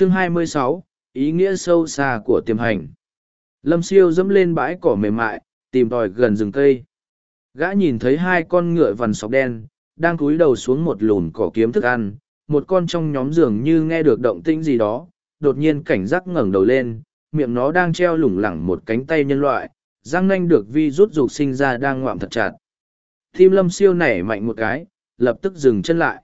chương 26, ý nghĩa sâu xa của tiềm hành. Lâm siêu dẫm lên bãi cỏ mềm mại tìm tòi gần rừng cây. Gã nhìn thấy hai con ngựa vằn sọc đen đang cúi đầu xuống một lùn cỏ kiếm thức ăn. Một con trong nhóm dường như nghe được động tĩnh gì đó đột nhiên cảnh giác ngẩng đầu lên miệng nó đang treo lủng lẳng một cánh tay nhân loại răng nanh được vi rút dục sinh ra đang ngoạm thật chặt. Tim lâm siêu nảy mạnh một cái lập tức dừng chân lại.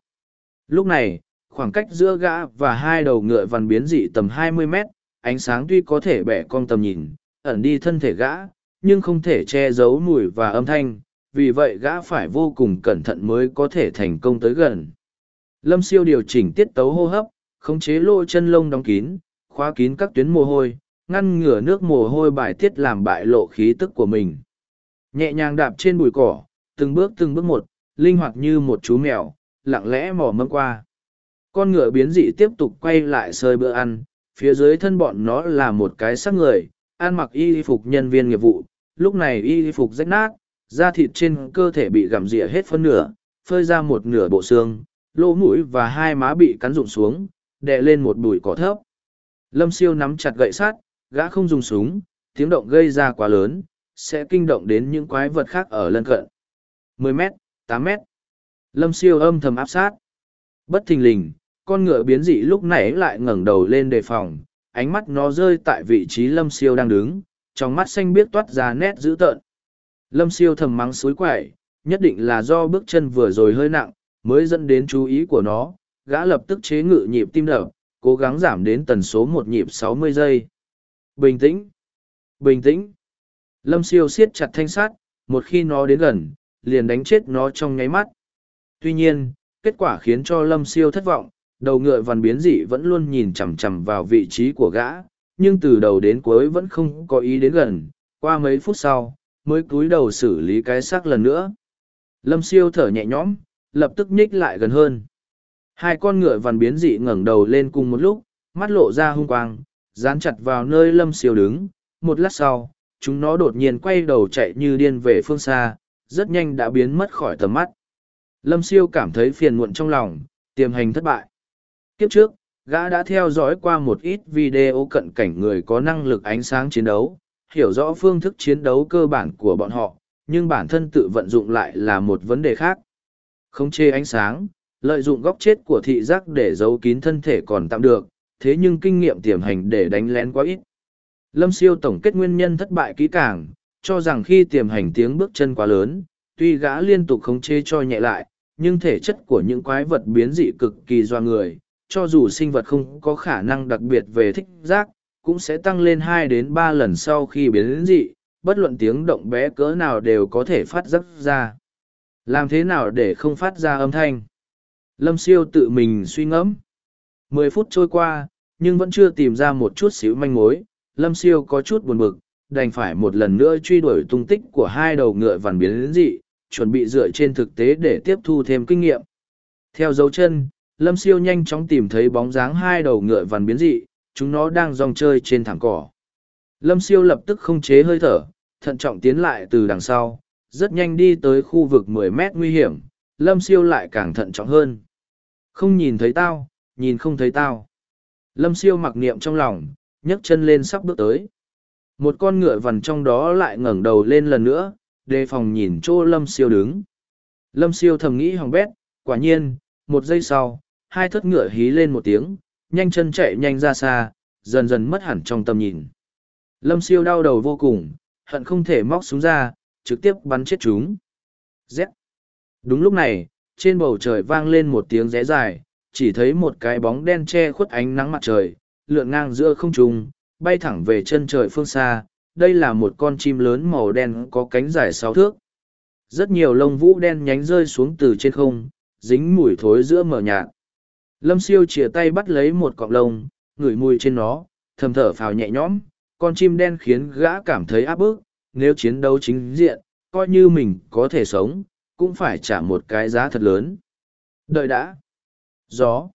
Lúc này khoảng cách giữa gã và hai đầu ngựa vằn biến dị tầm 20 mét, ánh sáng tuy có thể bẻ cong tầm nhìn, ẩn đi thân thể gã, nhưng không thể che giấu mùi và âm thanh, vì vậy gã phải vô cùng cẩn thận mới có thể thành công tới gần. Lâm siêu điều chỉnh tiết tấu hô hấp, khống chế lỗ chân lông đóng kín, khóa kín các tuyến mồ hôi, ngăn ngừa nước mồ hôi bài tiết làm bại lộ khí tức của mình. Nhẹ nhàng đạp trên bụi cỏ, từng bước từng bước một, linh hoạt như một chú mèo, lặng lẽ mò mâm qua con ngựa biến dị tiếp tục quay lại sơi bữa ăn, phía dưới thân bọn nó là một cái xác người, ăn mặc y phục nhân viên nghiệp vụ, lúc này y phục rách nát, da thịt trên cơ thể bị gặm rỉa hết phân nửa, phơi ra một nửa bộ xương, lỗ mũi và hai má bị cắn rụng xuống, đè lên một bụi cỏ thấp. Lâm siêu nắm chặt gậy sắt, gã không dùng súng, tiếng động gây ra quá lớn, sẽ kinh động đến những quái vật khác ở lân cận. 10 m 8 m lâm siêu âm thầm áp sát. Bất thình lình con ngựa biến dị lúc nãy lại ngẩng đầu lên đề phòng, ánh mắt nó rơi tại vị trí lâm siêu đang đứng, trong mắt xanh biết toát ra nét dữ tợn. Lâm siêu thầm mắng suối quậy, nhất định là do bước chân vừa rồi hơi nặng, mới dẫn đến chú ý của nó, gã lập tức chế ngự nhịp tim đập, cố gắng giảm đến tần số một nhịp sáu mươi giây. Bình tĩnh! Bình tĩnh! Lâm siêu siết chặt thanh sát, một khi nó đến gần, liền đánh chết nó trong nháy mắt. Tuy nhiên, kết quả khiến cho Lâm siêu thất vọng, đầu ngựa vằn biến dị vẫn luôn nhìn chằm chằm vào vị trí của gã, nhưng từ đầu đến cuối vẫn không có ý đến gần. Qua mấy phút sau, mới cúi đầu xử lý cái xác lần nữa. Lâm siêu thở nhẹ nhõm, lập tức nhích lại gần hơn. Hai con ngựa vằn biến dị ngẩng đầu lên cùng một lúc, mắt lộ ra hung quang, dán chặt vào nơi lâm siêu đứng. Một lát sau, chúng nó đột nhiên quay đầu chạy như điên về phương xa, rất nhanh đã biến mất khỏi tầm mắt. Lâm siêu cảm thấy phiền muộn trong lòng, tiềm hành thất bại. Kiếp trước, gã đã theo dõi qua một ít video cận cảnh người có năng lực ánh sáng chiến đấu, hiểu rõ phương thức chiến đấu cơ bản của bọn họ, nhưng bản thân tự vận dụng lại là một vấn đề khác. Không chê ánh sáng, lợi dụng góc chết của thị giác để giấu kín thân thể còn tạm được, thế nhưng kinh nghiệm tiềm hành để đánh lén quá ít. Lâm siêu tổng kết nguyên nhân thất bại kỹ càng, cho rằng khi tiềm hành tiếng bước chân quá lớn, tuy gã liên tục khống chế cho nhẹ lại, nhưng thể chất của những quái vật biến dị cực kỳ doa người, cho dù sinh vật không có khả năng đặc biệt về thích giác, cũng sẽ tăng lên hai đến ba lần sau khi biến dị, bất luận tiếng động bé cỡ nào đều có thể phát giác ra. Làm thế nào để không phát ra âm thanh? Lâm siêu tự mình suy ngẫm. Mười phút trôi qua, nhưng vẫn chưa tìm ra một chút xíu manh mối, Lâm siêu có chút buồn bực, đành phải một lần nữa truy đuổi tung tích của hai đầu ngựa vằn biến dị, chuẩn bị dựa trên thực tế để tiếp thu thêm kinh nghiệm. Theo dấu chân, lâm siêu nhanh chóng tìm thấy bóng dáng hai đầu ngựa vằn biến dị, chúng nó đang rong chơi trên thảm cỏ. Lâm siêu lập tức không chế hơi thở, thận trọng tiến lại từ đằng sau, rất nhanh đi tới khu vực mười mét nguy hiểm, lâm siêu lại càng thận trọng hơn. Không nhìn thấy tao, nhìn không thấy tao. Lâm siêu mặc niệm trong lòng, nhấc chân lên sắp bước tới. Một con ngựa vằn trong đó lại ngẩng đầu lên lần nữa, đề phòng nhìn chỗ lâm siêu đứng. Lâm siêu thầm nghĩ hỏng bét, quả nhiên, một giây sau hai thất ngựa hí lên một tiếng, nhanh chân chạy nhanh ra xa, dần dần mất hẳn trong tầm nhìn. Lâm siêu đau đầu vô cùng, hận không thể móc súng ra, trực tiếp bắn chết chúng. Z. Đúng lúc này, trên bầu trời vang lên một tiếng rẽ dài, chỉ thấy một cái bóng đen che khuất ánh nắng mặt trời, lượn ngang giữa không trung, bay thẳng về chân trời phương xa. Đây là một con chim lớn màu đen có cánh dài sáu thước. Rất nhiều lông vũ đen nhánh rơi xuống từ trên không, dính mùi thối giữa mờ nhạt. Lâm siêu chìa tay bắt lấy một cọng lông, ngửi mùi trên nó, thầm thở phào nhẹ nhõm, con chim đen khiến gã cảm thấy áp bức, nếu chiến đấu chính diện, coi như mình có thể sống, cũng phải trả một cái giá thật lớn. Đợi đã. Gió.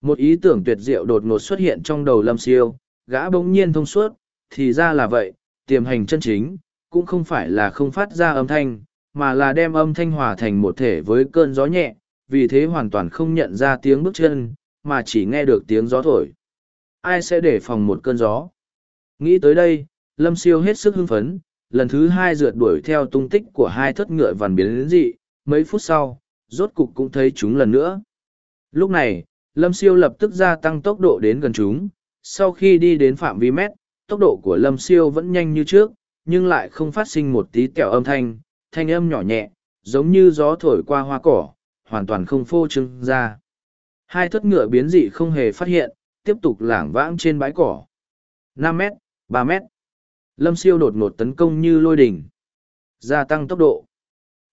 Một ý tưởng tuyệt diệu đột ngột xuất hiện trong đầu lâm siêu, gã bỗng nhiên thông suốt, thì ra là vậy, tiềm hành chân chính, cũng không phải là không phát ra âm thanh, mà là đem âm thanh hòa thành một thể với cơn gió nhẹ, vì thế hoàn toàn không nhận ra tiếng bước chân, mà chỉ nghe được tiếng gió thổi. ai sẽ để phòng một cơn gió? Nghĩ tới đây lâm siêu hết sức hưng phấn lần thứ hai rượt đuổi theo tung tích của hai thất ngựa vằn biến đến dị mấy phút sau rốt cục cũng thấy chúng lần nữa. Lúc này lâm siêu lập tức gia tăng tốc độ đến gần chúng sau khi đi đến phạm vi mét tốc độ của lâm siêu vẫn nhanh như trước nhưng lại không phát sinh một tí kẹo âm thanh thanh âm nhỏ nhẹ giống như gió thổi qua hoa cỏ hoàn toàn không phô trưng ra. Hai thất ngựa biến dị không hề phát hiện, tiếp tục lảng vãng trên bãi cỏ. Năm m ba m lâm siêu đột ngột tấn công như lôi đỉnh gia tăng tốc độ.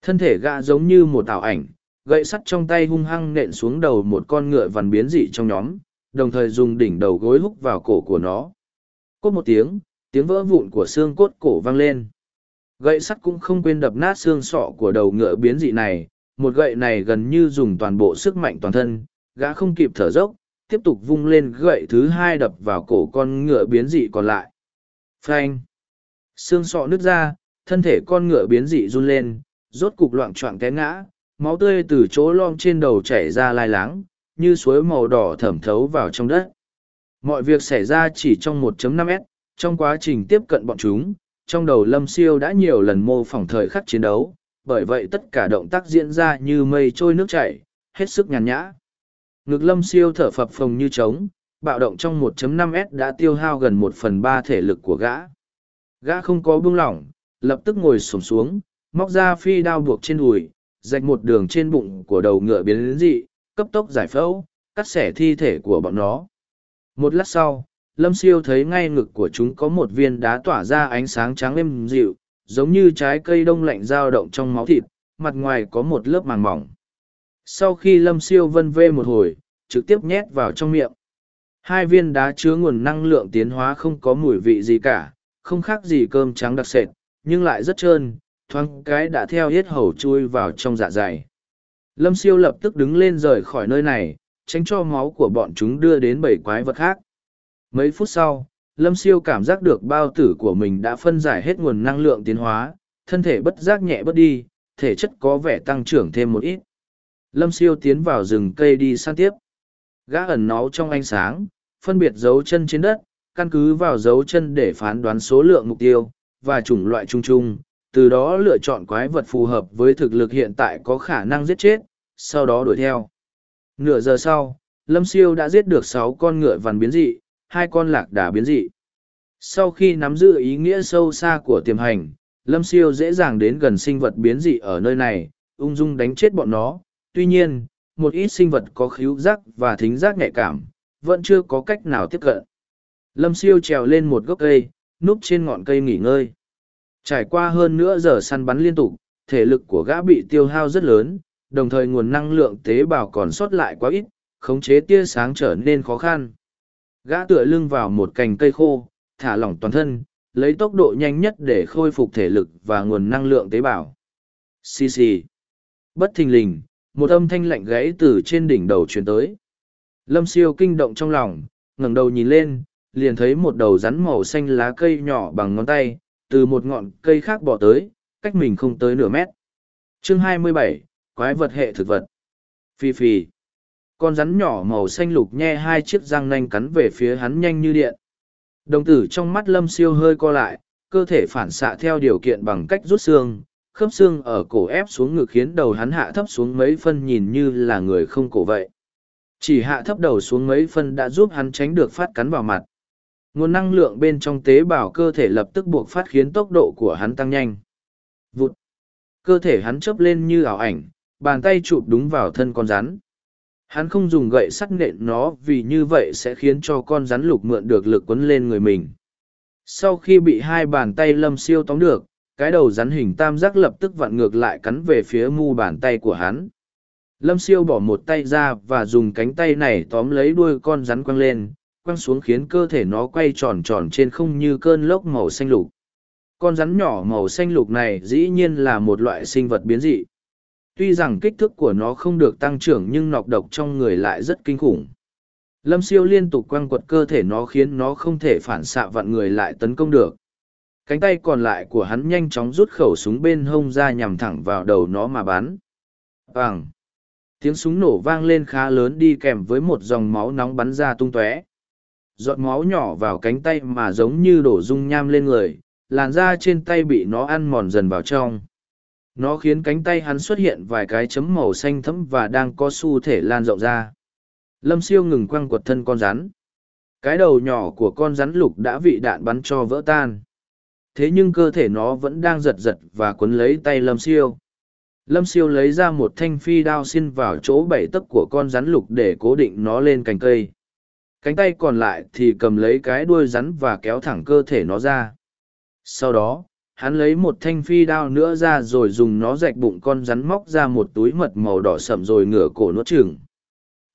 Thân thể gã giống như một ảo ảnh, gậy sắt trong tay hung hăng nện xuống đầu một con ngựa vằn biến dị trong nhóm, đồng thời dùng đỉnh đầu gối húc vào cổ của nó. Cốt một tiếng tiếng vỡ vụn của xương cốt cổ vang lên. Gậy sắt cũng không quên đập nát xương sọ của đầu ngựa biến dị này một gậy này gần như dùng toàn bộ sức mạnh toàn thân, gã không kịp thở dốc, tiếp tục vung lên gậy thứ hai đập vào cổ con ngựa biến dị còn lại. Phanh! Xương sọ nứt ra, thân thể con ngựa biến dị run lên, rốt cục loạn choạng té ngã, máu tươi từ chỗ lom trên đầu chảy ra lai láng, như suối màu đỏ thẩm thấu vào trong đất. Mọi việc xảy ra chỉ trong 1.5 s, trong quá trình tiếp cận bọn chúng, trong đầu lâm siêu đã nhiều lần mô phỏng thời khắc chiến đấu bởi vậy tất cả động tác diễn ra như mây trôi nước chảy, hết sức nhàn nhã. Ngực lâm siêu thở phập phồng như trống, bạo động trong 1.5 s đã tiêu hao gần một phần ba thể lực của gã. Gã không có buông lỏng, lập tức ngồi sổm xuống, móc ra phi đao buộc trên đùi, rạch một đường trên bụng của đầu ngựa biến đến dị, cấp tốc giải phẫu, cắt xẻ thi thể của bọn nó. Một lát sau, lâm siêu thấy ngay ngực của chúng có một viên đá tỏa ra ánh sáng trắng êm dịu giống như trái cây đông lạnh dao động trong máu thịt, mặt ngoài có một lớp màng mỏng. Sau khi lâm siêu vân vê một hồi, trực tiếp nhét vào trong miệng. Hai viên đá chứa nguồn năng lượng tiến hóa không có mùi vị gì cả, không khác gì cơm trắng đặc sệt, nhưng lại rất trơn, thoáng cái đã theo hết hầu chui vào trong dạ dày. Lâm siêu lập tức đứng lên rời khỏi nơi này, tránh cho máu của bọn chúng đưa đến bảy quái vật khác. Mấy phút sau lâm siêu cảm giác được bao tử của mình đã phân giải hết nguồn năng lượng tiến hóa, thân thể bất giác nhẹ bớt đi, thể chất có vẻ tăng trưởng thêm một ít. Lâm siêu tiến vào rừng cây đi săn tiếp. Gã ẩn náu trong ánh sáng, phân biệt dấu chân trên đất, căn cứ vào dấu chân để phán đoán số lượng mục tiêu, và chủng loại chung chung, từ đó lựa chọn quái vật phù hợp với thực lực hiện tại có khả năng giết chết, sau đó đuổi theo. Nửa giờ sau, lâm siêu đã giết được sáu con ngựa vằn biến dị hai con lạc đà biến dị. Sau khi nắm giữ ý nghĩa sâu xa của tiềm hành, lâm siêu dễ dàng đến gần sinh vật biến dị ở nơi này, ung dung đánh chết bọn nó. Tuy nhiên, một ít sinh vật có khíu giác và thính giác nhạy cảm, vẫn chưa có cách nào tiếp cận. Lâm siêu trèo lên một gốc cây, núp trên ngọn cây nghỉ ngơi. Trải qua hơn nửa giờ săn bắn liên tục, thể lực của gã bị tiêu hao rất lớn, đồng thời nguồn năng lượng tế bào còn sót lại quá ít, khống chế tia sáng trở nên khó khăn gã tựa lưng vào một cành cây khô thả lỏng toàn thân lấy tốc độ nhanh nhất để khôi phục thể lực và nguồn năng lượng tế bào. Xì xì. Bất thình lình một âm thanh lạnh gãy từ trên đỉnh đầu truyền tới. Lâm siêu kinh động trong lòng ngẩng đầu nhìn lên liền thấy một đầu rắn màu xanh lá cây nhỏ bằng ngón tay từ một ngọn cây khác bỏ tới cách mình không tới nửa mét. Chương 27, quái vật hệ thực vật. Phi phì con rắn nhỏ màu xanh lục nhe hai chiếc răng nanh cắn về phía hắn nhanh như điện. Đồng tử trong mắt lâm siêu hơi co lại, cơ thể phản xạ theo điều kiện bằng cách rút xương, khớp xương ở cổ ép xuống ngực khiến đầu hắn hạ thấp xuống mấy phân nhìn như là người không cổ vậy. Chỉ hạ thấp đầu xuống mấy phân đã giúp hắn tránh được phát cắn vào mặt. Nguồn năng lượng bên trong tế bào cơ thể lập tức buộc phát khiến tốc độ của hắn tăng nhanh. Vụt. Cơ thể hắn chớp lên như ảo ảnh, bàn tay chụp đúng vào thân con rắn hắn không dùng gậy sắt nện nó vì như vậy sẽ khiến cho con rắn lục mượn được lực quấn lên người mình. Sau khi bị hai bàn tay lâm siêu tóm được, cái đầu rắn hình tam giác lập tức vặn ngược lại cắn về phía mu bàn tay của hắn. Lâm siêu bỏ một tay ra và dùng cánh tay này tóm lấy đuôi con rắn quăng lên, quăng xuống khiến cơ thể nó quay tròn tròn trên không như cơn lốc màu xanh lục. Con rắn nhỏ màu xanh lục này dĩ nhiên là một loại sinh vật biến dị tuy rằng kích thước của nó không được tăng trưởng nhưng nọc độc trong người lại rất kinh khủng. Lâm siêu liên tục quăng quật cơ thể nó khiến nó không thể phản xạ vặn người lại tấn công được. Cánh tay còn lại của hắn nhanh chóng rút khẩu súng bên hông ra nhằm thẳng vào đầu nó mà bắn. Bằng tiếng súng nổ vang lên khá lớn đi kèm với một dòng máu nóng bắn ra tung tóe. Giọt máu nhỏ vào cánh tay mà giống như đổ dung nham lên người, làn da trên tay bị nó ăn mòn dần vào trong. Nó khiến cánh tay hắn xuất hiện vài cái chấm màu xanh thẫm và đang có xu thể lan rộng ra. Lâm siêu ngừng quăng quật thân con rắn. Cái đầu nhỏ của con rắn lục đã bị đạn bắn cho vỡ tan. Thế nhưng cơ thể nó vẫn đang giật giật và quấn lấy tay lâm siêu. Lâm siêu lấy ra một thanh phi đao xin vào chỗ bảy tấc của con rắn lục để cố định nó lên cành cây. Cánh tay còn lại thì cầm lấy cái đuôi rắn và kéo thẳng cơ thể nó ra. Sau đó, hắn lấy một thanh phi đao nữa ra rồi dùng nó rạch bụng con rắn móc ra một túi mật màu đỏ sậm rồi ngửa cổ nuốt chừng.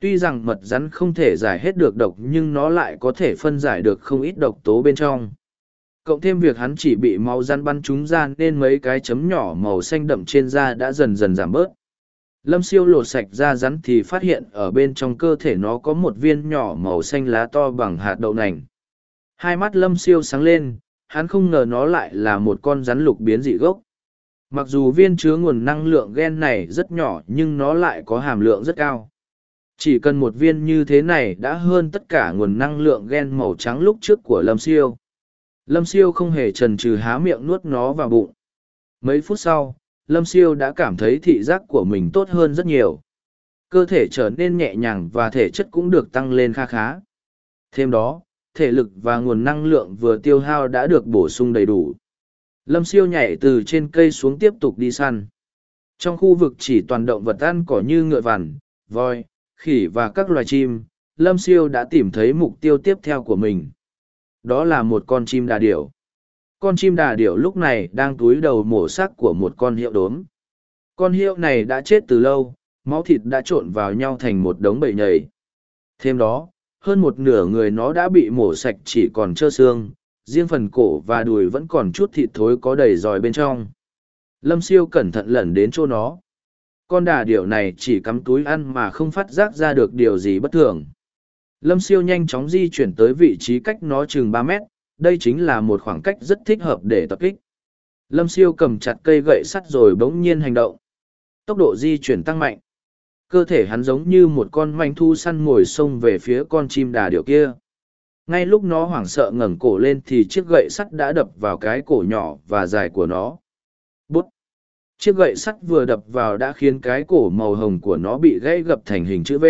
Tuy rằng mật rắn không thể giải hết được độc nhưng nó lại có thể phân giải được không ít độc tố bên trong. Cộng thêm việc hắn chỉ bị máu rắn bắn trúng ra nên mấy cái chấm nhỏ màu xanh đậm trên da đã dần dần giảm bớt. Lâm siêu lột sạch da rắn thì phát hiện ở bên trong cơ thể nó có một viên nhỏ màu xanh lá to bằng hạt đậu nành. Hai mắt lâm siêu sáng lên, hắn không ngờ nó lại là một con rắn lục biến dị gốc. Mặc dù viên chứa nguồn năng lượng gen này rất nhỏ nhưng nó lại có hàm lượng rất cao. Chỉ cần một viên như thế này đã hơn tất cả nguồn năng lượng gen màu trắng lúc trước của Lâm Siêu. Lâm Siêu không hề trần trừ há miệng nuốt nó vào bụng. Mấy phút sau, Lâm Siêu đã cảm thấy thị giác của mình tốt hơn rất nhiều. Cơ thể trở nên nhẹ nhàng và thể chất cũng được tăng lên kha khá. Thêm đó, thể lực và nguồn năng lượng vừa tiêu hao đã được bổ sung đầy đủ. Lâm siêu nhảy từ trên cây xuống tiếp tục đi săn. Trong khu vực chỉ toàn động vật ăn cỏ như ngựa vằn, voi, khỉ và các loài chim, Lâm siêu đã tìm thấy mục tiêu tiếp theo của mình. Đó là một con chim đà điểu. Con chim đà điểu lúc này đang túi đầu mổ xác của một con hiệu đốm. Con hiệu này đã chết từ lâu, máu thịt đã trộn vào nhau thành một đống bầy nhầy. Thêm đó, hơn một nửa người nó đã bị mổ sạch chỉ còn trơ xương, riêng phần cổ và đùi vẫn còn chút thịt thối có đầy giòi bên trong. Lâm siêu cẩn thận lẩn đến chỗ nó. Con đà điểu này chỉ cắm túi ăn mà không phát giác ra được điều gì bất thường. Lâm siêu nhanh chóng di chuyển tới vị trí cách nó chừng ba mét, đây chính là một khoảng cách rất thích hợp để tập kích. Lâm siêu cầm chặt cây gậy sắt rồi bỗng nhiên hành động. Tốc độ di chuyển tăng mạnh cơ thể hắn giống như một con manh thu săn mồi xông về phía con chim đà điểu kia. Ngay lúc nó hoảng sợ ngẩng cổ lên thì chiếc gậy sắt đã đập vào cái cổ nhỏ và dài của nó. Bút! Chiếc gậy sắt vừa đập vào đã khiến cái cổ màu hồng của nó bị gãy gập thành hình chữ v.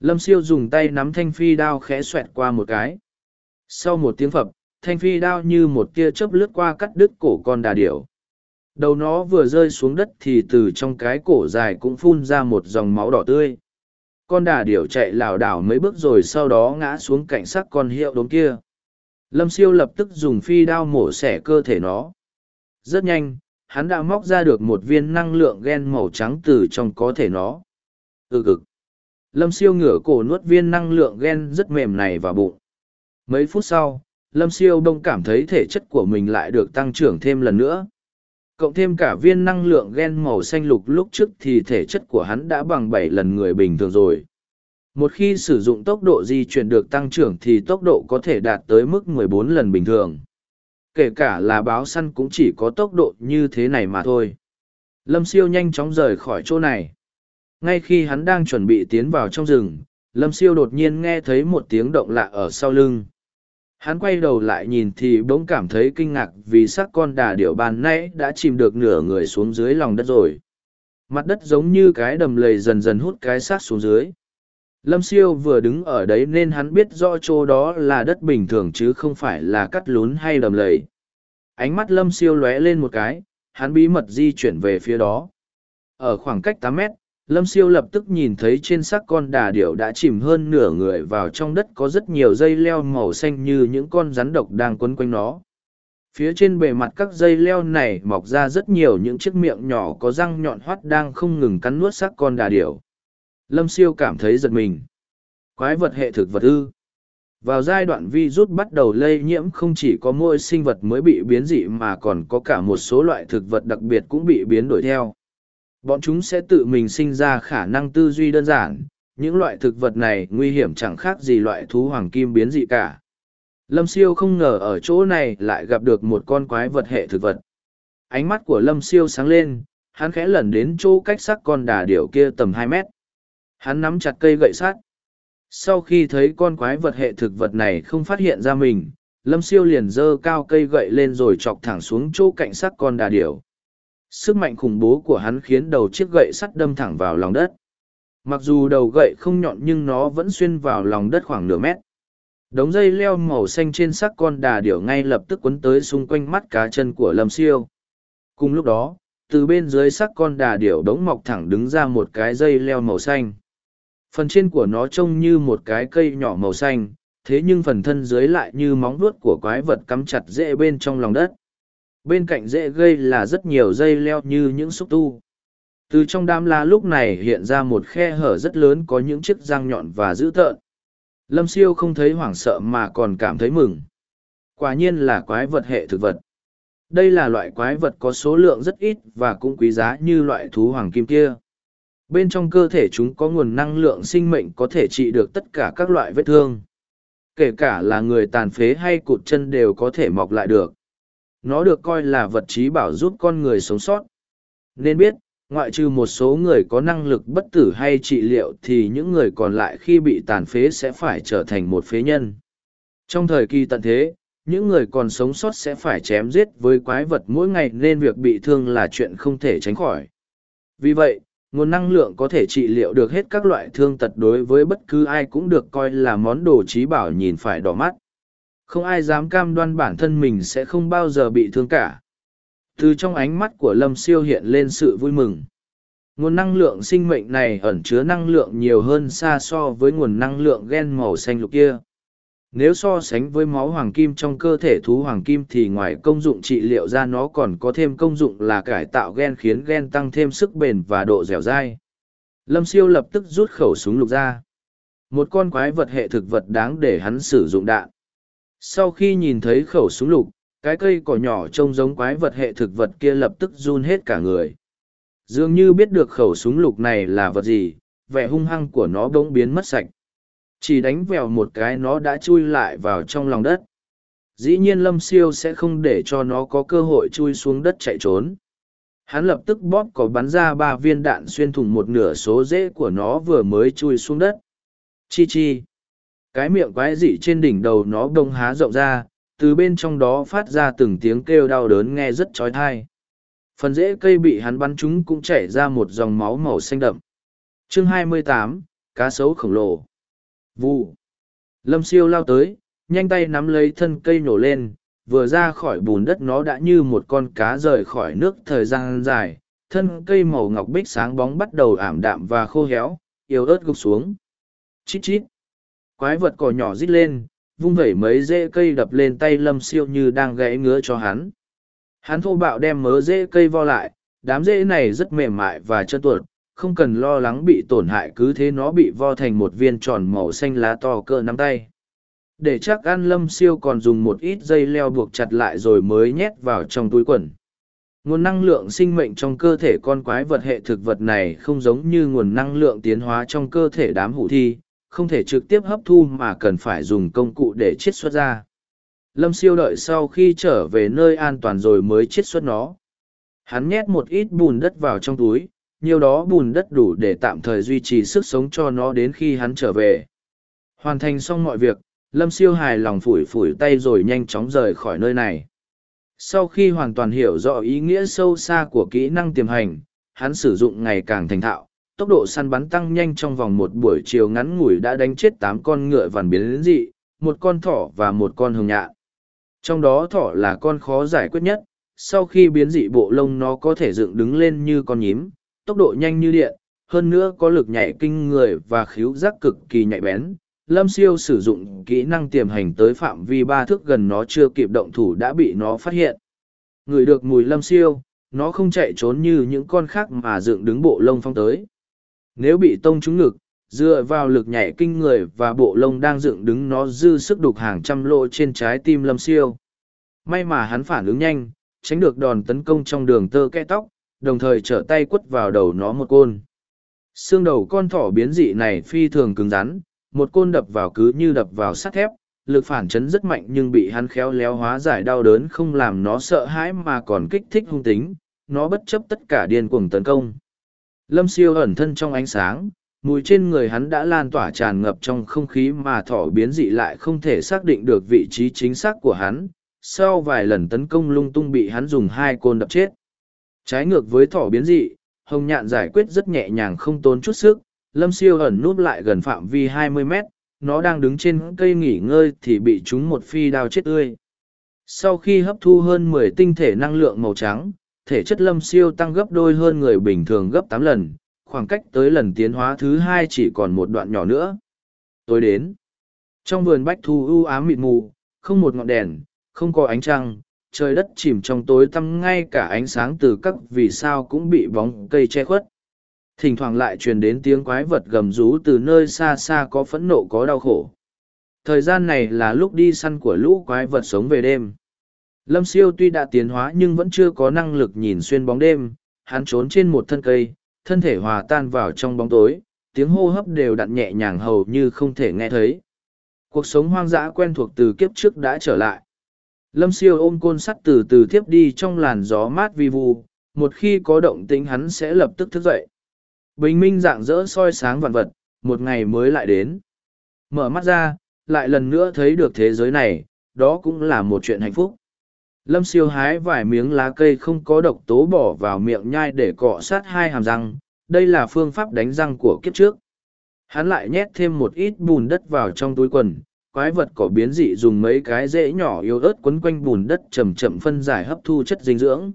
Lâm siêu dùng tay nắm thanh phi đao khẽ xoẹt qua một cái. Sau một tiếng phập, thanh phi đao như một tia chớp lướt qua cắt đứt cổ con đà điểu đầu nó vừa rơi xuống đất thì từ trong cái cổ dài cũng phun ra một dòng máu đỏ tươi. Con đà điểu chạy lảo đảo mấy bước rồi sau đó ngã xuống cạnh xác con hiệu đốm kia. Lâm siêu lập tức dùng phi đao mổ xẻ cơ thể nó. Rất nhanh, hắn đã móc ra được một viên năng lượng gen màu trắng từ trong có thể nó. Ừ cực lâm siêu ngửa cổ nuốt viên năng lượng gen rất mềm này vào bụng. Mấy phút sau, lâm siêu đông cảm thấy thể chất của mình lại được tăng trưởng thêm lần nữa cộng thêm cả viên năng lượng gen màu xanh lục lúc trước thì thể chất của hắn đã bằng bảy lần người bình thường rồi. Một khi sử dụng tốc độ di chuyển được tăng trưởng thì tốc độ có thể đạt tới mức 14 lần bình thường. Kể cả là báo săn cũng chỉ có tốc độ như thế này mà thôi. Lâm siêu nhanh chóng rời khỏi chỗ này. Ngay khi hắn đang chuẩn bị tiến vào trong rừng, lâm siêu đột nhiên nghe thấy một tiếng động lạ ở sau lưng. Hắn quay đầu lại nhìn thì bỗng cảm thấy kinh ngạc vì xác con đà điểu bàn nãy đã chìm được nửa người xuống dưới lòng đất rồi. Mặt đất giống như cái đầm lầy dần dần hút cái xác xuống dưới. Lâm siêu vừa đứng ở đấy nên hắn biết rõ chỗ đó là đất bình thường chứ không phải là cắt lún hay đầm lầy. Ánh mắt lâm siêu lóe lên một cái, hắn bí mật di chuyển về phía đó. Ở khoảng cách tám mét, lâm siêu lập tức nhìn thấy trên xác con đà điểu đã chìm hơn nửa người vào trong đất có rất nhiều dây leo màu xanh như những con rắn độc đang quấn quanh nó. Phía trên bề mặt các dây leo này mọc ra rất nhiều những chiếc miệng nhỏ có răng nhọn hoắt đang không ngừng cắn nuốt xác con đà điểu. Lâm siêu cảm thấy giật mình. Quái vật hệ thực vật ư. Vào giai đoạn vi rút bắt đầu lây nhiễm không chỉ có mỗi sinh vật mới bị biến dị mà còn có cả một số loại thực vật đặc biệt cũng bị biến đổi theo. Bọn chúng sẽ tự mình sinh ra khả năng tư duy đơn giản, những loại thực vật này nguy hiểm chẳng khác gì loại thú hoàng kim biến dị cả. Lâm siêu không ngờ ở chỗ này lại gặp được một con quái vật hệ thực vật. Ánh mắt của lâm siêu sáng lên, hắn khẽ lẩn đến chỗ cách sắc con đà điểu kia tầm hai mét. Hắn nắm chặt cây gậy sắt. sau khi thấy con quái vật hệ thực vật này không phát hiện ra mình lâm siêu liền giơ cao cây gậy lên rồi chọc thẳng xuống chỗ cạnh sắc con đà điểu sức mạnh khủng bố của hắn khiến đầu chiếc gậy sắt đâm thẳng vào lòng đất. Mặc dù đầu gậy không nhọn nhưng nó vẫn xuyên vào lòng đất khoảng nửa mét. Đống dây leo màu xanh trên xác con đà điểu ngay lập tức quấn tới xung quanh mắt cá chân của lâm siêu. Cùng lúc đó, từ bên dưới xác con đà điểu đống mọc thẳng đứng ra một cái dây leo màu xanh. Phần trên của nó trông như một cái cây nhỏ màu xanh, thế nhưng phần thân dưới lại như móng vuốt của quái vật cắm chặt rễ bên trong lòng đất bên cạnh dễ gây là rất nhiều dây leo như những xúc tu. Từ trong đám la lúc này hiện ra một khe hở rất lớn có những chiếc răng nhọn và dữ tợn. Lâm siêu không thấy hoảng sợ mà còn cảm thấy mừng. Quả nhiên là quái vật hệ thực vật. Đây là loại quái vật có số lượng rất ít và cũng quý giá như loại thú hoàng kim kia. Bên trong cơ thể chúng có nguồn năng lượng sinh mệnh có thể trị được tất cả các loại vết thương. Kể cả là người tàn phế hay cụt chân đều có thể mọc lại được nó được coi là vật trí bảo giúp con người sống sót. Nên biết, ngoại trừ một số người có năng lực bất tử hay trị liệu thì những người còn lại khi bị tàn phế sẽ phải trở thành một phế nhân. Trong thời kỳ tận thế, những người còn sống sót sẽ phải chém giết với quái vật mỗi ngày nên việc bị thương là chuyện không thể tránh khỏi. Vì vậy, nguồn năng lượng có thể trị liệu được hết các loại thương tật đối với bất cứ ai cũng được coi là món đồ trí bảo nhìn phải đỏ mắt không ai dám cam đoan bản thân mình sẽ không bao giờ bị thương cả từ trong ánh mắt của lâm siêu hiện lên sự vui mừng nguồn năng lượng sinh mệnh này ẩn chứa năng lượng nhiều hơn xa so với nguồn năng lượng gen màu xanh lục kia nếu so sánh với máu hoàng kim trong cơ thể thú hoàng kim thì ngoài công dụng trị liệu ra nó còn có thêm công dụng là cải tạo gen khiến gen tăng thêm sức bền và độ dẻo dai. Lâm siêu lập tức rút khẩu súng lục ra. Một con quái vật hệ thực vật đáng để hắn sử dụng đạn. Sau khi nhìn thấy khẩu súng lục, cái cây cỏ nhỏ trông giống quái vật hệ thực vật kia lập tức run hết cả người. Dường như biết được khẩu súng lục này là vật gì, vẻ hung hăng của nó bỗng biến mất sạch. Chỉ đánh vèo một cái nó đã chui lại vào trong lòng đất. Dĩ nhiên lâm siêu sẽ không để cho nó có cơ hội chui xuống đất chạy trốn. Hắn lập tức bóp có bắn ra ba viên đạn xuyên thủng một nửa số rễ của nó vừa mới chui xuống đất. Chi chi cái miệng quái dị trên đỉnh đầu nó đông há rộng ra từ bên trong đó phát ra từng tiếng kêu đau đớn nghe rất trói thai phần rễ cây bị hắn bắn chúng cũng chảy ra một dòng máu màu xanh đậm chương 28, cá sấu khổng lồ Vụ. Lâm siêu lao tới, nhanh tay nắm lấy thân cây nổ lên, vừa ra khỏi bùn đất nó đã như một con cá rời khỏi nước thời gian dài, thân cây màu ngọc bích sáng bóng bắt đầu ảm đạm và khô héo, yếu ớt gục xuống. Chít chít. Quái vật cỏ nhỏ rít lên, vung vẩy mấy rễ cây đập lên tay lâm siêu như đang gãy ngứa cho hắn. Hắn thô bạo đem mớ rễ cây vo lại, đám rễ này rất mềm mại và chân tuột, không cần lo lắng bị tổn hại cứ thế nó bị vo thành một viên tròn màu xanh lá to cỡ nắm tay để chắc ăn lâm siêu còn dùng một ít dây leo buộc chặt lại rồi mới nhét vào trong túi quần nguồn năng lượng sinh mệnh trong cơ thể con quái vật hệ thực vật này không giống như nguồn năng lượng tiến hóa trong cơ thể đám hủ thi không thể trực tiếp hấp thu mà cần phải dùng công cụ để chiết xuất ra lâm siêu đợi sau khi trở về nơi an toàn rồi mới chiết xuất nó hắn nhét một ít bùn đất vào trong túi nhiều đó bùn đất đủ để tạm thời duy trì sức sống cho nó đến khi hắn trở về. Hoàn thành xong mọi việc, Lâm siêu hài lòng phủi phủi tay rồi nhanh chóng rời khỏi nơi này. Sau khi hoàn toàn hiểu rõ ý nghĩa sâu xa của kỹ năng tiềm hành, hắn sử dụng ngày càng thành thạo, tốc độ săn bắn tăng nhanh trong vòng một buổi chiều ngắn ngủi đã đánh chết tám con ngựa vằn biến dị, một con thỏ và một con hồng nhạn. Trong đó thỏ là con khó giải quyết nhất, sau khi biến dị bộ lông nó có thể dựng đứng lên như con nhím, tốc độ nhanh như điện, hơn nữa có lực nhảy kinh người và khíu giác cực kỳ nhạy bén. Lâm siêu sử dụng kỹ năng tiềm hành tới phạm vi ba thước gần nó chưa kịp động thủ đã bị nó phát hiện. Ngửi được mùi lâm siêu, nó không chạy trốn như những con khác mà dựng đứng bộ lông phong tới. Nếu bị tông trúng ngực, dựa vào lực nhảy kinh người và bộ lông đang dựng đứng nó dư sức đục hàng trăm lỗ trên trái tim lâm siêu. May mà hắn phản ứng nhanh, tránh được đòn tấn công trong đường tơ kẽ tóc, đồng thời trở tay quất vào đầu nó một côn. Xương đầu con thỏ biến dị này phi thường cứng rắn, một côn đập vào cứ như đập vào sắt thép, lực phản chấn rất mạnh nhưng bị hắn khéo léo hóa giải đau đớn không làm nó sợ hãi mà còn kích thích hung tính, nó bất chấp tất cả điên cuồng tấn công. Lâm siêu ẩn thân trong ánh sáng, mùi trên người hắn đã lan tỏa tràn ngập trong không khí mà thỏ biến dị lại không thể xác định được vị trí chính xác của hắn. Sau vài lần tấn công lung tung bị hắn dùng hai côn đập chết. Trái ngược với thỏ biến dị hồng nhạn giải quyết rất nhẹ nhàng không tốn chút sức. Lâm siêu ẩn núp lại gần phạm vi 20 mét nó đang đứng trên cây nghỉ ngơi thì bị chúng một phi đao chết tươi. Sau khi hấp thu hơn 10 tinh thể năng lượng màu trắng thể chất lâm siêu tăng gấp đôi hơn người bình thường gấp tám lần, khoảng cách tới lần tiến hóa thứ hai chỉ còn một đoạn nhỏ nữa. Tối đến. Trong vườn bách thu ưu ám mịt mù, không một ngọn đèn, không có ánh trăng, trời đất chìm trong tối tăm ngay cả ánh sáng từ các vì sao cũng bị bóng cây che khuất. Thỉnh thoảng lại truyền đến tiếng quái vật gầm rú từ nơi xa xa có phẫn nộ có đau khổ. Thời gian này là lúc đi săn của lũ quái vật sống về đêm lâm siêu tuy đã tiến hóa nhưng vẫn chưa có năng lực nhìn xuyên bóng đêm, hắn trốn trên một thân cây, thân thể hòa tan vào trong bóng tối, tiếng hô hấp đều đặn nhẹ nhàng hầu như không thể nghe thấy. Cuộc sống hoang dã quen thuộc từ kiếp trước đã trở lại. Lâm siêu ôm côn sắt từ từ thiếp đi trong làn gió mát vi vu, một khi có động tĩnh hắn sẽ lập tức thức dậy. Bình minh rạng rỡ soi sáng vạn vật, một ngày mới lại đến. Mở mắt ra, lại lần nữa thấy được thế giới này, đó cũng là một chuyện hạnh phúc lâm siêu hái vài miếng lá cây không có độc tố bỏ vào miệng nhai để cọ sát hai hàm răng, đây là phương pháp đánh răng của kiếp trước. Hắn lại nhét thêm một ít bùn đất vào trong túi quần, quái vật cỏ biến dị dùng mấy cái rễ nhỏ yếu ớt quấn quanh bùn đất chầm chậm phân giải hấp thu chất dinh dưỡng.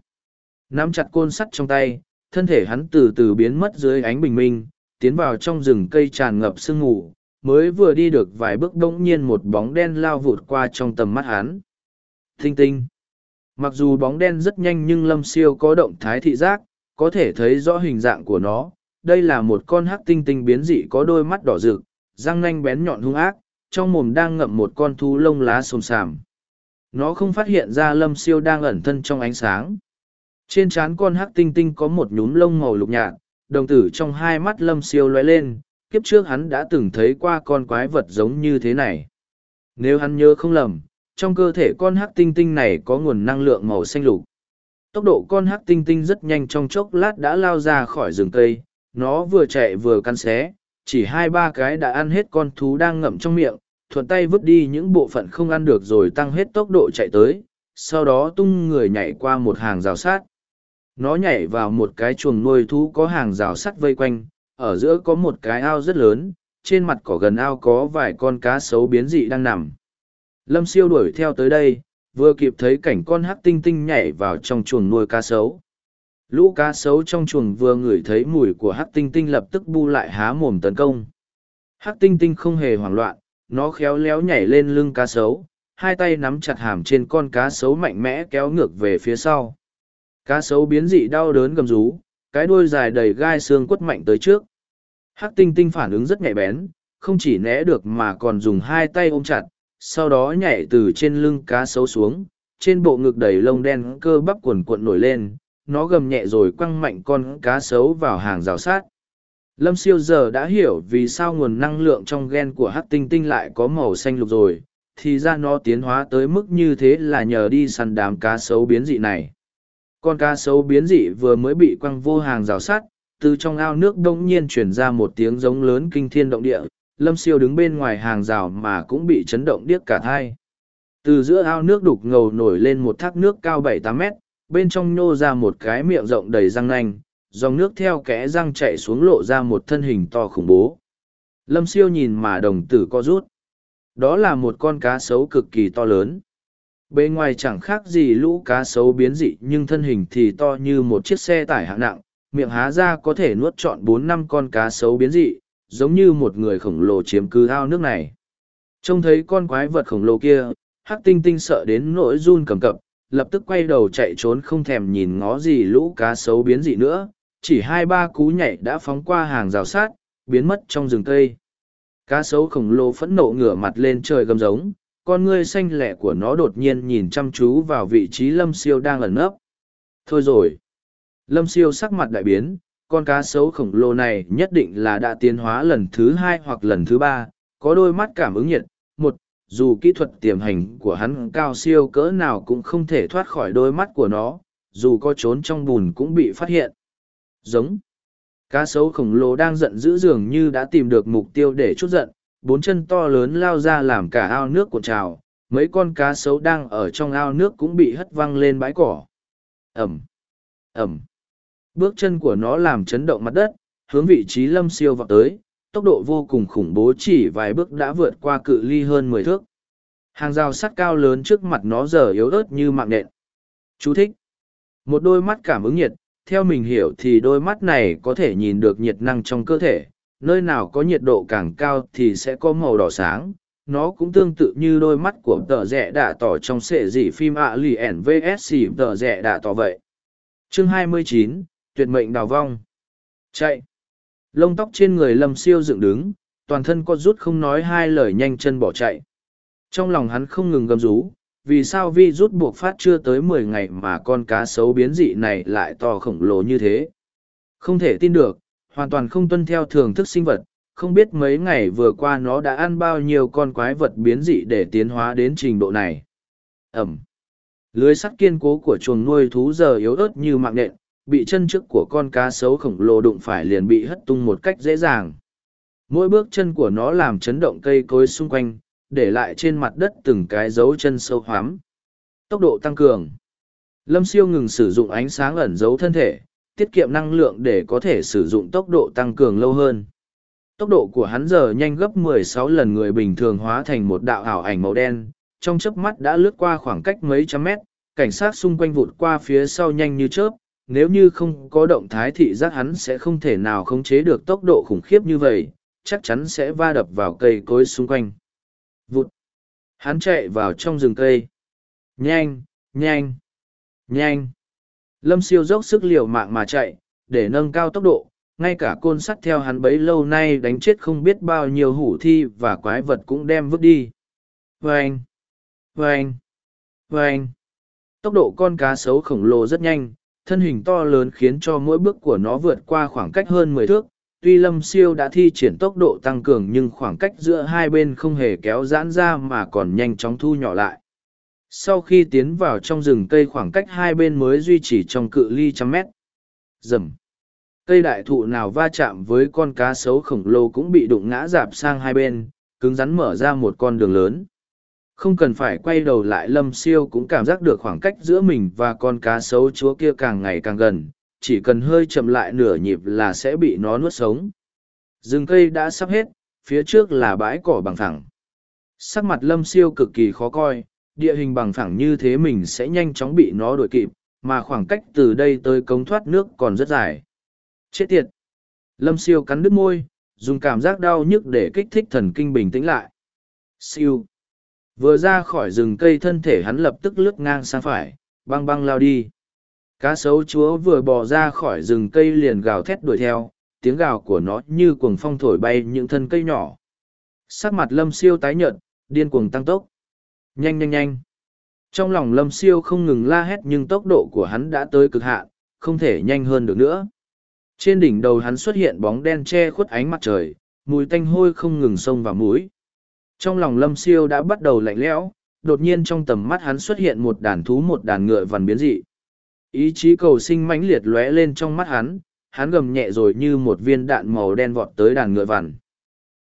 Nắm chặt côn sắt trong tay, thân thể hắn từ từ biến mất dưới ánh bình minh, tiến vào trong rừng cây tràn ngập sương mù, mới vừa đi được vài bước đ ỗ n g nhiên một bóng đen lao vụt qua trong tầm mắt hắn. Thinh tinh! Mặc dù bóng đen rất nhanh nhưng lâm siêu có động thái thị giác có thể thấy rõ hình dạng của nó đây là một con hắc tinh tinh biến dị có đôi mắt đỏ rực răng nanh bén nhọn hung ác trong mồm đang ngậm một con thú lông lá xồm xàm. Nó không phát hiện ra lâm siêu đang ẩn thân trong ánh sáng. Trên trán con hắc tinh tinh có một nhúm lông màu lục nhạt, đồng tử trong hai mắt lâm siêu lóe lên, kiếp trước hắn đã từng thấy qua con quái vật giống như thế này. Nếu hắn nhớ không lầm, trong cơ thể con hắc tinh tinh này có nguồn năng lượng màu xanh lục. Tốc độ con hắc tinh tinh rất nhanh trong chốc lát đã lao ra khỏi rừng cây, nó vừa chạy vừa cắn xé, chỉ hai ba cái đã ăn hết con thú đang ngậm trong miệng, thuận tay vứt đi những bộ phận không ăn được rồi tăng hết tốc độ chạy tới, sau đó tung người nhảy qua một hàng rào sát. Nó nhảy vào một cái chuồng nuôi thú có hàng rào sắt vây quanh, ở giữa có một cái ao rất lớn, trên mặt cỏ gần ao có vài con cá sấu biến dị đang nằm. Lâm siêu đuổi theo tới đây, vừa kịp thấy cảnh con hắc tinh tinh nhảy vào trong chuồng nuôi cá sấu. Lũ cá sấu trong chuồng vừa ngửi thấy mùi của hắc tinh tinh lập tức bu lại há mồm tấn công. Hắc tinh tinh không hề hoảng loạn, nó khéo léo nhảy lên lưng cá sấu hai tay nắm chặt hàm trên con cá sấu mạnh mẽ kéo ngược về phía sau cá sấu biến dị đau đớn gầm rú cái đuôi dài đầy gai xương quất mạnh tới trước hắc tinh tinh phản ứng rất nhạy bén không chỉ né được mà còn dùng hai tay ôm chặt sau đó nhảy từ trên lưng cá sấu xuống trên bộ ngực đầy lông đen cơ bắp cuộn cuộn nổi lên nó gầm nhẹ rồi quăng mạnh con cá sấu vào hàng rào sát Lâm siêu giờ đã hiểu vì sao nguồn năng lượng trong gen của hắc tinh tinh lại có màu xanh lục rồi, thì ra nó tiến hóa tới mức như thế là nhờ đi săn đám cá sấu biến dị này. Con cá sấu biến dị vừa mới bị quăng vô hàng rào sắt, từ trong ao nước đông nhiên chuyển ra một tiếng giống lớn kinh thiên động địa, lâm siêu đứng bên ngoài hàng rào mà cũng bị chấn động điếc cả thai. Từ giữa ao nước đục ngầu nổi lên một thác nước cao bảy tám mét, bên trong nhô ra một cái miệng rộng đầy răng nanh, dòng nước theo kẽ răng chạy xuống lộ ra một thân hình to khủng bố. Lâm siêu nhìn mà đồng tử co rút. Đó là một con cá sấu cực kỳ to lớn. Bên ngoài chẳng khác gì lũ cá sấu biến dị nhưng thân hình thì to như một chiếc xe tải hạng nặng, miệng há ra có thể nuốt trọn bốn năm con cá sấu biến dị, giống như một người khổng lồ chiếm cứ ao nước này. Trông thấy con quái vật khổng lồ kia, hắc tinh tinh sợ đến nỗi run cầm cập, lập tức quay đầu chạy trốn không thèm nhìn ngó gì lũ cá sấu biến dị nữa, chỉ hai ba cú nhảy đã phóng qua hàng rào sát, biến mất trong rừng cây. Cá sấu khổng lồ phẫn nộ ngửa mặt lên trời gầm giống, con ngươi xanh lẻ của nó đột nhiên nhìn chăm chú vào vị trí lâm siêu đang ẩn nấp. Thôi rồi. Lâm siêu sắc mặt đại biến, con cá sấu khổng lồ này nhất định là đã tiến hóa lần thứ hai hoặc lần thứ ba, có đôi mắt cảm ứng nhiệt. Một, dù kỹ thuật tiềm hành của hắn cao siêu cỡ nào cũng không thể thoát khỏi đôi mắt của nó, dù có trốn trong bùn cũng bị phát hiện. Giống. Cá sấu khổng lồ đang giận dữ dường như đã tìm được mục tiêu để chút giận, bốn chân to lớn lao ra làm cả ao nước cuộn trào, mấy con cá sấu đang ở trong ao nước cũng bị hất văng lên bãi cỏ. Ẩm, Ẩm. Bước chân của nó làm chấn động mặt đất, hướng vị trí lâm siêu vào tới, tốc độ vô cùng khủng bố chỉ vài bước đã vượt qua cự ly hơn mười thước. Hàng rào sắt cao lớn trước mặt nó giờ yếu ớt như mạng nện. Chú thích. Một đôi mắt cảm ứng nhiệt, theo mình hiểu thì đôi mắt này có thể nhìn được nhiệt năng trong cơ thể, nơi nào có nhiệt độ càng cao thì sẽ có màu đỏ sáng. Nó cũng tương tự như đôi mắt của tờ rẽ đạ tỏ trong sệ dị phim ạ lì ẻn vs tờ rẽ đạ tỏ vậy. Chương 29, Tuyệt mệnh đào vong. Chạy. Lông tóc trên người lâm siêu dựng đứng, toàn thân có rút không nói hai lời nhanh chân bỏ chạy. Trong lòng hắn không ngừng gầm rú, vì sao vi rút buộc phát chưa tới mười ngày mà con cá sấu biến dị này lại to khổng lồ như thế. Không thể tin được, hoàn toàn không tuân theo thường thức sinh vật, không biết mấy ngày vừa qua nó đã ăn bao nhiêu con quái vật biến dị để tiến hóa đến trình độ này. Ẩm. Lưới sắt kiên cố của chuồng nuôi thú giờ yếu ớt như mạng nện, bị chân trước của con cá sấu khổng lồ đụng phải liền bị hất tung một cách dễ dàng. Mỗi bước chân của nó làm chấn động cây cối xung quanh, để lại trên mặt đất từng cái dấu chân sâu hoắm. Tốc độ tăng cường. Lâm siêu ngừng sử dụng ánh sáng ẩn giấu thân thể, tiết kiệm năng lượng để có thể sử dụng tốc độ tăng cường lâu hơn. Tốc độ của hắn giờ nhanh gấp 16 lần người bình thường hóa thành một đạo ảo ảnh màu đen, trong chớp mắt đã lướt qua khoảng cách mấy trăm mét, cảnh sát xung quanh vụt qua phía sau nhanh như chớp, nếu như không có động thái thị giác hắn sẽ không thể nào khống chế được tốc độ khủng khiếp như vậy, chắc chắn sẽ va đập vào cây cối xung quanh. Vụt! Hắn chạy vào trong rừng cây. Nhanh, nhanh, nhanh. Lâm siêu dốc sức liều mạng mà chạy, để nâng cao tốc độ, ngay cả côn sắt theo hắn bấy lâu nay đánh chết không biết bao nhiêu hủ thi và quái vật cũng đem vứt đi. Vâng! Vâng! Vâng! Tốc độ con cá sấu khổng lồ rất nhanh, thân hình to lớn khiến cho mỗi bước của nó vượt qua khoảng cách hơn mười thước. Tuy Lâm Siêu đã thi triển tốc độ tăng cường nhưng khoảng cách giữa hai bên không hề kéo giãn ra mà còn nhanh chóng thu nhỏ lại. Sau khi tiến vào trong rừng cây khoảng cách hai bên mới duy trì trong cự ly trăm mét. Dầm. Cây đại thụ nào va chạm với con cá sấu khổng lồ cũng bị đụng ngã dạp sang hai bên, cứng rắn mở ra một con đường lớn. Không cần phải quay đầu lại lâm siêu cũng cảm giác được khoảng cách giữa mình và con cá sấu chúa kia càng ngày càng gần, chỉ cần hơi chậm lại nửa nhịp là sẽ bị nó nuốt sống. Rừng cây đã sắp hết, phía trước là bãi cỏ bằng phẳng. Sắc mặt lâm siêu cực kỳ khó coi, địa hình bằng phẳng như thế mình sẽ nhanh chóng bị nó đuổi kịp, mà khoảng cách từ đây tới cống thoát nước còn rất dài. Chết tiệt! Lâm siêu cắn đứt môi, dùng cảm giác đau nhức để kích thích thần kinh bình tĩnh lại. Siêu! Vừa ra khỏi rừng cây thân thể hắn lập tức lướt ngang sang phải, băng băng lao đi. Cá sấu chúa vừa bò ra khỏi rừng cây liền gào thét đuổi theo, tiếng gào của nó như cuồng phong thổi bay những thân cây nhỏ. Sắc mặt lâm siêu tái nhợt, điên cuồng tăng tốc. Nhanh nhanh nhanh. Trong lòng lâm siêu không ngừng la hét nhưng tốc độ của hắn đã tới cực hạn, không thể nhanh hơn được nữa. Trên đỉnh đầu hắn xuất hiện bóng đen che khuất ánh mặt trời, mùi tanh hôi không ngừng xông vào mũi. Trong lòng lâm siêu đã bắt đầu lạnh lẽo, đột nhiên trong tầm mắt hắn xuất hiện một đàn thú một đàn ngựa vằn biến dị. Ý chí cầu sinh mãnh liệt lóe lên trong mắt hắn, hắn gầm nhẹ rồi như một viên đạn màu đen vọt tới đàn ngựa vằn.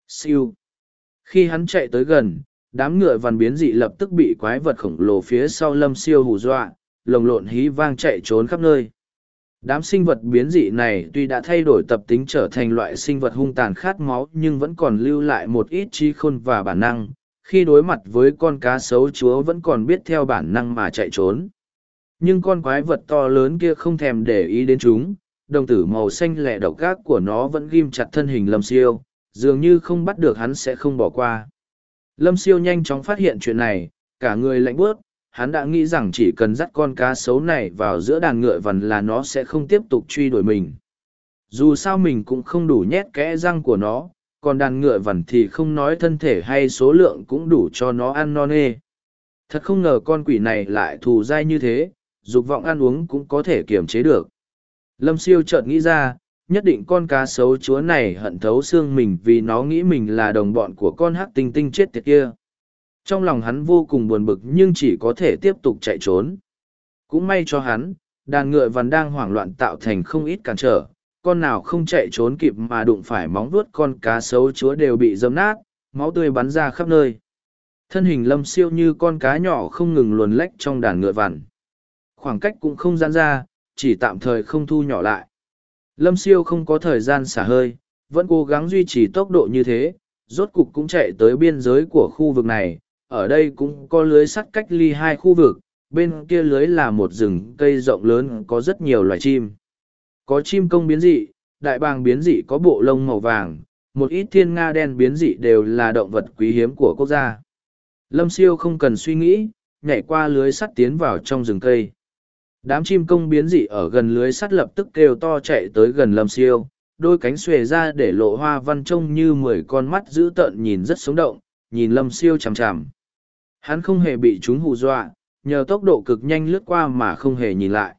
Siêu. Khi hắn chạy tới gần, đám ngựa vằn biến dị lập tức bị quái vật khổng lồ phía sau lâm siêu hù dọa, lồng lộn hí vang chạy trốn khắp nơi. Đám sinh vật biến dị này tuy đã thay đổi tập tính trở thành loại sinh vật hung tàn khát máu nhưng vẫn còn lưu lại một ít trí khôn và bản năng, khi đối mặt với con cá sấu chúa vẫn còn biết theo bản năng mà chạy trốn. Nhưng con quái vật to lớn kia không thèm để ý đến chúng, đồng tử màu xanh lẻ độc gác của nó vẫn ghim chặt thân hình lâm siêu, dường như không bắt được hắn sẽ không bỏ qua. Lâm siêu nhanh chóng phát hiện chuyện này, cả người lạnh bước, hắn đã nghĩ rằng chỉ cần dắt con cá sấu này vào giữa đàn ngựa vằn là nó sẽ không tiếp tục truy đuổi mình. Dù sao mình cũng không đủ nhét kẽ răng của nó, còn đàn ngựa vằn thì không nói thân thể hay số lượng cũng đủ cho nó ăn non nê. Thật không ngờ con quỷ này lại thù dai như thế, dục vọng ăn uống cũng có thể kiềm chế được. Lâm siêu chợt nghĩ ra, nhất định con cá sấu chúa này hận thấu xương mình vì nó nghĩ mình là đồng bọn của con hắc tinh tinh chết tiệt kia. Trong lòng hắn vô cùng buồn bực nhưng chỉ có thể tiếp tục chạy trốn. Cũng may cho hắn, đàn ngựa vằn đang hoảng loạn tạo thành không ít cản trở, con nào không chạy trốn kịp mà đụng phải móng vuốt con cá sấu chúa đều bị dấm nát, máu tươi bắn ra khắp nơi. Thân hình lâm siêu như con cá nhỏ không ngừng luồn lách trong đàn ngựa vằn. Khoảng cách cũng không gian ra, chỉ tạm thời không thu nhỏ lại. Lâm siêu không có thời gian xả hơi, vẫn cố gắng duy trì tốc độ như thế, rốt cục cũng chạy tới biên giới của khu vực này. Ở đây cũng có lưới sắt cách ly hai khu vực, bên kia lưới là một rừng cây rộng lớn có rất nhiều loài chim. Có chim công biến dị, đại bàng biến dị có bộ lông màu vàng, một ít thiên nga đen biến dị đều là động vật quý hiếm của quốc gia. Lâm siêu không cần suy nghĩ, nhảy qua lưới sắt tiến vào trong rừng cây. Đám chim công biến dị ở gần lưới sắt lập tức kêu to chạy tới gần lâm siêu, đôi cánh xuề ra để lộ hoa văn trông như mười con mắt dữ tợn nhìn rất sống động, nhìn lâm siêu chằm chằm. Hắn không hề bị chúng hù dọa, nhờ tốc độ cực nhanh lướt qua mà không hề nhìn lại.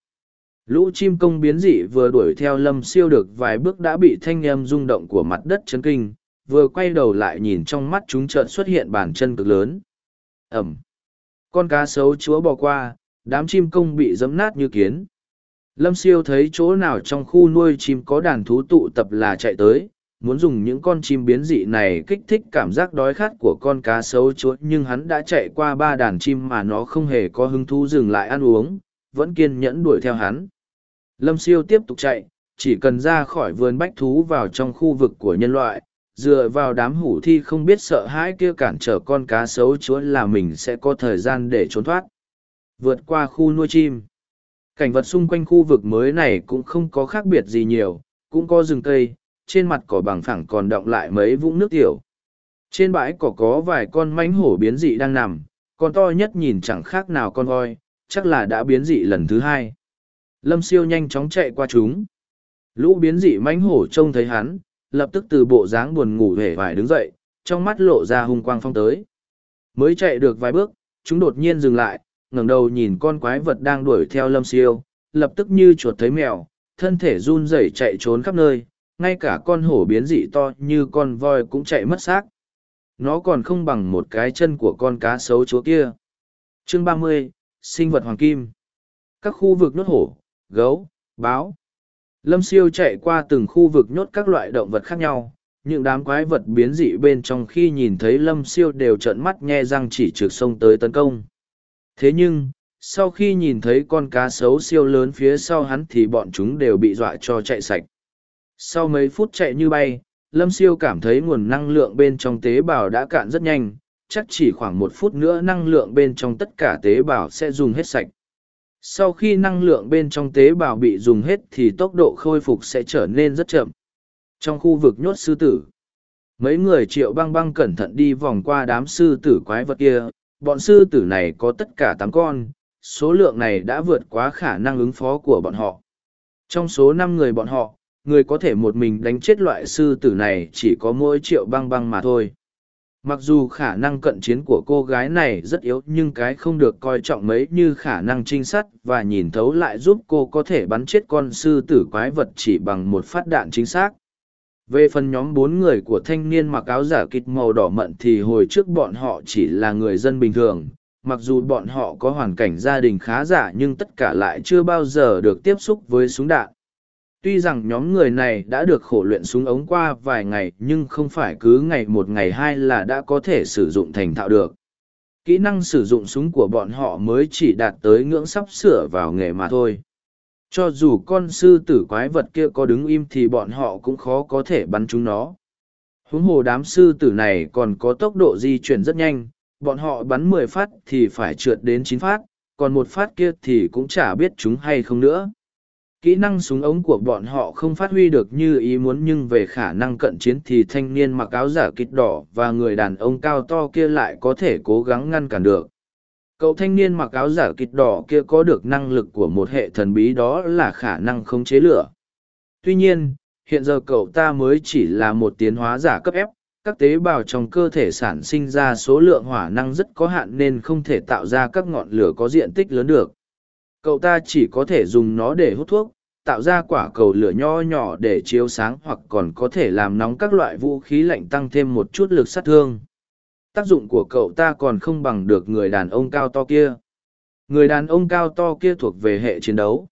Lũ chim công biến dị vừa đuổi theo lâm siêu được vài bước đã bị thanh âm rung động của mặt đất chấn kinh, vừa quay đầu lại nhìn trong mắt chúng chợt xuất hiện bàn chân cực lớn. Ẩm. Con cá sấu chúa bò qua, đám chim công bị giấm nát như kiến. Lâm siêu thấy chỗ nào trong khu nuôi chim có đàn thú tụ tập là chạy tới, muốn dùng những con chim biến dị này kích thích cảm giác đói khát của con cá sấu chuột nhưng hắn đã chạy qua ba đàn chim mà nó không hề có hứng thú dừng lại ăn uống, vẫn kiên nhẫn đuổi theo hắn. Lâm siêu tiếp tục chạy, chỉ cần ra khỏi vườn bách thú vào trong khu vực của nhân loại, dựa vào đám hủ thi không biết sợ hãi kia cản trở con cá sấu chúa là mình sẽ có thời gian để trốn thoát. Vượt qua khu nuôi chim. Cảnh vật xung quanh khu vực mới này cũng không có khác biệt gì nhiều, cũng có rừng cây, trên mặt cỏ bằng phẳng còn động lại mấy vũng nước tiểu. Trên bãi cỏ có vài con mánh hổ biến dị đang nằm, con to nhất nhìn chẳng khác nào con voi, chắc là đã biến dị lần thứ hai. Lâm siêu nhanh chóng chạy qua chúng. Lũ biến dị mánh hổ trông thấy hắn, lập tức từ bộ dáng buồn ngủ hề vải đứng dậy, trong mắt lộ ra hung quang phong tới. Mới chạy được vài bước, chúng đột nhiên dừng lại, ngẩng đầu nhìn con quái vật đang đuổi theo lâm siêu, lập tức như chuột thấy mèo, thân thể run rẩy chạy trốn khắp nơi, ngay cả con hổ biến dị to như con voi cũng chạy mất xác. Nó còn không bằng một cái chân của con cá sấu chúa kia. Chương ba mươi Sinh vật hoàng kim Các khu vực nhốt hổ, gấu, báo. Lâm siêu chạy qua từng khu vực nhốt các loại động vật khác nhau. Những đám quái vật biến dị bên trong khi nhìn thấy lâm siêu đều trợn mắt nhe răng chỉ trực sông tới tấn công. Thế nhưng, sau khi nhìn thấy con cá sấu siêu lớn phía sau hắn thì bọn chúng đều bị dọa cho chạy sạch. Sau mấy phút chạy như bay, Lâm Siêu cảm thấy nguồn năng lượng bên trong tế bào đã cạn rất nhanh, chắc chỉ khoảng một phút nữa năng lượng bên trong tất cả tế bào sẽ dùng hết sạch. Sau khi năng lượng bên trong tế bào bị dùng hết thì tốc độ khôi phục sẽ trở nên rất chậm. Trong khu vực nhốt sư tử, mấy người triệu băng băng cẩn thận đi vòng qua đám sư tử quái vật kia, bọn sư tử này có tất cả tám con, số lượng này đã vượt quá khả năng ứng phó của bọn họ. Trong số năm người bọn họ, người có thể một mình đánh chết loại sư tử này chỉ có mỗi triệu băng băng mà thôi. Mặc dù khả năng cận chiến của cô gái này rất yếu, nhưng cái không được coi trọng mấy như khả năng trinh sát và nhìn thấu lại giúp cô có thể bắn chết con sư tử quái vật chỉ bằng một phát đạn chính xác. Về phần nhóm bốn người của thanh niên mặc áo giả kịch màu đỏ mận thì hồi trước bọn họ chỉ là người dân bình thường. Mặc dù bọn họ có hoàn cảnh gia đình khá giả nhưng tất cả lại chưa bao giờ được tiếp xúc với súng đạn tuy rằng nhóm người này đã được khổ luyện súng ống qua vài ngày nhưng không phải cứ ngày một ngày hai là đã có thể sử dụng thành thạo được. Kỹ năng sử dụng súng của bọn họ mới chỉ đạt tới ngưỡng sắp sửa vào nghề mà thôi. Cho dù con sư tử quái vật kia có đứng im thì bọn họ cũng khó có thể bắn chúng nó. Huống hồ đám sư tử này còn có tốc độ di chuyển rất nhanh, bọn họ bắn mười phát thì phải trượt đến chín phát, còn một phát kia thì cũng chả biết chúng hay không nữa kỹ năng súng ống của bọn họ không phát huy được như ý muốn nhưng về khả năng cận chiến thì thanh niên mặc áo giả kịch đỏ và người đàn ông cao to kia lại có thể cố gắng ngăn cản được. Cậu thanh niên mặc áo giả kịch đỏ kia có được năng lực của một hệ thần bí đó là khả năng khống chế lửa. Tuy nhiên, hiện giờ cậu ta mới chỉ là một tiến hóa giả cấp ép các tế bào trong cơ thể sản sinh ra số lượng hỏa năng rất có hạn nên không thể tạo ra các ngọn lửa có diện tích lớn được. Cậu ta chỉ có thể dùng nó để hút thuốc tạo ra quả cầu lửa nho nhỏ để chiếu sáng hoặc còn có thể làm nóng các loại vũ khí lạnh tăng thêm một chút lực sát thương tác dụng của cậu ta còn không bằng được người đàn ông cao to kia người đàn ông cao to kia thuộc về hệ chiến đấu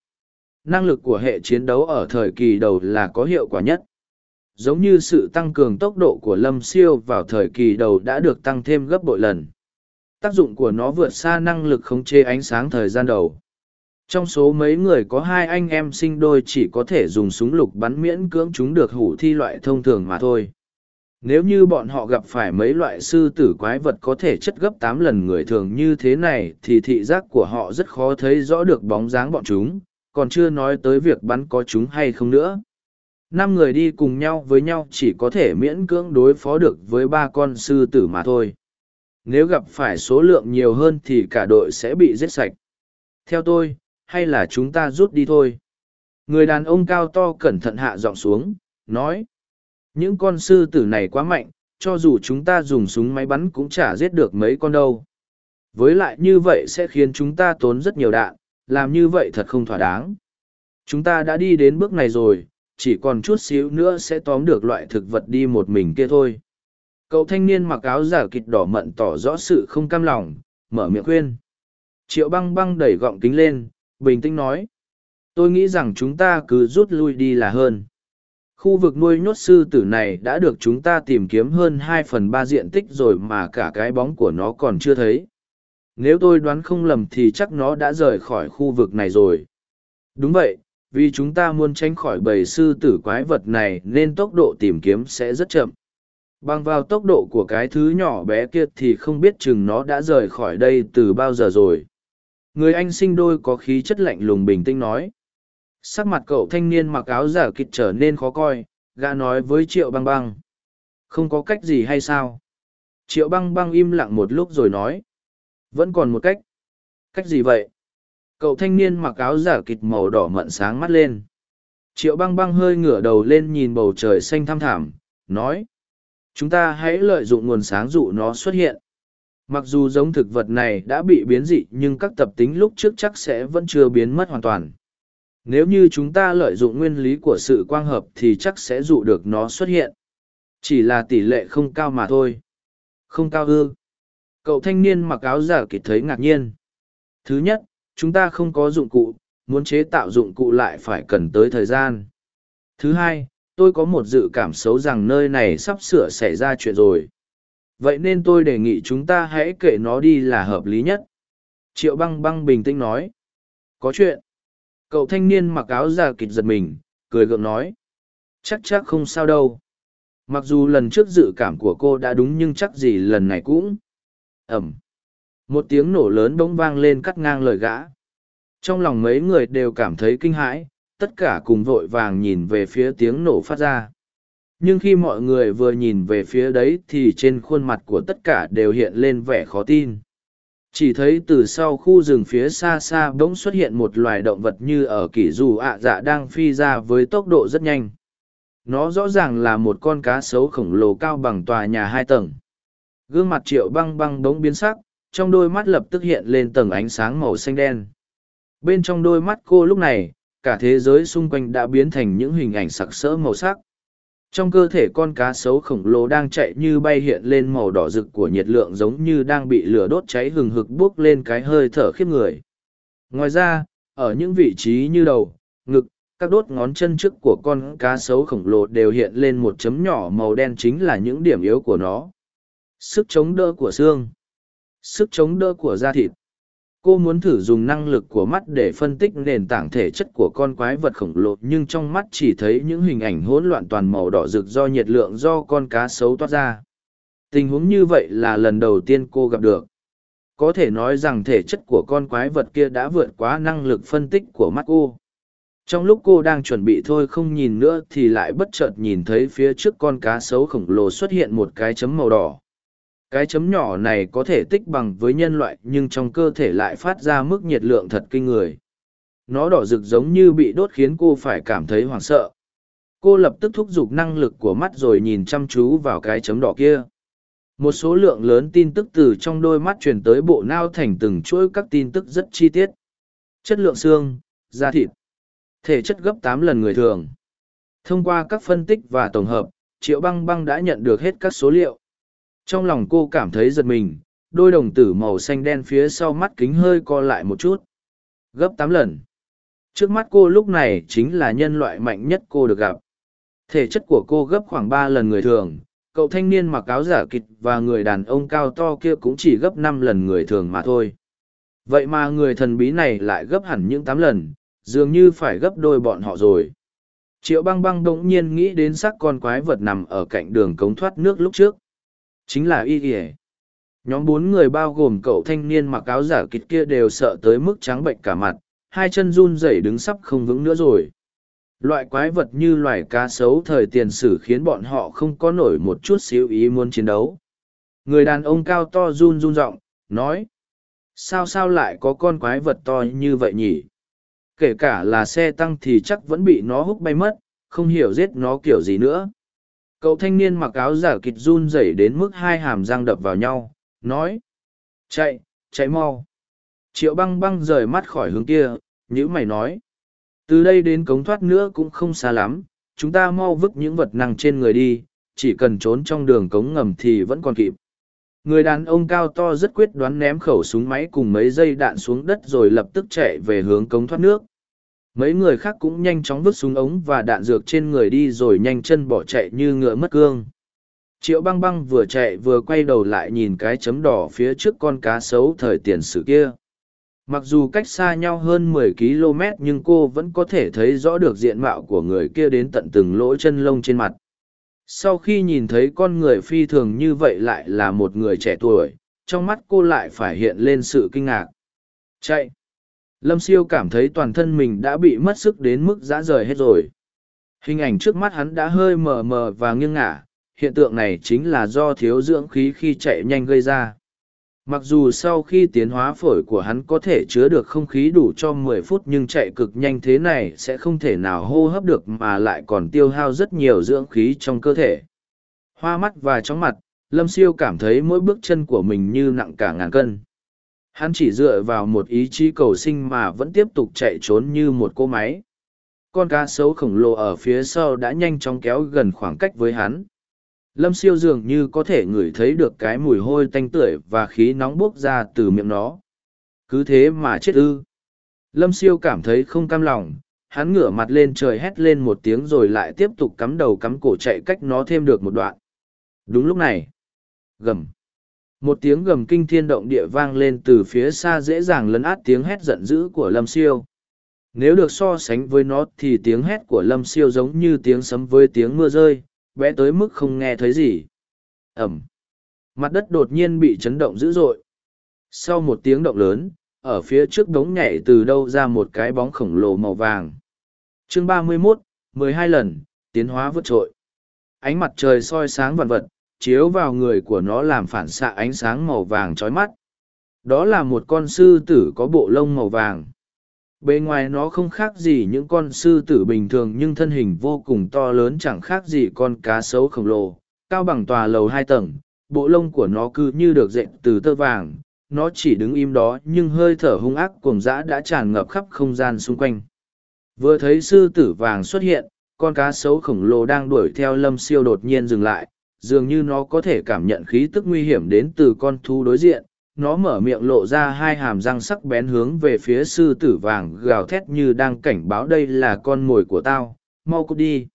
năng lực của hệ chiến đấu ở thời kỳ đầu là có hiệu quả nhất. Giống như sự tăng cường tốc độ của lâm siêu vào thời kỳ đầu đã được tăng thêm gấp bội lần. Tác dụng của nó vượt xa năng lực khống chế ánh sáng thời gian đầu. Trong số mấy người có hai anh em sinh đôi chỉ có thể dùng súng lục bắn miễn cưỡng chúng được hủ thi loại thông thường mà thôi. Nếu như bọn họ gặp phải mấy loại sư tử quái vật có thể chất gấp tám lần người thường như thế này thì thị giác của họ rất khó thấy rõ được bóng dáng bọn chúng, còn chưa nói tới việc bắn có chúng hay không nữa. Năm người đi cùng nhau với nhau chỉ có thể miễn cưỡng đối phó được với ba con sư tử mà thôi. Nếu gặp phải số lượng nhiều hơn thì cả đội sẽ bị giết sạch. Theo tôi, hay là chúng ta rút đi thôi. Người đàn ông cao to cẩn thận hạ giọng xuống, nói. Những con sư tử này quá mạnh, cho dù chúng ta dùng súng máy bắn cũng chả giết được mấy con đâu. Với lại như vậy sẽ khiến chúng ta tốn rất nhiều đạn, làm như vậy thật không thỏa đáng. Chúng ta đã đi đến bước này rồi, chỉ còn chút xíu nữa sẽ tóm được loại thực vật đi một mình kia thôi. Cậu thanh niên mặc áo giả kịch đỏ mận tỏ rõ sự không cam lòng, mở miệng khuyên. Triệu băng băng đẩy gọng kính lên, bình tĩnh nói. Tôi nghĩ rằng chúng ta cứ rút lui đi là hơn. Khu vực nuôi nhốt sư tử này đã được chúng ta tìm kiếm hơn hai phần ba diện tích rồi mà cả cái bóng của nó còn chưa thấy. Nếu tôi đoán không lầm thì chắc nó đã rời khỏi khu vực này rồi. Đúng vậy, vì chúng ta muốn tránh khỏi bầy sư tử quái vật này nên tốc độ tìm kiếm sẽ rất chậm. Bằng vào tốc độ của cái thứ nhỏ bé kia thì không biết chừng nó đã rời khỏi đây từ bao giờ rồi người anh sinh đôi có khí chất lạnh lùng bình tĩnh nói. Sắc mặt cậu thanh niên mặc áo giả kịch trở nên khó coi, gã nói với triệu băng băng. Không có cách gì hay sao? Triệu băng băng im lặng một lúc rồi nói. Vẫn còn một cách. Cách gì vậy? Cậu thanh niên mặc áo giả kịch màu đỏ mận sáng mắt lên. Triệu băng băng hơi ngửa đầu lên nhìn bầu trời xanh thăm thảm nói. Chúng ta hãy lợi dụng nguồn sáng dụ nó xuất hiện mặc dù giống thực vật này đã bị biến dị nhưng các tập tính lúc trước chắc sẽ vẫn chưa biến mất hoàn toàn nếu như chúng ta lợi dụng nguyên lý của sự quang hợp thì chắc sẽ dụ được nó xuất hiện. Chỉ là tỷ lệ không cao mà thôi. Không cao ư. Cậu thanh niên mặc áo giả kịp thấy ngạc nhiên. Thứ nhất, chúng ta không có dụng cụ, muốn chế tạo dụng cụ lại phải cần tới thời gian. Thứ hai, tôi có một dự cảm xấu rằng nơi này sắp sửa xảy ra chuyện rồi. Vậy nên tôi đề nghị chúng ta hãy kể nó đi là hợp lý nhất. Triệu băng băng bình tĩnh nói. Có chuyện. Cậu thanh niên mặc áo già kịch giật mình, cười gượng nói. Chắc chắc không sao đâu. Mặc dù lần trước dự cảm của cô đã đúng nhưng chắc gì lần này cũng. Ẩm. Một tiếng nổ lớn bỗng vang lên cắt ngang lời gã. Trong lòng mấy người đều cảm thấy kinh hãi, tất cả cùng vội vàng nhìn về phía tiếng nổ phát ra. Nhưng khi mọi người vừa nhìn về phía đấy thì trên khuôn mặt của tất cả đều hiện lên vẻ khó tin. Chỉ thấy từ sau khu rừng phía xa xa bỗng xuất hiện một loài động vật như ở kỷ dù ạ dạ đang phi ra với tốc độ rất nhanh. Nó rõ ràng là một con cá sấu khổng lồ cao bằng tòa nhà hai tầng. Gương mặt triệu băng băng bỗng biến sắc, trong đôi mắt lập tức hiện lên tầng ánh sáng màu xanh đen. Bên trong đôi mắt cô lúc này, cả thế giới xung quanh đã biến thành những hình ảnh sặc sỡ màu sắc trong cơ thể con cá sấu khổng lồ đang chạy như bay hiện lên màu đỏ rực của nhiệt lượng giống như đang bị lửa đốt cháy hừng hực buốc lên cái hơi thở khiếp người. Ngoài ra, ở những vị trí như đầu, ngực, các đốt ngón chân trước của con cá sấu khổng lồ đều hiện lên một chấm nhỏ màu đen chính là những điểm yếu của nó. Sức chống đỡ của xương. Sức chống đỡ của da thịt cô muốn thử dùng năng lực của mắt để phân tích nền tảng thể chất của con quái vật khổng lồ, nhưng trong mắt chỉ thấy những hình ảnh hỗn loạn toàn màu đỏ rực do nhiệt lượng do con cá sấu toát ra. Tình huống như vậy là lần đầu tiên cô gặp được. Có thể nói rằng thể chất của con quái vật kia đã vượt quá năng lực phân tích của mắt cô. Trong lúc cô đang chuẩn bị thôi không nhìn nữa thì lại bất chợt nhìn thấy phía trước con cá sấu khổng lồ xuất hiện một cái chấm màu đỏ cái chấm nhỏ này có thể tích bằng với nhân loại nhưng trong cơ thể lại phát ra mức nhiệt lượng thật kinh người. Nó đỏ rực giống như bị đốt khiến cô phải cảm thấy hoảng sợ. Cô lập tức thúc giục năng lực của mắt rồi nhìn chăm chú vào cái chấm đỏ kia. Một số lượng lớn tin tức từ trong đôi mắt truyền tới bộ nao thành từng chuỗi các tin tức rất chi tiết. Chất lượng xương, da thịt, thể chất gấp tám lần người thường. Thông qua các phân tích và tổng hợp, triệu băng băng đã nhận được hết các số liệu trong lòng cô cảm thấy giật mình, đôi đồng tử màu xanh đen phía sau mắt kính hơi co lại một chút. Gấp tám lần. trước mắt cô lúc này chính là nhân loại mạnh nhất cô được gặp thể chất của cô gấp khoảng ba lần người thường cậu thanh niên mặc áo giả kịch và người đàn ông cao to kia cũng chỉ gấp năm lần người thường mà thôi vậy mà người thần bí này lại gấp hẳn những tám lần dường như phải gấp đôi bọn họ rồi triệu băng băng đ ỗ n g nhiên nghĩ đến xác con quái vật nằm ở cạnh đường cống thoát nước lúc trước chính là y ỉa nhóm bốn người bao gồm cậu thanh niên mặc áo giả kịch kia đều sợ tới mức trắng bệnh cả mặt, hai chân run rẩy đứng sắp không vững nữa rồi. Loại quái vật như loài cá sấu thời tiền sử khiến bọn họ không có nổi một chút xíu ý muốn chiến đấu. Người đàn ông cao to run run r i n g nói, sao sao lại có con quái vật to như vậy nhỉ? Kể cả là xe tăng thì chắc vẫn bị nó húc bay mất, không hiểu giết nó kiểu gì nữa cậu thanh niên mặc áo giả kịt run rẩy đến mức hai hàm răng đập vào nhau, nói, chạy chạy mau. Triệu băng băng rời mắt khỏi hướng kia nhữ mày nói, từ đây đến cống thoát nữa cũng không xa lắm, chúng ta mau vứt những vật năng trên người đi, chỉ cần trốn trong đường cống ngầm thì vẫn còn kịp. Người đàn ông cao to rất quyết đoán ném khẩu súng máy cùng mấy dây đạn xuống đất rồi lập tức chạy về hướng cống thoát nước mấy người khác cũng nhanh chóng vứt súng ống và đạn dược trên người đi rồi nhanh chân bỏ chạy như ngựa mất cương. Triệu băng băng vừa chạy vừa quay đầu lại nhìn cái chấm đỏ phía trước con cá sấu thời tiền sử kia. Mặc dù cách xa nhau hơn 10 km nhưng cô vẫn có thể thấy rõ được diện mạo của người kia đến tận từng lỗ chân lông trên mặt. Sau khi nhìn thấy con người phi thường như vậy lại là một người trẻ tuổi, trong mắt cô lại phải hiện lên sự kinh ngạc. Chạy! Lâm siêu cảm thấy toàn thân mình đã bị mất sức đến mức dã rời hết rồi. Hình ảnh trước mắt hắn đã hơi mờ mờ và nghiêng ngả, hiện tượng này chính là do thiếu dưỡng khí khi chạy nhanh gây ra. Mặc dù sau khi tiến hóa phổi của hắn có thể chứa được không khí đủ cho 10 phút nhưng chạy cực nhanh thế này sẽ không thể nào hô hấp được mà lại còn tiêu hao rất nhiều dưỡng khí trong cơ thể. Hoa mắt và chóng mặt, lâm siêu cảm thấy mỗi bước chân của mình như nặng cả ngàn cân. Hắn chỉ dựa vào một ý chí cầu sinh mà vẫn tiếp tục chạy trốn như một cô máy. Con cá sấu khổng lồ ở phía sau đã nhanh chóng kéo gần khoảng cách với hắn. Lâm siêu dường như có thể ngửi thấy được cái mùi hôi tanh tưởi và khí nóng bốc ra từ miệng nó. Cứ thế mà chết ư. Lâm siêu cảm thấy không cam lòng, hắn ngửa mặt lên trời hét lên một tiếng rồi lại tiếp tục cắm đầu cắm cổ chạy cách nó thêm được một đoạn. Đúng lúc này, gầm một tiếng gầm kinh thiên động địa vang lên từ phía xa dễ dàng lấn át tiếng hét giận dữ của lâm siêu. Nếu được so sánh với nó thì tiếng hét của lâm siêu giống như tiếng sấm với tiếng mưa rơi vẽ tới mức không nghe thấy gì. Ẩm. Mặt đất đột nhiên bị chấn động dữ dội. Sau một tiếng động lớn, ở phía trước đống nhảy từ đâu ra một cái bóng khổng lồ màu vàng. Chương ba mươi mốt, mười hai lần, tiến hóa vượt trội. Ánh mặt trời soi sáng vạn vật chiếu vào người của nó làm phản xạ ánh sáng màu vàng trói mắt. Đó là một con sư tử có bộ lông màu vàng. Bề ngoài nó không khác gì những con sư tử bình thường nhưng thân hình vô cùng to lớn chẳng khác gì con cá sấu khổng lồ, cao bằng tòa lầu hai tầng, bộ lông của nó cứ như được dệt từ tơ vàng, nó chỉ đứng im đó nhưng hơi thở hung ác cuồng dã đã tràn ngập khắp không gian xung quanh. Vừa thấy sư tử vàng xuất hiện, con cá sấu khổng lồ đang đuổi theo lâm siêu đột nhiên dừng lại, dường như nó có thể cảm nhận khí tức nguy hiểm đến từ con thú đối diện. Nó mở miệng lộ ra hai hàm răng sắc bén hướng về phía sư tử vàng, gào thét như đang cảnh báo đây là con mồi của tao, mau cút đi.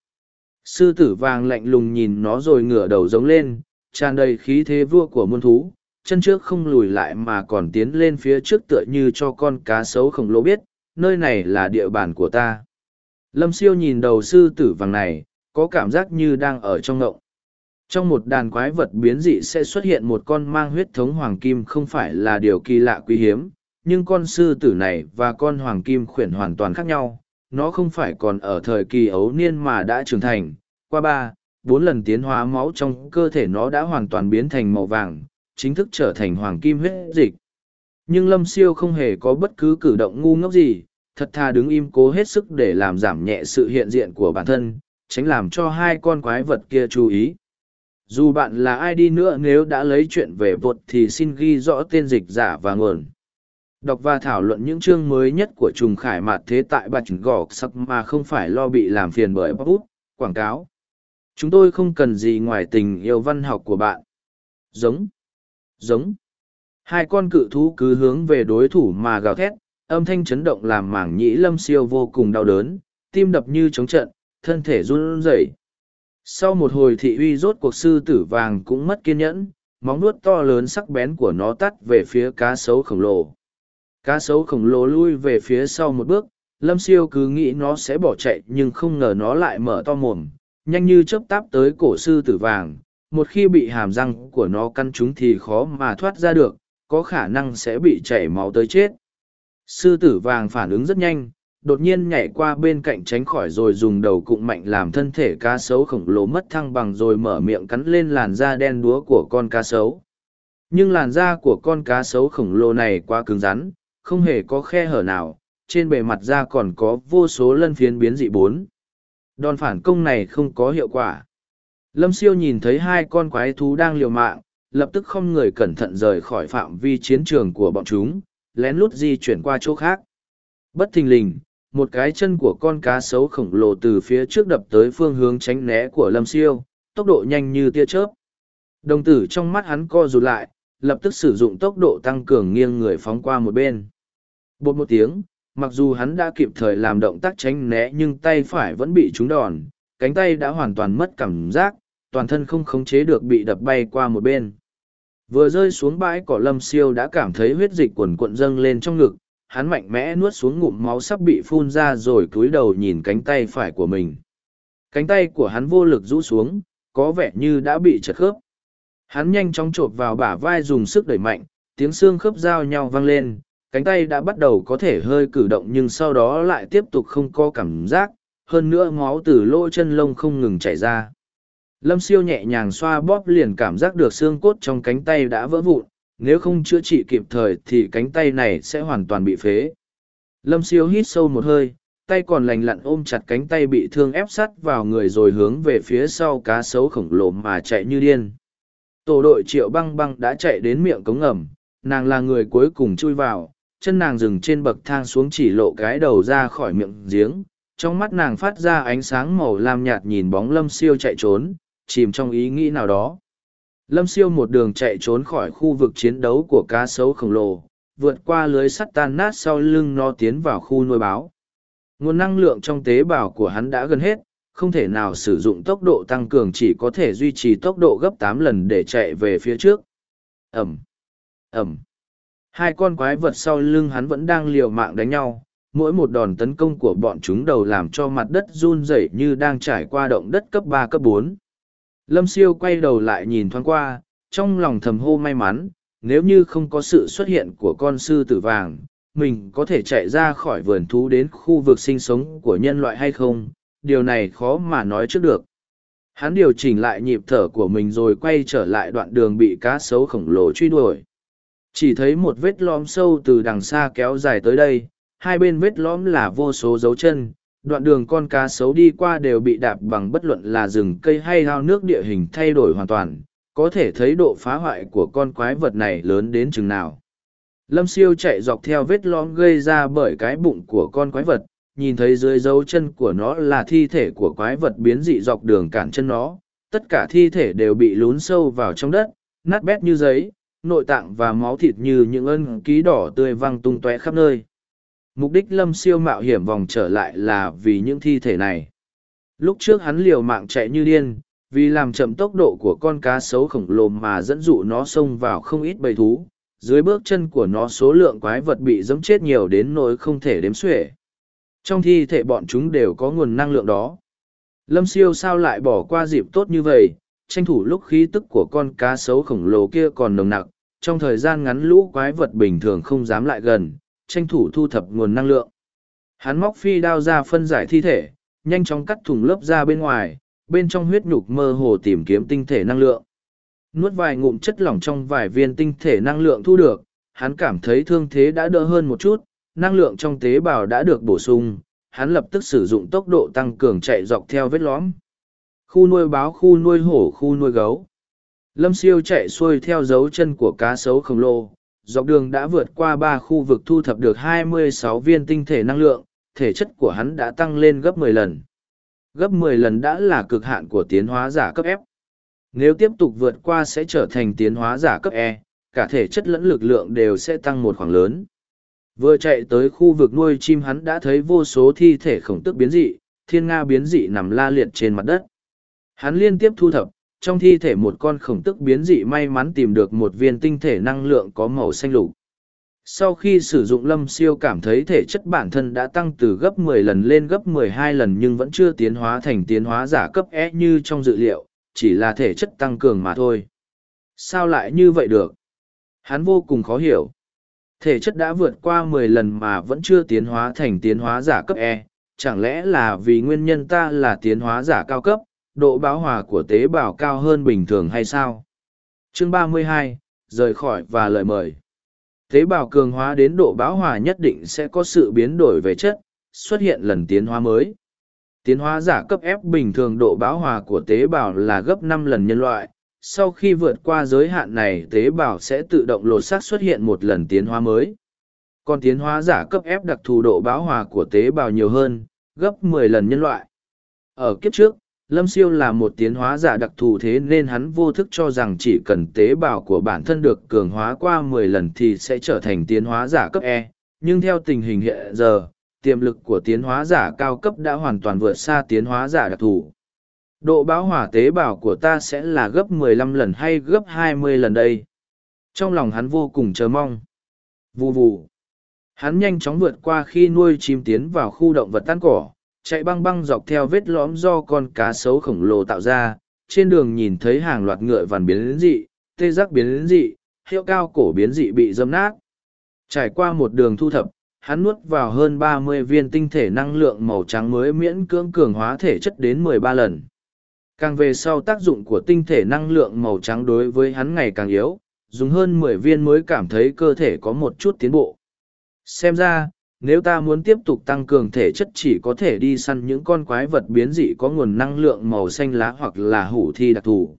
Sư tử vàng lạnh lùng nhìn nó rồi ngửa đầu giống lên, tràn đầy khí thế vua của muôn thú. Chân trước không lùi lại mà còn tiến lên phía trước tựa như cho con cá sấu khổng lồ biết, nơi này là địa bàn của ta. Lâm siêu nhìn đầu sư tử vàng này, có cảm giác như đang ở trong ngộng trong một đàn quái vật biến dị sẽ xuất hiện một con mang huyết thống hoàng kim không phải là điều kỳ lạ quý hiếm, nhưng con sư tử này và con hoàng kim khuyển hoàn toàn khác nhau. Nó không phải còn ở thời kỳ ấu niên mà đã trưởng thành. Qua ba, bốn lần tiến hóa máu trong cơ thể nó đã hoàn toàn biến thành màu vàng, chính thức trở thành hoàng kim huyết dịch. Nhưng lâm siêu không hề có bất cứ cử động ngu ngốc gì, thật thà đứng im cố hết sức để làm giảm nhẹ sự hiện diện của bản thân, tránh làm cho hai con quái vật kia chú ý dù bạn là ai đi nữa nếu đã lấy chuyện về vột thì xin ghi rõ tên dịch giả và nguồn. Đọc và thảo luận những chương mới nhất của trùng khải mạt thế tại bạch gò sắc mà không phải lo bị làm phiền bởi bóc út quảng cáo. Chúng tôi không cần gì ngoài tình yêu văn học của bạn. Giống. Giống. Hai con cự thú cứ hướng về đối thủ mà gào thét âm thanh chấn động làm mảng nhĩ lâm siêu vô cùng đau đớn, tim đập như trống trận, thân thể run rẩy. Sau một hồi thị uy rốt cuộc sư tử vàng cũng mất kiên nhẫn, móng nuốt to lớn sắc bén của nó tắt về phía cá sấu khổng lồ. Cá sấu khổng lồ lui về phía sau một bước, lâm siêu cứ nghĩ nó sẽ bỏ chạy nhưng không ngờ nó lại mở to mồm, nhanh như chớp táp tới cổ sư tử vàng. Một khi bị hàm răng của nó căn chúng thì khó mà thoát ra được, có khả năng sẽ bị chảy máu tới chết. Sư tử vàng phản ứng rất nhanh, đột nhiên nhảy qua bên cạnh tránh khỏi rồi dùng đầu cụng mạnh làm thân thể cá sấu khổng lồ mất thăng bằng rồi mở miệng cắn lên làn da đen đúa của con cá sấu. Nhưng làn da của con cá sấu khổng lồ này quá cứng rắn, không hề có khe hở nào, trên bề mặt da còn có vô số lân phiến biến dị bốn. Đòn phản công này không có hiệu quả. Lâm siêu nhìn thấy hai con quái thú đang liều mạng, lập tức không người cẩn thận rời khỏi phạm vi chiến trường của bọn chúng, lén lút di chuyển qua chỗ khác. Bất thình lình, một cái chân của con cá sấu khổng lồ từ phía trước đập tới phương hướng tránh né của lâm siêu, tốc độ nhanh như tia chớp. Đồng tử trong mắt hắn co rụt lại, lập tức sử dụng tốc độ tăng cường nghiêng người phóng qua một bên. Bột một tiếng, mặc dù hắn đã kịp thời làm động tác tránh né nhưng tay phải vẫn bị trúng đòn, cánh tay đã hoàn toàn mất cảm giác, toàn thân không khống chế được bị đập bay qua một bên. Vừa rơi xuống bãi cỏ lâm siêu đã cảm thấy huyết dịch quần quận dâng lên trong ngực hắn mạnh mẽ nuốt xuống ngụm máu sắp bị phun ra rồi cúi đầu nhìn cánh tay phải của mình. Cánh tay của hắn vô lực rũ xuống, có vẻ như đã bị chật khớp. Hắn nhanh chóng chộp vào bả vai dùng sức đẩy mạnh, tiếng xương khớp giao nhau vang lên, cánh tay đã bắt đầu có thể hơi cử động nhưng sau đó lại tiếp tục không có cảm giác, hơn nữa máu từ lỗ chân lông không ngừng chảy ra. Lâm siêu nhẹ nhàng xoa bóp liền cảm giác được xương cốt trong cánh tay đã vỡ vụn, nếu không chữa trị kịp thời thì cánh tay này sẽ hoàn toàn bị phế. Lâm siêu hít sâu một hơi, tay còn lành lặn ôm chặt cánh tay bị thương ép sắt vào người rồi hướng về phía sau cá sấu khổng lồ mà chạy như điên. Tổ đội triệu băng băng đã chạy đến miệng cống ngầm, nàng là người cuối cùng chui vào, chân nàng dừng trên bậc thang xuống chỉ lộ cái đầu ra khỏi miệng giếng. Trong mắt nàng phát ra ánh sáng màu lam nhạt nhìn bóng lâm siêu chạy trốn, chìm trong ý nghĩ nào đó. Lâm siêu một đường chạy trốn khỏi khu vực chiến đấu của cá sấu khổng lồ, vượt qua lưới sắt tan nát sau lưng nó tiến vào khu nuôi báo. Nguồn năng lượng trong tế bào của hắn đã gần hết, không thể nào sử dụng tốc độ tăng cường chỉ có thể duy trì tốc độ gấp tám lần để chạy về phía trước. Ẩm! Ẩm! Hai con quái vật sau lưng hắn vẫn đang liều mạng đánh nhau, mỗi một đòn tấn công của bọn chúng đầu làm cho mặt đất run rẩy như đang trải qua động đất cấp ba cấp bốn Lâm siêu quay đầu lại nhìn thoáng qua, trong lòng thầm hô may mắn, nếu như không có sự xuất hiện của con sư tử vàng, mình có thể chạy ra khỏi vườn thú đến khu vực sinh sống của nhân loại hay không, điều này khó mà nói trước được. Hắn điều chỉnh lại nhịp thở của mình rồi quay trở lại đoạn đường bị cá sấu khổng lồ truy đuổi. Chỉ thấy một vết lõm sâu từ đằng xa kéo dài tới đây, hai bên vết lõm là vô số dấu chân, đoạn đường con cá sấu đi qua đều bị đạp bằng bất luận là rừng cây hay ao nước địa hình thay đổi hoàn toàn, có thể thấy độ phá hoại của con quái vật này lớn đến chừng nào. Lâm siêu chạy dọc theo vết lõm gây ra bởi cái bụng của con quái vật, nhìn thấy dưới dấu chân của nó là thi thể của quái vật biến dị dọc đường cản chân nó, tất cả thi thể đều bị lún sâu vào trong đất, nát bét như giấy, nội tạng và máu thịt như những ân ký đỏ tươi văng tung tóe khắp nơi mục đích lâm siêu mạo hiểm vòng trở lại là vì những thi thể này. Lúc trước hắn liều mạng chạy như điên, vì làm chậm tốc độ của con cá sấu khổng lồ mà dẫn dụ nó xông vào không ít bầy thú. Dưới bước chân của nó số lượng quái vật bị dẫm chết nhiều đến nỗi không thể đếm xuể. Trong thi thể bọn chúng đều có nguồn năng lượng đó. Lâm siêu sao lại bỏ qua dịp tốt như vậy? Tranh thủ lúc khí tức của con cá sấu khổng lồ kia còn nồng nặc, trong thời gian ngắn lũ quái vật bình thường không dám lại gần tranh thủ thu thập nguồn năng lượng. Hắn móc phi đao ra phân giải thi thể, nhanh chóng cắt thủng lớp ra bên ngoài, bên trong huyết nhục mơ hồ tìm kiếm tinh thể năng lượng. Nuốt vài ngụm chất lỏng trong vài viên tinh thể năng lượng thu được, hắn cảm thấy thương thế đã đỡ hơn một chút, năng lượng trong tế bào đã được bổ sung, hắn lập tức sử dụng tốc độ tăng cường chạy dọc theo vết lõm. Khu nuôi báo, khu nuôi hổ, khu nuôi gấu. Lâm siêu chạy xuôi theo dấu chân của cá sấu khổng lồ, dọc đường đã vượt qua ba khu vực thu thập được 26 viên tinh thể năng lượng, thể chất của hắn đã tăng lên gấp 10 lần. Gấp 10 lần đã là cực hạn của tiến hóa giả cấp F. Nếu tiếp tục vượt qua sẽ trở thành tiến hóa giả cấp E, cả thể chất lẫn lực lượng đều sẽ tăng một khoảng lớn. Vừa chạy tới khu vực nuôi chim hắn đã thấy vô số thi thể khổng tức biến dị, thiên nga biến dị nằm la liệt trên mặt đất. Hắn liên tiếp thu thập, trong thi thể một con khổng tức biến dị may mắn tìm được một viên tinh thể năng lượng có màu xanh lục. Sau khi sử dụng lâm siêu cảm thấy thể chất bản thân đã tăng từ gấp 10 lần lên gấp 12 lần nhưng vẫn chưa tiến hóa thành tiến hóa giả cấp E như trong dự liệu, chỉ là thể chất tăng cường mà thôi. Sao lại như vậy được? Hắn vô cùng khó hiểu. Thể chất đã vượt qua 10 lần mà vẫn chưa tiến hóa thành tiến hóa giả cấp E, chẳng lẽ là vì nguyên nhân ta là tiến hóa giả cao cấp, độ báo hòa của tế bào cao hơn bình thường hay sao? Chương 32, rời khỏi và lời mời. Tế bào cường hóa đến độ bão hòa nhất định sẽ có sự biến đổi về chất, xuất hiện lần tiến hóa mới. Tiến hóa giả cấp F bình thường độ bão hòa của tế bào là gấp năm lần nhân loại. Sau khi vượt qua giới hạn này tế bào sẽ tự động lột xác xuất hiện một lần tiến hóa mới. Còn tiến hóa giả cấp F đặc thù độ bão hòa của tế bào nhiều hơn, gấp 10 lần nhân loại. Ở kiếp trước, lâm siêu là một tiến hóa giả đặc thù thế nên hắn vô thức cho rằng chỉ cần tế bào của bản thân được cường hóa qua mười lần thì sẽ trở thành tiến hóa giả cấp e. Nhưng theo tình hình hiện giờ, tiềm lực của tiến hóa giả cao cấp đã hoàn toàn vượt xa tiến hóa giả đặc thù. Độ bão hỏa tế bào của ta sẽ là gấp 15 lần hay gấp 20 lần đây? Trong lòng hắn vô cùng chờ mong. Vù vù. Hắn nhanh chóng vượt qua khi nuôi chim tiến vào khu động vật tan cỏ chạy băng băng dọc theo vết lõm do con cá sấu khổng lồ tạo ra, trên đường nhìn thấy hàng loạt ngựa vằn biến dị, tê giác biến dị, hiệu cao cổ biến dị bị dâm nát. Trải qua một đường thu thập, hắn nuốt vào hơn ba mươi viên tinh thể năng lượng màu trắng mới miễn cưỡng cường hóa thể chất đến mười ba lần. Càng về sau tác dụng của tinh thể năng lượng màu trắng đối với hắn ngày càng yếu, dùng hơn mười viên mới cảm thấy cơ thể có một chút tiến bộ. Xem ra, nếu ta muốn tiếp tục tăng cường thể chất chỉ có thể đi săn những con quái vật biến dị có nguồn năng lượng màu xanh lá hoặc là hủ thi đặc thù.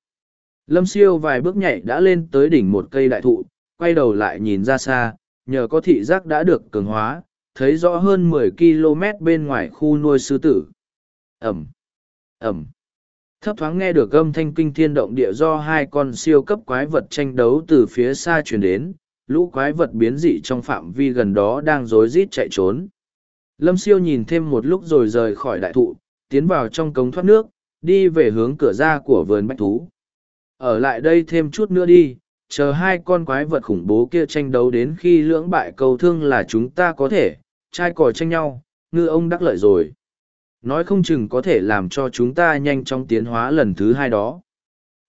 Lâm siêu vài bước nhảy đã lên tới đỉnh một cây đại thụ, quay đầu lại nhìn ra xa, nhờ có thị giác đã được cường hóa, thấy rõ hơn 10 km bên ngoài khu nuôi sư tử. Ẩm ẩm. Thấp thoáng nghe được âm thanh kinh thiên động địa do hai con siêu cấp quái vật tranh đấu từ phía xa truyền đến lũ quái vật biến dị trong phạm vi gần đó đang rối rít chạy trốn. Lâm siêu nhìn thêm một lúc rồi rời khỏi đại thụ, tiến vào trong cống thoát nước, đi về hướng cửa ra của vườn bách thú. Ở lại đây thêm chút nữa đi, chờ hai con quái vật khủng bố kia tranh đấu đến khi lưỡng bại cầu thương là chúng ta có thể, trai còi tranh nhau, ngư ông đắc lợi rồi. Nói không chừng có thể làm cho chúng ta nhanh chóng tiến hóa lần thứ hai đó.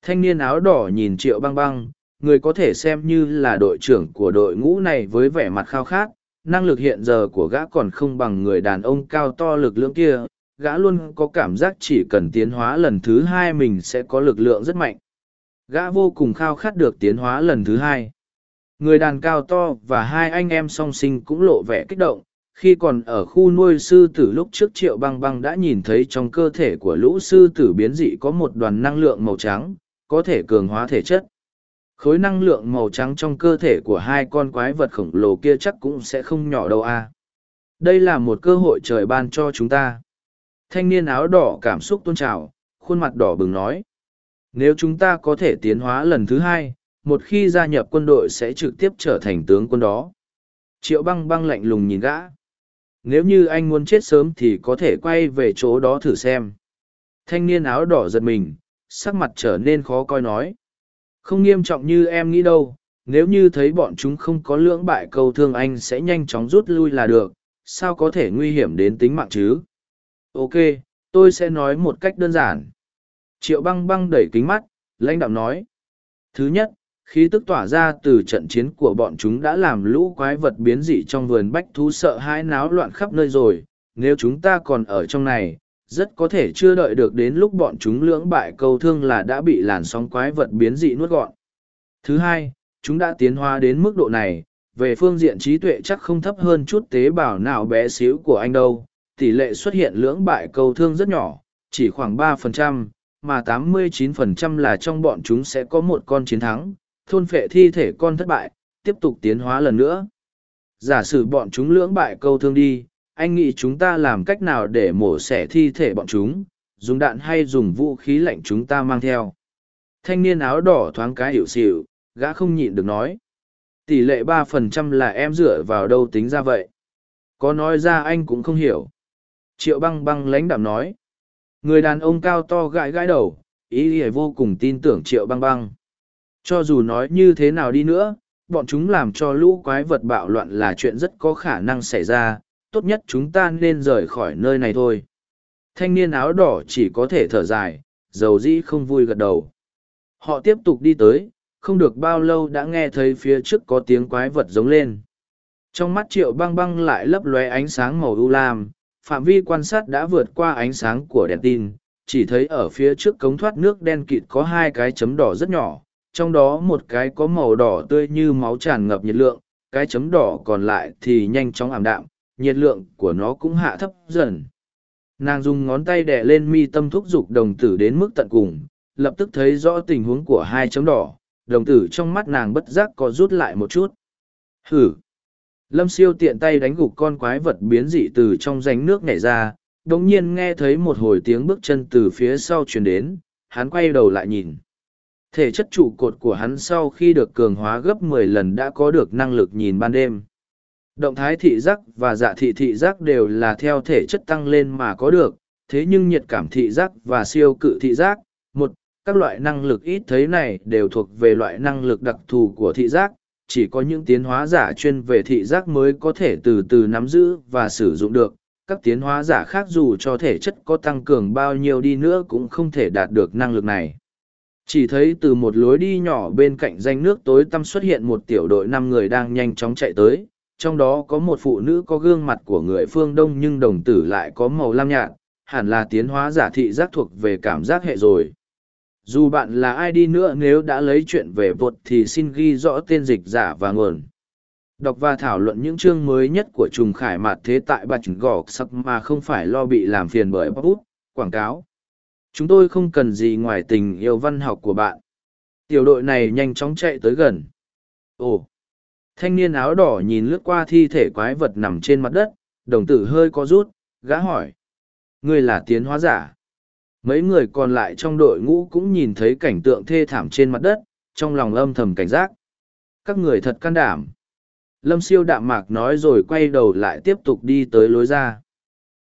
Thanh niên áo đỏ nhìn triệu băng băng, người có thể xem như là đội trưởng của đội ngũ này với vẻ mặt khao khát, năng lực hiện giờ của gã còn không bằng người đàn ông cao to lực lượng kia, gã luôn có cảm giác chỉ cần tiến hóa lần thứ hai mình sẽ có lực lượng rất mạnh. Gã vô cùng khao khát được tiến hóa lần thứ hai. Người đàn cao to và hai anh em song sinh cũng lộ vẻ kích động, khi còn ở khu nuôi sư tử lúc trước triệu băng băng đã nhìn thấy trong cơ thể của lũ sư tử biến dị có một đoàn năng lượng màu trắng, có thể cường hóa thể chất khối năng lượng màu trắng trong cơ thể của hai con quái vật khổng lồ kia chắc cũng sẽ không nhỏ đâu a. Đây là một cơ hội trời ban cho chúng ta. Thanh niên áo đỏ cảm xúc tôn trào, khuôn mặt đỏ bừng nói. Nếu chúng ta có thể tiến hóa lần thứ hai, một khi gia nhập quân đội sẽ trực tiếp trở thành tướng quân đó. Triệu băng băng lạnh lùng nhìn gã. Nếu như anh muốn chết sớm thì có thể quay về chỗ đó thử xem. Thanh niên áo đỏ giật mình, sắc mặt trở nên khó coi nói không nghiêm trọng như em nghĩ đâu, nếu như thấy bọn chúng không có lưỡng bại câu thương anh sẽ nhanh chóng rút lui là được, sao có thể nguy hiểm đến tính mạng chứ? Ok, tôi sẽ nói một cách đơn giản. Triệu băng băng đẩy kính mắt, lãnh đạo nói. Thứ nhất, khí tức tỏa ra từ trận chiến của bọn chúng đã làm lũ quái vật biến dị trong vườn bách thú sợ hãi náo loạn khắp nơi rồi, nếu chúng ta còn ở trong này, rất có thể chưa đợi được đến lúc bọn chúng lưỡng bại câu thương là đã bị làn sóng quái vật biến dị nuốt gọn. Thứ hai, chúng đã tiến hóa đến mức độ này, về phương diện trí tuệ chắc không thấp hơn chút tế bào nào bé xíu của anh đâu, tỷ lệ xuất hiện lưỡng bại câu thương rất nhỏ, chỉ khoảng 3%, mà 89% là trong bọn chúng sẽ có một con chiến thắng, thôn phệ thi thể con thất bại, tiếp tục tiến hóa lần nữa. Giả sử bọn chúng lưỡng bại câu thương đi, anh nghĩ chúng ta làm cách nào để mổ xẻ thi thể bọn chúng dùng đạn hay dùng vũ khí lạnh chúng ta mang theo thanh niên áo đỏ thoáng cái hiệu xịu gã không nhịn được nói Tỷ lệ ba phần trăm là em dựa vào đâu tính ra vậy? Có nói ra anh cũng không hiểu. Triệu băng băng lãnh đạm nói. Người đàn ông cao to gãi gãi đầu, ý ý vô cùng tin tưởng triệu băng băng. Cho dù nói như thế nào đi nữa, bọn chúng làm cho lũ quái vật bạo loạn là chuyện rất có khả năng xảy ra, tốt nhất chúng ta nên rời khỏi nơi này thôi. Thanh niên áo đỏ chỉ có thể thở dài, dầu dĩ không vui gật đầu. Họ tiếp tục đi tới, không được bao lâu đã nghe thấy phía trước có tiếng quái vật giống lên. Trong mắt triệu băng băng lại lấp lóe ánh sáng màu u lam, phạm vi quan sát đã vượt qua ánh sáng của đèn tin, chỉ thấy ở phía trước cống thoát nước đen kịt có hai cái chấm đỏ rất nhỏ, trong đó một cái có màu đỏ tươi như máu tràn ngập nhiệt lượng, cái chấm đỏ còn lại thì nhanh chóng ảm đạm, nhiệt lượng của nó cũng hạ thấp dần. Nàng dùng ngón tay đè lên mi tâm thúc giục đồng tử đến mức tận cùng, lập tức thấy rõ tình huống của hai chấm đỏ, đồng tử trong mắt nàng bất giác có rút lại một chút. Hử! Lâm siêu tiện tay đánh gục con quái vật biến dị từ trong ránh nước nhảy ra, đồng nhiên nghe thấy một hồi tiếng bước chân từ phía sau truyền đến, hắn quay đầu lại nhìn. Thể chất trụ cột của hắn sau khi được cường hóa gấp mười lần đã có được năng lực nhìn ban đêm. Động thái thị giác và dạ thị thị giác đều là theo thể chất tăng lên mà có được, thế nhưng nhiệt cảm thị giác và siêu cự thị giác, một, các loại năng lực ít thấy này đều thuộc về loại năng lực đặc thù của thị giác, chỉ có những tiến hóa giả chuyên về thị giác mới có thể từ từ nắm giữ và sử dụng được. Các tiến hóa giả khác dù cho thể chất có tăng cường bao nhiêu đi nữa cũng không thể đạt được năng lực này. Chỉ thấy từ một lối đi nhỏ bên cạnh danh nước tối tăm xuất hiện một tiểu đội năm người đang nhanh chóng chạy tới, trong đó có một phụ nữ có gương mặt của người phương Đông nhưng đồng tử lại có màu lam nhạt, hẳn là tiến hóa giả thị giác thuộc về cảm giác hệ rồi. Dù bạn là ai đi nữa nếu đã lấy chuyện về vột thì xin ghi rõ tên dịch giả và nguồn. Đọc và thảo luận những chương mới nhất của trùng khải mạt thế tại bạch gỏ sắc mà không phải lo bị làm phiền bởi bút út, quảng cáo. Chúng tôi không cần gì ngoài tình yêu văn học của bạn. Tiểu đội này nhanh chóng chạy tới gần. Ồ! Thanh niên áo đỏ nhìn lướt qua thi thể quái vật nằm trên mặt đất, đồng tử hơi có rút, gã hỏi. Ngươi là tiến hóa giả. Mấy người còn lại trong đội ngũ cũng nhìn thấy cảnh tượng thê thảm trên mặt đất, trong lòng âm thầm cảnh giác. Các người thật can đảm. Lâm siêu đạm mạc nói rồi quay đầu lại tiếp tục đi tới lối ra.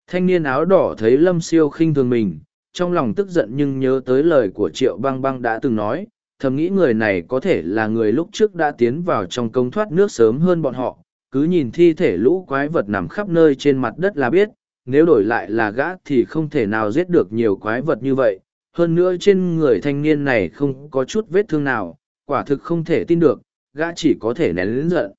Thanh niên áo đỏ thấy lâm siêu khinh thường mình, trong lòng tức giận nhưng nhớ tới lời của triệu băng băng đã từng nói, thầm nghĩ người này có thể là người lúc trước đã tiến vào trong công thoát nước sớm hơn bọn họ, cứ nhìn thi thể lũ quái vật nằm khắp nơi trên mặt đất là biết, nếu đổi lại là gã thì không thể nào giết được nhiều quái vật như vậy. Hơn nữa trên người thanh niên này không có chút vết thương nào, quả thực không thể tin được, gã chỉ có thể nén lĩnh giận.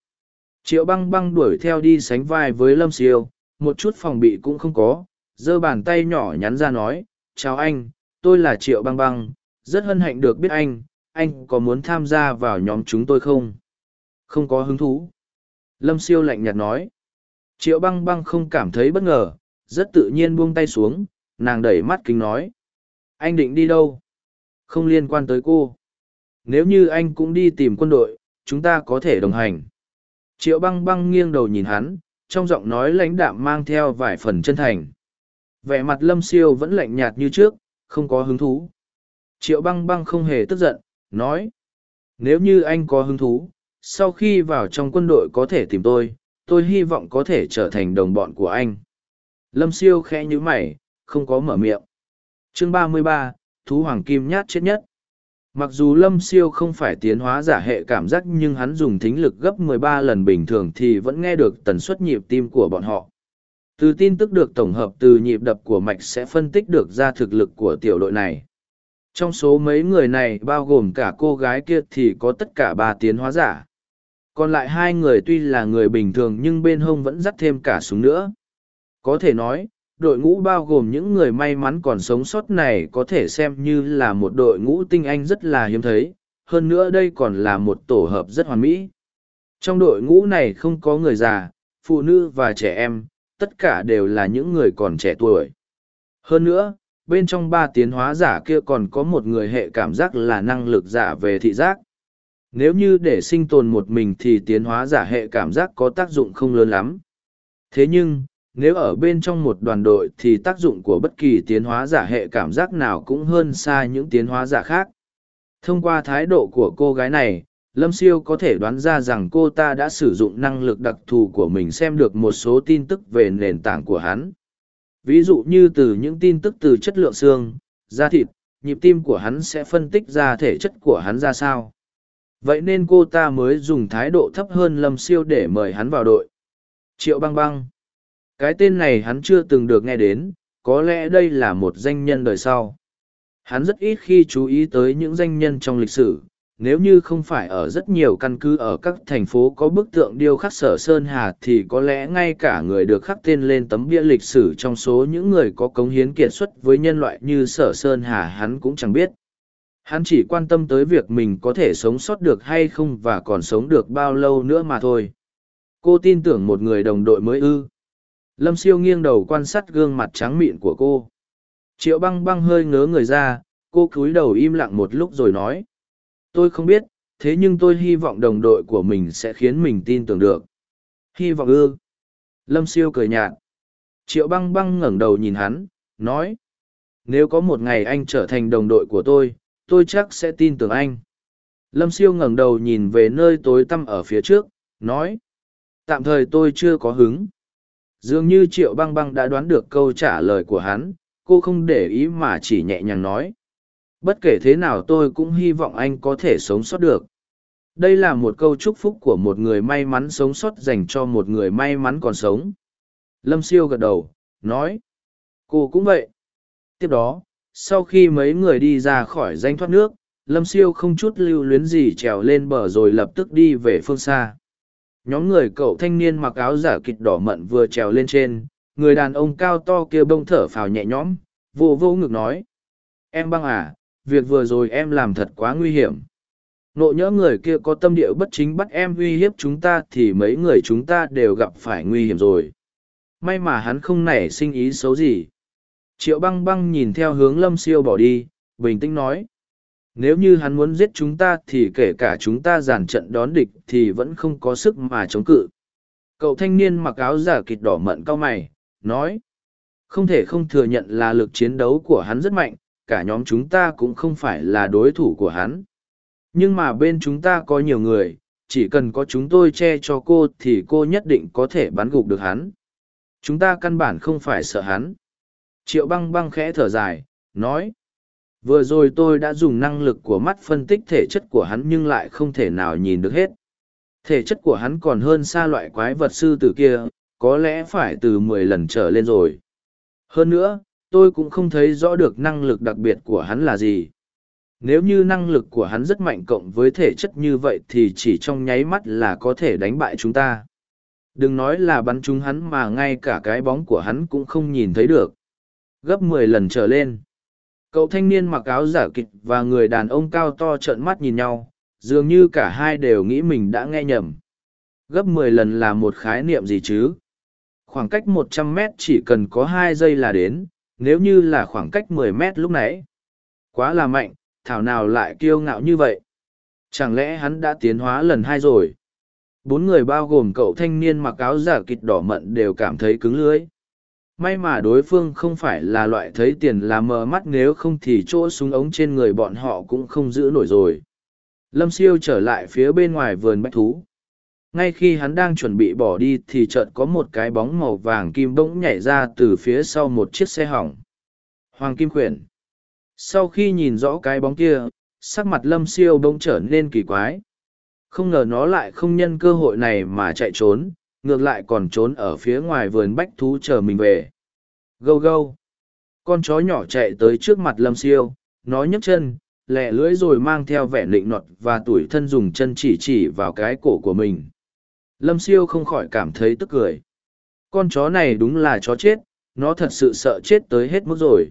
Triệu băng băng đuổi theo đi sánh vai với Lâm Siêu, một chút phòng bị cũng không có, giơ bàn tay nhỏ nhắn ra nói, chào anh, tôi là Triệu băng băng, rất hân hạnh được biết anh, anh có muốn tham gia vào nhóm chúng tôi không? Không có hứng thú. Lâm Siêu lạnh nhạt nói. Triệu băng băng không cảm thấy bất ngờ, rất tự nhiên buông tay xuống, nàng đẩy mắt kính nói. Anh định đi đâu? Không liên quan tới cô. Nếu như anh cũng đi tìm quân đội, chúng ta có thể đồng hành. Triệu băng băng nghiêng đầu nhìn hắn, trong giọng nói lãnh đạm mang theo vài phần chân thành. Vẻ mặt lâm siêu vẫn lạnh nhạt như trước, không có hứng thú. Triệu băng băng không hề tức giận, nói. Nếu như anh có hứng thú, sau khi vào trong quân đội có thể tìm tôi, tôi hy vọng có thể trở thành đồng bọn của anh. Lâm siêu khẽ như mày, không có mở miệng. chương ba mươi ba, Thú Hoàng Kim nhát chết nhất. Mặc dù Lâm siêu không phải tiến hóa giả hệ cảm giác nhưng hắn dùng thính lực gấp 13 lần bình thường thì vẫn nghe được tần suất nhịp tim của bọn họ. Từ tin tức được tổng hợp từ nhịp đập của mạch sẽ phân tích được ra thực lực của tiểu đội này. Trong số mấy người này bao gồm cả cô gái kia thì có tất cả ba tiến hóa giả. Còn lại hai người tuy là người bình thường nhưng bên hông vẫn dắt thêm cả súng nữa. Có thể nói, đội ngũ bao gồm những người may mắn còn sống sót này có thể xem như là một đội ngũ tinh anh rất là hiếm thấy, hơn nữa đây còn là một tổ hợp rất hoàn mỹ. Trong đội ngũ này không có người già, phụ nữ và trẻ em, tất cả đều là những người còn trẻ tuổi. Hơn nữa, bên trong ba tiến hóa giả kia còn có một người hệ cảm giác là năng lực giả về thị giác. Nếu như để sinh tồn một mình thì tiến hóa giả hệ cảm giác có tác dụng không lớn lắm. Thế nhưng, nếu ở bên trong một đoàn đội thì tác dụng của bất kỳ tiến hóa giả hệ cảm giác nào cũng hơn xa những tiến hóa giả khác thông qua thái độ của cô gái này lâm siêu có thể đoán ra rằng cô ta đã sử dụng năng lực đặc thù của mình xem được một số tin tức về nền tảng của hắn ví dụ như từ những tin tức từ chất lượng xương, da thịt, nhịp tim của hắn sẽ phân tích ra thể chất của hắn ra sao. Vậy nên cô ta mới dùng thái độ thấp hơn lâm siêu để mời hắn vào đội. Triệu băng băng. Cái tên này hắn chưa từng được nghe đến, có lẽ đây là một danh nhân đời sau. Hắn rất ít khi chú ý tới những danh nhân trong lịch sử nếu như không phải ở rất nhiều căn cứ ở các thành phố có bức tượng điêu khắc sở Sơn Hà thì có lẽ ngay cả người được khắc tên lên tấm bia lịch sử trong số những người có cống hiến kiệt xuất với nhân loại như sở Sơn Hà hắn cũng chẳng biết. Hắn chỉ quan tâm tới việc mình có thể sống sót được hay không và còn sống được bao lâu nữa mà thôi. Cô tin tưởng một người đồng đội mới ư. Lâm siêu nghiêng đầu quan sát gương mặt trắng mịn của cô. Triệu băng băng hơi ngớ người ra, cô cúi đầu im lặng một lúc rồi nói tôi không biết, thế nhưng tôi hy vọng đồng đội của mình sẽ khiến mình tin tưởng được. Hy vọng ư? Lâm siêu cười nhạt. Triệu băng băng ngẩng đầu nhìn hắn, nói, nếu có một ngày anh trở thành đồng đội của tôi tôi chắc sẽ tin tưởng anh. Lâm siêu ngẩng đầu nhìn về nơi tối tăm ở phía trước, nói, tạm thời tôi chưa có hứng. Dường như triệu băng băng đã đoán được câu trả lời của hắn, cô không để ý mà chỉ nhẹ nhàng nói bất kể thế nào tôi cũng hy vọng anh có thể sống sót được. Đây là một câu chúc phúc của một người may mắn sống sót dành cho một người may mắn còn sống. Lâm siêu gật đầu, nói, cô cũng vậy. Tiếp đó, sau khi mấy người đi ra khỏi danh thoát nước, lâm siêu không chút lưu luyến gì trèo lên bờ rồi lập tức đi về phương xa. Nhóm người cậu thanh niên mặc áo giả kịch đỏ mận vừa trèo lên trên, người đàn ông cao to kia bông thở phào nhẹ nhõm, vô vô ngực nói, em băng à việc vừa rồi em làm thật quá nguy hiểm. Nộ nhỡ người kia có tâm địa bất chính bắt em uy hiếp chúng ta thì mấy người chúng ta đều gặp phải nguy hiểm rồi. May mà hắn không nảy sinh ý xấu gì. Triệu băng băng nhìn theo hướng lâm siêu bỏ đi, bình tĩnh nói. Nếu như hắn muốn giết chúng ta thì kể cả chúng ta giàn trận đón địch thì vẫn không có sức mà chống cự. Cậu thanh niên mặc áo giả kịt đỏ mận cao mày, nói. Không thể không thừa nhận là lực chiến đấu của hắn rất mạnh cả nhóm chúng ta cũng không phải là đối thủ của hắn. Nhưng mà bên chúng ta có nhiều người, chỉ cần có chúng tôi che cho cô thì cô nhất định có thể bắn gục được hắn. Chúng ta căn bản không phải sợ hắn. Triệu băng băng khẽ thở dài, nói. Vừa rồi tôi đã dùng năng lực của mắt phân tích thể chất của hắn nhưng lại không thể nào nhìn được hết. Thể chất của hắn còn hơn xa loại quái vật sư tử kia, có lẽ phải từ mười lần trở lên rồi. Hơn nữa, tôi cũng không thấy rõ được năng lực đặc biệt của hắn là gì. Nếu như năng lực của hắn rất mạnh cộng với thể chất như vậy thì chỉ trong nháy mắt là có thể đánh bại chúng ta. Đừng nói là bắn chúng hắn mà ngay cả cái bóng của hắn cũng không nhìn thấy được. Gấp mười lần trở lên. Cậu thanh niên mặc áo giả kịch và người đàn ông cao to trợn mắt nhìn nhau, dường như cả hai đều nghĩ mình đã nghe nhầm. Gấp mười lần là một khái niệm gì chứ? Khoảng cách một trăm mét chỉ cần có hai giây là đến nếu như là khoảng cách mười mét lúc nãy. Quá là mạnh, thảo nào lại kiêu ngạo như vậy. Chẳng lẽ hắn đã tiến hóa lần hai rồi? Bốn người bao gồm cậu thanh niên mặc áo giả kịch đỏ mận đều cảm thấy cứng lưới. May mà đối phương không phải là loại thấy tiền là mờ mắt nếu không thì chỗ súng ống trên người bọn họ cũng không giữ nổi rồi. Lâm siêu trở lại phía bên ngoài vườn bách thú. Ngay khi hắn đang chuẩn bị bỏ đi thì chợt có một cái bóng màu vàng kim bỗng nhảy ra từ phía sau một chiếc xe hỏng. Hoàng Kim Khuyển. Sau khi nhìn rõ cái bóng kia, sắc mặt lâm siêu bỗng trở nên kỳ quái. Không ngờ nó lại không nhân cơ hội này mà chạy trốn, ngược lại còn trốn ở phía ngoài vườn bách thú chờ mình về. Gâu gâu. Con chó nhỏ chạy tới trước mặt lâm siêu, nó nhấc chân, lẹ lưỡi rồi mang theo vẻ nịnh nọt và tủi thân dùng chân chỉ chỉ vào cái cổ của mình. Lâm siêu không khỏi cảm thấy tức cười. Con chó này đúng là chó chết, nó thật sự sợ chết tới hết mức rồi.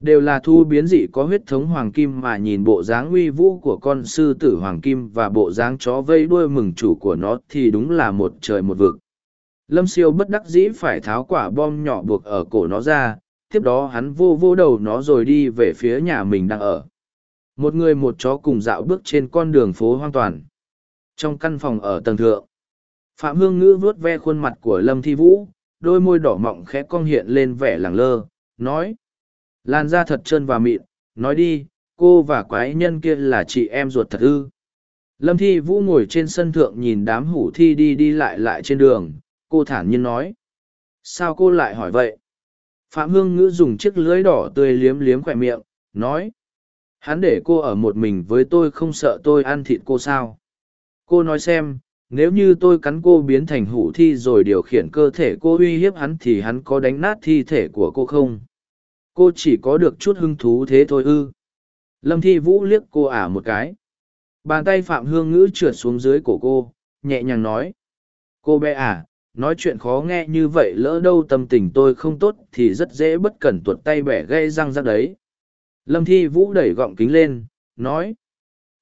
Đều là thu biến dị có huyết thống hoàng kim mà nhìn bộ dáng uy vũ của con sư tử hoàng kim và bộ dáng chó vây đuôi mừng chủ của nó thì đúng là một trời một vực. Lâm siêu bất đắc dĩ phải tháo quả bom nhỏ buộc ở cổ nó ra, tiếp đó hắn vô vô đầu nó rồi đi về phía nhà mình đang ở. Một người một chó cùng dạo bước trên con đường phố hoang toàn. Trong căn phòng ở tầng thượng, Phạm Hương Ngữ vuốt ve khuôn mặt của Lâm Thi Vũ, đôi môi đỏ mọng khẽ cong hiện lên vẻ lẳng lơ, nói. Lan da thật trơn và mịn, nói đi, cô và quái nhân kia là chị em ruột thật ư. lâm thi vũ ngồi trên sân thượng nhìn đám hủ thi đi đi lại lại trên đường cô thản nhiên nói sao cô lại hỏi vậy phạm hương ngữ dùng chiếc lưới đỏ tươi liếm liếm khỏe miệng nói hắn để cô ở một mình với tôi không sợ tôi ăn thịt cô sao cô nói xem nếu như tôi cắn cô biến thành hủ thi rồi điều khiển cơ thể cô uy hiếp hắn thì hắn có đánh nát thi thể của cô không? Cô chỉ có được chút hứng thú thế thôi ư. Lâm thi vũ liếc cô ả một cái. Bàn tay phạm hương ngữ trượt xuống dưới cổ cô, nhẹ nhàng nói. Cô bé à nói chuyện khó nghe như vậy lỡ đâu tâm tình tôi không tốt thì rất dễ bất cẩn tuột tay bẻ gây răng rắc đấy. Lâm thi vũ đẩy gọng kính lên, nói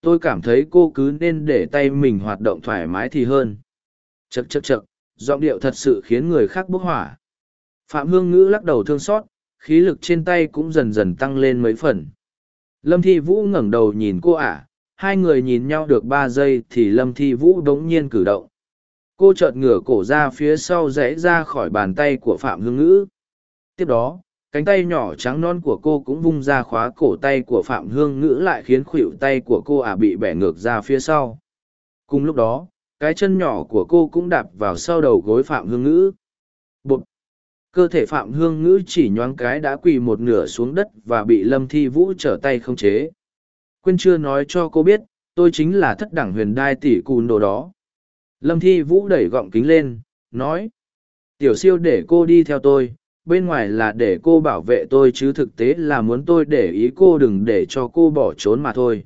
tôi cảm thấy cô cứ nên để tay mình hoạt động thoải mái thì hơn. Chật chật chật giọng điệu thật sự khiến người khác bốc hỏa. Phạm hương ngữ lắc đầu thương xót, khí lực trên tay cũng dần dần tăng lên mấy phần. Lâm thi vũ ngẩng đầu nhìn cô ả, hai người nhìn nhau được ba giây thì lâm thi vũ đ ố n g nhiên cử động. Cô chợt ngửa cổ ra phía sau rẽ ra khỏi bàn tay của phạm hương ngữ. Tiếp đó cánh tay nhỏ trắng non của cô cũng vung ra khóa cổ tay của phạm hương ngữ lại khiến khuỷu tay của cô ả bị bẻ ngược ra phía sau. Cùng lúc đó, cái chân nhỏ của cô cũng đạp vào sau đầu gối phạm hương ngữ. Bột cơ thể phạm hương ngữ chỉ nhoáng cái đã quỳ một nửa xuống đất và bị lâm thi vũ trở tay không chế. Quên chưa nói cho cô biết, tôi chính là thất đẳng huyền đai tỷ cùn đồ đó. Lâm thi vũ đẩy gọng kính lên, nói, tiểu siêu để cô đi theo tôi bên ngoài là để cô bảo vệ tôi chứ thực tế là muốn tôi để ý cô đừng để cho cô bỏ trốn mà thôi.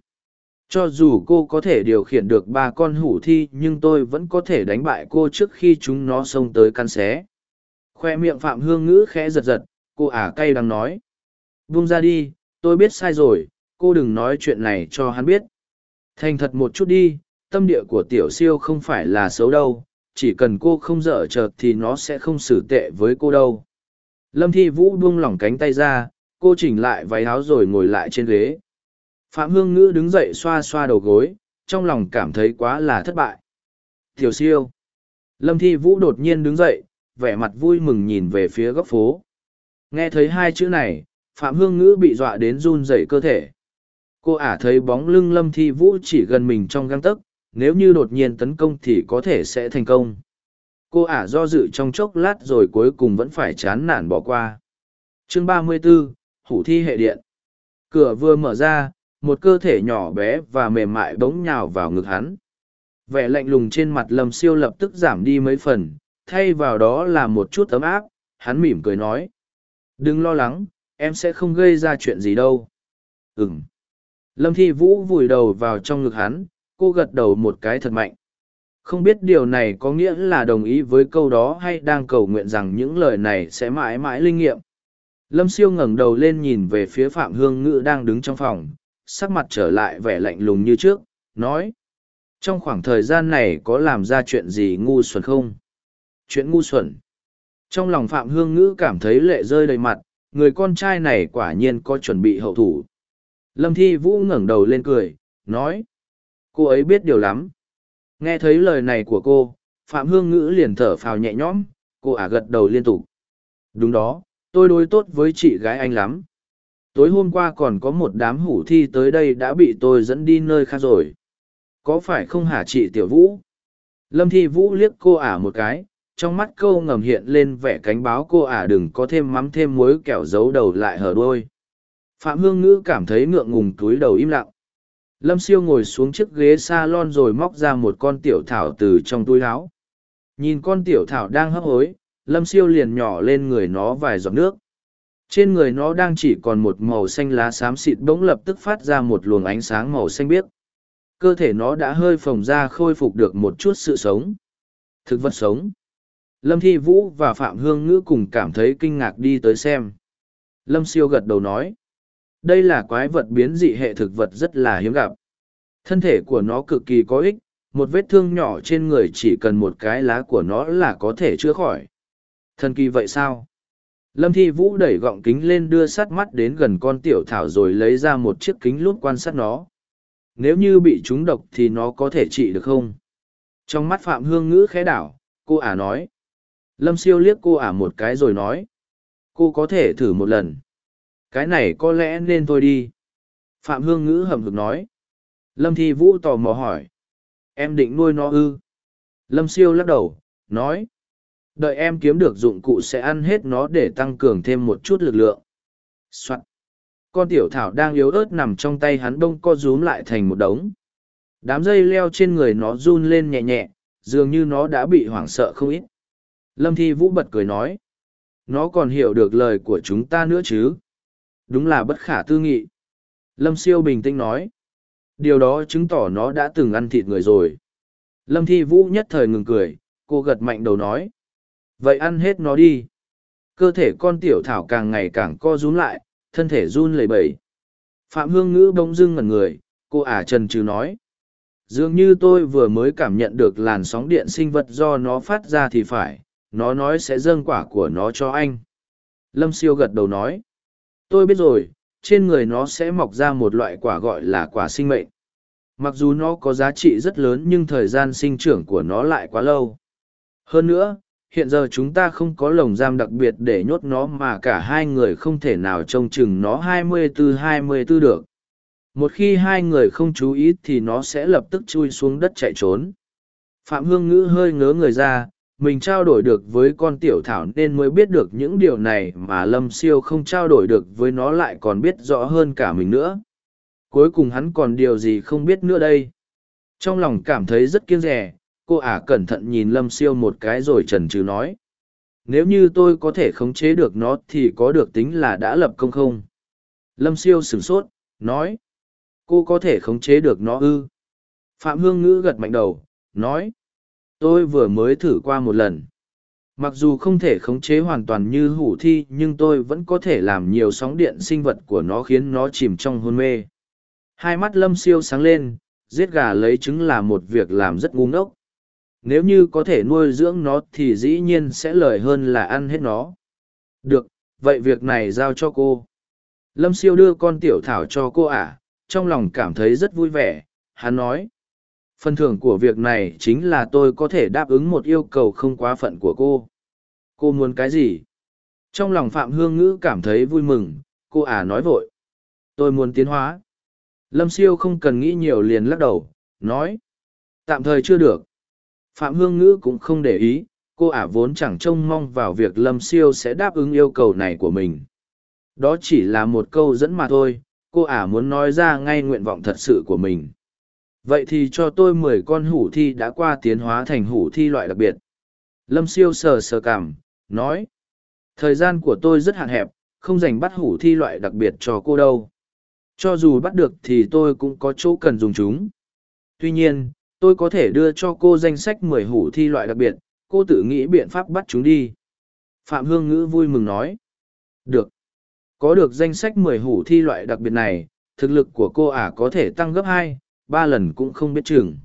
Cho dù cô có thể điều khiển được ba con hủ thi, nhưng tôi vẫn có thể đánh bại cô trước khi chúng nó xông tới căn xé. Khoe miệng phạm hương ngữ khẽ giật giật, cô ả cay đang nói. Vung ra đi, tôi biết sai rồi, cô đừng nói chuyện này cho hắn biết. Thành thật một chút đi, tâm địa của tiểu siêu không phải là xấu đâu, chỉ cần cô không dở chợt thì nó sẽ không xử tệ với cô đâu lâm thi vũ buông lỏng cánh tay ra, cô chỉnh lại váy áo rồi ngồi lại trên ghế. Phạm hương ngữ đứng dậy xoa xoa đầu gối, trong lòng cảm thấy quá là thất bại. Tiểu siêu. Lâm thi vũ đột nhiên đứng dậy, vẻ mặt vui mừng nhìn về phía góc phố. Nghe thấy hai chữ này, phạm hương ngữ bị dọa đến run rẩy cơ thể. Cô ả thấy bóng lưng lâm thi vũ chỉ gần mình trong găng tấc, nếu như đột nhiên tấn công thì có thể sẽ thành công cô ả do dự trong chốc lát rồi cuối cùng vẫn phải chán nản bỏ qua. Chương ba mươi 34, hủ thi hệ điện. Cửa vừa mở ra một cơ thể nhỏ bé và mềm mại bỗng nhào vào ngực hắn. Vẻ lạnh lùng trên mặt lâm siêu lập tức giảm đi mấy phần thay vào đó là một chút ấm áp hắn mỉm cười nói. Đừng lo lắng em sẽ không gây ra chuyện gì đâu. Ừng Lâm Thi Vũ vùi đầu vào trong ngực hắn, cô gật đầu một cái thật mạnh. Không biết điều này có nghĩa là đồng ý với câu đó hay đang cầu nguyện rằng những lời này sẽ mãi mãi linh nghiệm. Lâm Siêu ngẩng đầu lên nhìn về phía Phạm Hương Ngữ đang đứng trong phòng, sắc mặt trở lại vẻ lạnh lùng như trước, nói. Trong khoảng thời gian này có làm ra chuyện gì ngu xuẩn không? Chuyện ngu xuẩn. Trong lòng Phạm Hương Ngữ cảm thấy lệ rơi đầy mặt, người con trai này quả nhiên có chuẩn bị hậu thủ. Lâm Thi Vũ ngẩng đầu lên cười, nói. Cô ấy biết điều lắm. Nghe thấy lời này của cô, Phạm Hương Ngữ liền thở phào nhẹ nhõm, cô ả gật đầu liên tục. Đúng đó, tôi đối tốt với chị gái anh lắm. Tối hôm qua còn có một đám hủ thi tới đây đã bị tôi dẫn đi nơi khác rồi. Có phải không hả chị Tiểu Vũ? Lâm Thi Vũ liếc cô ả một cái, trong mắt câu ngầm hiện lên vẻ cánh báo cô ả đừng có thêm mắm thêm muối kẹo giấu đầu lại hở đôi. Phạm Hương Ngữ cảm thấy ngượng ngùng túi đầu im lặng. Lâm Siêu ngồi xuống chiếc ghế salon rồi móc ra một con tiểu thảo từ trong túi áo. Nhìn con tiểu thảo đang hấp hối, Lâm Siêu liền nhỏ lên người nó vài giọt nước. Trên người nó đang chỉ còn một màu xanh lá xám xịt bỗng lập tức phát ra một luồng ánh sáng màu xanh biếc. Cơ thể nó đã hơi phồng ra khôi phục được một chút sự sống. Thực vật sống. Lâm Thi Vũ và Phạm Hương Ngữ cùng cảm thấy kinh ngạc đi tới xem. Lâm Siêu gật đầu nói đây là quái vật biến dị hệ thực vật rất là hiếm gặp. Thân thể của nó cực kỳ có ích, một vết thương nhỏ trên người chỉ cần một cái lá của nó là có thể chữa khỏi. Thần kỳ vậy sao? Lâm Thi Vũ đẩy gọng kính lên đưa sát mắt đến gần con tiểu thảo rồi lấy ra một chiếc kính lút quan sát nó. Nếu như bị trúng độc thì nó có thể trị được không? Trong mắt Phạm Hương Ngữ khẽ đảo, cô ả nói. Lâm siêu liếc cô ả một cái rồi nói. Cô có thể thử một lần cái này có lẽ nên thôi đi phạm hương ngữ hầm hực nói lâm thi vũ tò mò hỏi Em định nuôi nó ư. Lâm siêu lắc đầu, nói. Đợi em kiếm được dụng cụ sẽ ăn hết nó để tăng cường thêm một chút lực lượng. Soạn. Con tiểu thảo đang yếu ớt nằm trong tay hắn bông co rúm lại thành một đống. Đám dây leo trên người nó run lên nhẹ nhẹ, dường như nó đã bị hoảng sợ không ít. Lâm Thi Vũ bật cười nói. Nó còn hiểu được lời của chúng ta nữa chứ. Đúng là bất khả tư nghị. Lâm Siêu bình tĩnh nói. Điều đó chứng tỏ nó đã từng ăn thịt người rồi. Lâm Thi Vũ nhất thời ngừng cười, cô gật mạnh đầu nói. Vậy ăn hết nó đi. Cơ thể con tiểu thảo càng ngày càng co rúm lại, thân thể run lẩy bẩy. Phạm Hương Ngữ bỗng dưng ngẩn người, cô ả trần trừ nói. Dường như tôi vừa mới cảm nhận được làn sóng điện sinh vật do nó phát ra thì phải, nó nói sẽ dâng quả của nó cho anh. Lâm siêu gật đầu nói. Tôi biết rồi, trên người nó sẽ mọc ra một loại quả gọi là quả sinh mệnh. Mặc dù nó có giá trị rất lớn nhưng thời gian sinh trưởng của nó lại quá lâu. Hơn nữa, hiện giờ chúng ta không có lồng giam đặc biệt để nhốt nó mà cả hai người không thể nào trông chừng nó 24-24 được. Một khi hai người không chú ý thì nó sẽ lập tức chui xuống đất chạy trốn. Phạm Hương Ngữ hơi ngớ người ra, mình trao đổi được với con tiểu thảo nên mới biết được những điều này mà lâm siêu không trao đổi được với nó lại còn biết rõ hơn cả mình nữa. Cuối cùng hắn còn điều gì không biết nữa đây. Trong lòng cảm thấy rất kiêng rẻ, cô ả cẩn thận nhìn lâm siêu một cái rồi trần trừ nói. Nếu như tôi có thể khống chế được nó thì có được tính là đã lập công không? Lâm siêu sửng sốt, nói. Cô có thể khống chế được nó ư? Phạm hương ngữ gật mạnh đầu, nói tôi vừa mới thử qua một lần. Mặc dù không thể khống chế hoàn toàn như hủ thi, nhưng tôi vẫn có thể làm nhiều sóng điện sinh vật của nó khiến nó chìm trong hôn mê. Hai mắt lâm siêu sáng lên, giết gà lấy trứng là một việc làm rất ngu ngốc. Nếu như có thể nuôi dưỡng nó thì dĩ nhiên sẽ lời hơn là ăn hết nó. Được, vậy việc này giao cho cô. Lâm siêu đưa con tiểu thảo cho cô ả trong lòng cảm thấy rất vui vẻ, hắn nói phần thưởng của việc này chính là tôi có thể đáp ứng một yêu cầu không quá phận của cô. Cô muốn cái gì? Trong lòng phạm hương ngữ cảm thấy vui mừng, cô ả nói vội. Tôi muốn tiến hóa. Lâm siêu không cần nghĩ nhiều liền lắc đầu, nói. Tạm thời chưa được. Phạm hương ngữ cũng không để ý, cô ả vốn chẳng trông mong vào việc lâm siêu sẽ đáp ứng yêu cầu này của mình. Đó chỉ là một câu dẫn mà thôi, cô ả muốn nói ra ngay nguyện vọng thật sự của mình vậy thì cho tôi mười con hủ thi đã qua tiến hóa thành hủ thi loại đặc biệt. Lâm siêu sờ sờ cảm, nói, thời gian của tôi rất hạn hẹp, không dành bắt hủ thi loại đặc biệt cho cô đâu. Cho dù bắt được thì tôi cũng có chỗ cần dùng chúng. Tuy nhiên, tôi có thể đưa cho cô danh sách mười hủ thi loại đặc biệt, cô tự nghĩ biện pháp bắt chúng đi. Phạm hương ngữ vui mừng nói, được. Có được danh sách mười hủ thi loại đặc biệt này, thực lực của cô ả có thể tăng gấp hai ba lần cũng không biết chừng.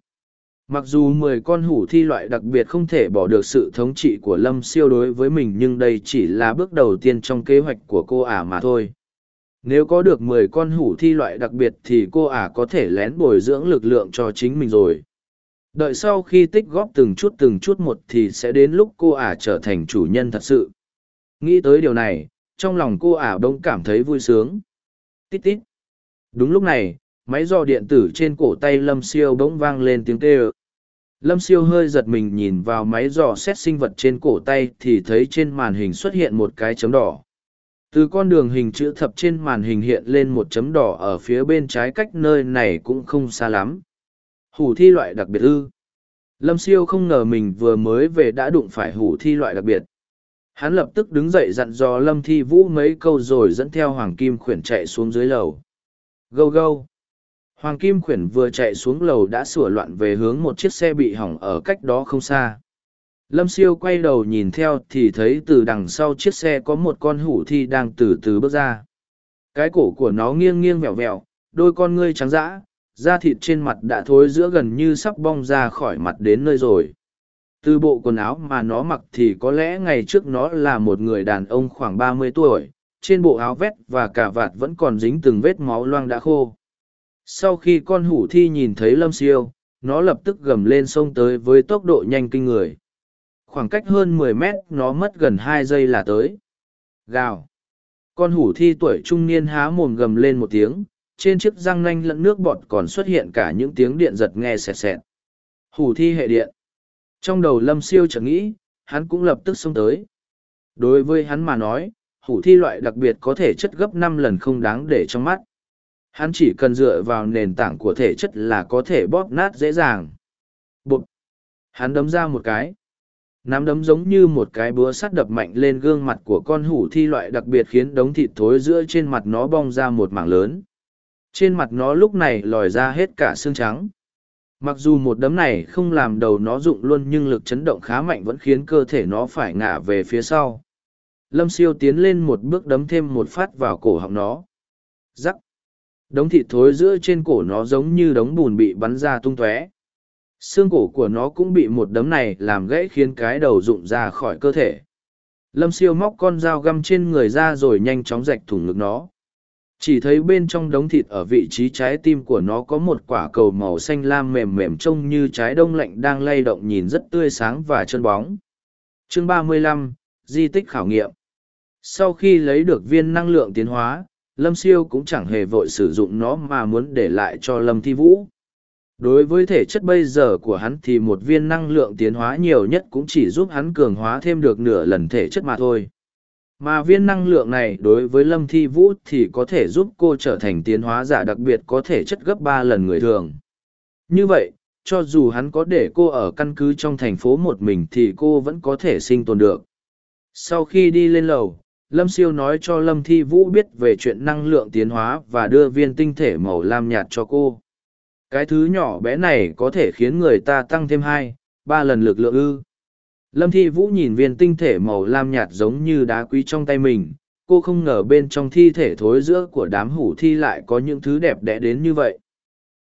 Mặc dù mười con hủ thi loại đặc biệt không thể bỏ được sự thống trị của lâm siêu đối với mình nhưng đây chỉ là bước đầu tiên trong kế hoạch của cô ả mà thôi. Nếu có được mười con hủ thi loại đặc biệt thì cô ả có thể lén bồi dưỡng lực lượng cho chính mình rồi. Đợi sau khi tích góp từng chút từng chút một thì sẽ đến lúc cô ả trở thành chủ nhân thật sự. Nghĩ tới điều này, trong lòng cô ả bỗng cảm thấy vui sướng. Tít tít. Đúng lúc này máy dò điện tử trên cổ tay lâm siêu bỗng vang lên tiếng tê ơ lâm siêu hơi giật mình nhìn vào máy dò xét sinh vật trên cổ tay thì thấy trên màn hình xuất hiện một cái chấm đỏ. Từ con đường hình chữ thập trên màn hình hiện lên một chấm đỏ ở phía bên trái cách nơi này cũng không xa lắm. Hủ thi loại đặc biệt ư. Lâm siêu không ngờ mình vừa mới về đã đụng phải hủ thi loại đặc biệt. Hắn lập tức đứng dậy dặn dò lâm thi vũ mấy câu rồi dẫn theo hoàng kim khuyển chạy xuống dưới lầu. Gâu gâu hoàng kim khuyển vừa chạy xuống lầu đã sửa loạn về hướng một chiếc xe bị hỏng ở cách đó không xa. Lâm siêu quay đầu nhìn theo thì thấy từ đằng sau chiếc xe có một con hủ thi đang từ từ bước ra. Cái cổ của nó nghiêng nghiêng vẹo vẹo đôi con ngươi trắng d ã da thịt trên mặt đã thối giữa gần như sắp bong ra khỏi mặt đến nơi rồi. Từ bộ quần áo mà nó mặc thì có lẽ ngày trước nó là một người đàn ông khoảng ba mươi tuổi, trên bộ áo vét và cà vạt vẫn còn dính từng vết máu loang đã khô sau khi con hủ thi nhìn thấy lâm siêu nó lập tức gầm lên sông tới với tốc độ nhanh kinh người khoảng cách hơn mười mét nó mất gần hai giây là tới gào con hủ thi tuổi trung niên há mồm gầm lên một tiếng trên chiếc răng nanh lẫn nước bọt còn xuất hiện cả những tiếng điện giật nghe sẹt sẹt Hủ thi hệ điện. Trong đầu lâm siêu chợt nghĩ, hắn cũng lập tức xông tới. Đối với hắn mà nói, hủ thi loại đặc biệt có thể chất gấp năm lần không đáng để trong mắt. Hắn chỉ cần dựa vào nền tảng của thể chất là có thể bóp nát dễ dàng. Bụt! Hắn đấm ra một cái. Nắm đấm giống như một cái búa sắt đập mạnh lên gương mặt của con hủ thi loại đặc biệt khiến đống thịt thối giữa trên mặt nó bong ra một mảng lớn. Trên mặt nó lúc này lòi ra hết cả xương trắng. Mặc dù một đấm này không làm đầu nó rụng luôn nhưng lực chấn động khá mạnh vẫn khiến cơ thể nó phải ngả về phía sau. Lâm siêu tiến lên một bước đấm thêm một phát vào cổ họng nó. Rắc. Đống thịt thối giữa trên cổ nó giống như đống bùn bị bắn ra tung tóe. Xương cổ của nó cũng bị một đấm này làm gãy khiến cái đầu rụng ra khỏi cơ thể. Lâm siêu móc con dao găm trên người ra rồi nhanh chóng rạch thủng ngực nó. Chỉ thấy bên trong đống thịt ở vị trí trái tim của nó có một quả cầu màu xanh lam mềm mềm trông như trái đông lạnh đang lay động nhìn rất tươi sáng và chân bóng. Chương ba mươi lăm, di tích khảo nghiệm. Sau khi lấy được viên năng lượng tiến hóa lâm siêu cũng chẳng hề vội sử dụng nó mà muốn để lại cho lâm thi vũ. Đối với thể chất bây giờ của hắn thì một viên năng lượng tiến hóa nhiều nhất cũng chỉ giúp hắn cường hóa thêm được nửa lần thể chất mà thôi. Mà viên năng lượng này đối với lâm thi vũ thì có thể giúp cô trở thành tiến hóa giả đặc biệt có thể chất gấp ba lần người thường. Như vậy, cho dù hắn có để cô ở căn cứ trong thành phố một mình thì cô vẫn có thể sinh tồn được. Sau khi đi lên lầu lâm siêu nói cho lâm thi vũ biết về chuyện năng lượng tiến hóa và đưa viên tinh thể màu lam nhạt cho cô. Cái thứ nhỏ bé này có thể khiến người ta tăng thêm hai, ba lần lực lượng ư. Lâm thi vũ nhìn viên tinh thể màu lam nhạt giống như đá quý trong tay mình. Cô không ngờ bên trong thi thể thối giữa của đám hủ thi lại có những thứ đẹp đẽ đến như vậy.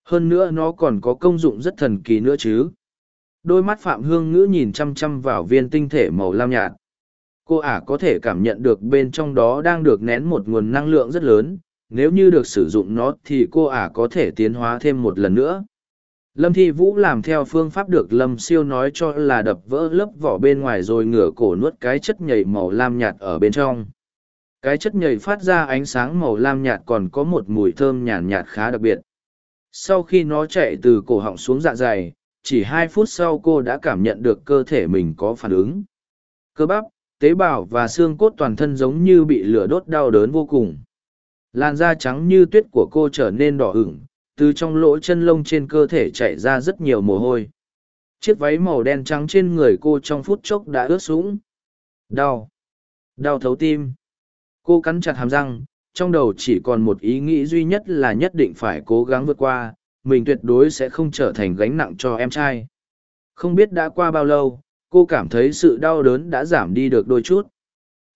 Hơn nữa nó còn có công dụng rất thần kỳ nữa chứ. Đôi mắt phạm hương ngữ nhìn chăm chăm vào viên tinh thể màu lam nhạt cô ả có thể cảm nhận được bên trong đó đang được nén một nguồn năng lượng rất lớn. Nếu như được sử dụng nó thì cô ả có thể tiến hóa thêm một lần nữa. Lâm thi vũ làm theo phương pháp được lâm siêu nói cho là đập vỡ lớp vỏ bên ngoài rồi ngửa cổ nuốt cái chất nhầy màu lam nhạt ở bên trong. Cái chất nhầy phát ra ánh sáng màu lam nhạt còn có một mùi thơm nhàn nhạt khá đặc biệt. Sau khi nó chạy từ cổ họng xuống dạ dày, chỉ hai phút sau cô đã cảm nhận được cơ thể mình có phản ứng. Cơ bắp tế bào và xương cốt toàn thân giống như bị lửa đốt đau đớn vô cùng. Làn da trắng như tuyết của cô trở nên đỏ ửng, từ trong lỗ chân lông trên cơ thể chảy ra rất nhiều mồ hôi. Chiếc váy màu đen trắng trên người cô trong phút chốc đã ướt sũng. Đau. Đau thấu tim. Cô cắn chặt hàm răng, trong đầu chỉ còn một ý nghĩ duy nhất là nhất định phải cố gắng vượt qua, mình tuyệt đối sẽ không trở thành gánh nặng cho em trai. Không biết đã qua bao lâu cô cảm thấy sự đau đớn đã giảm đi được đôi chút.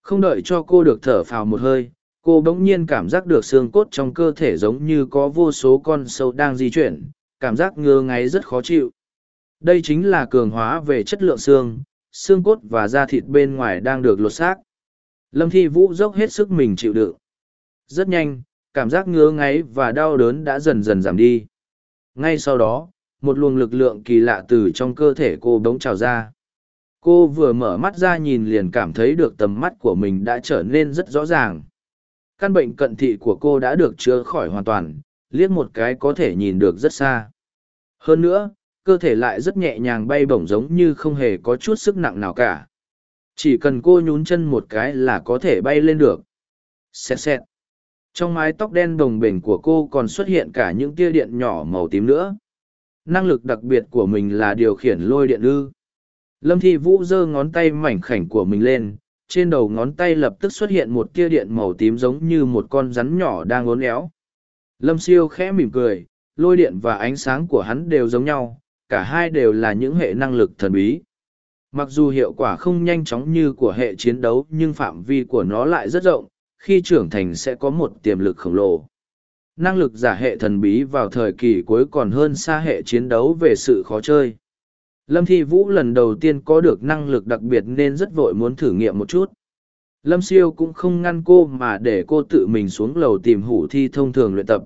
Không đợi cho cô được thở phào một hơi, cô bỗng nhiên cảm giác được xương cốt trong cơ thể giống như có vô số con sâu đang di chuyển, cảm giác ngơ ngáy rất khó chịu. Đây chính là cường hóa về chất lượng xương xương cốt và da thịt bên ngoài đang được lột xác. Lâm thi vũ dốc hết sức mình chịu đựng. Rất nhanh, cảm giác ngứa ngáy và đau đớn đã dần dần giảm đi. Ngay sau đó, một luồng lực lượng kỳ lạ từ trong cơ thể cô bỗng trào ra cô vừa mở mắt ra nhìn liền cảm thấy được tầm mắt của mình đã trở nên rất rõ ràng. Căn bệnh cận thị của cô đã được chữa khỏi hoàn toàn, liếc một cái có thể nhìn được rất xa. Hơn nữa, cơ thể lại rất nhẹ nhàng bay bổng giống như không hề có chút sức nặng nào cả. Chỉ cần cô nhún chân một cái là có thể bay lên được. Xẹt xẹt. Trong mái tóc đen đồng bền của cô còn xuất hiện cả những tia điện nhỏ màu tím nữa. Năng lực đặc biệt của mình là điều khiển lôi điện ư lâm thi vũ giơ ngón tay mảnh khảnh của mình lên trên đầu ngón tay lập tức xuất hiện một tia điện màu tím giống như một con rắn nhỏ đang uốn éo. Lâm siêu khẽ mỉm cười, lôi điện và ánh sáng của hắn đều giống nhau, cả hai đều là những hệ năng lực thần bí. Mặc dù hiệu quả không nhanh chóng như của hệ chiến đấu nhưng phạm vi của nó lại rất rộng, khi trưởng thành sẽ có một tiềm lực khổng lồ. Năng lực giả hệ thần bí vào thời kỳ cuối còn hơn xa hệ chiến đấu về sự khó chơi. Lâm Thi Vũ lần đầu tiên có được năng lực đặc biệt nên rất vội muốn thử nghiệm một chút. Lâm Siêu cũng không ngăn cô mà để cô tự mình xuống lầu tìm hủ thi thông thường luyện tập.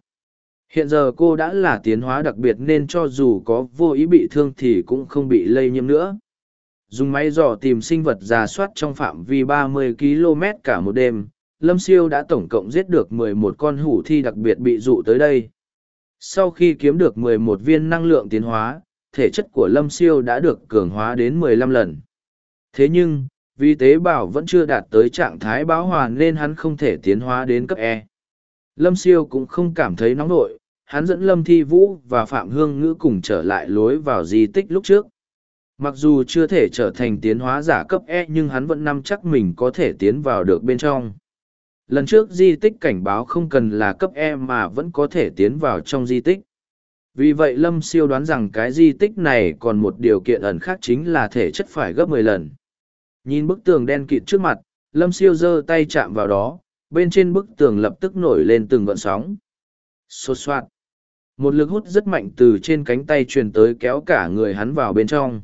Hiện giờ cô đã là tiến hóa đặc biệt nên cho dù có vô ý bị thương thì cũng không bị lây nhiễm nữa. Dùng máy dò tìm sinh vật giả soát trong phạm vi 30 km cả một đêm, Lâm Siêu đã tổng cộng giết được 11 con hủ thi đặc biệt bị dụ tới đây. Sau khi kiếm được 11 viên năng lượng tiến hóa, thể chất của lâm siêu đã được cường hóa đến 15 lần. Thế nhưng, vì tế bào vẫn chưa đạt tới trạng thái bão hòa nên hắn không thể tiến hóa đến cấp E. Lâm siêu cũng không cảm thấy nóng nổi, hắn dẫn Lâm Thi Vũ và Phạm Hương Ngữ cùng trở lại lối vào di tích lúc trước. Mặc dù chưa thể trở thành tiến hóa giả cấp E nhưng hắn vẫn nắm chắc mình có thể tiến vào được bên trong. Lần trước di tích cảnh báo không cần là cấp E mà vẫn có thể tiến vào trong di tích. Vì vậy Lâm siêu đoán rằng cái di tích này còn một điều kiện ẩn khác chính là thể chất phải gấp mười lần. Nhìn bức tường đen kịt trước mặt, Lâm siêu giơ tay chạm vào đó, bên trên bức tường lập tức nổi lên từng gợn sóng. Xô xoạt. Một lực hút rất mạnh từ trên cánh tay truyền tới kéo cả người hắn vào bên trong.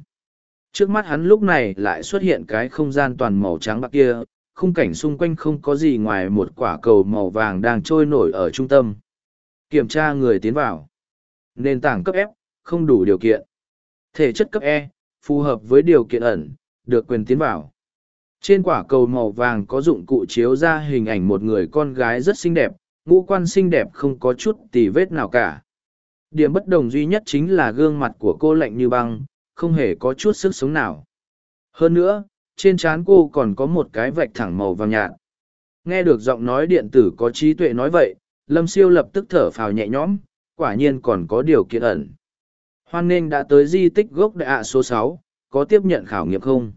Trước mắt hắn lúc này lại xuất hiện cái không gian toàn màu trắng bạc kia, khung cảnh xung quanh không có gì ngoài một quả cầu màu vàng đang trôi nổi ở trung tâm. Kiểm tra người tiến vào. Nền tảng cấp F, không đủ điều kiện. Thể chất cấp E, phù hợp với điều kiện ẩn, được quyền tiến vào. Trên quả cầu màu vàng có dụng cụ chiếu ra hình ảnh một người con gái rất xinh đẹp, ngũ quan xinh đẹp không có chút tì vết nào cả. Điểm bất đồng duy nhất chính là gương mặt của cô lạnh như băng, không hề có chút sức sống nào. Hơn nữa, trên trán cô còn có một cái vạch thẳng màu vàng nhạt. Nghe được giọng nói điện tử có trí tuệ nói vậy, Lâm Siêu lập tức thở phào nhẹ nhõm, quả nhiên còn có điều kiện ẩn. Hoan nghênh đã tới di tích gốc đại ạ số sáu, có tiếp nhận khảo nghiệm không?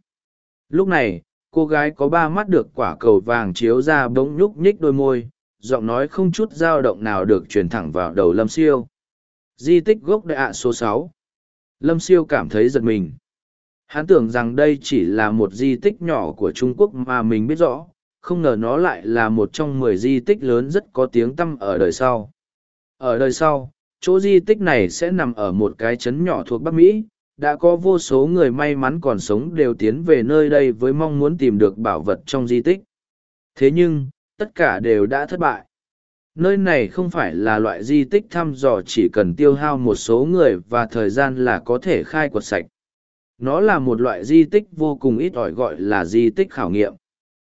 Lúc này, cô gái có ba mắt được quả cầu vàng chiếu ra bỗng nhúc nhích đôi môi, giọng nói không chút dao động nào được truyền thẳng vào đầu Lâm Siêu. Di tích gốc đại ạ số sáu. Lâm Siêu cảm thấy giật mình. Hắn tưởng rằng đây chỉ là một di tích nhỏ của Trung Quốc mà mình biết rõ, không ngờ nó lại là một trong mười di tích lớn rất có tiếng tăm ở đời sau. Ở đời sau, chỗ di tích này sẽ nằm ở một cái trấn nhỏ thuộc Bắc Mỹ, đã có vô số người may mắn còn sống đều tiến về nơi đây với mong muốn tìm được bảo vật trong di tích. Thế nhưng, tất cả đều đã thất bại. Nơi này không phải là loại di tích thăm dò chỉ cần tiêu hao một số người và thời gian là có thể khai quật sạch. Nó là một loại di tích vô cùng ít ỏi gọi là di tích khảo nghiệm.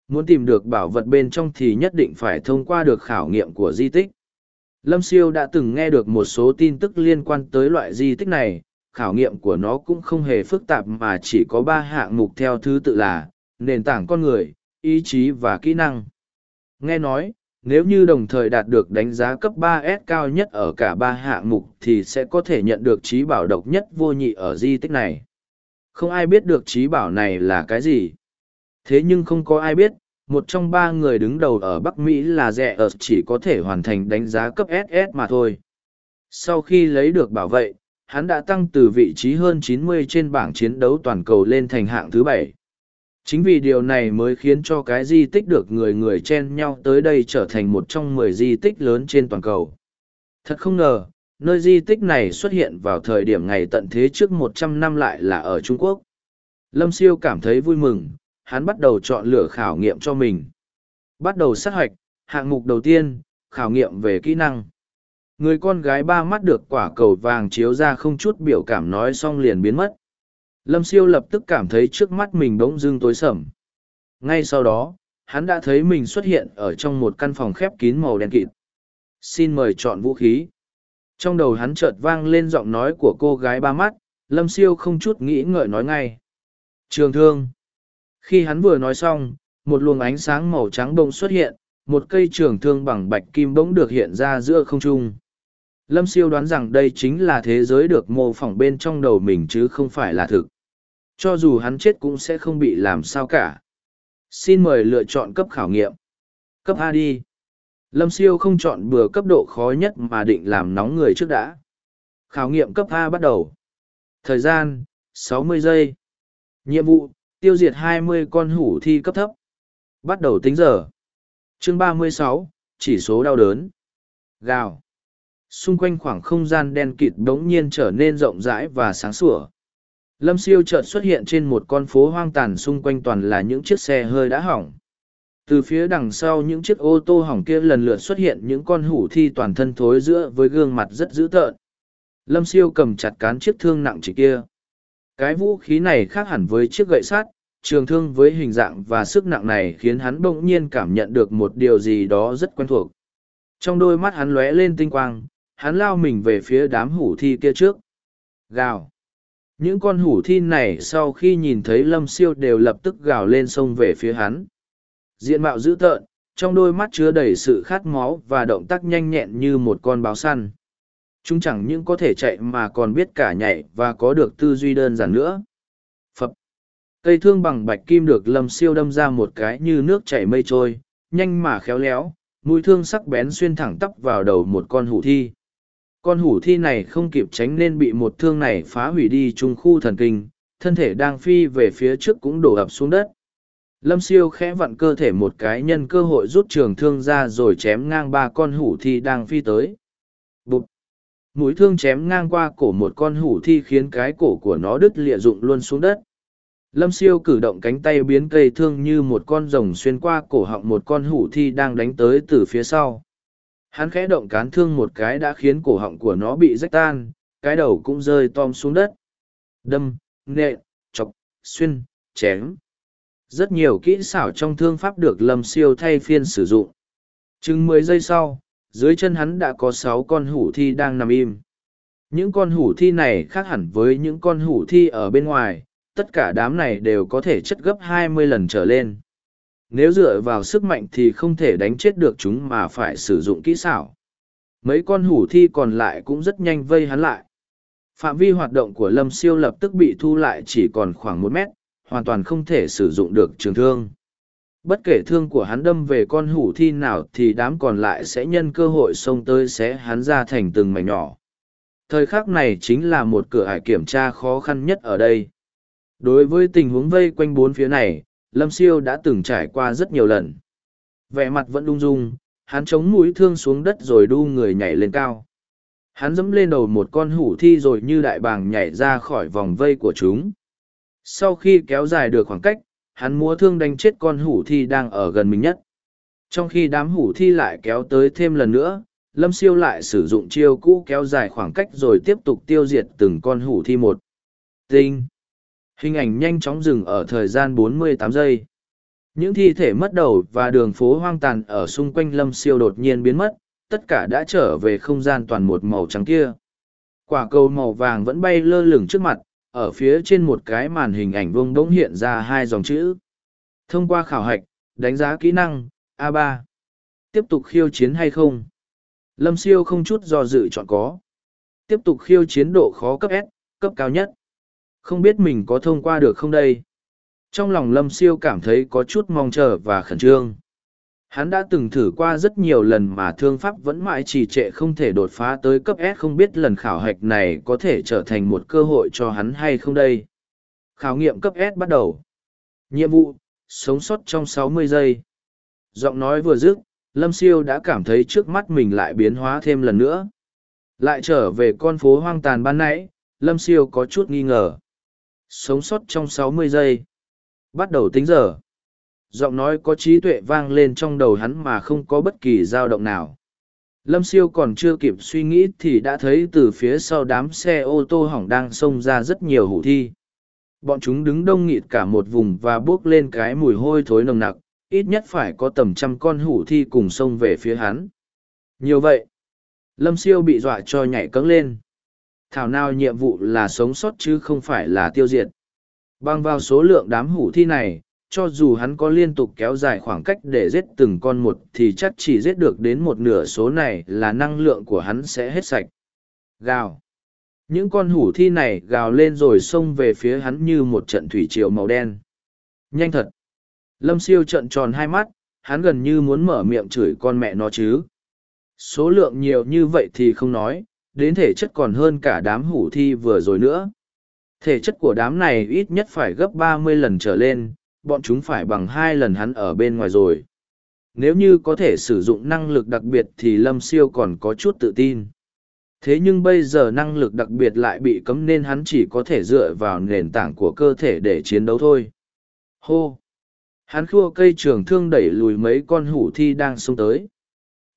Muốn tìm được bảo vật bên trong thì nhất định phải thông qua được khảo nghiệm của di tích lâm siêu đã từng nghe được một số tin tức liên quan tới loại di tích này khảo nghiệm của nó cũng không hề phức tạp mà chỉ có ba hạng mục theo thứ tự là nền tảng con người ý chí và kỹ năng nghe nói nếu như đồng thời đạt được đánh giá cấp 3S cao nhất ở cả ba hạng mục thì sẽ có thể nhận được trí bảo độc nhất vô nhị ở di tích này. Không ai biết được trí bảo này là cái gì. Thế nhưng không có ai biết, một trong ba người đứng đầu ở Bắc Mỹ là rẻ ở chỉ có thể hoàn thành đánh giá cấp SS mà thôi. Sau khi lấy được bảo vệ, hắn đã tăng từ vị trí hơn 90 trên bảng chiến đấu toàn cầu lên thành hạng thứ bảy. Chính vì điều này mới khiến cho cái di tích được người người chen nhau tới đây trở thành một trong mười di tích lớn trên toàn cầu. Thật không ngờ nơi di tích này xuất hiện vào thời điểm ngày tận thế trước một trăm năm lại là ở trung quốc. Lâm siêu cảm thấy vui mừng hắn bắt đầu chọn lựa khảo nghiệm cho mình bắt đầu sát hạch hạng mục đầu tiên khảo nghiệm về kỹ năng người con gái ba mắt được quả cầu vàng chiếu ra không chút biểu cảm nói xong liền biến mất Lâm siêu lập tức cảm thấy trước mắt mình bỗng dưng tối sầm. Ngay sau đó, hắn đã thấy mình xuất hiện ở trong một căn phòng khép kín màu đen kịt. Xin mời chọn vũ khí. Trong đầu hắn chợt vang lên giọng nói của cô gái ba mắt, lâm siêu không chút nghĩ ngợi nói ngay. Trường thương. Khi hắn vừa nói xong, một luồng ánh sáng màu trắng bông xuất hiện, một cây trường thương bằng bạch kim bỗng được hiện ra giữa không trung. Lâm siêu đoán rằng đây chính là thế giới được mô phỏng bên trong đầu mình chứ không phải là thực. Cho dù hắn chết cũng sẽ không bị làm sao cả. Xin mời lựa chọn cấp khảo nghiệm. Cấp A đi. Lâm siêu không chọn bừa cấp độ khó nhất mà định làm nóng người trước đã. Khảo nghiệm cấp A bắt đầu. Thời gian, 60 giây. Nhiệm vụ, tiêu diệt 20 con hủ thi cấp thấp. Bắt đầu tính giờ. Chương 36, chỉ số đau đớn. Gào. Xung quanh khoảng không gian đen kịt đống nhiên trở nên rộng rãi và sáng sủa. Lâm siêu chợt xuất hiện trên một con phố hoang tàn xung quanh toàn là những chiếc xe hơi đã hỏng. Từ phía đằng sau những chiếc ô tô hỏng kia lần lượt xuất hiện những con hủ thi toàn thân thối giữa với gương mặt rất dữ tợn. Lâm siêu cầm chặt cán chiếc thương nặng chỉ kia. Cái vũ khí này khác hẳn với chiếc gậy sắt, trường thương với hình dạng và sức nặng này khiến hắn bỗng nhiên cảm nhận được một điều gì đó rất quen thuộc. Trong đôi mắt hắn lóe lên tinh quang, hắn lao mình về phía đám hủ thi kia trước. Gào! những con hủ thi này sau khi nhìn thấy lâm siêu đều lập tức gào lên sông về phía hắn diện mạo dữ tợn trong đôi mắt chứa đầy sự khát máu và động tác nhanh nhẹn như một con báo săn chúng chẳng những có thể chạy mà còn biết cả nhảy và có được tư duy đơn giản nữa. Phập. Cây thương bằng bạch kim được lâm siêu đâm ra một cái như nước chảy mây trôi, nhanh mà khéo léo, mũi thương sắc bén xuyên thẳng tắp vào đầu một con hủ thi. Con hủ thi này không kịp tránh nên bị một thương này phá hủy đi trung khu thần kinh, thân thể đang phi về phía trước cũng đổ ập xuống đất. Lâm siêu khẽ vặn cơ thể một cái nhân cơ hội rút trường thương ra rồi chém ngang ba con hủ thi đang phi tới mũi thương chém ngang qua cổ một con hủ thi khiến cái cổ của nó đứt lịa rụng luôn xuống đất. Lâm siêu cử động cánh tay biến cây thương như một con rồng xuyên qua cổ họng một con hủ thi đang đánh tới từ phía sau. Hắn khẽ động cán thương một cái đã khiến cổ họng của nó bị rách tan, cái đầu cũng rơi tom xuống đất. Đâm nện chọc, xuyên, chém. Rất nhiều kỹ xảo trong thương pháp được lâm siêu thay phiên sử dụng. Chừng mười giây sau dưới chân hắn đã có sáu con hủ thi đang nằm im. Những con hủ thi này khác hẳn với những con hủ thi ở bên ngoài, tất cả đám này đều có thể chất gấp hai mươi lần trở lên. Nếu dựa vào sức mạnh thì không thể đánh chết được chúng mà phải sử dụng kỹ xảo. Mấy con hủ thi còn lại cũng rất nhanh vây hắn lại. Phạm vi hoạt động của lâm siêu lập tức bị thu lại chỉ còn khoảng một mét, hoàn toàn không thể sử dụng được trường thương bất kể thương của hắn đâm về con hủ thi nào thì đám còn lại sẽ nhân cơ hội xông tới sẽ hắn ra thành từng mảnh nhỏ. Thời khắc này chính là một cửa ải kiểm tra khó khăn nhất ở đây. Đối với tình huống vây quanh bốn phía này, lâm siêu đã từng trải qua rất nhiều lần. Vẻ mặt vẫn lung dung, hắn chống mũi thương xuống đất rồi đu người nhảy lên cao. Hắn dẫm lên đầu một con hủ thi rồi như đại bàng nhảy ra khỏi vòng vây của chúng. Sau khi kéo dài được khoảng cách hắn múa thương đánh chết con hủ thi đang ở gần mình nhất. Trong khi đám hủ thi lại kéo tới thêm lần nữa, lâm siêu lại sử dụng chiêu cũ kéo dài khoảng cách rồi tiếp tục tiêu diệt từng con hủ thi một. Tinh. Hình ảnh nhanh chóng dừng ở thời gian 48 giây. Những thi thể mất đầu và đường phố hoang tàn ở xung quanh lâm siêu đột nhiên biến mất, tất cả đã trở về không gian toàn một màu trắng kia. Quả cầu màu vàng vẫn bay lơ lửng trước mặt ở phía trên một cái màn hình ảnh vông đống hiện ra hai dòng chữ. Thông qua khảo hạch, đánh giá kỹ năng, a 3 tiếp tục khiêu chiến hay không? Lâm siêu không chút do dự chọn có. Tiếp tục khiêu chiến độ khó cấp s, cấp cao nhất. Không biết mình có thông qua được không đây? Trong lòng lâm siêu cảm thấy có chút mong chờ và khẩn trương. Hắn đã từng thử qua rất nhiều lần mà thương pháp vẫn mãi trì trệ không thể đột phá tới cấp S không biết lần khảo hạch này có thể trở thành một cơ hội cho hắn hay không đây. Khảo nghiệm cấp S bắt đầu. Nhiệm vụ, sống sót trong 60 giây. Giọng nói vừa dứt, Lâm Siêu đã cảm thấy trước mắt mình lại biến hóa thêm lần nữa. Lại trở về con phố hoang tàn ban nãy, Lâm Siêu có chút nghi ngờ. Sống sót trong 60 giây. Bắt đầu tính giờ giọng nói có trí tuệ vang lên trong đầu hắn mà không có bất kỳ dao động nào. Lâm siêu còn chưa kịp suy nghĩ thì đã thấy từ phía sau đám xe ô tô hỏng đang xông ra rất nhiều hủ thi. Bọn chúng đứng đông nghịt cả một vùng và buốc lên cái mùi hôi thối nồng nặc, ít nhất phải có tầm trăm con hủ thi cùng xông về phía hắn. Nhiều vậy, lâm siêu bị dọa cho nhảy cẫng lên. Thảo nào nhiệm vụ là sống sót chứ không phải là tiêu diệt. Bằng vào số lượng đám hủ thi này cho dù hắn có liên tục kéo dài khoảng cách để giết từng con một thì chắc chỉ giết được đến một nửa số này là năng lượng của hắn sẽ hết sạch. Gào. Những con hủ thi này gào lên rồi xông về phía hắn như một trận thủy triều màu đen. Nhanh thật. Lâm siêu trận tròn hai mắt, hắn gần như muốn mở miệng chửi con mẹ nó chứ. Số lượng nhiều như vậy thì không nói, đến thể chất còn hơn cả đám hủ thi vừa rồi nữa. Thể chất của đám này ít nhất phải gấp ba mươi lần trở lên, bọn chúng phải bằng hai lần hắn ở bên ngoài rồi. Nếu như có thể sử dụng năng lực đặc biệt thì Lâm Siêu còn có chút tự tin. Thế nhưng bây giờ năng lực đặc biệt lại bị cấm nên hắn chỉ có thể dựa vào nền tảng của cơ thể để chiến đấu thôi. Hô! Hắn khua cây trường thương đẩy lùi mấy con hủ thi đang xông tới.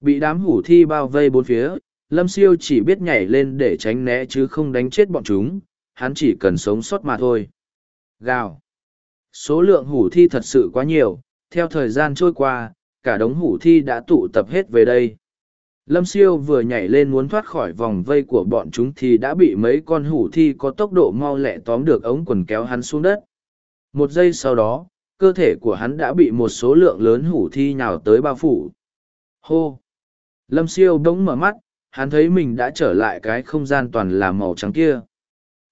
Bị đám hủ thi bao vây bốn phía, Lâm Siêu chỉ biết nhảy lên để tránh né chứ không đánh chết bọn chúng, hắn chỉ cần sống sót mà thôi. Gào! Số lượng hủ thi thật sự quá nhiều, theo thời gian trôi qua, cả đống hủ thi đã tụ tập hết về đây. lâm siêu vừa nhảy lên muốn thoát khỏi vòng vây của bọn chúng thì đã bị mấy con hủ thi có tốc độ mau lẹ tóm được ống quần kéo hắn xuống đất. Một giây sau đó cơ thể của hắn đã bị một số lượng lớn hủ thi nhào tới bao phủ. Hô! Lâm siêu bỗng mở mắt hắn thấy mình đã trở lại cái không gian toàn là màu trắng kia.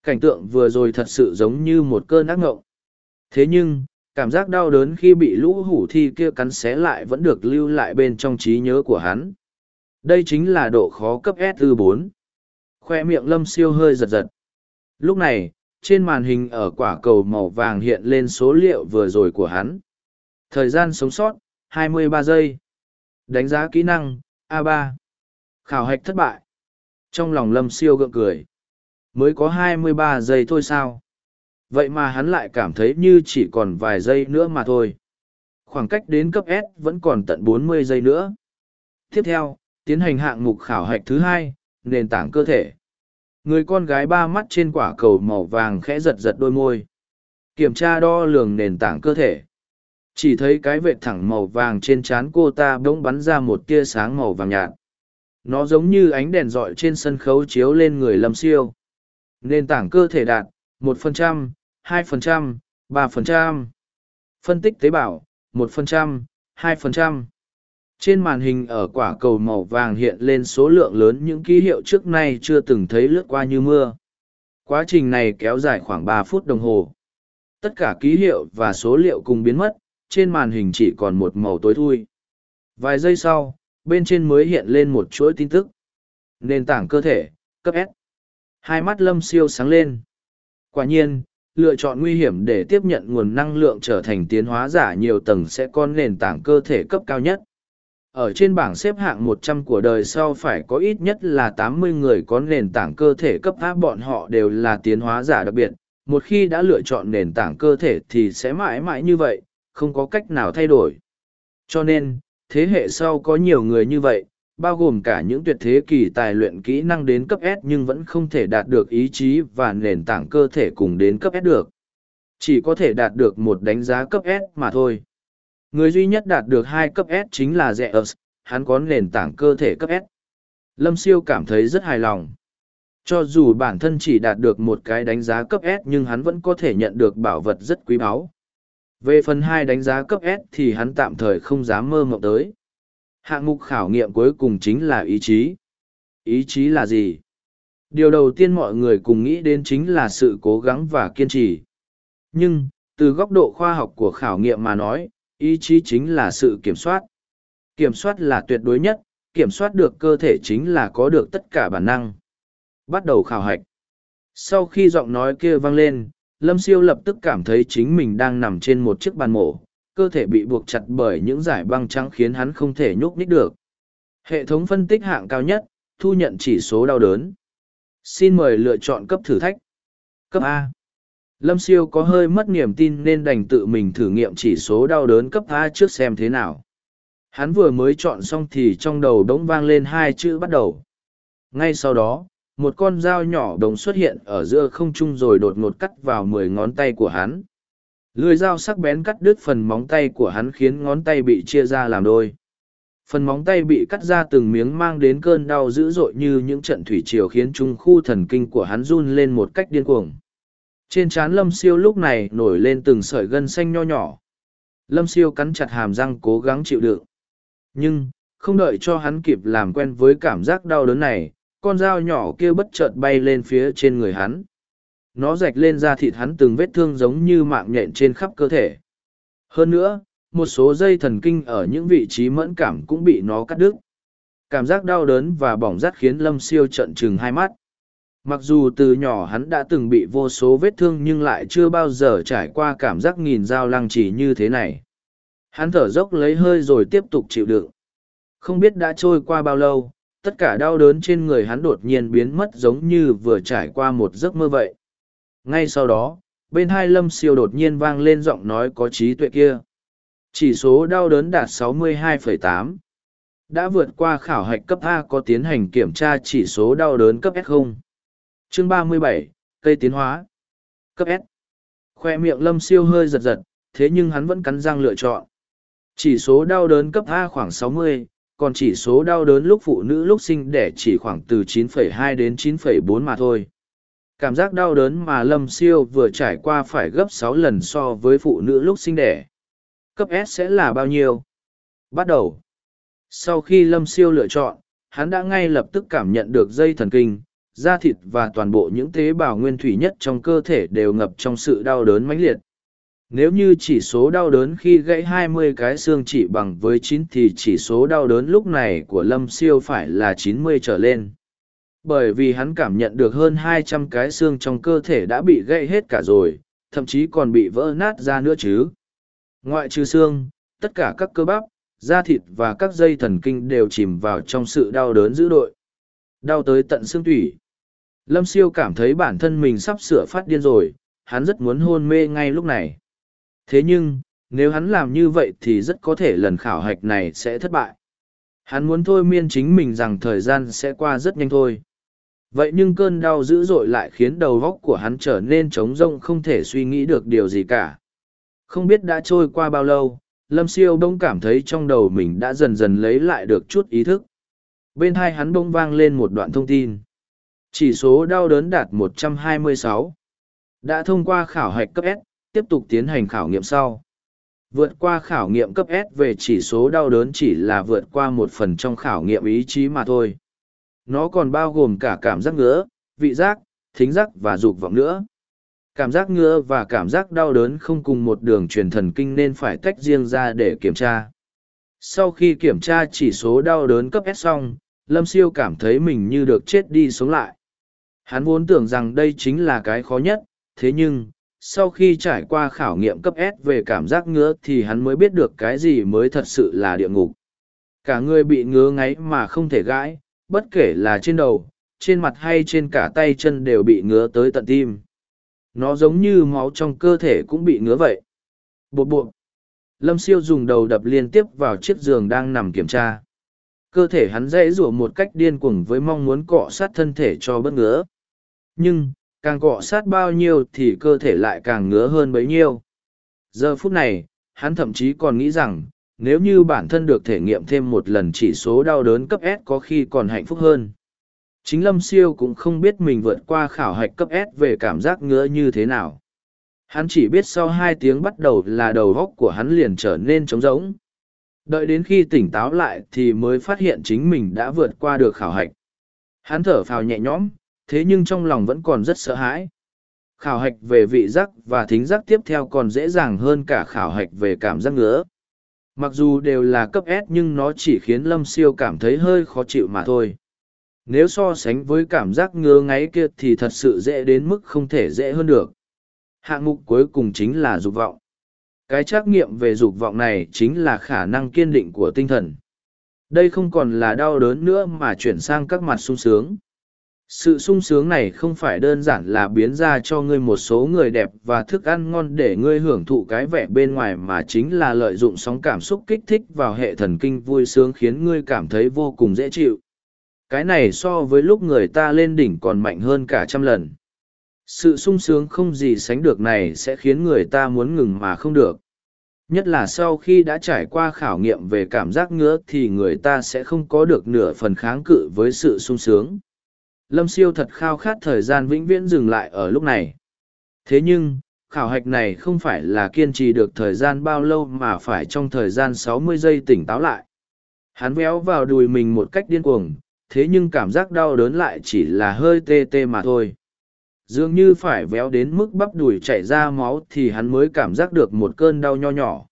Cảnh tượng vừa rồi thật sự giống như một cơn ác ngộng thế nhưng, cảm giác đau đớn khi bị lũ hủ thi kia cắn xé lại vẫn được lưu lại bên trong trí nhớ của hắn. Đây chính là độ khó cấp s ư bốn. Khoe miệng lâm siêu hơi giật giật. Lúc này, trên màn hình ở quả cầu màu vàng hiện lên số liệu vừa rồi của hắn. Thời gian sống sót 23 giây. Đánh giá kỹ năng, a 3 khảo hạch thất bại. Trong lòng lâm siêu gượng cười. Mới có 23 giây thôi sao? Vậy mà hắn lại cảm thấy như chỉ còn vài giây nữa mà thôi. Khoảng cách đến cấp s vẫn còn tận 40 giây nữa. Tiếp theo, tiến hành hạng mục khảo hạch thứ hai, nền tảng cơ thể. Người con gái ba mắt trên quả cầu màu vàng khẽ giật giật đôi môi. Kiểm tra đo lường nền tảng cơ thể. Chỉ thấy cái vệt thẳng màu vàng trên trán cô ta bỗng bắn ra một tia sáng màu vàng nhạt. Nó giống như ánh đèn rọi trên sân khấu chiếu lên người lâm siêu. Nền tảng cơ thể đạt một 2%, 3%, phân tích tế bào một phần trăm hai phần trăm. Trên màn hình ở quả cầu màu vàng hiện lên số lượng lớn những ký hiệu trước nay chưa từng thấy lướt qua như mưa. Quá trình này kéo dài khoảng ba phút đồng hồ. Tất cả ký hiệu và số liệu cùng biến mất trên màn hình chỉ còn một màu tối thui. Vài giây sau bên trên mới hiện lên một chuỗi tin tức. Nền tảng cơ thể cấp s. Hai mắt lâm siêu sáng lên. Quả nhiên lựa chọn nguy hiểm để tiếp nhận nguồn năng lượng trở thành tiến hóa giả nhiều tầng sẽ có nền tảng cơ thể cấp cao nhất ở trên bảng xếp hạng 100 của đời sau phải có ít nhất là 80 người có nền tảng cơ thể cấp A bọn họ đều là tiến hóa giả đặc biệt. Một khi đã lựa chọn nền tảng cơ thể thì sẽ mãi mãi như vậy, không có cách nào thay đổi. Cho nên, thế hệ sau có nhiều người như vậy, bao gồm cả những tuyệt thế kỳ tài luyện kỹ năng đến cấp S nhưng vẫn không thể đạt được ý chí và nền tảng cơ thể cùng đến cấp S được. Chỉ có thể đạt được một đánh giá cấp S mà thôi. Người duy nhất đạt được hai cấp S chính là Zeus, hắn có nền tảng cơ thể cấp S. Lâm Siêu cảm thấy rất hài lòng. Cho dù bản thân chỉ đạt được một cái đánh giá cấp S nhưng hắn vẫn có thể nhận được bảo vật rất quý báu. Về phần hai đánh giá cấp S thì hắn tạm thời không dám mơ mộng tới. Hạng mục khảo nghiệm cuối cùng chính là ý chí. Ý chí là gì? Điều đầu tiên mọi người cùng nghĩ đến chính là sự cố gắng và kiên trì. Nhưng, từ góc độ khoa học của khảo nghiệm mà nói, ý chí chính là sự kiểm soát. Kiểm soát là tuyệt đối nhất, kiểm soát được cơ thể chính là có được tất cả bản năng. Bắt đầu khảo hạch. Sau khi giọng nói kia vang lên, Lâm Siêu lập tức cảm thấy chính mình đang nằm trên một chiếc bàn mổ, cơ thể bị buộc chặt bởi những giải băng trắng khiến hắn không thể nhúc nhích được. Hệ thống phân tích hạng cao nhất, thu nhận chỉ số đau đớn. Xin mời lựa chọn cấp thử thách. Cấp A. Lâm siêu có hơi mất niềm tin nên đành tự mình thử nghiệm chỉ số đau đớn cấp A trước xem thế nào. Hắn vừa mới chọn xong thì trong đầu đống vang lên hai chữ bắt đầu. Ngay sau đó, một con dao nhỏ đồng xuất hiện ở giữa không trung rồi đột ngột cắt vào mười ngón tay của hắn. Lưỡi dao sắc bén cắt đứt phần móng tay của hắn khiến ngón tay bị chia ra làm đôi. Phần móng tay bị cắt ra từng miếng mang đến cơn đau dữ dội như những trận thủy triều khiến trung khu thần kinh của hắn run lên một cách điên cuồng. Trên trán lâm siêu lúc này nổi lên từng sợi gân xanh nho nhỏ. Lâm siêu cắn chặt hàm răng cố gắng chịu đựng. Nhưng, không đợi cho hắn kịp làm quen với cảm giác đau đớn này, con dao nhỏ kia bất chợt bay lên phía trên người hắn. Nó rạch lên da thịt hắn từng vết thương giống như mạng nhện trên khắp cơ thể. Hơn nữa, một số dây thần kinh ở những vị trí mẫn cảm cũng bị nó cắt đứt. Cảm giác đau đớn và bỏng rát khiến Lâm Siêu trận trừng hai mắt. Mặc dù từ nhỏ hắn đã từng bị vô số vết thương nhưng lại chưa bao giờ trải qua cảm giác nghìn dao lăng chỉ như thế này. Hắn thở dốc lấy hơi rồi tiếp tục chịu đựng. Không biết đã trôi qua bao lâu, tất cả đau đớn trên người hắn đột nhiên biến mất giống như vừa trải qua một giấc mơ vậy. Ngay sau đó, bên hai lâm siêu đột nhiên vang lên giọng nói có trí tuệ kia. Chỉ số đau đớn đạt 62,8. Đã vượt qua khảo hạch cấp A có tiến hành kiểm tra chỉ số đau đớn cấp S không? chương ba mươi bảy cây tiến hóa cấp s khoe miệng lâm siêu hơi giật giật thế nhưng hắn vẫn cắn răng lựa chọn chỉ số đau đớn cấp a khoảng sáu mươi còn chỉ số đau đớn lúc phụ nữ lúc sinh đẻ chỉ khoảng từ 9,2 đến 9,4 mà thôi. Cảm giác đau đớn mà Lâm Siêu vừa trải qua phải gấp sáu lần so với phụ nữ lúc sinh đẻ. Cấp S sẽ là bao nhiêu? Bắt đầu. Sau khi Lâm Siêu lựa chọn, hắn đã ngay lập tức cảm nhận được dây thần kinh, da thịt và toàn bộ những tế bào nguyên thủy nhất trong cơ thể đều ngập trong sự đau đớn mãnh liệt. Nếu như chỉ số đau đớn khi gãy 20 cái xương chỉ bằng với 9 thì chỉ số đau đớn lúc này của Lâm Siêu phải là 90 trở lên. Bởi vì hắn cảm nhận được hơn 200 cái xương trong cơ thể đã bị gãy hết cả rồi, thậm chí còn bị vỡ nát ra nữa chứ. Ngoại trừ xương, tất cả các cơ bắp, da thịt và các dây thần kinh đều chìm vào trong sự đau đớn dữ dội. Đau tới tận xương tủy. Lâm Siêu cảm thấy bản thân mình sắp sửa phát điên rồi, hắn rất muốn hôn mê ngay lúc này. Thế nhưng, nếu hắn làm như vậy thì rất có thể lần khảo hạch này sẽ thất bại. Hắn muốn thôi miên chính mình rằng thời gian sẽ qua rất nhanh thôi. Vậy nhưng cơn đau dữ dội lại khiến đầu góc của hắn trở nên trống rông không thể suy nghĩ được điều gì cả. Không biết đã trôi qua bao lâu, Lâm Siêu bỗng cảm thấy trong đầu mình đã dần dần lấy lại được chút ý thức. Bên hai hắn bỗng vang lên một đoạn thông tin. Chỉ số đau đớn đạt 126. Đã thông qua khảo hạch cấp S, tiếp tục tiến hành khảo nghiệm sau. Vượt qua khảo nghiệm cấp S về chỉ số đau đớn chỉ là vượt qua một phần trong khảo nghiệm ý chí mà thôi. Nó còn bao gồm cả cảm giác ngứa, vị giác, thính giác và dục vọng nữa. Cảm giác ngứa và cảm giác đau đớn không cùng một đường truyền thần kinh nên phải tách riêng ra để kiểm tra. Sau khi kiểm tra chỉ số đau đớn cấp S xong, Lâm Siêu cảm thấy mình như được chết đi sống lại. Hắn vốn tưởng rằng đây chính là cái khó nhất, thế nhưng, sau khi trải qua khảo nghiệm cấp S về cảm giác ngứa thì hắn mới biết được cái gì mới thật sự là địa ngục. Cả người bị ngứa ngáy mà không thể gãi, bất kể là trên đầu, trên mặt hay trên cả tay chân đều bị ngứa tới tận tim. Nó giống như máu trong cơ thể cũng bị ngứa vậy. Bột bột. Lâm siêu dùng đầu đập liên tiếp vào chiếc giường đang nằm kiểm tra. Cơ thể hắn dãy rủa một cách điên cuồng với mong muốn cọ sát thân thể cho bớt ngứa. Nhưng, càng cọ sát bao nhiêu thì cơ thể lại càng ngứa hơn bấy nhiêu. Giờ phút này, hắn thậm chí còn nghĩ rằng, nếu như bản thân được thể nghiệm thêm một lần chỉ số đau đớn cấp S có khi còn hạnh phúc hơn. Chính Lâm Siêu cũng không biết mình vượt qua khảo hạch cấp S về cảm giác ngứa như thế nào. Hắn chỉ biết sau hai tiếng bắt đầu là đầu góc của hắn liền trở nên trống rỗng. Đợi đến khi tỉnh táo lại thì mới phát hiện chính mình đã vượt qua được khảo hạch. Hắn thở phào nhẹ nhõm, thế nhưng trong lòng vẫn còn rất sợ hãi. Khảo hạch về vị giác và thính giác tiếp theo còn dễ dàng hơn cả khảo hạch về cảm giác ngứa. Mặc dù đều là cấp S nhưng nó chỉ khiến Lâm Siêu cảm thấy hơi khó chịu mà thôi. Nếu so sánh với cảm giác ngứa ngáy kia thì thật sự dễ đến mức không thể dễ hơn được. Hạng mục cuối cùng chính là dục vọng. Cái trắc nghiệm về dục vọng này chính là khả năng kiên định của tinh thần. Đây không còn là đau đớn nữa mà chuyển sang các mặt sung sướng sự sung sướng này không phải đơn giản là biến ra cho ngươi một số người đẹp và thức ăn ngon để ngươi hưởng thụ cái vẻ bên ngoài mà chính là lợi dụng sóng cảm xúc kích thích vào hệ thần kinh vui sướng khiến ngươi cảm thấy vô cùng dễ chịu. Cái này so với lúc người ta lên đỉnh còn mạnh hơn cả trăm lần. Sự sung sướng không gì sánh được này sẽ khiến người ta muốn ngừng mà không được. Nhất là sau khi đã trải qua khảo nghiệm về cảm giác ngứa thì người ta sẽ không có được nửa phần kháng cự với sự sung sướng lâm siêu thật khao khát thời gian vĩnh viễn dừng lại ở lúc này. Thế nhưng, khảo hạch này không phải là kiên trì được thời gian bao lâu mà phải trong thời gian sáu mươi giây tỉnh táo lại. Hắn véo vào đùi mình một cách điên cuồng, thế nhưng cảm giác đau đớn lại chỉ là hơi tê tê mà thôi. Dường như phải véo đến mức bắp đùi chảy ra máu thì hắn mới cảm giác được một cơn đau nho nhỏ.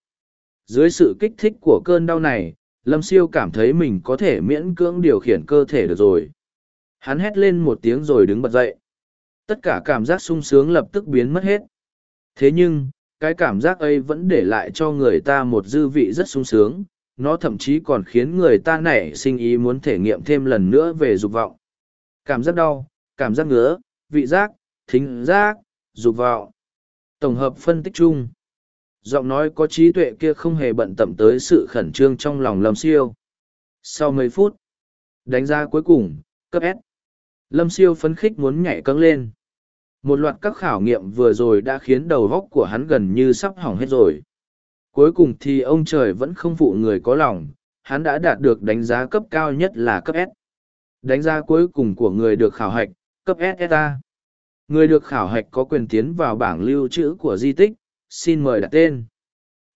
Dưới sự kích thích của cơn đau này, lâm siêu cảm thấy mình có thể miễn cưỡng điều khiển cơ thể được rồi. Hắn hét lên một tiếng rồi đứng bật dậy. Tất cả cảm giác sung sướng lập tức biến mất hết. Thế nhưng, cái cảm giác ấy vẫn để lại cho người ta một dư vị rất sung sướng, nó thậm chí còn khiến người ta nảy sinh ý muốn thể nghiệm thêm lần nữa về dục vọng. Cảm giác đau, cảm giác ngứa, vị giác, thính giác, dục vọng. Tổng hợp phân tích chung. Giọng nói có trí tuệ kia không hề bận tâm tới sự khẩn trương trong lòng lâm siêu. Sau mấy phút, đánh giá cuối cùng, cấp S. Lâm siêu phấn khích muốn nhảy cấng lên. Một loạt các khảo nghiệm vừa rồi đã khiến đầu góc của hắn gần như sắp hỏng hết rồi. Cuối cùng thì ông trời vẫn không phụ người có lòng, hắn đã đạt được đánh giá cấp cao nhất là cấp S. Đánh giá cuối cùng của người được khảo hạch, cấp SSA. Người được khảo hạch có quyền tiến vào bảng lưu trữ của di tích, xin mời đặt tên.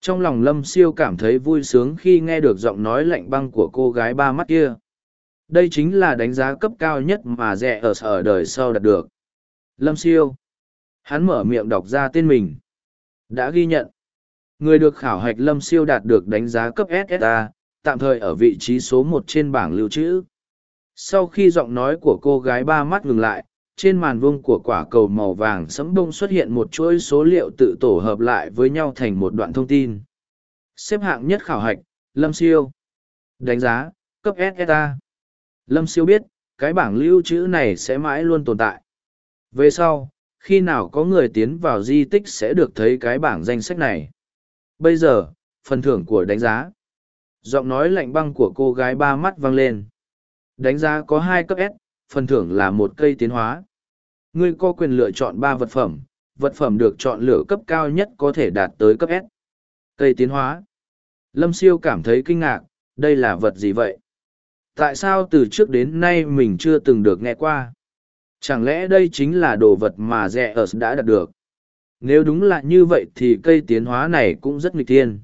Trong lòng Lâm Siêu cảm thấy vui sướng khi nghe được giọng nói lạnh băng của cô gái ba mắt kia. Đây chính là đánh giá cấp cao nhất mà rẻ ở ở đời sau đạt được. Lâm Siêu. Hắn mở miệng đọc ra tên mình. Đã ghi nhận. Người được khảo hạch Lâm Siêu đạt được đánh giá cấp SSA, tạm thời ở vị trí số một trên bảng lưu trữ. Sau khi giọng nói của cô gái ba mắt ngừng lại, trên màn vuông của quả cầu màu vàng sẫm bông xuất hiện một chuỗi số liệu tự tổ hợp lại với nhau thành một đoạn thông tin. Xếp hạng nhất khảo hạch, Lâm Siêu. Đánh giá, cấp SSA. Lâm Siêu biết, cái bảng lưu trữ này sẽ mãi luôn tồn tại. Về sau, khi nào có người tiến vào di tích sẽ được thấy cái bảng danh sách này. Bây giờ, phần thưởng của đánh giá. Giọng nói lạnh băng của cô gái ba mắt vang lên. Đánh giá có hai cấp S, phần thưởng là một cây tiến hóa. Ngươi có quyền lựa chọn ba vật phẩm, vật phẩm được chọn lựa cấp cao nhất có thể đạt tới cấp S. Cây tiến hóa. Lâm siêu cảm thấy kinh ngạc, đây là vật gì vậy? Tại sao từ trước đến nay mình chưa từng được nghe qua? Chẳng lẽ đây chính là đồ vật mà rẽ ở đã đạt được? Nếu đúng là như vậy thì cây tiến hóa này cũng rất nghịch thiên.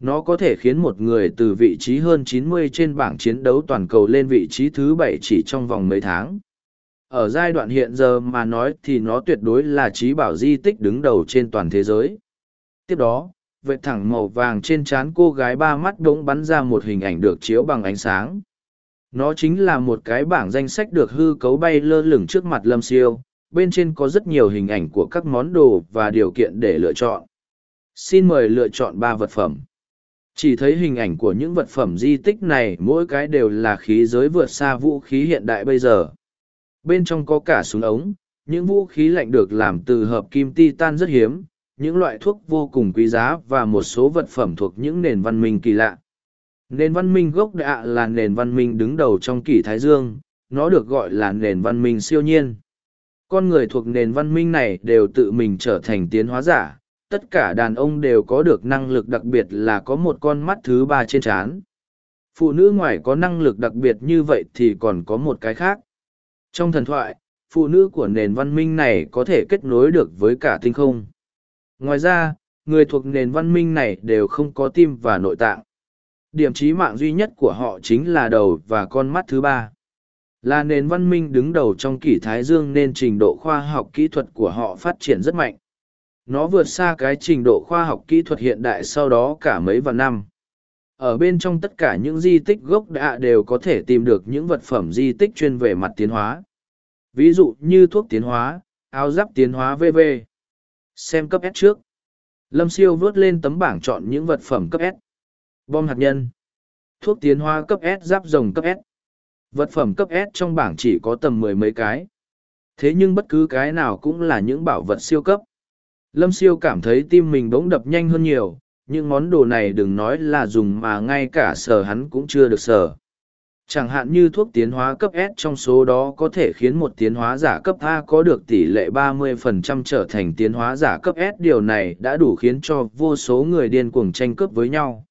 Nó có thể khiến một người từ vị trí hơn 90 trên bảng chiến đấu toàn cầu lên vị trí thứ bảy chỉ trong vòng mấy tháng. Ở giai đoạn hiện giờ mà nói thì nó tuyệt đối là trí bảo di tích đứng đầu trên toàn thế giới. Tiếp đó, vệt thẳng màu vàng trên trán cô gái ba mắt đống bắn ra một hình ảnh được chiếu bằng ánh sáng. Nó chính là một cái bảng danh sách được hư cấu bay lơ lửng trước mặt Lâm Siêu, bên trên có rất nhiều hình ảnh của các món đồ và điều kiện để lựa chọn. Xin mời lựa chọn ba vật phẩm. Chỉ thấy hình ảnh của những vật phẩm di tích này mỗi cái đều là khí giới vượt xa vũ khí hiện đại bây giờ. Bên trong có cả súng ống, những vũ khí lạnh được làm từ hợp kim titan rất hiếm, những loại thuốc vô cùng quý giá và một số vật phẩm thuộc những nền văn minh kỳ lạ. Nền văn minh gốc đạ là nền văn minh đứng đầu trong kỷ Thái Dương, nó được gọi là nền văn minh siêu nhiên. Con người thuộc nền văn minh này đều tự mình trở thành tiến hóa giả, tất cả đàn ông đều có được năng lực đặc biệt là có một con mắt thứ ba trên trán. Phụ nữ ngoài có năng lực đặc biệt như vậy thì còn có một cái khác. Trong thần thoại, phụ nữ của nền văn minh này có thể kết nối được với cả tinh không. Ngoài ra, người thuộc nền văn minh này đều không có tim và nội tạng. Điểm trí mạng duy nhất của họ chính là đầu và con mắt thứ ba. Là nền văn minh đứng đầu trong kỷ Thái Dương nên trình độ khoa học kỹ thuật của họ phát triển rất mạnh. Nó vượt xa cái trình độ khoa học kỹ thuật hiện đại sau đó cả mấy vạn năm. Ở bên trong tất cả những di tích gốc đạ đều có thể tìm được những vật phẩm di tích chuyên về mặt tiến hóa. Ví dụ như thuốc tiến hóa, áo giáp tiến hóa vv. Xem cấp S trước. Lâm siêu vớt lên tấm bảng chọn những vật phẩm cấp S. Bom hạt nhân. Thuốc tiến hóa cấp S giáp rồng cấp S. Vật phẩm cấp S trong bảng chỉ có tầm mười mấy cái. Thế nhưng bất cứ cái nào cũng là những bảo vật siêu cấp. Lâm siêu cảm thấy tim mình bỗng đập nhanh hơn nhiều, những món đồ này đừng nói là dùng mà ngay cả sở hắn cũng chưa được sở. Chẳng hạn như thuốc tiến hóa cấp S trong số đó có thể khiến một tiến hóa giả cấp A có được tỷ lệ 30% trở thành tiến hóa giả cấp S. Điều này đã đủ khiến cho vô số người điên cuồng tranh cướp với nhau.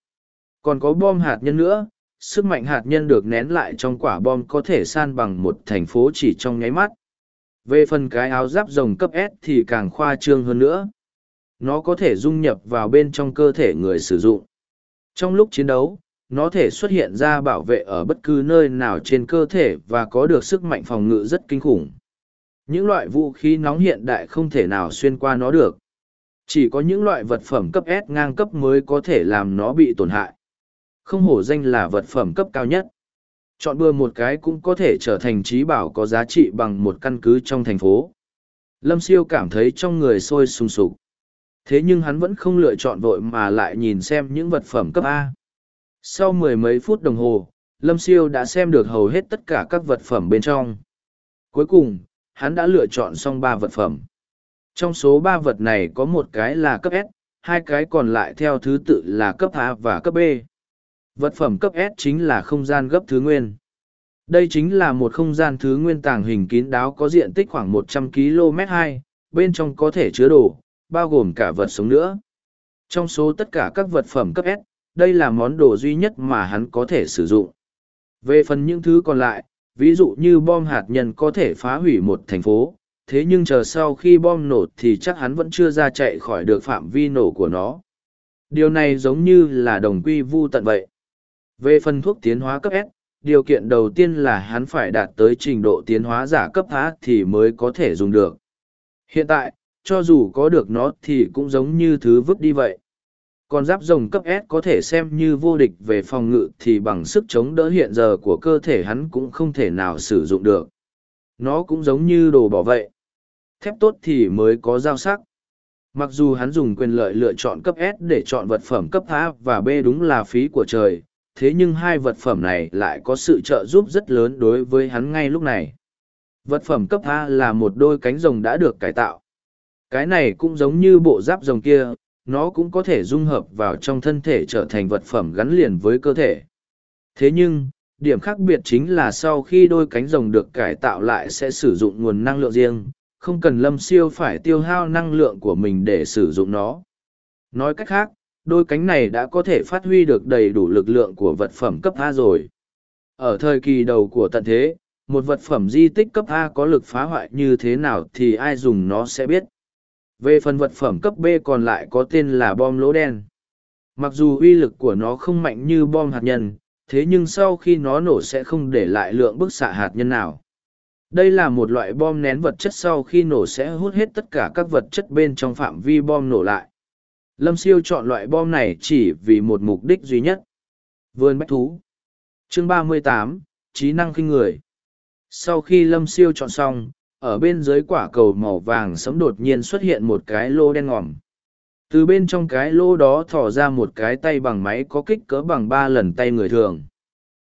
Còn có bom hạt nhân nữa, sức mạnh hạt nhân được nén lại trong quả bom có thể san bằng một thành phố chỉ trong nháy mắt. Về phần cái áo giáp rồng cấp S thì càng khoa trương hơn nữa. Nó có thể dung nhập vào bên trong cơ thể người sử dụng. Trong lúc chiến đấu, nó thể xuất hiện ra bảo vệ ở bất cứ nơi nào trên cơ thể và có được sức mạnh phòng ngự rất kinh khủng. Những loại vũ khí nóng hiện đại không thể nào xuyên qua nó được. Chỉ có những loại vật phẩm cấp S ngang cấp mới có thể làm nó bị tổn hại. Không hổ danh là vật phẩm cấp cao nhất. Chọn bừa một cái cũng có thể trở thành trí bảo có giá trị bằng một căn cứ trong thành phố. Lâm siêu cảm thấy trong người sôi sùng sục. Thế nhưng hắn vẫn không lựa chọn vội mà lại nhìn xem những vật phẩm cấp A. Sau mười mấy phút đồng hồ, Lâm Siêu đã xem được hầu hết tất cả các vật phẩm bên trong. Cuối cùng, hắn đã lựa chọn xong ba vật phẩm. Trong số ba vật này có một cái là cấp S, hai cái còn lại theo thứ tự là cấp A và cấp B. Vật phẩm cấp S chính là không gian gấp thứ nguyên. Đây chính là một không gian thứ nguyên tàng hình kín đáo có diện tích khoảng 100 km 2, bên trong có thể chứa đồ, bao gồm cả vật sống nữa. Trong số tất cả các vật phẩm cấp S, đây là món đồ duy nhất mà hắn có thể sử dụng. Về phần những thứ còn lại, ví dụ như bom hạt nhân có thể phá hủy một thành phố, thế nhưng chờ sau khi bom nổ thì chắc hắn vẫn chưa ra chạy khỏi được phạm vi nổ của nó. Điều này giống như là đồng quy vu tận vậy. Về phần thuốc tiến hóa cấp S, điều kiện đầu tiên là hắn phải đạt tới trình độ tiến hóa giả cấp A thì mới có thể dùng được. Hiện tại, cho dù có được nó thì cũng giống như thứ vứt đi vậy. Còn giáp rồng cấp S có thể xem như vô địch về phòng ngự thì bằng sức chống đỡ hiện giờ của cơ thể hắn cũng không thể nào sử dụng được. Nó cũng giống như đồ bỏ vậy. Thép tốt thì mới có giao sắc. Mặc dù hắn dùng quyền lợi lựa chọn cấp S để chọn vật phẩm cấp A và B đúng là phí của trời, thế nhưng hai vật phẩm này lại có sự trợ giúp rất lớn đối với hắn ngay lúc này. Vật phẩm cấp A là một đôi cánh rồng đã được cải tạo. Cái này cũng giống như bộ giáp rồng kia, nó cũng có thể dung hợp vào trong thân thể trở thành vật phẩm gắn liền với cơ thể. Thế nhưng, điểm khác biệt chính là sau khi đôi cánh rồng được cải tạo lại sẽ sử dụng nguồn năng lượng riêng, không cần lâm siêu phải tiêu hao năng lượng của mình để sử dụng nó. Nói cách khác, đôi cánh này đã có thể phát huy được đầy đủ lực lượng của vật phẩm cấp A rồi. Ở thời kỳ đầu của tận thế, một vật phẩm di tích cấp A có lực phá hoại như thế nào thì ai dùng nó sẽ biết. Về phần vật phẩm cấp B còn lại có tên là bom lỗ đen. Mặc dù uy lực của nó không mạnh như bom hạt nhân, thế nhưng sau khi nó nổ sẽ không để lại lượng bức xạ hạt nhân nào. Đây là một loại bom nén vật chất sau khi nổ sẽ hút hết tất cả các vật chất bên trong phạm vi bom nổ lại. Lâm Siêu chọn loại bom này chỉ vì một mục đích duy nhất. Vườn bách thú. Chương 38, trí năng kinh người. Sau khi Lâm Siêu chọn xong, ở bên dưới quả cầu màu vàng sấm đột nhiên xuất hiện một cái lô đen ngòm. Từ bên trong cái lô đó thỏ ra một cái tay bằng máy có kích cỡ bằng ba lần tay người thường.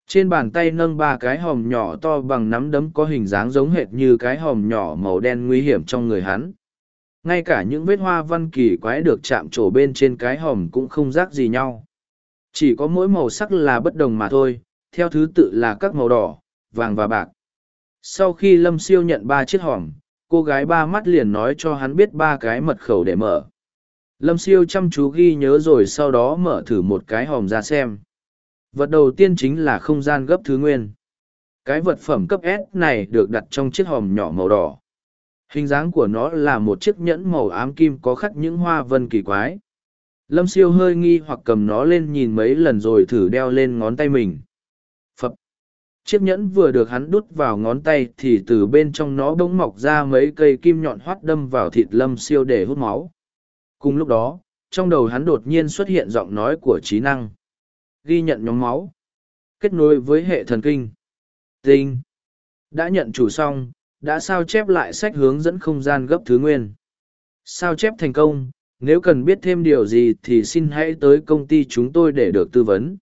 Trên bàn tay nâng ba cái hòm nhỏ to bằng nắm đấm có hình dáng giống hệt như cái hòm nhỏ màu đen nguy hiểm trong người hắn. Ngay cả những vết hoa văn kỳ quái được chạm trổ bên trên cái hòm cũng không rác gì nhau. Chỉ có mỗi màu sắc là bất đồng mà thôi, theo thứ tự là các màu đỏ, vàng và bạc. Sau khi Lâm Siêu nhận ba chiếc hòm, cô gái ba mắt liền nói cho hắn biết ba cái mật khẩu để mở. Lâm Siêu chăm chú ghi nhớ rồi sau đó mở thử một cái hòm ra xem. Vật đầu tiên chính là không gian gấp thứ nguyên. Cái vật phẩm cấp S này được đặt trong chiếc hòm nhỏ màu đỏ. Hình dáng của nó là một chiếc nhẫn màu ám kim có khắc những hoa vân kỳ quái. Lâm siêu hơi nghi hoặc cầm nó lên nhìn mấy lần rồi thử đeo lên ngón tay mình. Phập. Chiếc nhẫn vừa được hắn đút vào ngón tay thì từ bên trong nó bỗng mọc ra mấy cây kim nhọn hoắt đâm vào thịt lâm siêu để hút máu. Cùng lúc đó, trong đầu hắn đột nhiên xuất hiện giọng nói của trí năng ghi nhận nhóm máu, kết nối với hệ thần kinh. Tinh. Đã nhận chủ xong, đã sao chép lại sách hướng dẫn không gian gấp thứ nguyên. Sao chép thành công, nếu cần biết thêm điều gì thì xin hãy tới công ty chúng tôi để được tư vấn.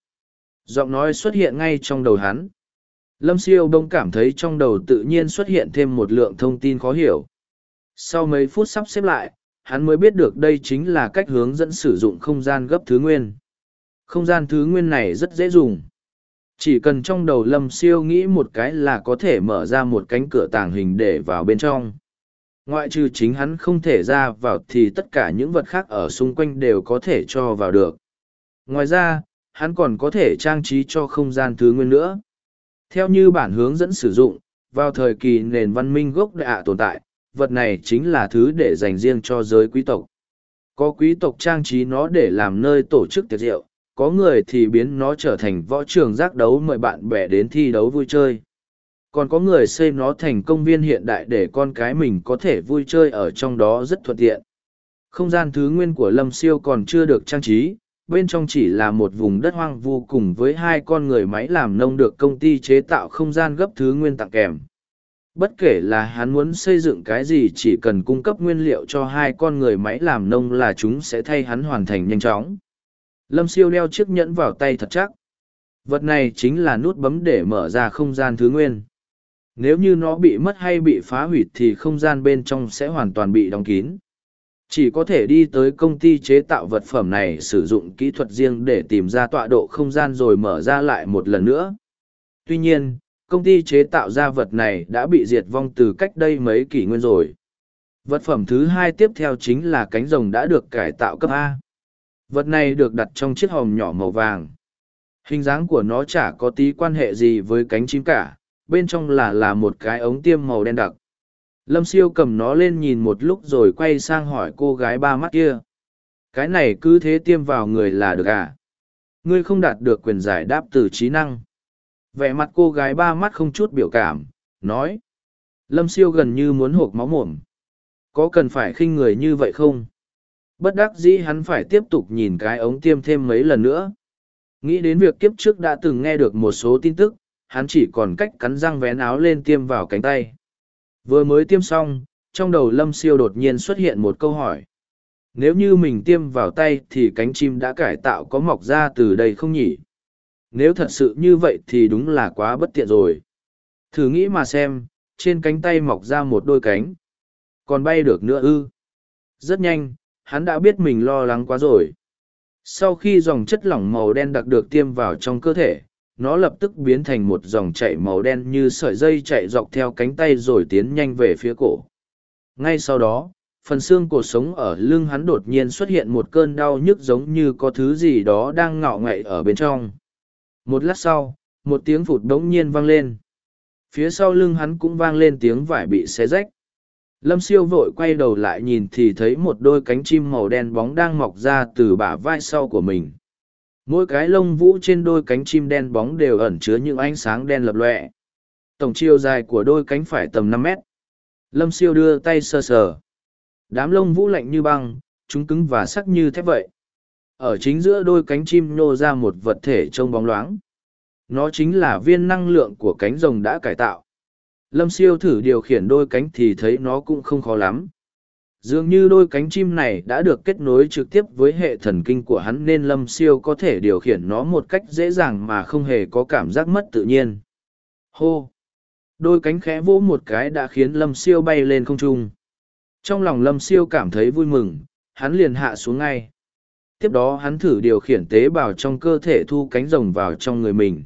Giọng nói xuất hiện ngay trong đầu hắn. Lâm siêu đông cảm thấy trong đầu tự nhiên xuất hiện thêm một lượng thông tin khó hiểu. Sau mấy phút sắp xếp lại, hắn mới biết được đây chính là cách hướng dẫn sử dụng không gian gấp thứ nguyên. Không gian thứ nguyên này rất dễ dùng. Chỉ cần trong đầu lâm siêu nghĩ một cái là có thể mở ra một cánh cửa tàng hình để vào bên trong. Ngoại trừ chính hắn không thể ra vào thì tất cả những vật khác ở xung quanh đều có thể cho vào được. Ngoài ra, hắn còn có thể trang trí cho không gian thứ nguyên nữa. Theo như bản hướng dẫn sử dụng, vào thời kỳ nền văn minh gốc đại tồn tại, vật này chính là thứ để dành riêng cho giới quý tộc. Có quý tộc trang trí nó để làm nơi tổ chức tiệc rượu, có người thì biến nó trở thành võ trường giác đấu mời bạn bè đến thi đấu vui chơi. Còn có người xây nó thành công viên hiện đại để con cái mình có thể vui chơi ở trong đó rất thuận tiện. Không gian thứ nguyên của lâm siêu còn chưa được trang trí, bên trong chỉ là một vùng đất hoang vu cùng với hai con người máy làm nông được công ty chế tạo không gian gấp thứ nguyên tặng kèm. Bất kể là hắn muốn xây dựng cái gì chỉ cần cung cấp nguyên liệu cho hai con người máy làm nông là chúng sẽ thay hắn hoàn thành nhanh chóng. Lâm siêu đeo chiếc nhẫn vào tay thật chắc. Vật này chính là nút bấm để mở ra không gian thứ nguyên. Nếu như nó bị mất hay bị phá hủy thì không gian bên trong sẽ hoàn toàn bị đóng kín. Chỉ có thể đi tới công ty chế tạo vật phẩm này sử dụng kỹ thuật riêng để tìm ra tọa độ không gian rồi mở ra lại một lần nữa. Tuy nhiên, công ty chế tạo ra vật này đã bị diệt vong từ cách đây mấy kỷ nguyên rồi. Vật phẩm thứ hai tiếp theo chính là cánh rồng đã được cải tạo cấp A vật này được đặt trong chiếc hòm nhỏ màu vàng. Hình dáng của nó chả có tí quan hệ gì với cánh chim cả, bên trong là là một cái ống tiêm màu đen đặc. Lâm siêu cầm nó lên nhìn một lúc rồi quay sang hỏi cô gái ba mắt kia. Cái này cứ thế tiêm vào người là được à? Ngươi không đạt được quyền giải đáp từ trí năng. Vẻ mặt cô gái ba mắt không chút biểu cảm, nói. Lâm siêu gần như muốn hộp máu mồm. Có cần phải khinh người như vậy không? Bất đắc dĩ hắn phải tiếp tục nhìn cái ống tiêm thêm mấy lần nữa. Nghĩ đến việc kiếp trước đã từng nghe được một số tin tức, hắn chỉ còn cách cắn răng vén áo lên tiêm vào cánh tay. Vừa mới tiêm xong, trong đầu lâm siêu đột nhiên xuất hiện một câu hỏi. Nếu như mình tiêm vào tay thì cánh chim đã cải tạo có mọc ra từ đây không nhỉ? Nếu thật sự như vậy thì đúng là quá bất tiện rồi. Thử nghĩ mà xem, trên cánh tay mọc ra một đôi cánh. Còn bay được nữa ư? Rất nhanh hắn đã biết mình lo lắng quá rồi. Sau khi dòng chất lỏng màu đen đặc được tiêm vào trong cơ thể, nó lập tức biến thành một dòng chảy màu đen như sợi dây chạy dọc theo cánh tay rồi tiến nhanh về phía cổ. Ngay sau đó, phần xương cổ sống ở lưng hắn đột nhiên xuất hiện một cơn đau nhức giống như có thứ gì đó đang ngọ ngậy ở bên trong. Một lát sau, một tiếng phụt đống nhiên vang lên. Phía sau lưng hắn cũng vang lên tiếng vải bị xé rách lâm siêu vội quay đầu lại nhìn thì thấy một đôi cánh chim màu đen bóng đang mọc ra từ bả vai sau của mình. Mỗi cái lông vũ trên đôi cánh chim đen bóng đều ẩn chứa những ánh sáng đen lập lọe tổng chiều dài của đôi cánh phải tầm năm mét. Lâm siêu đưa tay sờ sờ. Đám lông vũ lạnh như băng, chúng cứng và sắc như thép vậy. Ở chính giữa đôi cánh chim nhô ra một vật thể trông bóng loáng. Nó chính là viên năng lượng của cánh rồng đã cải tạo lâm siêu thử điều khiển đôi cánh thì thấy nó cũng không khó lắm. Dường như đôi cánh chim này đã được kết nối trực tiếp với hệ thần kinh của hắn nên lâm siêu có thể điều khiển nó một cách dễ dàng mà không hề có cảm giác mất tự nhiên. Hô! Đôi cánh khẽ vỗ một cái đã khiến lâm siêu bay lên không trung. Trong lòng lâm siêu cảm thấy vui mừng, hắn liền hạ xuống ngay. Tiếp đó hắn thử điều khiển tế bào trong cơ thể thu cánh rồng vào trong người mình.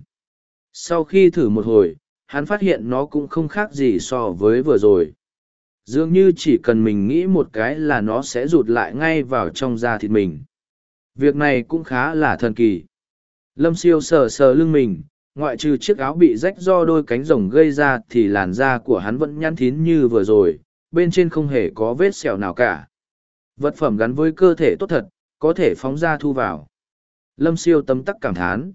Sau khi thử một hồi hắn phát hiện nó cũng không khác gì so với vừa rồi dường như chỉ cần mình nghĩ một cái là nó sẽ rụt lại ngay vào trong da thịt mình việc này cũng khá là thần kỳ lâm siêu sờ sờ lưng mình ngoại trừ chiếc áo bị rách do đôi cánh rồng gây ra thì làn da của hắn vẫn nhăn thín như vừa rồi bên trên không hề có vết sẹo nào cả. Vật phẩm gắn với cơ thể tốt thật, có thể phóng ra thu vào. Lâm siêu tấm tắc cảm thán.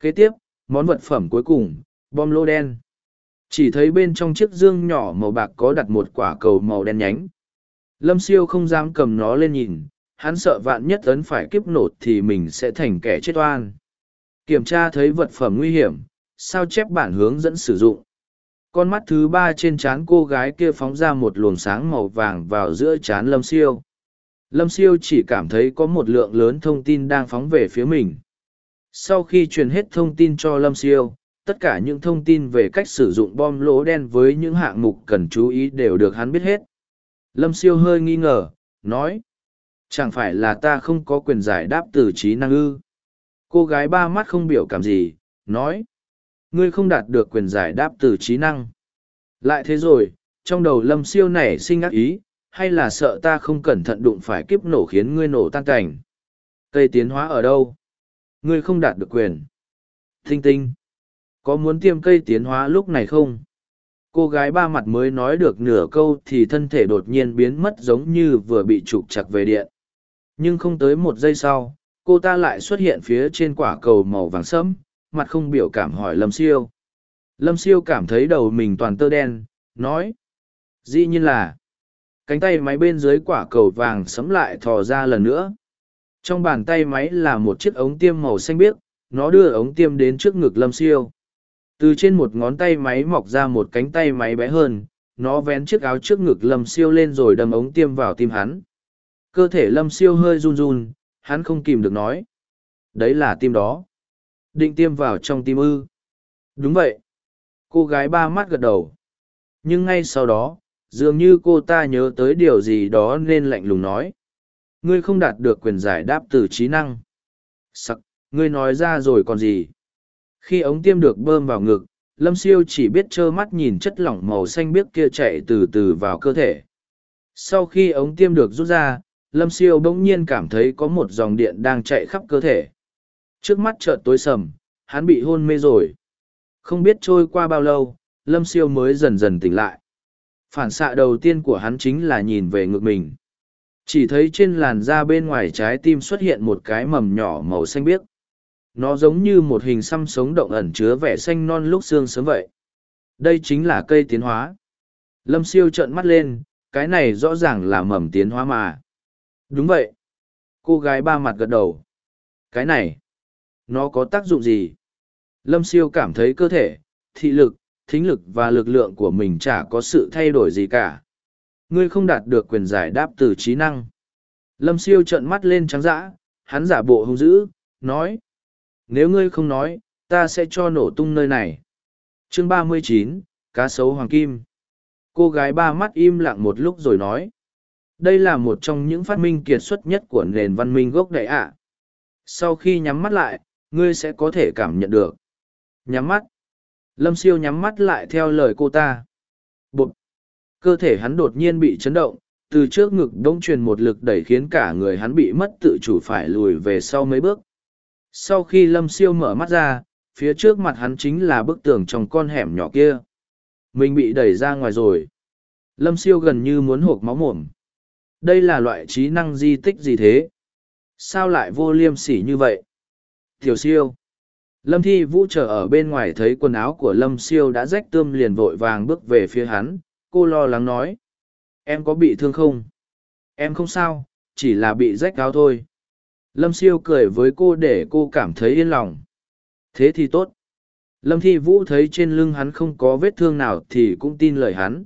Kế tiếp, món vật phẩm cuối cùng, bom lô đen. Chỉ thấy bên trong chiếc dương nhỏ màu bạc có đặt một quả cầu màu đen nhánh. Lâm siêu không dám cầm nó lên nhìn, hắn sợ vạn nhất ấn phải kiếp nổ thì mình sẽ thành kẻ chết oan. Kiểm tra thấy vật phẩm nguy hiểm, sao chép bản hướng dẫn sử dụng con mắt thứ ba trên trán cô gái kia phóng ra một luồng sáng màu vàng vào giữa trán lâm siêu lâm siêu chỉ cảm thấy có một lượng lớn thông tin đang phóng về phía mình sau khi truyền hết thông tin cho lâm siêu tất cả những thông tin về cách sử dụng bom lỗ đen với những hạng mục cần chú ý đều được hắn biết hết lâm siêu hơi nghi ngờ nói chẳng phải là ta không có quyền giải đáp từ trí năng ư cô gái ba mắt không biểu cảm gì nói ngươi không đạt được quyền giải đáp từ trí năng. Lại thế rồi, trong đầu lâm siêu nảy sinh ác ý, hay là sợ ta không cẩn thận đụng phải kiếp nổ khiến ngươi nổ tan cảnh. Cây tiến hóa ở đâu? Ngươi không đạt được quyền. Thinh tinh. Có muốn tiêm cây tiến hóa lúc này không? Cô gái ba mặt mới nói được nửa câu thì thân thể đột nhiên biến mất giống như vừa bị trục chặt về điện. Nhưng không tới một giây sau, cô ta lại xuất hiện phía trên quả cầu màu vàng sẫm, mặt không biểu cảm hỏi lâm siêu lâm siêu cảm thấy đầu mình toàn tơ đen nói dĩ nhiên là cánh tay máy bên dưới quả cầu vàng sấm lại thò ra lần nữa trong bàn tay máy là một chiếc ống tiêm màu xanh biếc nó đưa ống tiêm đến trước ngực lâm siêu từ trên một ngón tay máy mọc ra một cánh tay máy bé hơn nó vén chiếc áo trước ngực lâm siêu lên rồi đâm ống tiêm vào tim hắn cơ thể lâm siêu hơi run run hắn không kìm được nói đấy là tim đó Định tiêm vào trong tim ư. Đúng vậy. Cô gái ba mắt gật đầu. Nhưng ngay sau đó, dường như cô ta nhớ tới điều gì đó nên lạnh lùng nói. Ngươi không đạt được quyền giải đáp từ trí năng. sặc ngươi nói ra rồi còn gì? Khi ống tiêm được bơm vào ngực, Lâm Siêu chỉ biết trơ mắt nhìn chất lỏng màu xanh biếc kia chạy từ từ vào cơ thể. Sau khi ống tiêm được rút ra, lâm siêu bỗng nhiên cảm thấy có một dòng điện đang chạy khắp cơ thể. Trước mắt chợt tối sầm hắn bị hôn mê rồi. Không biết trôi qua bao lâu lâm siêu mới dần dần tỉnh lại. Phản xạ đầu tiên của hắn chính là nhìn về ngực mình. Chỉ thấy trên làn da bên ngoài trái tim xuất hiện một cái mầm nhỏ màu xanh biếc nó giống như một hình xăm sống động ẩn chứa vẻ xanh non lúc xương sớm vậy. Đây chính là cây tiến hóa. Lâm siêu trợn mắt lên, cái này rõ ràng là mầm tiến hóa mà. Đúng vậy. Cô gái ba mặt gật đầu. Cái này, nó có tác dụng gì? Lâm siêu cảm thấy cơ thể, thị lực, thính lực và lực lượng của mình chả có sự thay đổi gì cả. Ngươi không đạt được quyền giải đáp từ trí năng. Lâm siêu trợn mắt lên trắng d ã hắn giả bộ hung dữ, nói nếu ngươi không nói, ta sẽ cho nổ tung nơi này. Chương ba mươi chín, cá sấu hoàng kim. Cô gái ba mắt im lặng một lúc rồi nói. Đây là một trong những phát minh kiệt xuất nhất của nền văn minh gốc đại ạ. Sau khi nhắm mắt lại, ngươi sẽ có thể cảm nhận được. Nhắm mắt. Lâm siêu nhắm mắt lại theo lời cô ta. Bụt cơ thể hắn đột nhiên bị chấn động, từ trước ngực đ n g truyền một lực đẩy khiến cả người hắn bị mất tự chủ phải lùi về sau mấy bước sau khi lâm siêu mở mắt ra, phía trước mặt hắn chính là bức tường trong con hẻm nhỏ kia. Mình bị đẩy ra ngoài rồi. Lâm siêu gần như muốn hộp máu mồm. Đây là loại trí năng di tích gì thế? Sao lại vô liêm sỉ như vậy? Tiểu siêu. Lâm thi vũ trở ở bên ngoài thấy quần áo của lâm siêu đã rách tươm liền vội vàng bước về phía hắn. Cô lo lắng nói. Em có bị thương không? Em không sao, chỉ là bị rách áo thôi lâm siêu cười với cô để cô cảm thấy yên lòng. Thế thì tốt. Lâm thi vũ thấy trên lưng hắn không có vết thương nào thì cũng tin lời hắn.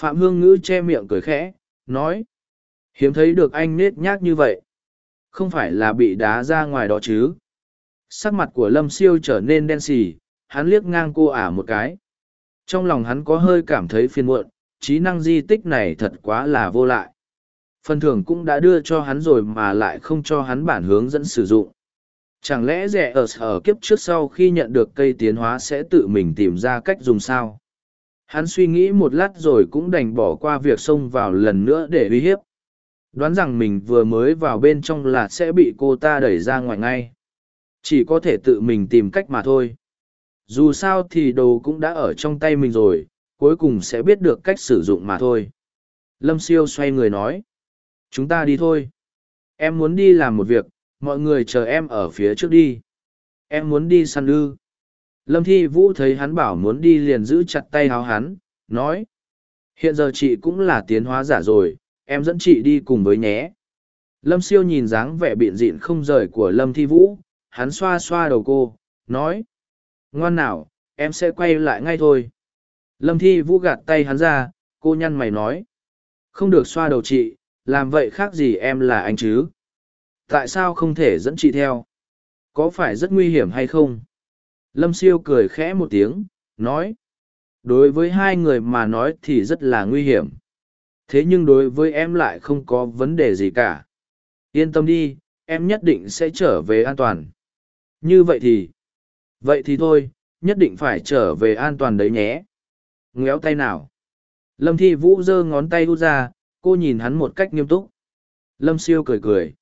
Phạm hương ngữ che miệng cười khẽ, nói, hiếm thấy được anh nết nhác như vậy. Không phải là bị đá ra ngoài đó chứ. Sắc mặt của lâm siêu trở nên đen xì, hắn liếc ngang cô ả một cái. Trong lòng hắn có hơi cảm thấy phiền muộn, trí năng di tích này thật quá là vô lại phần thưởng cũng đã đưa cho hắn rồi mà lại không cho hắn bản hướng dẫn sử dụng. Chẳng lẽ rẻ ở ở kiếp trước sau khi nhận được cây tiến hóa sẽ tự mình tìm ra cách dùng sao? Hắn suy nghĩ một lát rồi cũng đành bỏ qua việc xông vào lần nữa để uy hiếp. Đoán rằng mình vừa mới vào bên trong là sẽ bị cô ta đẩy ra ngoài ngay. Chỉ có thể tự mình tìm cách mà thôi. Dù sao thì đồ cũng đã ở trong tay mình rồi, cuối cùng sẽ biết được cách sử dụng mà thôi. Lâm siêu xoay người nói chúng ta đi thôi. Em muốn đi làm một việc, mọi người chờ em ở phía trước đi. Em muốn đi săn ư. Lâm thi vũ thấy hắn bảo muốn đi liền giữ chặt tay háo hắn, nói. Hiện giờ chị cũng là tiến hóa giả rồi, em dẫn chị đi cùng với nhé. Lâm siêu nhìn dáng vẻ biện dịn không rời của lâm thi vũ, hắn xoa xoa đầu cô, nói. Ngoan nào, em sẽ quay lại ngay thôi. Lâm thi vũ gạt tay hắn ra, cô nhăn mày nói. Không được xoa đầu chị làm vậy khác gì em là anh chứ? Tại sao không thể dẫn chị theo? Có phải rất nguy hiểm hay không? Lâm siêu cười khẽ một tiếng, nói, đối với hai người mà nói thì rất là nguy hiểm. Thế nhưng đối với em lại không có vấn đề gì cả. Yên tâm đi, em nhất định sẽ trở về an toàn. Như vậy thì vậy thì thôi, nhất định phải trở về an toàn đấy nhé. Ngéo tay nào. Lâm thi vũ giơ ngón tay út ra cô nhìn hắn một cách nghiêm túc. Lâm siêu cười cười.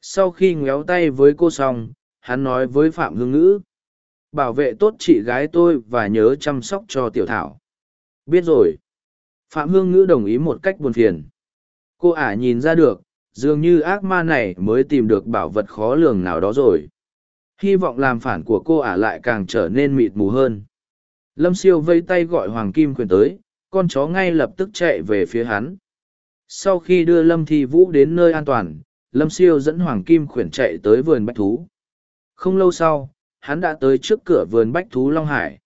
Sau khi ngéo tay với cô xong, hắn nói với phạm hương ngữ, bảo vệ tốt chị gái tôi và nhớ chăm sóc cho tiểu thảo. Biết rồi. Phạm hương ngữ đồng ý một cách buồn phiền. Cô ả nhìn ra được, dường như ác ma này mới tìm được bảo vật khó lường nào đó rồi. Hy vọng làm phản của cô ả lại càng trở nên mịt mù hơn. Lâm siêu vây tay gọi hoàng kim quyền tới, con chó ngay lập tức chạy về phía hắn sau khi đưa lâm thi vũ đến nơi an toàn, lâm siêu dẫn hoàng kim khuyển chạy tới vườn bách thú. Không lâu sau, hắn đã tới trước cửa vườn bách thú long hải.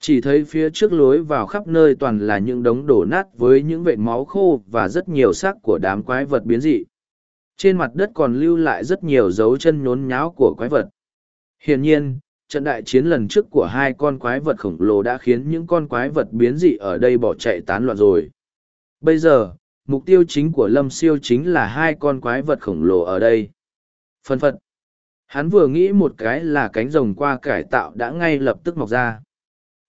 Chỉ thấy phía trước lối vào khắp nơi toàn là những đống đổ nát với những vệt máu khô và rất nhiều xác của đám quái vật biến dị. Trên mặt đất còn lưu lại rất nhiều dấu chân nhốn nháo của quái vật. Hiển nhiên, trận đại chiến lần trước của hai con quái vật khổng lồ đã khiến những con quái vật biến dị ở đây bỏ chạy tán loạn rồi. Bây giờ mục tiêu chính của lâm siêu chính là hai con quái vật khổng lồ ở đây phân phật hắn vừa nghĩ một cái là cánh rồng qua cải tạo đã ngay lập tức mọc ra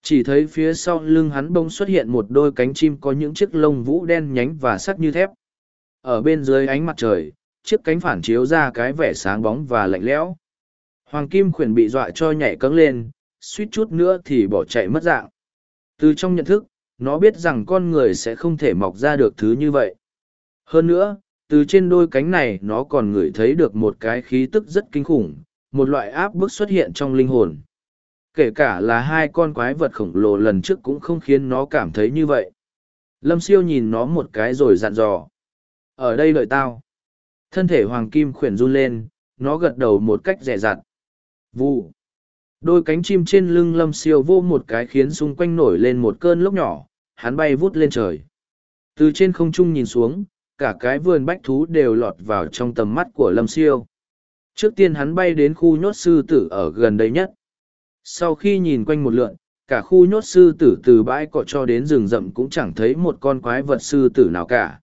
chỉ thấy phía sau lưng hắn bông xuất hiện một đôi cánh chim có những chiếc lông vũ đen nhánh và sắc như thép Ở bên dưới ánh mặt trời, chiếc cánh phản chiếu ra cái vẻ sáng bóng và lạnh lẽo. Hoàng Kim khuyển bị dọa cho nhảy cấng lên, suýt chút nữa thì bỏ chạy mất dạng. Từ trong nhận thức, nó biết rằng con người sẽ không thể mọc ra được thứ như vậy. Hơn nữa, từ trên đôi cánh này nó còn ngửi thấy được một cái khí tức rất kinh khủng, một loại áp bức xuất hiện trong linh hồn. Kể cả là hai con quái vật khổng lồ lần trước cũng không khiến nó cảm thấy như vậy. Lâm siêu nhìn nó một cái rồi dặn dò. Ở đây đợi tao. Thân thể hoàng kim khuyển run lên, nó gật đầu một cách rẻ rặt. Vụ. Đôi cánh chim trên lưng lâm siêu vô một cái khiến xung quanh nổi lên một cơn lốc nhỏ, hắn bay vút lên trời. Từ trên không trung nhìn xuống, cả cái vườn bách thú đều lọt vào trong tầm mắt của lâm siêu. Trước tiên hắn bay đến khu nhốt sư tử ở gần đây nhất. Sau khi nhìn quanh một lượn, cả khu nhốt sư tử từ bãi cọ cho đến rừng rậm cũng chẳng thấy một con quái vật sư tử nào cả.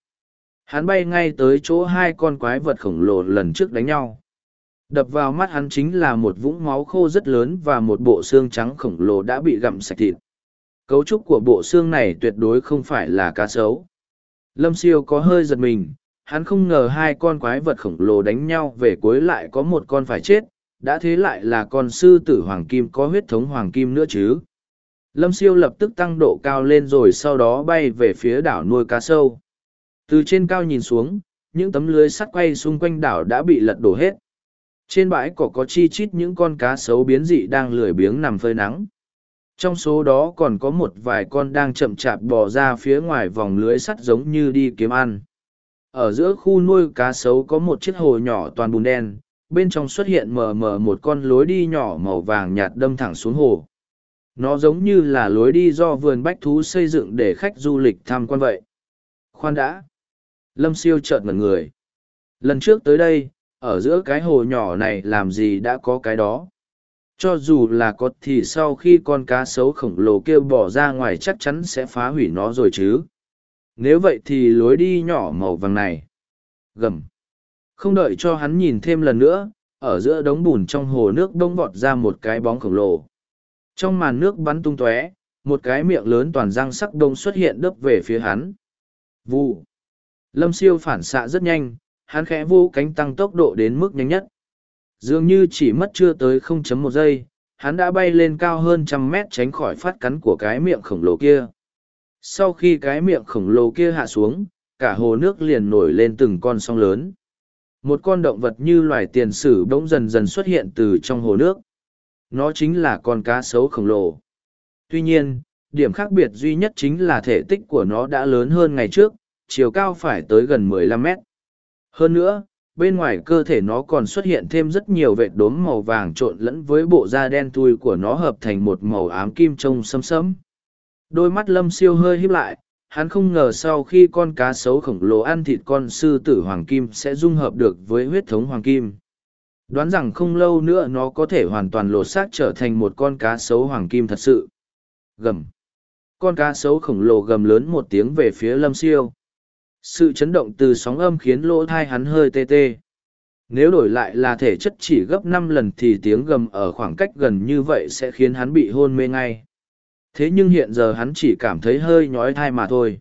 Hắn bay ngay tới chỗ hai con quái vật khổng lồ lần trước đánh nhau. Đập vào mắt hắn chính là một vũng máu khô rất lớn và một bộ xương trắng khổng lồ đã bị gặm sạch thịt. Cấu trúc của bộ xương này tuyệt đối không phải là cá sấu. Lâm siêu có hơi giật mình, hắn không ngờ hai con quái vật khổng lồ đánh nhau về cuối lại có một con phải chết, đã thế lại là con sư tử hoàng kim có huyết thống hoàng kim nữa chứ. Lâm siêu lập tức tăng độ cao lên rồi sau đó bay về phía đảo nuôi cá sâu. Từ trên cao nhìn xuống, những tấm lưới sắt quay xung quanh đảo đã bị lật đổ hết. Trên bãi cỏ có chi chít những con cá sấu biến dị đang lười biếng nằm phơi nắng. Trong số đó còn có một vài con đang chậm chạp bò ra phía ngoài vòng lưới sắt giống như đi kiếm ăn. Ở giữa khu nuôi cá sấu có một chiếc hồ nhỏ toàn bùn đen, bên trong xuất hiện mờ mờ một con lối đi nhỏ màu vàng nhạt đâm thẳng xuống hồ. Nó giống như là lối đi do vườn bách thú xây dựng để khách du lịch tham quan vậy. Khoan đã. Lâm siêu trợn mật người. Lần trước tới đây, ở giữa cái hồ nhỏ này làm gì đã có cái đó. Cho dù là có thì sau khi con cá sấu khổng lồ kia bỏ ra ngoài chắc chắn sẽ phá hủy nó rồi chứ. Nếu vậy thì lối đi nhỏ màu vàng này. Gầm. Không đợi cho hắn nhìn thêm lần nữa, ở giữa đống bùn trong hồ nước đông vọt ra một cái bóng khổng lồ. Trong màn nước bắn tung tóe, một cái miệng lớn toàn răng sắc đông xuất hiện đớp về phía hắn. Vu. Lâm siêu phản xạ rất nhanh, hắn khẽ vô cánh tăng tốc độ đến mức nhanh nhất. Dường như chỉ mất chưa tới 0.1 giây, hắn đã bay lên cao hơn trăm mét tránh khỏi phát cắn của cái miệng khổng lồ kia. Sau khi cái miệng khổng lồ kia hạ xuống, cả hồ nước liền nổi lên từng con sóng lớn. Một con động vật như loài tiền sử bỗng dần dần xuất hiện từ trong hồ nước. Nó chính là con cá sấu khổng lồ. Tuy nhiên, điểm khác biệt duy nhất chính là thể tích của nó đã lớn hơn ngày trước, chiều cao phải tới gần 15 mét. Hơn nữa, bên ngoài cơ thể nó còn xuất hiện thêm rất nhiều vệt đốm màu vàng trộn lẫn với bộ da đen thui của nó hợp thành một màu ám kim trông xâm xâm. Đôi mắt lâm siêu hơi híp lại, hắn không ngờ sau khi con cá sấu khổng lồ ăn thịt con sư tử hoàng kim sẽ dung hợp được với huyết thống hoàng kim. Đoán rằng không lâu nữa nó có thể hoàn toàn lột xác trở thành một con cá sấu hoàng kim thật sự. Gầm. Con cá sấu khổng lồ gầm lớn một tiếng về phía lâm siêu sự chấn động từ sóng âm khiến lỗ thai hắn hơi tê tê. Nếu đổi lại là thể chất chỉ gấp năm lần thì tiếng gầm ở khoảng cách gần như vậy sẽ khiến hắn bị hôn mê ngay. Thế nhưng hiện giờ hắn chỉ cảm thấy hơi nhói thai mà thôi.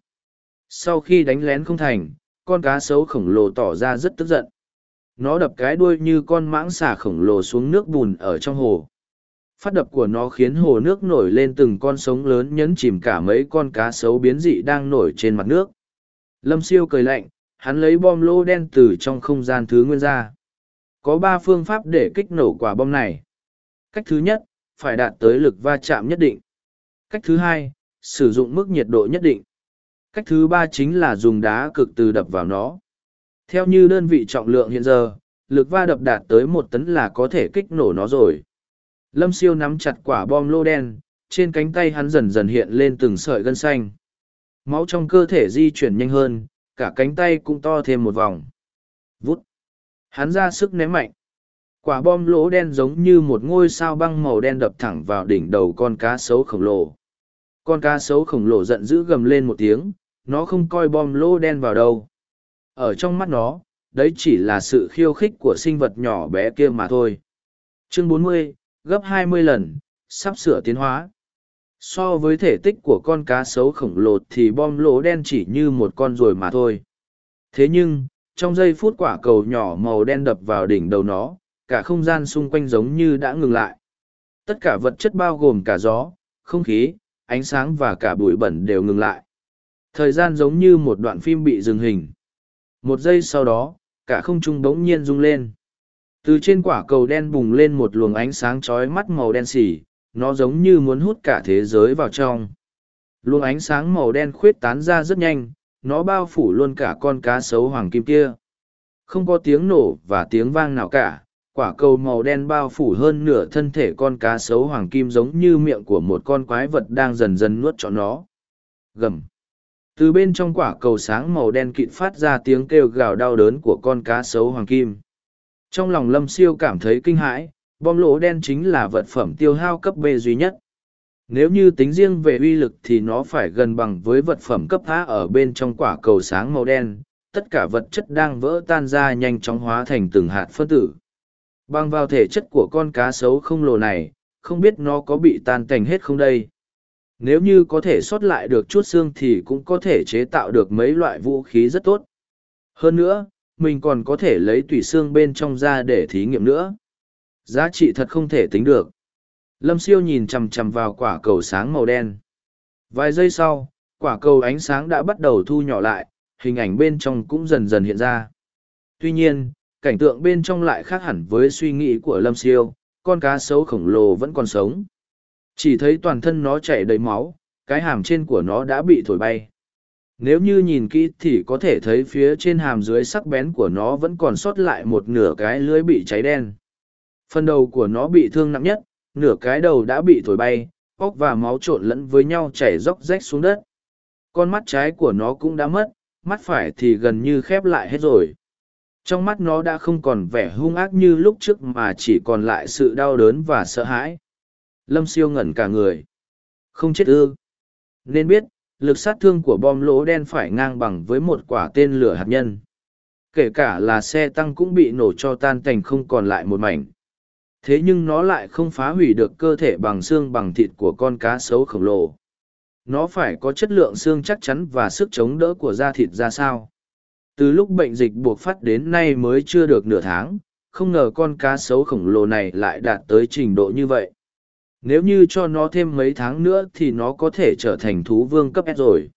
Sau khi đánh lén không thành, con cá sấu khổng lồ tỏ ra rất tức giận. Nó đập cái đuôi như con mãng xà khổng lồ xuống nước bùn ở trong hồ. Phát đập của nó khiến hồ nước nổi lên từng con sống lớn nhấn chìm cả mấy con cá sấu biến dị đang nổi trên mặt nước. Lâm siêu cười lạnh, hắn lấy bom lô đen từ trong không gian thứ nguyên ra. Có ba phương pháp để kích nổ quả bom này. Cách thứ nhất, phải đạt tới lực va chạm nhất định. Cách thứ hai, sử dụng mức nhiệt độ nhất định. Cách thứ ba chính là dùng đá cực từ đập vào nó. Theo như đơn vị trọng lượng hiện giờ, lực va đập đạt tới một tấn là có thể kích nổ nó rồi. Lâm siêu nắm chặt quả bom lô đen, trên cánh tay hắn dần dần hiện lên từng sợi gân xanh máu trong cơ thể di chuyển nhanh hơn cả cánh tay cũng to thêm một vòng. Vút. Hắn ra sức ném mạnh. Quả bom lỗ đen giống như một ngôi sao băng màu đen đập thẳng vào đỉnh đầu con cá sấu khổng lồ. Con cá sấu khổng lồ giận dữ gầm lên một tiếng nó không coi bom lỗ đen vào đâu. Ở trong mắt nó đấy chỉ là sự khiêu khích của sinh vật nhỏ bé kia mà thôi. Chương 40, gấp 20 lần sắp sửa tiến hóa so với thể tích của con cá sấu khổng lồ thì bom lỗ đen chỉ như một con ruồi mà thôi Thế nhưng, trong giây phút quả cầu nhỏ màu đen đập vào đỉnh đầu nó, cả không gian xung quanh giống như đã ngừng lại. Tất cả vật chất bao gồm cả gió, không khí, ánh sáng và cả bụi bẩn đều ngừng lại. Thời gian giống như một đoạn phim bị dừng hình. Một giây sau đó, cả không trung bỗng nhiên rung lên. Từ trên quả cầu đen bùng lên một luồng ánh sáng chói mắt màu đen xỉ, nó giống như muốn hút cả thế giới vào trong. Luồng ánh sáng màu đen khuyết tán ra rất nhanh, nó bao phủ luôn cả con cá sấu hoàng kim kia. Không có tiếng nổ và tiếng vang nào cả, quả cầu màu đen bao phủ hơn nửa thân thể con cá sấu hoàng kim giống như miệng của một con quái vật đang dần dần nuốt trọn nó. Gầm. Từ bên trong quả cầu sáng màu đen kịt phát ra tiếng kêu gào đau đớn của con cá sấu hoàng kim. Trong lòng lâm siêu cảm thấy kinh hãi, bom lỗ đen chính là vật phẩm tiêu hao cấp B duy nhất. Nếu như tính riêng về uy lực thì nó phải gần bằng với vật phẩm cấp A ở bên trong quả cầu sáng màu đen, tất cả vật chất đang vỡ tan ra nhanh chóng hóa thành từng hạt phân tử. Bằng vào thể chất của con cá sấu không lồ này, không biết nó có bị tan tành hết không đây. Nếu như có thể sót lại được chút xương thì cũng có thể chế tạo được mấy loại vũ khí rất tốt. Hơn nữa, mình còn có thể lấy tủy xương bên trong ra để thí nghiệm nữa. Giá trị thật không thể tính được. Lâm siêu nhìn chằm chằm vào quả cầu sáng màu đen. Vài giây sau, quả cầu ánh sáng đã bắt đầu thu nhỏ lại, hình ảnh bên trong cũng dần dần hiện ra. Tuy nhiên, cảnh tượng bên trong lại khác hẳn với suy nghĩ của Lâm siêu, con cá sấu khổng lồ vẫn còn sống. Chỉ thấy toàn thân nó chảy đầy máu, cái hàm trên của nó đã bị thổi bay. Nếu như nhìn kỹ thì có thể thấy phía trên hàm dưới sắc bén của nó vẫn còn sót lại một nửa cái lưới bị cháy đen. Phần đầu của nó bị thương nặng nhất, nửa cái đầu đã bị thổi bay, óc và máu trộn lẫn với nhau chảy róc rách xuống đất. Con mắt trái của nó cũng đã mất, mắt phải thì gần như khép lại hết rồi. Trong mắt nó đã không còn vẻ hung ác như lúc trước mà chỉ còn lại sự đau đớn và sợ hãi. Lâm siêu ngẩn cả người. Không chết ư. Nên biết, lực sát thương của bom lỗ đen phải ngang bằng với một quả tên lửa hạt nhân. Kể cả là xe tăng cũng bị nổ cho tan tành không còn lại một mảnh. Thế nhưng nó lại không phá hủy được cơ thể bằng xương bằng thịt của con cá sấu khổng lồ. Nó phải có chất lượng xương chắc chắn và sức chống đỡ của da thịt ra sao. Từ lúc bệnh dịch buộc phát đến nay mới chưa được nửa tháng, không ngờ con cá sấu khổng lồ này lại đạt tới trình độ như vậy. Nếu như cho nó thêm mấy tháng nữa thì nó có thể trở thành thú vương cấp S rồi.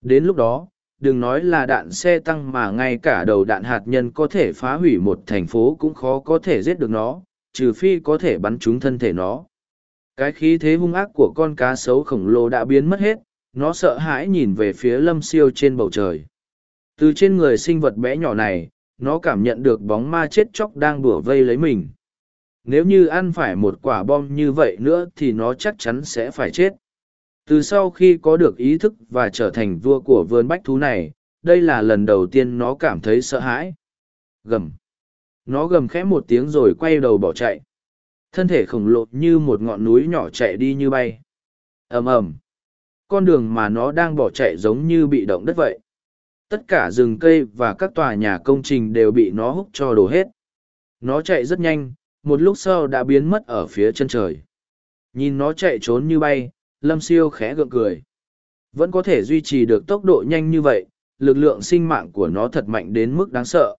Đến lúc đó, đừng nói là đạn xe tăng mà ngay cả đầu đạn hạt nhân có thể phá hủy một thành phố cũng khó có thể giết được nó, trừ phi có thể bắn trúng thân thể nó. Cái khí thế hung ác của con cá sấu khổng lồ đã biến mất hết, nó sợ hãi nhìn về phía lâm siêu trên bầu trời. Từ trên người sinh vật bé nhỏ này, nó cảm nhận được bóng ma chết chóc đang đùa vây lấy mình nếu như ăn phải một quả bom như vậy nữa thì nó chắc chắn sẽ phải chết từ sau khi có được ý thức và trở thành vua của vườn bách thú này đây là lần đầu tiên nó cảm thấy sợ hãi gầm nó gầm khẽ một tiếng rồi quay đầu bỏ chạy. Thân thể khổng lồ như một ngọn núi nhỏ chạy đi như bay. Ầm ầm. Con đường mà nó đang bỏ chạy giống như bị động đất vậy. Tất cả rừng cây và các tòa nhà công trình đều bị nó hút cho đổ hết. Nó chạy rất nhanh, một lúc sau đã biến mất ở phía chân trời. Nhìn nó chạy trốn như bay, lâm siêu khẽ gượng cười. Vẫn có thể duy trì được tốc độ nhanh như vậy, lực lượng sinh mạng của nó thật mạnh đến mức đáng sợ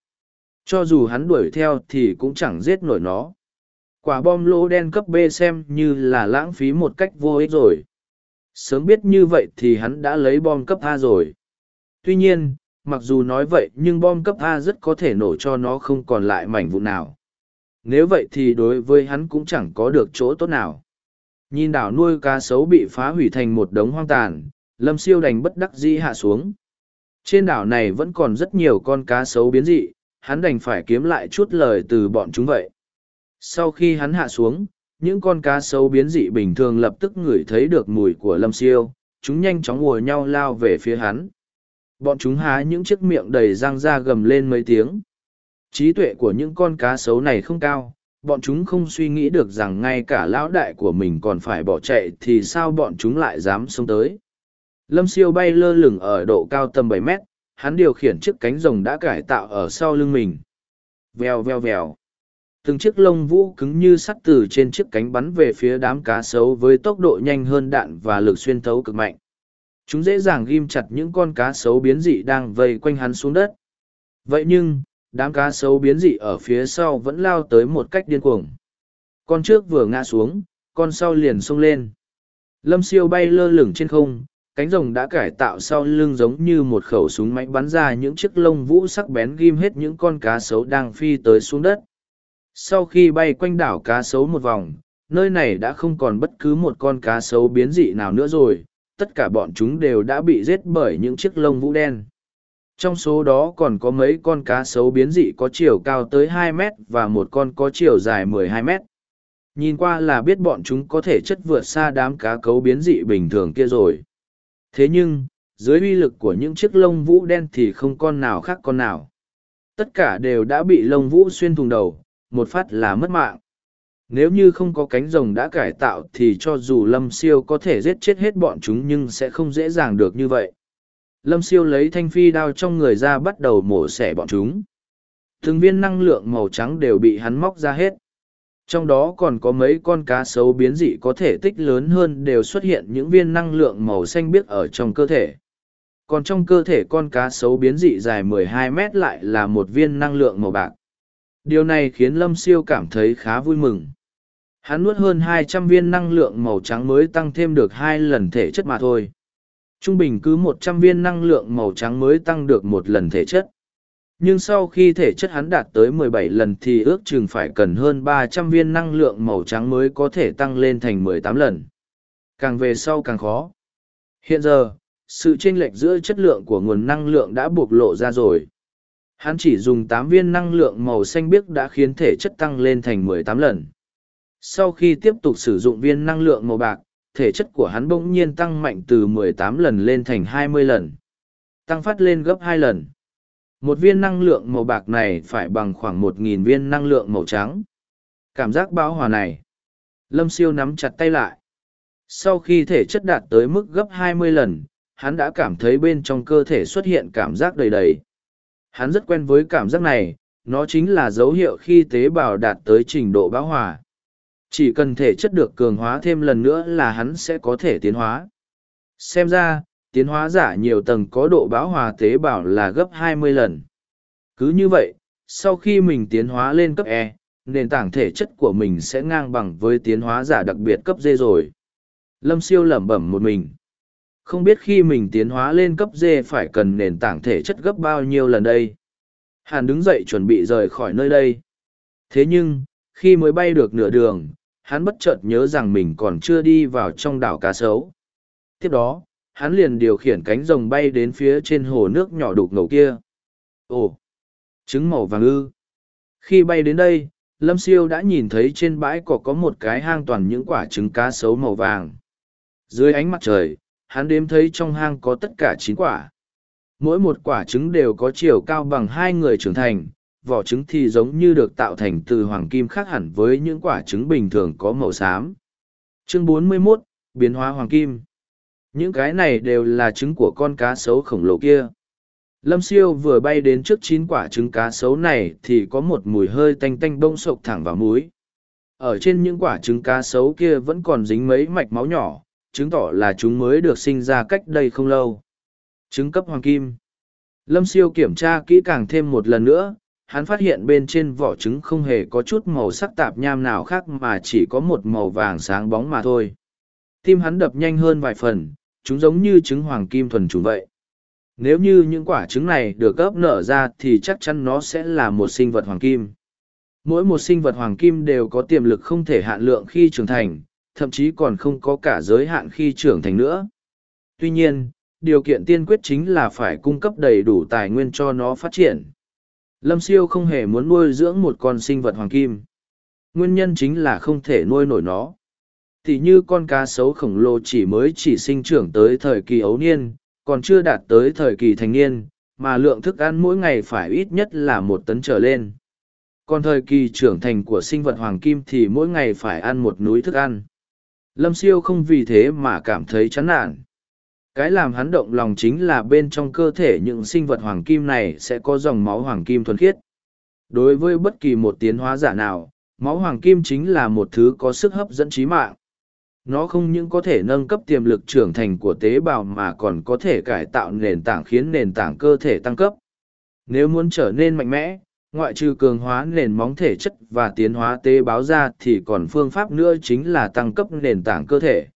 cho dù hắn đuổi theo thì cũng chẳng giết nổi nó quả bom lỗ đen cấp b xem như là lãng phí một cách vô ích rồi sớm biết như vậy thì hắn đã lấy bom cấp a rồi tuy nhiên mặc dù nói vậy nhưng bom cấp a rất có thể nổ cho nó không còn lại mảnh vụn nào nếu vậy thì đối với hắn cũng chẳng có được chỗ tốt nào. Nhìn đảo nuôi cá sấu bị phá hủy thành một đống hoang tàn, lâm siêu đành bất đắc dĩ hạ xuống. Trên đảo này vẫn còn rất nhiều con cá sấu biến dị, hắn đành phải kiếm lại chút lời từ bọn chúng vậy. Sau khi hắn hạ xuống, những con cá sấu biến dị bình thường lập tức ngửi thấy được mùi của lâm siêu, chúng nhanh chóng ngồi nhau lao về phía hắn. Bọn chúng há những chiếc miệng đầy răng ra gầm lên mấy tiếng. Trí tuệ của những con cá sấu này không cao, bọn chúng không suy nghĩ được rằng ngay cả lão đại của mình còn phải bỏ chạy thì sao bọn chúng lại dám xông tới. Lâm siêu bay lơ lửng ở độ cao tầm bảy mét, hắn điều khiển chiếc cánh rồng đã cải tạo ở sau lưng mình. Vèo vèo vèo. Từng chiếc lông vũ cứng như sắt từ trên chiếc cánh bắn về phía đám cá sấu với tốc độ nhanh hơn đạn và lực xuyên thấu cực mạnh. Chúng dễ dàng ghim chặt những con cá sấu biến dị đang vây quanh hắn xuống đất. Vậy nhưng, đám cá sấu biến dị ở phía sau vẫn lao tới một cách điên cuồng. Con trước vừa ngã xuống, con sau liền xông lên. Lâm siêu bay lơ lửng trên không, cánh rồng đã cải tạo sau lưng giống như một khẩu súng máy bắn ra những chiếc lông vũ sắc bén ghim hết những con cá sấu đang phi tới xuống đất. Sau khi bay quanh đảo cá sấu một vòng, nơi này đã không còn bất cứ một con cá sấu biến dị nào nữa rồi, tất cả bọn chúng đều đã bị giết bởi những chiếc lông vũ đen. Trong số đó còn có mấy con cá sấu biến dị có chiều cao tới hai mét và một con có chiều dài 12 mét. Nhìn qua là biết bọn chúng có thể chất vượt xa đám cá cấu biến dị bình thường kia rồi. Thế nhưng, dưới uy lực của những chiếc lông vũ đen thì không con nào khác con nào. Tất cả đều đã bị lông vũ xuyên thùng đầu, một phát là mất mạng. Nếu như không có cánh rồng đã cải tạo thì cho dù Lâm Siêu có thể giết chết hết bọn chúng nhưng sẽ không dễ dàng được như vậy. Lâm Siêu lấy thanh phi đao trong người ra bắt đầu mổ xẻ bọn chúng. Từng viên năng lượng màu trắng đều bị hắn móc ra hết. Trong đó còn có mấy con cá sấu biến dị có thể tích lớn hơn đều xuất hiện những viên năng lượng màu xanh biếc ở trong cơ thể. Còn trong cơ thể con cá sấu biến dị dài 12 mét lại là một viên năng lượng màu bạc. Điều này khiến Lâm Siêu cảm thấy khá vui mừng. Hắn nuốt hơn 200 viên năng lượng màu trắng mới tăng thêm được hai lần thể chất mà thôi. Trung bình cứ 100 viên năng lượng màu trắng mới tăng được một lần thể chất. Nhưng sau khi thể chất hắn đạt tới 17 lần thì ước chừng phải cần hơn 300 viên năng lượng màu trắng mới có thể tăng lên thành 18 lần. Càng về sau càng khó. Hiện giờ, sự chênh lệch giữa chất lượng của nguồn năng lượng đã bộc lộ ra rồi. Hắn chỉ dùng 8 viên năng lượng màu xanh biếc đã khiến thể chất tăng lên thành 18 lần. Sau khi tiếp tục sử dụng viên năng lượng màu bạc, thể chất của hắn bỗng nhiên tăng mạnh từ 18 lần lên thành 20 lần. Tăng phát lên gấp 2 lần. Một viên năng lượng màu bạc này phải bằng khoảng 1.000 viên năng lượng màu trắng. Cảm giác bão hòa này. Lâm siêu nắm chặt tay lại. Sau khi thể chất đạt tới mức gấp 20 lần, hắn đã cảm thấy bên trong cơ thể xuất hiện cảm giác đầy đầy. Hắn rất quen với cảm giác này, nó chính là dấu hiệu khi tế bào đạt tới trình độ bão hòa. Chỉ cần thể chất được cường hóa thêm lần nữa là hắn sẽ có thể tiến hóa. Xem ra, tiến hóa giả nhiều tầng có độ bão hòa tế bào là gấp 20 lần. Cứ như vậy, sau khi mình tiến hóa lên cấp E, nền tảng thể chất của mình sẽ ngang bằng với tiến hóa giả đặc biệt cấp D rồi. Lâm siêu lẩm bẩm một mình. Không biết khi mình tiến hóa lên cấp D phải cần nền tảng thể chất gấp bao nhiêu lần đây. Hàn đứng dậy chuẩn bị rời khỏi nơi đây. Thế nhưng, khi mới bay được nửa đường, hắn bất chợt nhớ rằng mình còn chưa đi vào trong đảo cá sấu. Tiếp đó, hắn liền điều khiển cánh rồng bay đến phía trên hồ nước nhỏ đục ngầu kia. Ồ! Trứng màu vàng ư! Khi bay đến đây, Lâm Siêu đã nhìn thấy trên bãi cỏ có một cái hang toàn những quả trứng cá sấu màu vàng. Dưới ánh mặt trời, hắn đếm thấy trong hang có tất cả chín quả. Mỗi một quả trứng đều có chiều cao bằng hai người trưởng thành, vỏ trứng thì giống như được tạo thành từ hoàng kim khác hẳn với những quả trứng bình thường có màu xám. Chương 41, Biến hóa hoàng kim những cái này đều là trứng của con cá sấu khổng lồ kia. Lâm siêu vừa bay đến trước chín quả trứng cá sấu này thì có một mùi hơi tanh tanh bông sộc thẳng vào múi ở trên những quả trứng cá sấu kia vẫn còn dính mấy mạch máu nhỏ, chứng tỏ là chúng mới được sinh ra cách đây không lâu. Trứng cấp hoàng kim. Lâm siêu kiểm tra kỹ càng thêm một lần nữa, hắn phát hiện bên trên vỏ trứng không hề có chút màu sắc tạp nham nào khác mà chỉ có một màu vàng sáng bóng mà thôi. Tim hắn đập nhanh hơn vài phần chúng giống như trứng hoàng kim thuần trùng vậy. Nếu như những quả trứng này được ấp nở ra thì chắc chắn nó sẽ là một sinh vật hoàng kim. Mỗi một sinh vật hoàng kim đều có tiềm lực không thể hạn lượng khi trưởng thành, thậm chí còn không có cả giới hạn khi trưởng thành nữa. Tuy nhiên, điều kiện tiên quyết chính là phải cung cấp đầy đủ tài nguyên cho nó phát triển. Lâm siêu không hề muốn nuôi dưỡng một con sinh vật hoàng kim. Nguyên nhân chính là không thể nuôi nổi nó thì như con cá sấu khổng lồ chỉ mới chỉ sinh trưởng tới thời kỳ ấu niên, còn chưa đạt tới thời kỳ thành niên, mà lượng thức ăn mỗi ngày phải ít nhất là một tấn trở lên. Còn thời kỳ trưởng thành của sinh vật hoàng kim thì mỗi ngày phải ăn một núi thức ăn. Lâm siêu không vì thế mà cảm thấy chán nản. Cái làm hắn động lòng chính là bên trong cơ thể những sinh vật hoàng kim này sẽ có dòng máu hoàng kim thuần khiết. Đối với bất kỳ một tiến hóa giả nào, máu hoàng kim chính là một thứ có sức hấp dẫn trí mạng nó không những có thể nâng cấp tiềm lực trưởng thành của tế bào mà còn có thể cải tạo nền tảng khiến nền tảng cơ thể tăng cấp Nếu muốn trở nên mạnh mẽ, ngoại trừ cường hóa nền móng thể chất và tiến hóa tế bào ra thì còn phương pháp nữa chính là tăng cấp nền tảng cơ thể.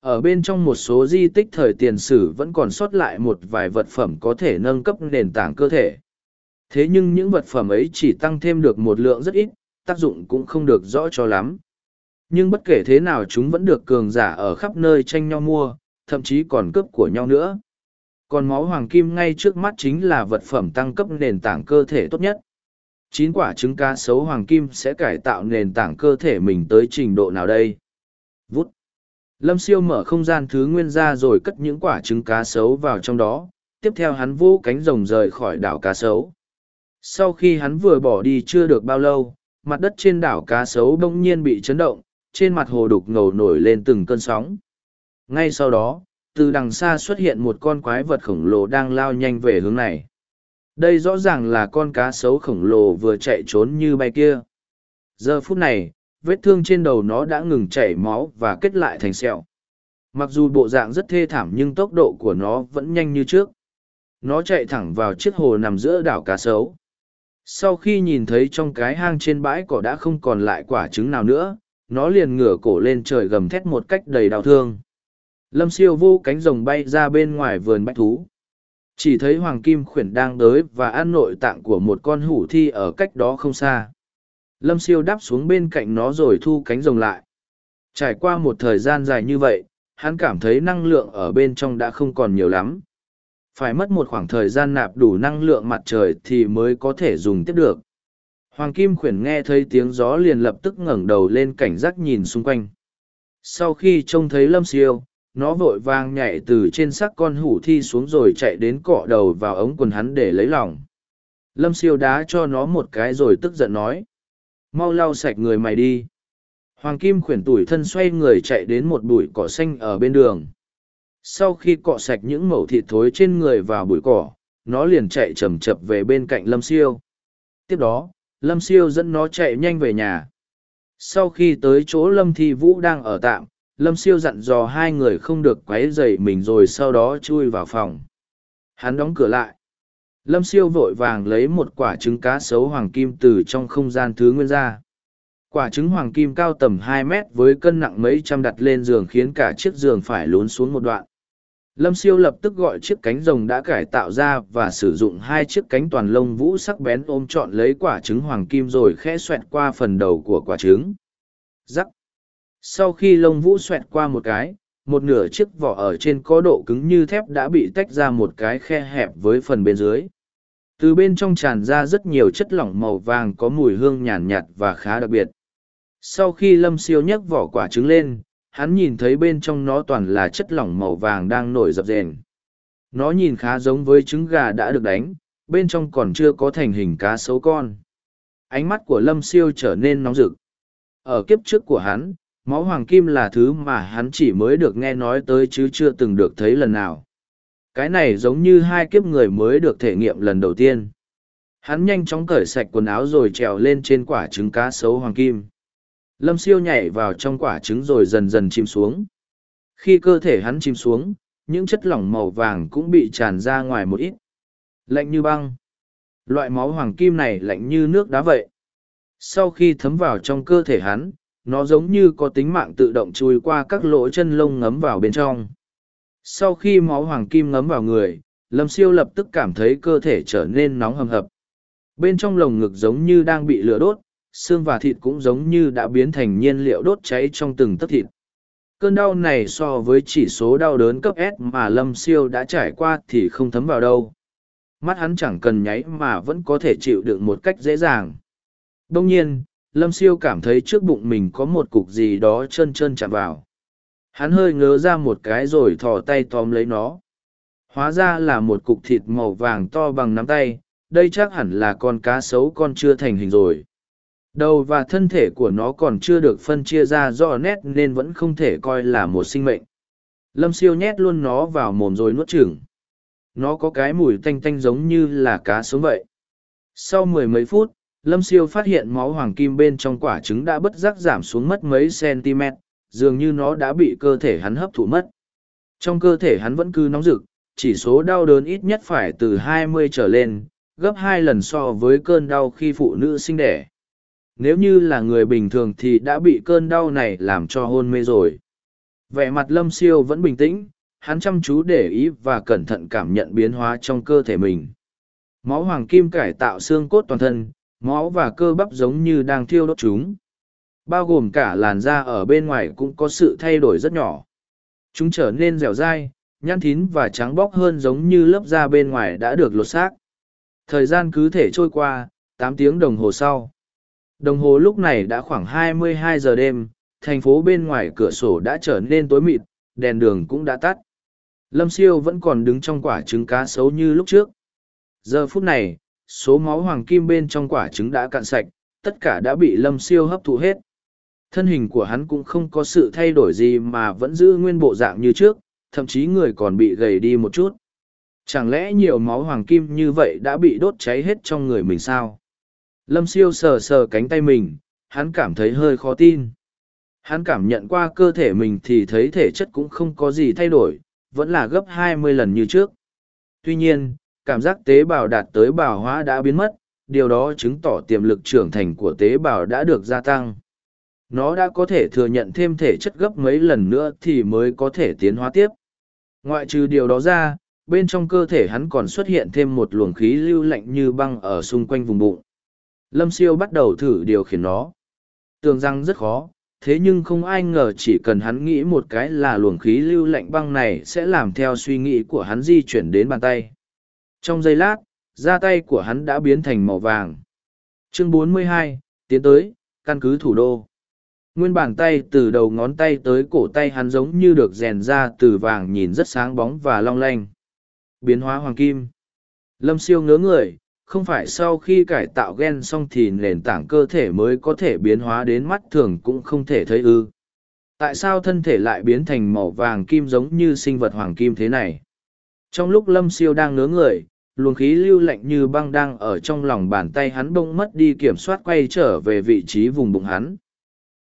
Ở bên trong một số di tích thời tiền sử vẫn còn sót lại một vài vật phẩm có thể nâng cấp nền tảng cơ thể. Thế nhưng những vật phẩm ấy chỉ tăng thêm được một lượng rất ít, tác dụng cũng không được rõ cho lắm. Nhưng bất kể thế nào chúng vẫn được cường giả ở khắp nơi tranh nhau mua, thậm chí còn cướp của nhau nữa. Còn máu hoàng kim ngay trước mắt chính là vật phẩm tăng cấp nền tảng cơ thể tốt nhất. Chín quả trứng cá sấu hoàng kim sẽ cải tạo nền tảng cơ thể mình tới trình độ nào đây? Vút. Lâm siêu mở không gian thứ nguyên ra rồi cất những quả trứng cá sấu vào trong đó, tiếp theo hắn vô cánh rồng rời khỏi đảo cá sấu. Sau khi hắn vừa bỏ đi chưa được bao lâu, mặt đất trên đảo cá sấu bỗng nhiên bị chấn động, trên mặt hồ đục ngầu nổi lên từng cơn sóng. Ngay sau đó, từ đằng xa xuất hiện một con quái vật khổng lồ đang lao nhanh về hướng này. Đây rõ ràng là con cá sấu khổng lồ vừa chạy trốn như bay kia. Giờ phút này, vết thương trên đầu nó đã ngừng chảy máu và kết lại thành sẹo. Mặc dù bộ dạng rất thê thảm nhưng tốc độ của nó vẫn nhanh như trước. Nó chạy thẳng vào chiếc hồ nằm giữa đảo cá sấu. Sau khi nhìn thấy trong cái hang trên bãi cỏ đã không còn lại quả trứng nào nữa, nó liền ngửa cổ lên trời gầm thét một cách đầy đau thương. Lâm siêu vô cánh rồng bay ra bên ngoài vườn bách thú. Chỉ thấy hoàng kim khuyển đang đới và ăn nội tạng của một con hủ thi ở cách đó không xa. Lâm siêu đáp xuống bên cạnh nó rồi thu cánh rồng lại. Trải qua một thời gian dài như vậy, hắn cảm thấy năng lượng ở bên trong đã không còn nhiều lắm. Phải mất một khoảng thời gian nạp đủ năng lượng mặt trời thì mới có thể dùng tiếp được. Hoàng Kim Khuyển nghe thấy tiếng gió liền lập tức ngẩng đầu lên cảnh giác nhìn xung quanh. Sau khi trông thấy Lâm Siêu, nó vội vàng nhảy từ trên xác con hủ thi xuống rồi chạy đến cọ đầu vào ống quần hắn để lấy lòng. Lâm Siêu đá cho nó một cái rồi tức giận nói. Mau lau sạch người mày đi. Hoàng Kim Khuyển tủi thân xoay người chạy đến một bụi cỏ xanh ở bên đường. Sau khi cọ sạch những mẩu thịt thối trên người vào bụi cỏ, nó liền chạy chầm chập về bên cạnh Lâm Siêu. Tiếp đó, lâm siêu dẫn nó chạy nhanh về nhà. Sau khi tới chỗ lâm thi vũ đang ở tạm, lâm siêu dặn dò hai người không được q u ấ y dày mình rồi sau đó chui vào phòng. Hắn đóng cửa lại. Lâm siêu vội vàng lấy một quả trứng cá sấu hoàng kim từ trong không gian thứ nguyên ra. Quả trứng hoàng kim cao tầm hai mét với cân nặng mấy trăm đặt lên giường khiến cả chiếc giường phải lún xuống một đoạn. Lâm siêu lập tức gọi chiếc cánh rồng đã cải tạo ra và sử dụng hai chiếc cánh toàn lông vũ sắc bén ôm trọn lấy quả trứng hoàng kim rồi khẽ xoẹt qua phần đầu của quả trứng. Rắc. Sau khi lông vũ xoẹt qua một cái, một nửa chiếc vỏ ở trên có độ cứng như thép đã bị tách ra một cái khe hẹp với phần bên dưới. Từ bên trong tràn ra rất nhiều chất lỏng màu vàng có mùi hương nhàn nhạt và khá đặc biệt. Sau khi lâm siêu nhấc vỏ quả trứng lên, hắn nhìn thấy bên trong nó toàn là chất lỏng màu vàng đang nổi dập dềnh. Nó nhìn khá giống với trứng gà đã được đánh, bên trong còn chưa có thành hình cá sấu con. Ánh mắt của Lâm Siêu trở nên nóng rực. Ở kiếp trước của hắn, máu hoàng kim là thứ mà hắn chỉ mới được nghe nói tới chứ chưa từng được thấy lần nào. Cái này giống như hai kiếp người mới được thể nghiệm lần đầu tiên. Hắn nhanh chóng cởi sạch quần áo rồi trèo lên trên quả trứng cá sấu hoàng kim lâm siêu nhảy vào trong quả trứng rồi dần dần chìm xuống. Khi cơ thể hắn chìm xuống, những chất lỏng màu vàng cũng bị tràn ra ngoài một ít. Lạnh như băng. Loại máu hoàng kim này lạnh như nước đá vậy. Sau khi thấm vào trong cơ thể hắn, nó giống như có tính mạng tự động chui qua các lỗ chân lông ngấm vào bên trong. Sau khi máu hoàng kim ngấm vào người, lâm siêu lập tức cảm thấy cơ thể trở nên nóng hầm hập. Bên trong lồng ngực giống như đang bị lửa đốt xương và thịt cũng giống như đã biến thành nhiên liệu đốt cháy trong từng tấc thịt. Cơn đau này so với chỉ số đau đớn cấp s mà lâm siêu đã trải qua thì không thấm vào đâu. Mắt hắn chẳng cần nháy mà vẫn có thể chịu đựng một cách dễ dàng. Đông nhiên, lâm siêu cảm thấy trước bụng mình có một cục gì đó chân chân chạm vào. Hắn hơi ngớ ra một cái rồi thò tay tóm lấy nó. Hóa ra là một cục thịt màu vàng to bằng nắm tay, đây chắc hẳn là con cá sấu con chưa thành hình rồi đầu và thân thể của nó còn chưa được phân chia ra rõ nét nên vẫn không thể coi là một sinh mệnh. Lâm siêu nhét luôn nó vào mồm rồi nuốt chừng nó có cái mùi tanh tanh giống như là cá sống vậy. Sau mười mấy phút, lâm siêu phát hiện máu hoàng kim bên trong quả trứng đã bất giác giảm xuống mất mấy cm dường như nó đã bị cơ thể hắn hấp thụ mất. Trong cơ thể hắn vẫn cứ nóng rực, chỉ số đau đớn ít nhất phải từ 20 trở lên, gấp hai lần so với cơn đau khi phụ nữ sinh đẻ. Nếu như là người bình thường thì đã bị cơn đau này làm cho hôn mê rồi. Vẻ mặt lâm siêu vẫn bình tĩnh, hắn chăm chú để ý và cẩn thận cảm nhận biến hóa trong cơ thể mình. Máu hoàng kim cải tạo xương cốt toàn thân, máu và cơ bắp giống như đang thiêu đốt chúng. Bao gồm cả làn da ở bên ngoài cũng có sự thay đổi rất nhỏ. Chúng trở nên dẻo dai, nhăn thín và trắng bóc hơn giống như lớp da bên ngoài đã được lột xác. Thời gian cứ thể trôi qua, tám tiếng đồng hồ sau. Đồng hồ lúc này đã khoảng 22 giờ đêm, thành phố bên ngoài cửa sổ đã trở nên tối mịt, đèn đường cũng đã tắt. Lâm siêu vẫn còn đứng trong quả trứng cá sấu như lúc trước. Giờ phút này, số máu hoàng kim bên trong quả trứng đã cạn sạch, tất cả đã bị lâm siêu hấp thụ hết. Thân hình của hắn cũng không có sự thay đổi gì mà vẫn giữ nguyên bộ dạng như trước, thậm chí người còn bị gầy đi một chút. Chẳng lẽ nhiều máu hoàng kim như vậy đã bị đốt cháy hết trong người mình sao? Lâm siêu sờ sờ cánh tay mình, hắn cảm thấy hơi khó tin. Hắn cảm nhận qua cơ thể mình thì thấy thể chất cũng không có gì thay đổi, vẫn là gấp hai mươi lần như trước. Tuy nhiên, cảm giác tế bào đạt tới bào hóa đã biến mất, điều đó chứng tỏ tiềm lực trưởng thành của tế bào đã được gia tăng. Nó đã có thể thừa nhận thêm thể chất gấp mấy lần nữa thì mới có thể tiến hóa tiếp. Ngoại trừ điều đó ra, bên trong cơ thể hắn còn xuất hiện thêm một luồng khí lưu lạnh như băng ở xung quanh vùng bụng. Lâm siêu bắt đầu thử điều khiển nó. Tưởng rằng rất khó, thế nhưng không ai ngờ chỉ cần hắn nghĩ một cái là luồng khí lưu lạnh băng này sẽ làm theo suy nghĩ của hắn di chuyển đến bàn tay. Trong giây lát, da tay của hắn đã biến thành màu vàng. Chương 42, tiến tới, căn cứ thủ đô. Nguyên bàn tay từ đầu ngón tay tới cổ tay hắn giống như được rèn ra từ vàng nhìn rất sáng bóng và long lanh. Biến hóa hoàng kim. Lâm siêu ngớ người, không phải sau khi cải tạo gen xong thì nền tảng cơ thể mới có thể biến hóa đến mắt thường cũng không thể thấy ư. Tại sao thân thể lại biến thành màu vàng kim giống như sinh vật hoàng kim thế này? Trong lúc lâm siêu đang ngớ người, luồng khí lưu lạnh như băng đang ở trong lòng bàn tay hắn bông mất đi kiểm soát quay trở về vị trí vùng bụng hắn.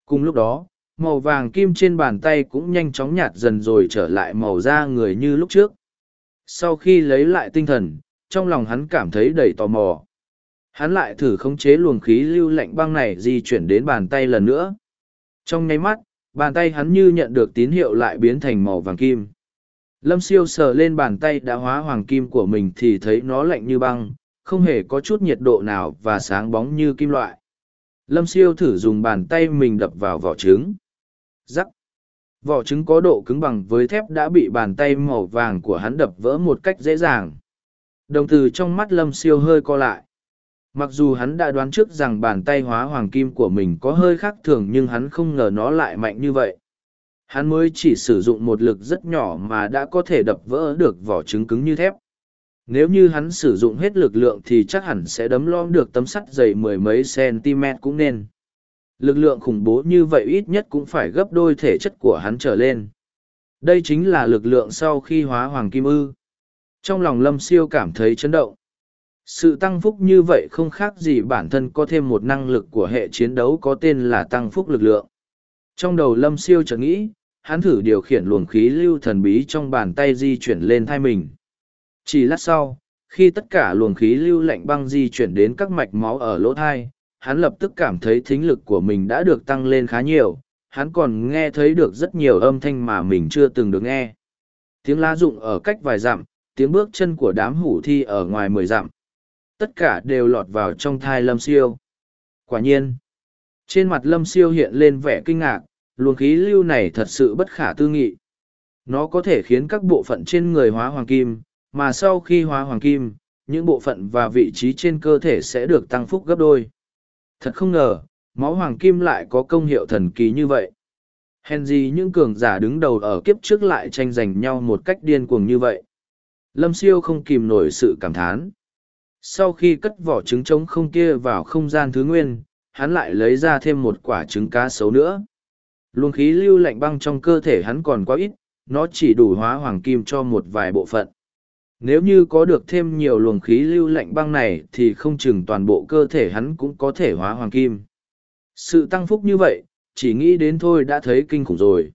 Cùng lúc đó, màu vàng kim trên bàn tay cũng nhanh chóng nhạt dần rồi trở lại màu da người như lúc trước. Sau khi lấy lại tinh thần, trong lòng hắn cảm thấy đầy tò mò. Hắn lại thử khống chế luồng khí lưu lạnh băng này di chuyển đến bàn tay lần nữa. Trong nháy mắt, bàn tay hắn như nhận được tín hiệu lại biến thành màu vàng kim. Lâm siêu sờ lên bàn tay đã hóa hoàng kim của mình thì thấy nó lạnh như băng, không hề có chút nhiệt độ nào và sáng bóng như kim loại. Lâm siêu thử dùng bàn tay mình đập vào vỏ trứng. Rắc. Vỏ trứng có độ cứng bằng với thép đã bị bàn tay màu vàng của hắn đập vỡ một cách dễ dàng. Đồng từ trong mắt lâm siêu hơi co lại. Mặc dù hắn đã đoán trước rằng bàn tay hóa hoàng kim của mình có hơi khác thường nhưng hắn không ngờ nó lại mạnh như vậy. Hắn mới chỉ sử dụng một lực rất nhỏ mà đã có thể đập vỡ được vỏ trứng cứng như thép. Nếu như hắn sử dụng hết lực lượng thì chắc hẳn sẽ đấm lom được tấm sắt dày mười mấy cm cũng nên. Lực lượng khủng bố như vậy ít nhất cũng phải gấp đôi thể chất của hắn trở lên. Đây chính là lực lượng sau khi hóa hoàng kim ư. Trong lòng lâm siêu cảm thấy chấn động. Sự tăng phúc như vậy không khác gì bản thân có thêm một năng lực của hệ chiến đấu có tên là tăng phúc lực lượng. Trong đầu lâm siêu chợt nghĩ, hắn thử điều khiển luồng khí lưu thần bí trong bàn tay di chuyển lên thai mình. Chỉ lát sau, khi tất cả luồng khí lưu lạnh băng di chuyển đến các mạch máu ở lỗ thai, hắn lập tức cảm thấy thính lực của mình đã được tăng lên khá nhiều, hắn còn nghe thấy được rất nhiều âm thanh mà mình chưa từng được nghe. Tiếng lá rụng ở cách vài dặm, tiếng bước chân của đám hủ thi ở ngoài mười dặm. Tất cả đều lọt vào trong thai lâm siêu. Quả nhiên, trên mặt lâm siêu hiện lên vẻ kinh ngạc, luồng khí lưu này thật sự bất khả tư nghị. Nó có thể khiến các bộ phận trên người hóa hoàng kim, mà sau khi hóa hoàng kim, những bộ phận và vị trí trên cơ thể sẽ được tăng phúc gấp đôi. Thật không ngờ, máu hoàng kim lại có công hiệu thần kỳ như vậy. Hèn gì những cường giả đứng đầu ở kiếp trước lại tranh giành nhau một cách điên cuồng như vậy. Lâm siêu không kìm nổi sự cảm thán. Sau khi cất vỏ trứng trống không kia vào không gian thứ nguyên, hắn lại lấy ra thêm một quả trứng cá sấu nữa. Luồng khí lưu lạnh băng trong cơ thể hắn còn quá ít, nó chỉ đủ hóa hoàng kim cho một vài bộ phận. Nếu như có được thêm nhiều luồng khí lưu lạnh băng này thì không chừng toàn bộ cơ thể hắn cũng có thể hóa hoàng kim. Sự tăng phúc như vậy, chỉ nghĩ đến thôi đã thấy kinh khủng rồi.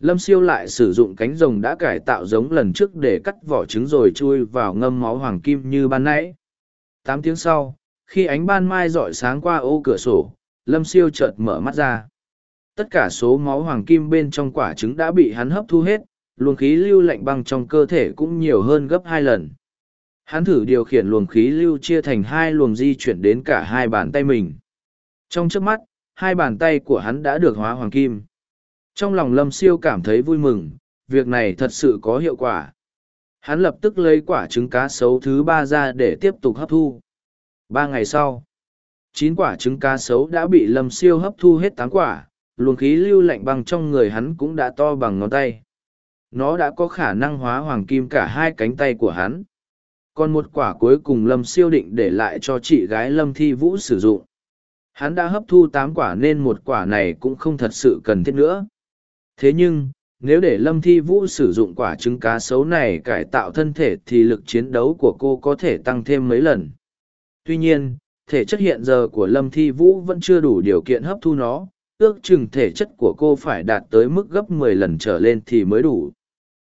Lâm siêu lại sử dụng cánh rồng đã cải tạo giống lần trước để cắt vỏ trứng rồi chui vào ngâm máu hoàng kim như ban nãy. tám tiếng sau, khi ánh ban mai rọi sáng qua ô cửa sổ, lâm siêu chợt mở mắt ra. Tất cả số máu hoàng kim bên trong quả trứng đã bị hắn hấp thu hết, luồng khí lưu lạnh băng trong cơ thể cũng nhiều hơn gấp hai lần. Hắn thử điều khiển luồng khí lưu chia thành hai luồng di chuyển đến cả hai bàn tay mình. Trong trước mắt, hai bàn tay của hắn đã được hóa hoàng kim trong lòng lâm siêu cảm thấy vui mừng, việc này thật sự có hiệu quả. Hắn lập tức lấy quả trứng cá sấu thứ ba ra để tiếp tục hấp thu. Ba ngày sau, chín quả trứng cá sấu đã bị lâm siêu hấp thu hết tám quả, luồng khí lưu lạnh băng trong người hắn cũng đã to bằng ngón tay. Nó đã có khả năng hóa hoàng kim cả hai cánh tay của hắn. Còn một quả cuối cùng lâm siêu định để lại cho chị gái lâm thi vũ sử dụng. Hắn đã hấp thu tám quả nên một quả này cũng không thật sự cần thiết nữa thế nhưng, nếu để lâm thi vũ sử dụng quả trứng cá sấu này cải tạo thân thể thì lực chiến đấu của cô có thể tăng thêm mấy lần. Tuy nhiên, thể chất hiện giờ của lâm thi vũ vẫn chưa đủ điều kiện hấp thu nó, ước chừng thể chất của cô phải đạt tới mức gấp mười lần trở lên thì mới đủ.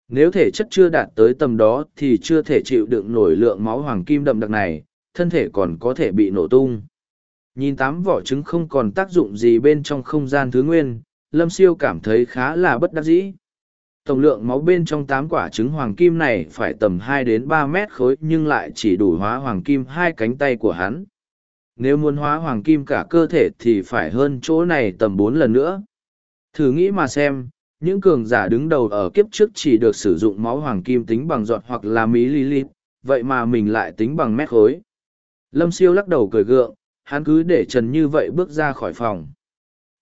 Nếu thể chất chưa đạt tới tầm đó thì chưa thể chịu đựng nổi lượng máu hoàng kim đậm đặc này, thân thể còn có thể bị nổ tung. Nhìn tám vỏ trứng không còn tác dụng gì bên trong không gian thứ nguyên lâm siêu cảm thấy khá là bất đắc dĩ. Tổng lượng máu bên trong tám quả trứng hoàng kim này phải tầm hai đến ba mét khối, nhưng lại chỉ đủ hóa hoàng kim hai cánh tay của hắn. Nếu muốn hóa hoàng kim cả cơ thể thì phải hơn chỗ này tầm bốn lần nữa. Thử nghĩ mà xem, những cường giả đứng đầu ở kiếp trước chỉ được sử dụng máu hoàng kim tính bằng giọt hoặc là mí li li vậy mà mình lại tính bằng mét khối. Lâm siêu lắc đầu cười gượng, hắn cứ để trần như vậy bước ra khỏi phòng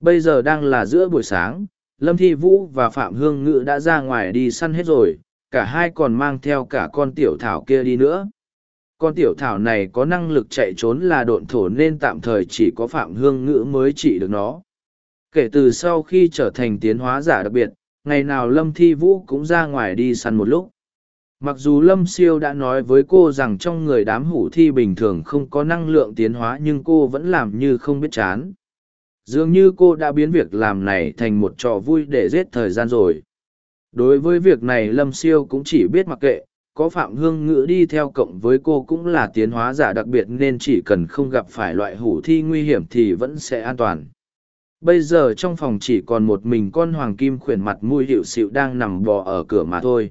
bây giờ đang là giữa buổi sáng, lâm thi vũ và phạm hương ngự đã ra ngoài đi săn hết rồi, cả hai còn mang theo cả con tiểu thảo kia đi nữa. Con tiểu thảo này có năng lực chạy trốn là độn thổ nên tạm thời chỉ có phạm hương ngữ mới trị được nó. Kể từ sau khi trở thành tiến hóa giả đặc biệt, ngày nào lâm thi vũ cũng ra ngoài đi săn một lúc. Mặc dù lâm siêu đã nói với cô rằng trong người đám hủ thi bình thường không có năng lượng tiến hóa nhưng cô vẫn làm như không biết chán dường như cô đã biến việc làm này thành một trò vui để giết thời gian rồi. Đối với việc này lâm siêu cũng chỉ biết mặc kệ, có phạm hương ngữ đi theo cộng với cô cũng là tiến hóa giả đặc biệt nên chỉ cần không gặp phải loại hủ thi nguy hiểm thì vẫn sẽ an toàn. Bây giờ trong phòng chỉ còn một mình con hoàng kim khuyển mặt mùi hiệu xịu đang nằm bò ở cửa mà thôi.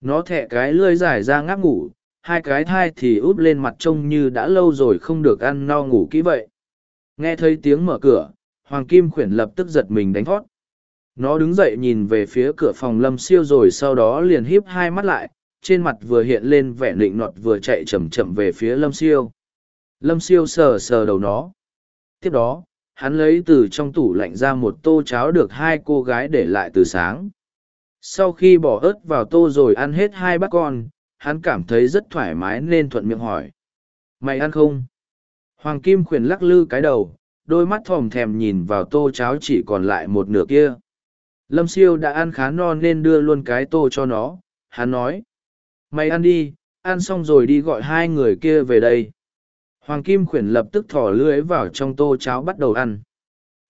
Nó thẹ cái lưới dài ra ngáp ngủ, hai cái thai thì úp lên mặt trông như đã lâu rồi không được ăn no ngủ kỹ vậy nghe thấy tiếng mở cửa, hoàng kim khuyển lập tức giật mình đánh thoát. nó đứng dậy nhìn về phía cửa phòng lâm siêu rồi sau đó liền híp hai mắt lại, trên mặt vừa hiện lên vẻ nịnh nọt vừa chạy chậm chậm về phía lâm siêu. Lâm siêu sờ sờ đầu nó. Tiếp đó, hắn lấy từ trong tủ lạnh ra một tô cháo được hai cô gái để lại từ sáng. Sau khi bỏ ớt vào tô rồi ăn hết hai bát con, hắn cảm thấy rất thoải mái nên thuận miệng hỏi. Mày ăn không? Hoàng kim khuyển lắc lư cái đầu, đôi mắt thòm thèm nhìn vào tô cháo chỉ còn lại một nửa kia. Lâm siêu đã ăn khá no nên đưa luôn cái tô cho nó, hắn nói. Mày ăn đi, ăn xong rồi đi gọi hai người kia về đây. Hoàng kim khuyển lập tức thỏ lưới vào trong tô cháo bắt đầu ăn.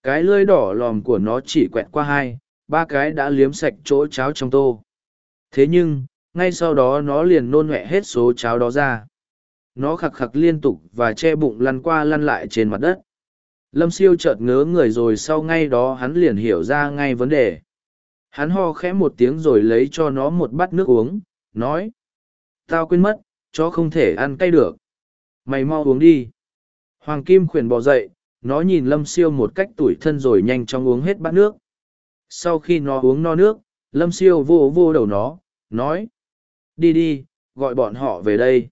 Cái lưới đỏ lòm của nó chỉ quẹt qua hai, ba cái đã liếm sạch chỗ cháo trong tô. Thế nhưng, ngay sau đó nó liền nôn nọe hết số cháo đó ra nó khặc khặc liên tục và che bụng lăn qua lăn lại trên mặt đất. Lâm siêu chợt ngớ người rồi sau ngay đó hắn liền hiểu ra ngay vấn đề. Hắn ho khẽ một tiếng rồi lấy cho nó một bát nước uống, nói, tao quên mất, chó không thể ăn cay được. Mày mau uống đi. Hoàng kim khuyển bò dậy, nó nhìn lâm siêu một cách tủi thân rồi nhanh chóng uống hết bát nước. Sau khi nó uống no nước, lâm siêu vô vô đầu nó, nói, đi đi, gọi bọn họ về đây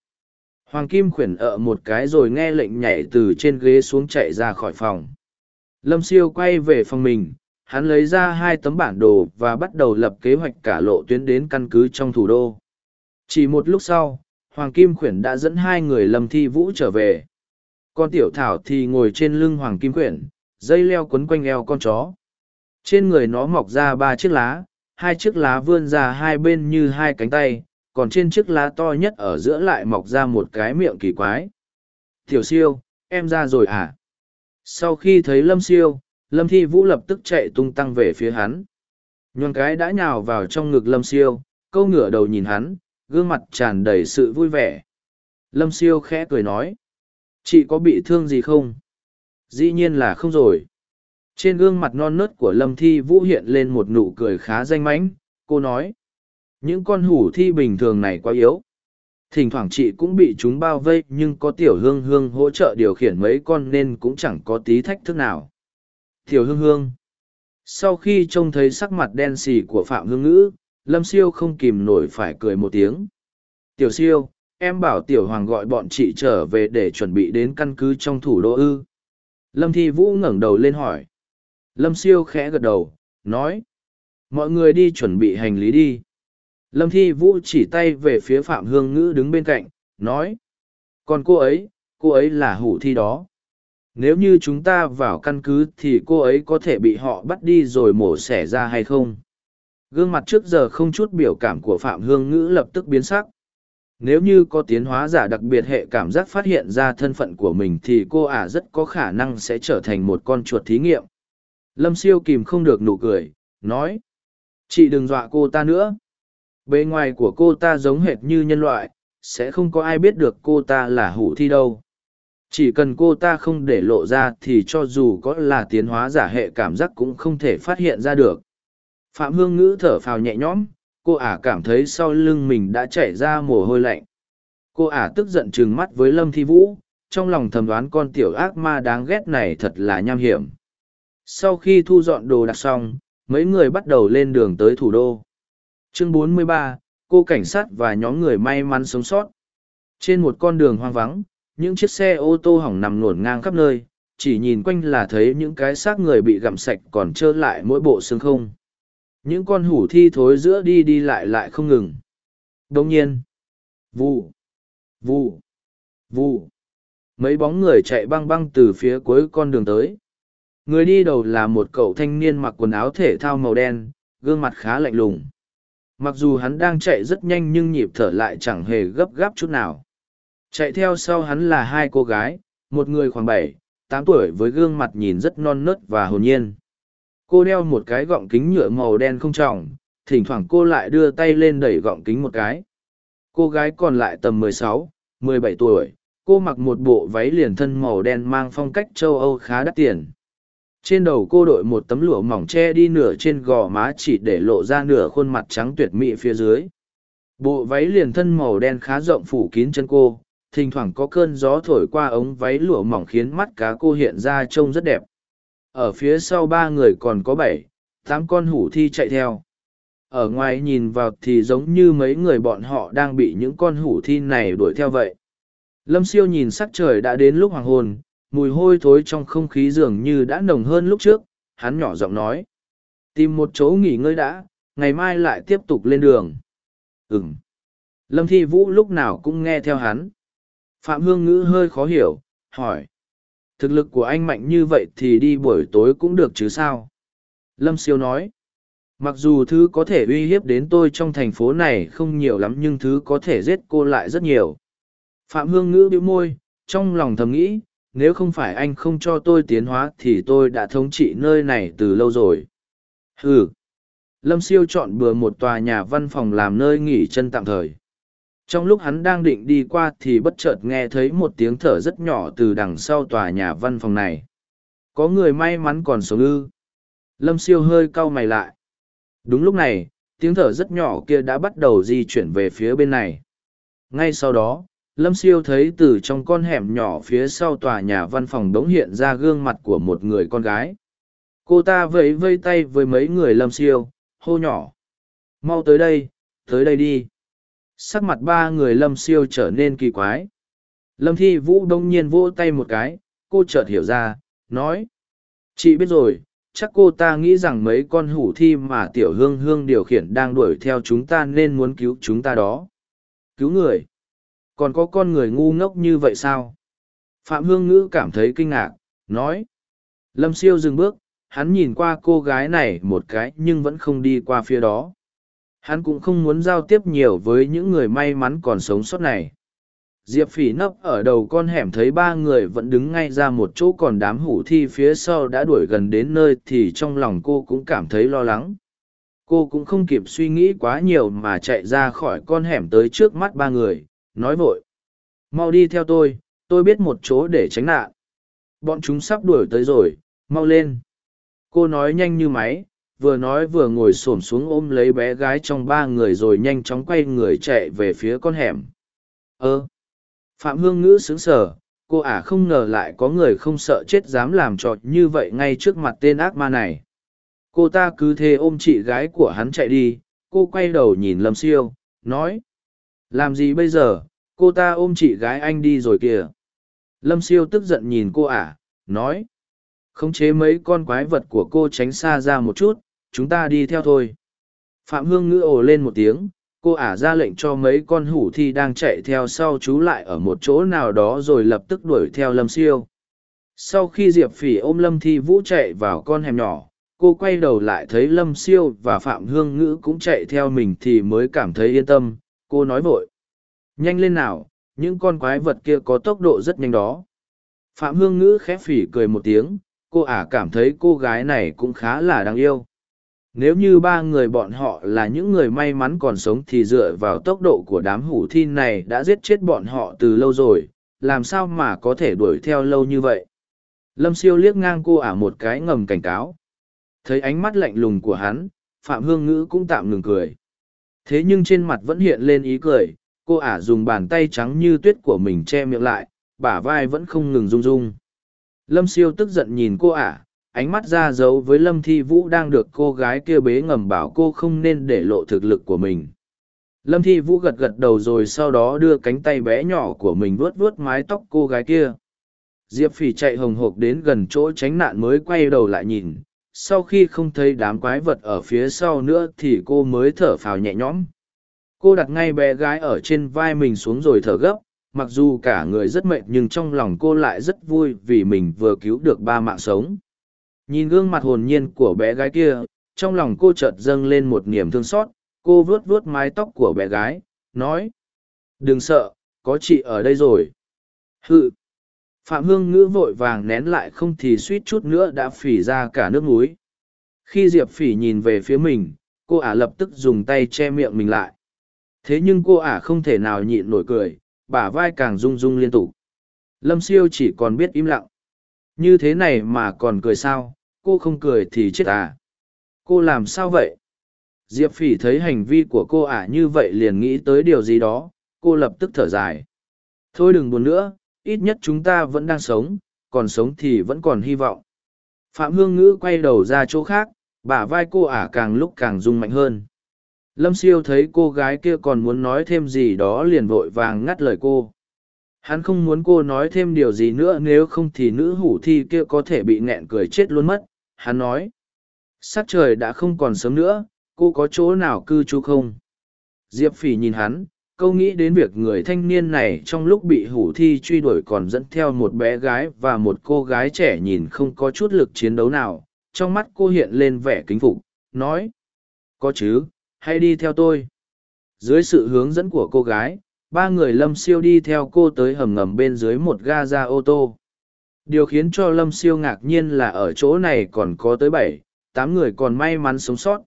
hoàng kim khuyển ợ một cái rồi nghe lệnh nhảy từ trên ghế xuống chạy ra khỏi phòng. Lâm siêu quay về phòng mình, hắn lấy ra hai tấm bản đồ và bắt đầu lập kế hoạch cả lộ tuyến đến căn cứ trong thủ đô. Chỉ một lúc sau, hoàng kim khuyển đã dẫn hai người lâm thi vũ trở về. Con tiểu thảo thì ngồi trên lưng hoàng kim khuyển, dây leo quấn quanh eo con chó. Trên người nó mọc ra ba chiếc lá, hai chiếc lá vươn ra hai bên như hai cánh tay còn trên chiếc lá to nhất ở giữa lại mọc ra một cái miệng kỳ quái tiểu siêu em ra rồi à sau khi thấy lâm siêu lâm thi vũ lập tức chạy tung tăng về phía hắn nhoằng cái đã nhào vào trong ngực lâm siêu câu ngửa đầu nhìn hắn gương mặt tràn đầy sự vui vẻ lâm siêu khẽ cười nói Chị có bị thương gì không? Dĩ nhiên là không rồi. Trên gương mặt non nớt của Lâm Thi Vũ hiện lên một nụ cười khá danh mãnh, cô nói. Những con hủ thi bình thường này quá yếu. Thỉnh thoảng chị cũng bị chúng bao vây nhưng có tiểu hương hương hỗ trợ điều khiển mấy con nên cũng chẳng có tí thách thức nào. Tiểu hương hương. Sau khi trông thấy sắc mặt đen xì của Phạm Hương Ngữ, Lâm Siêu không kìm nổi phải cười một tiếng. Tiểu Siêu, em bảo Tiểu Hoàng gọi bọn chị trở về để chuẩn bị đến căn cứ trong thủ đô ư. Lâm Thi Vũ ngẩng đầu lên hỏi. Lâm Siêu khẽ gật đầu, nói. Mọi người đi chuẩn bị hành lý đi. Lâm Thi Vũ chỉ tay về phía Phạm Hương Ngữ đứng bên cạnh, nói. Còn cô ấy, cô ấy là hủ thi đó. Nếu như chúng ta vào căn cứ thì cô ấy có thể bị họ bắt đi rồi mổ xẻ ra hay không? Gương mặt trước giờ không chút biểu cảm của Phạm Hương Ngữ lập tức biến sắc. Nếu như có tiến hóa giả đặc biệt hệ cảm giác phát hiện ra thân phận của mình thì cô ả rất có khả năng sẽ trở thành một con chuột thí nghiệm. Lâm siêu kìm không được nụ cười, nói. Chị đừng dọa cô ta nữa. Bề ngoài của cô ta giống hệt như nhân loại, sẽ không có ai biết được cô ta là hủ thi đâu. Chỉ cần cô ta không để lộ ra thì cho dù có là tiến hóa giả hệ cảm giác cũng không thể phát hiện ra được. Phạm Hương Ngữ thở phào nhẹ nhõm, cô ả cảm thấy sau lưng mình đã chảy ra mồ hôi lạnh. Cô ả tức giận trừng mắt với Lâm Thi Vũ, trong lòng thầm đoán con tiểu ác ma đáng ghét này thật là nham hiểm. Sau khi thu dọn đồ đặt xong, mấy người bắt đầu lên đường tới thủ đô. Chương 43, cô cảnh sát và nhóm người may mắn sống sót. Trên một con đường hoang vắng, những chiếc xe ô tô hỏng nằm ngổn ngang khắp nơi, chỉ nhìn quanh là thấy những cái xác người bị gặm sạch còn trơ lại mỗi bộ xương không. Những con hủ thi thối giữa đi đi lại lại không ngừng. Đồng nhiên, vù vù vù Mấy bóng người chạy băng băng từ phía cuối con đường tới. Người đi đầu là một cậu thanh niên mặc quần áo thể thao màu đen, gương mặt khá lạnh lùng. Mặc dù hắn đang chạy rất nhanh nhưng nhịp thở lại chẳng hề gấp gáp chút nào. Chạy theo sau hắn là hai cô gái, một người khoảng bảy, tám tuổi với gương mặt nhìn rất non nớt và hồn nhiên. Cô đeo một cái gọng kính nhựa màu đen không trọng, thỉnh thoảng cô lại đưa tay lên đẩy gọng kính một cái. Cô gái còn lại tầm mười sáu, mười bảy tuổi, cô mặc một bộ váy liền thân màu đen mang phong cách châu Âu khá đắt tiền. Trên đầu cô đội một tấm lụa mỏng che đi nửa trên gò má chỉ để lộ ra nửa khuôn mặt trắng tuyệt mỹ phía dưới. Bộ váy liền thân màu đen khá rộng phủ kín chân cô, thỉnh thoảng có cơn gió thổi qua ống váy lụa mỏng khiến mắt cá cô hiện ra trông rất đẹp. Ở phía sau ba người còn có bảy tám con hủ thi chạy theo. Ở ngoài nhìn vào thì giống như mấy người bọn họ đang bị những con hủ thi này đuổi theo vậy. Lâm siêu nhìn sắc trời đã đến lúc hoàng hôn mùi hôi thối trong không khí dường như đã nồng hơn lúc trước, hắn nhỏ giọng nói. Tìm một chỗ nghỉ ngơi đã, ngày mai lại tiếp tục lên đường. Ừ m lâm thi vũ lúc nào cũng nghe theo hắn. Phạm hương ngữ hơi khó hiểu, hỏi. Thực lực của anh mạnh như vậy thì đi buổi tối cũng được chứ sao? Lâm siêu nói. Mặc dù thứ có thể uy hiếp đến tôi trong thành phố này không nhiều lắm nhưng thứ có thể giết cô lại rất nhiều. Phạm hương ngữ bĩu môi, trong lòng thầm nghĩ nếu không phải anh không cho tôi tiến hóa thì tôi đã thống trị nơi này từ lâu rồi. Ừ lâm siêu chọn bừa một tòa nhà văn phòng làm nơi nghỉ chân tạm thời. Trong lúc hắn đang định đi qua thì bất chợt nghe thấy một tiếng thở rất nhỏ từ đằng sau tòa nhà văn phòng này. Có người may mắn còn sống ư? Lâm siêu hơi cau mày lại. Đúng lúc này, tiếng thở rất nhỏ kia đã bắt đầu di chuyển về phía bên này. Ngay sau đó lâm siêu thấy từ trong con hẻm nhỏ phía sau tòa nhà văn phòng đống hiện ra gương mặt của một người con gái. Cô ta vẫy vây tay với mấy người lâm siêu, hô nhỏ. Mau tới đây tới đây đi. Sắc mặt ba người lâm siêu trở nên kỳ quái. Lâm thi vũ đông nhiên vỗ tay một cái, cô chợt hiểu ra, nói, chị biết rồi, chắc cô ta nghĩ rằng mấy con hủ thi mà tiểu hương hương điều khiển đang đuổi theo chúng ta nên muốn cứu chúng ta đó. Cứu người? Còn có con người ngu ngốc như vậy sao? Phạm hương ngữ cảm thấy kinh ngạc, nói, lâm siêu dừng bước, hắn nhìn qua cô gái này một cái nhưng vẫn không đi qua phía đó. Hắn cũng không muốn giao tiếp nhiều với những người may mắn còn sống sót này. Diệp phỉ nấp ở đầu con hẻm thấy ba người vẫn đứng ngay ra một chỗ còn đám hủ thi phía sau đã đuổi gần đến nơi thì trong lòng cô cũng cảm thấy lo lắng. Cô cũng không kịp suy nghĩ quá nhiều mà chạy ra khỏi con hẻm tới trước mắt ba người nói vội. Mau đi theo tôi tôi biết một chỗ để tránh nạn. Bọn chúng sắp đuổi tới rồi, mau lên. Cô nói nhanh như máy, vừa nói vừa ngồi s ổ m xuống ôm lấy bé gái trong ba người rồi nhanh chóng quay người chạy về phía con hẻm. Ơ, phạm hương ngữ xứng sở cô ả không ngờ lại có người không sợ chết dám làm trọt như vậy ngay trước mặt tên ác ma này. Cô ta cứ thế ôm chị gái của hắn chạy đi, cô quay đầu nhìn lâm siêu, nói làm gì bây giờ? Cô ta ôm chị gái anh đi rồi kìa. Lâm siêu tức giận nhìn cô ả, nói, khống chế mấy con quái vật của cô tránh xa ra một chút, chúng ta đi theo thôi. Phạm hương ngữ ồ lên một tiếng, cô ả ra lệnh cho mấy con hủ thi đang chạy theo sau chú lại ở một chỗ nào đó rồi lập tức đuổi theo lâm siêu. Sau khi diệp phỉ ôm lâm thi vũ chạy vào con hẻm nhỏ, cô quay đầu lại thấy lâm siêu và phạm hương ngữ cũng chạy theo mình thì mới cảm thấy yên tâm cô nói vội. Nhanh lên nào, những con quái vật kia có tốc độ rất nhanh đó. Phạm hương ngữ khép phỉ cười một tiếng, cô ả cảm thấy cô gái này cũng khá là đáng yêu. Nếu như ba người bọn họ là những người may mắn còn sống thì dựa vào tốc độ của đám hủ thi này đã giết chết bọn họ từ lâu rồi, làm sao mà có thể đuổi theo lâu như vậy? Lâm siêu liếc ngang cô ả một cái ngầm cảnh cáo. Thấy ánh mắt lạnh lùng của hắn, phạm hương ngữ cũng tạm ngừng cười thế nhưng trên mặt vẫn hiện lên ý cười, cô ả dùng bàn tay trắng như tuyết của mình che miệng lại, bả vai vẫn không ngừng rung rung. Lâm siêu tức giận nhìn cô ả, ánh mắt ra giấu với lâm thi vũ đang được cô gái kia bế ngầm bảo cô không nên để lộ thực lực của mình. Lâm thi vũ gật gật đầu rồi sau đó đưa cánh tay bé nhỏ của mình vuốt vuốt mái tóc cô gái kia. Diệp phỉ chạy hồng hộc đến gần chỗ tránh nạn mới quay đầu lại nhìn sau khi không thấy đám quái vật ở phía sau nữa thì cô mới thở phào nhẹ nhõm. Cô đặt ngay bé gái ở trên vai mình xuống rồi thở gấp, mặc dù cả người rất mệt nhưng trong lòng cô lại rất vui vì mình vừa cứu được ba mạng sống. Nhìn gương mặt hồn nhiên của bé gái kia, trong lòng cô chợt dâng lên một niềm thương xót, cô vuốt vuốt mái tóc của bé gái, nói, đừng sợ, có chị ở đây rồi. Hự phạm hương ngữ vội vàng nén lại không thì suýt chút nữa đã phỉ ra cả nước núi. Khi diệp phỉ nhìn về phía mình, cô ả lập tức dùng tay che miệng mình lại. Thế nhưng cô ả không thể nào nhịn nổi cười, bả vai càng rung rung liên tục. Lâm siêu chỉ còn biết im lặng. Như thế này mà còn cười sao? Cô không cười thì chết à? Cô làm sao vậy? Diệp phỉ thấy hành vi của cô ả như vậy liền nghĩ tới điều gì đó, cô lập tức thở dài. Thôi đừng buồn nữa ít nhất chúng ta vẫn đang sống, còn sống thì vẫn còn hy vọng. Phạm hương ngữ quay đầu ra chỗ khác, bả vai cô ả càng lúc càng rung mạnh hơn. Lâm siêu thấy cô gái kia còn muốn nói thêm gì đó liền vội vàng ngắt lời cô. Hắn không muốn cô nói thêm điều gì nữa, nếu không thì nữ hủ thi kia có thể bị nghẹn cười chết luôn mất, hắn nói. Sắc trời đã không còn sớm nữa, cô có chỗ nào cư trú không? Diệp phỉ nhìn hắn câu nghĩ đến việc người thanh niên này trong lúc bị hủ thi truy đuổi còn dẫn theo một bé gái và một cô gái trẻ nhìn không có chút lực chiến đấu nào, trong mắt cô hiện lên vẻ kính phục, nói, có chứ, hãy đi theo tôi. Dưới sự hướng dẫn của cô gái, ba người lâm siêu đi theo cô tới hầm ngầm bên dưới một ga ra ô tô. Điều khiến cho lâm siêu ngạc nhiên là ở chỗ này còn có tới bảy, tám người còn may mắn sống sót.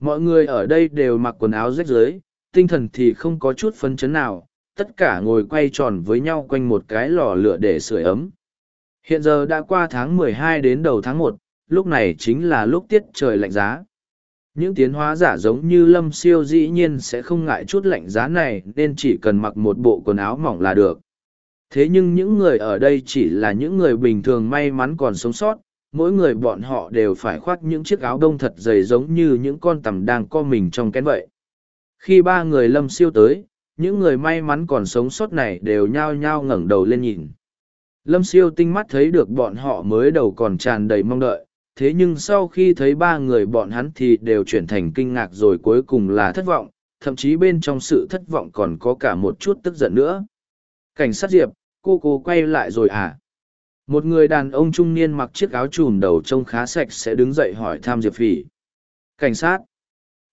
Mọi người ở đây đều mặc quần áo rách rưới tinh thần thì không có chút phấn chấn nào, tất cả ngồi quay tròn với nhau quanh một cái lò lửa để sưởi ấm. Hiện giờ đã qua tháng mười hai đến đầu tháng một, lúc này chính là lúc tiết trời lạnh giá. Những tiến hóa giả giống như lâm siêu dĩ nhiên sẽ không ngại chút lạnh giá này, nên chỉ cần mặc một bộ quần áo mỏng là được. Thế nhưng những người ở đây chỉ là những người bình thường may mắn còn sống sót, mỗi người bọn họ đều phải khoác những chiếc áo đông thật dày giống như những con tằm đang co mình trong kén vậy khi ba người lâm siêu tới, những người may mắn còn sống sót này đều nhao nhao ngẩng đầu lên nhìn. Lâm siêu tinh mắt thấy được bọn họ mới đầu còn tràn đầy mong đợi, thế nhưng sau khi thấy ba người bọn hắn thì đều chuyển thành kinh ngạc rồi cuối cùng là thất vọng, thậm chí bên trong sự thất vọng còn có cả một chút tức giận nữa. Cảnh sát diệp, cô cô quay lại rồi à? Một người đàn ông trung niên mặc chiếc áo chùm đầu trông khá sạch sẽ đứng dậy hỏi thăm diệp phỉ. Cảnh sát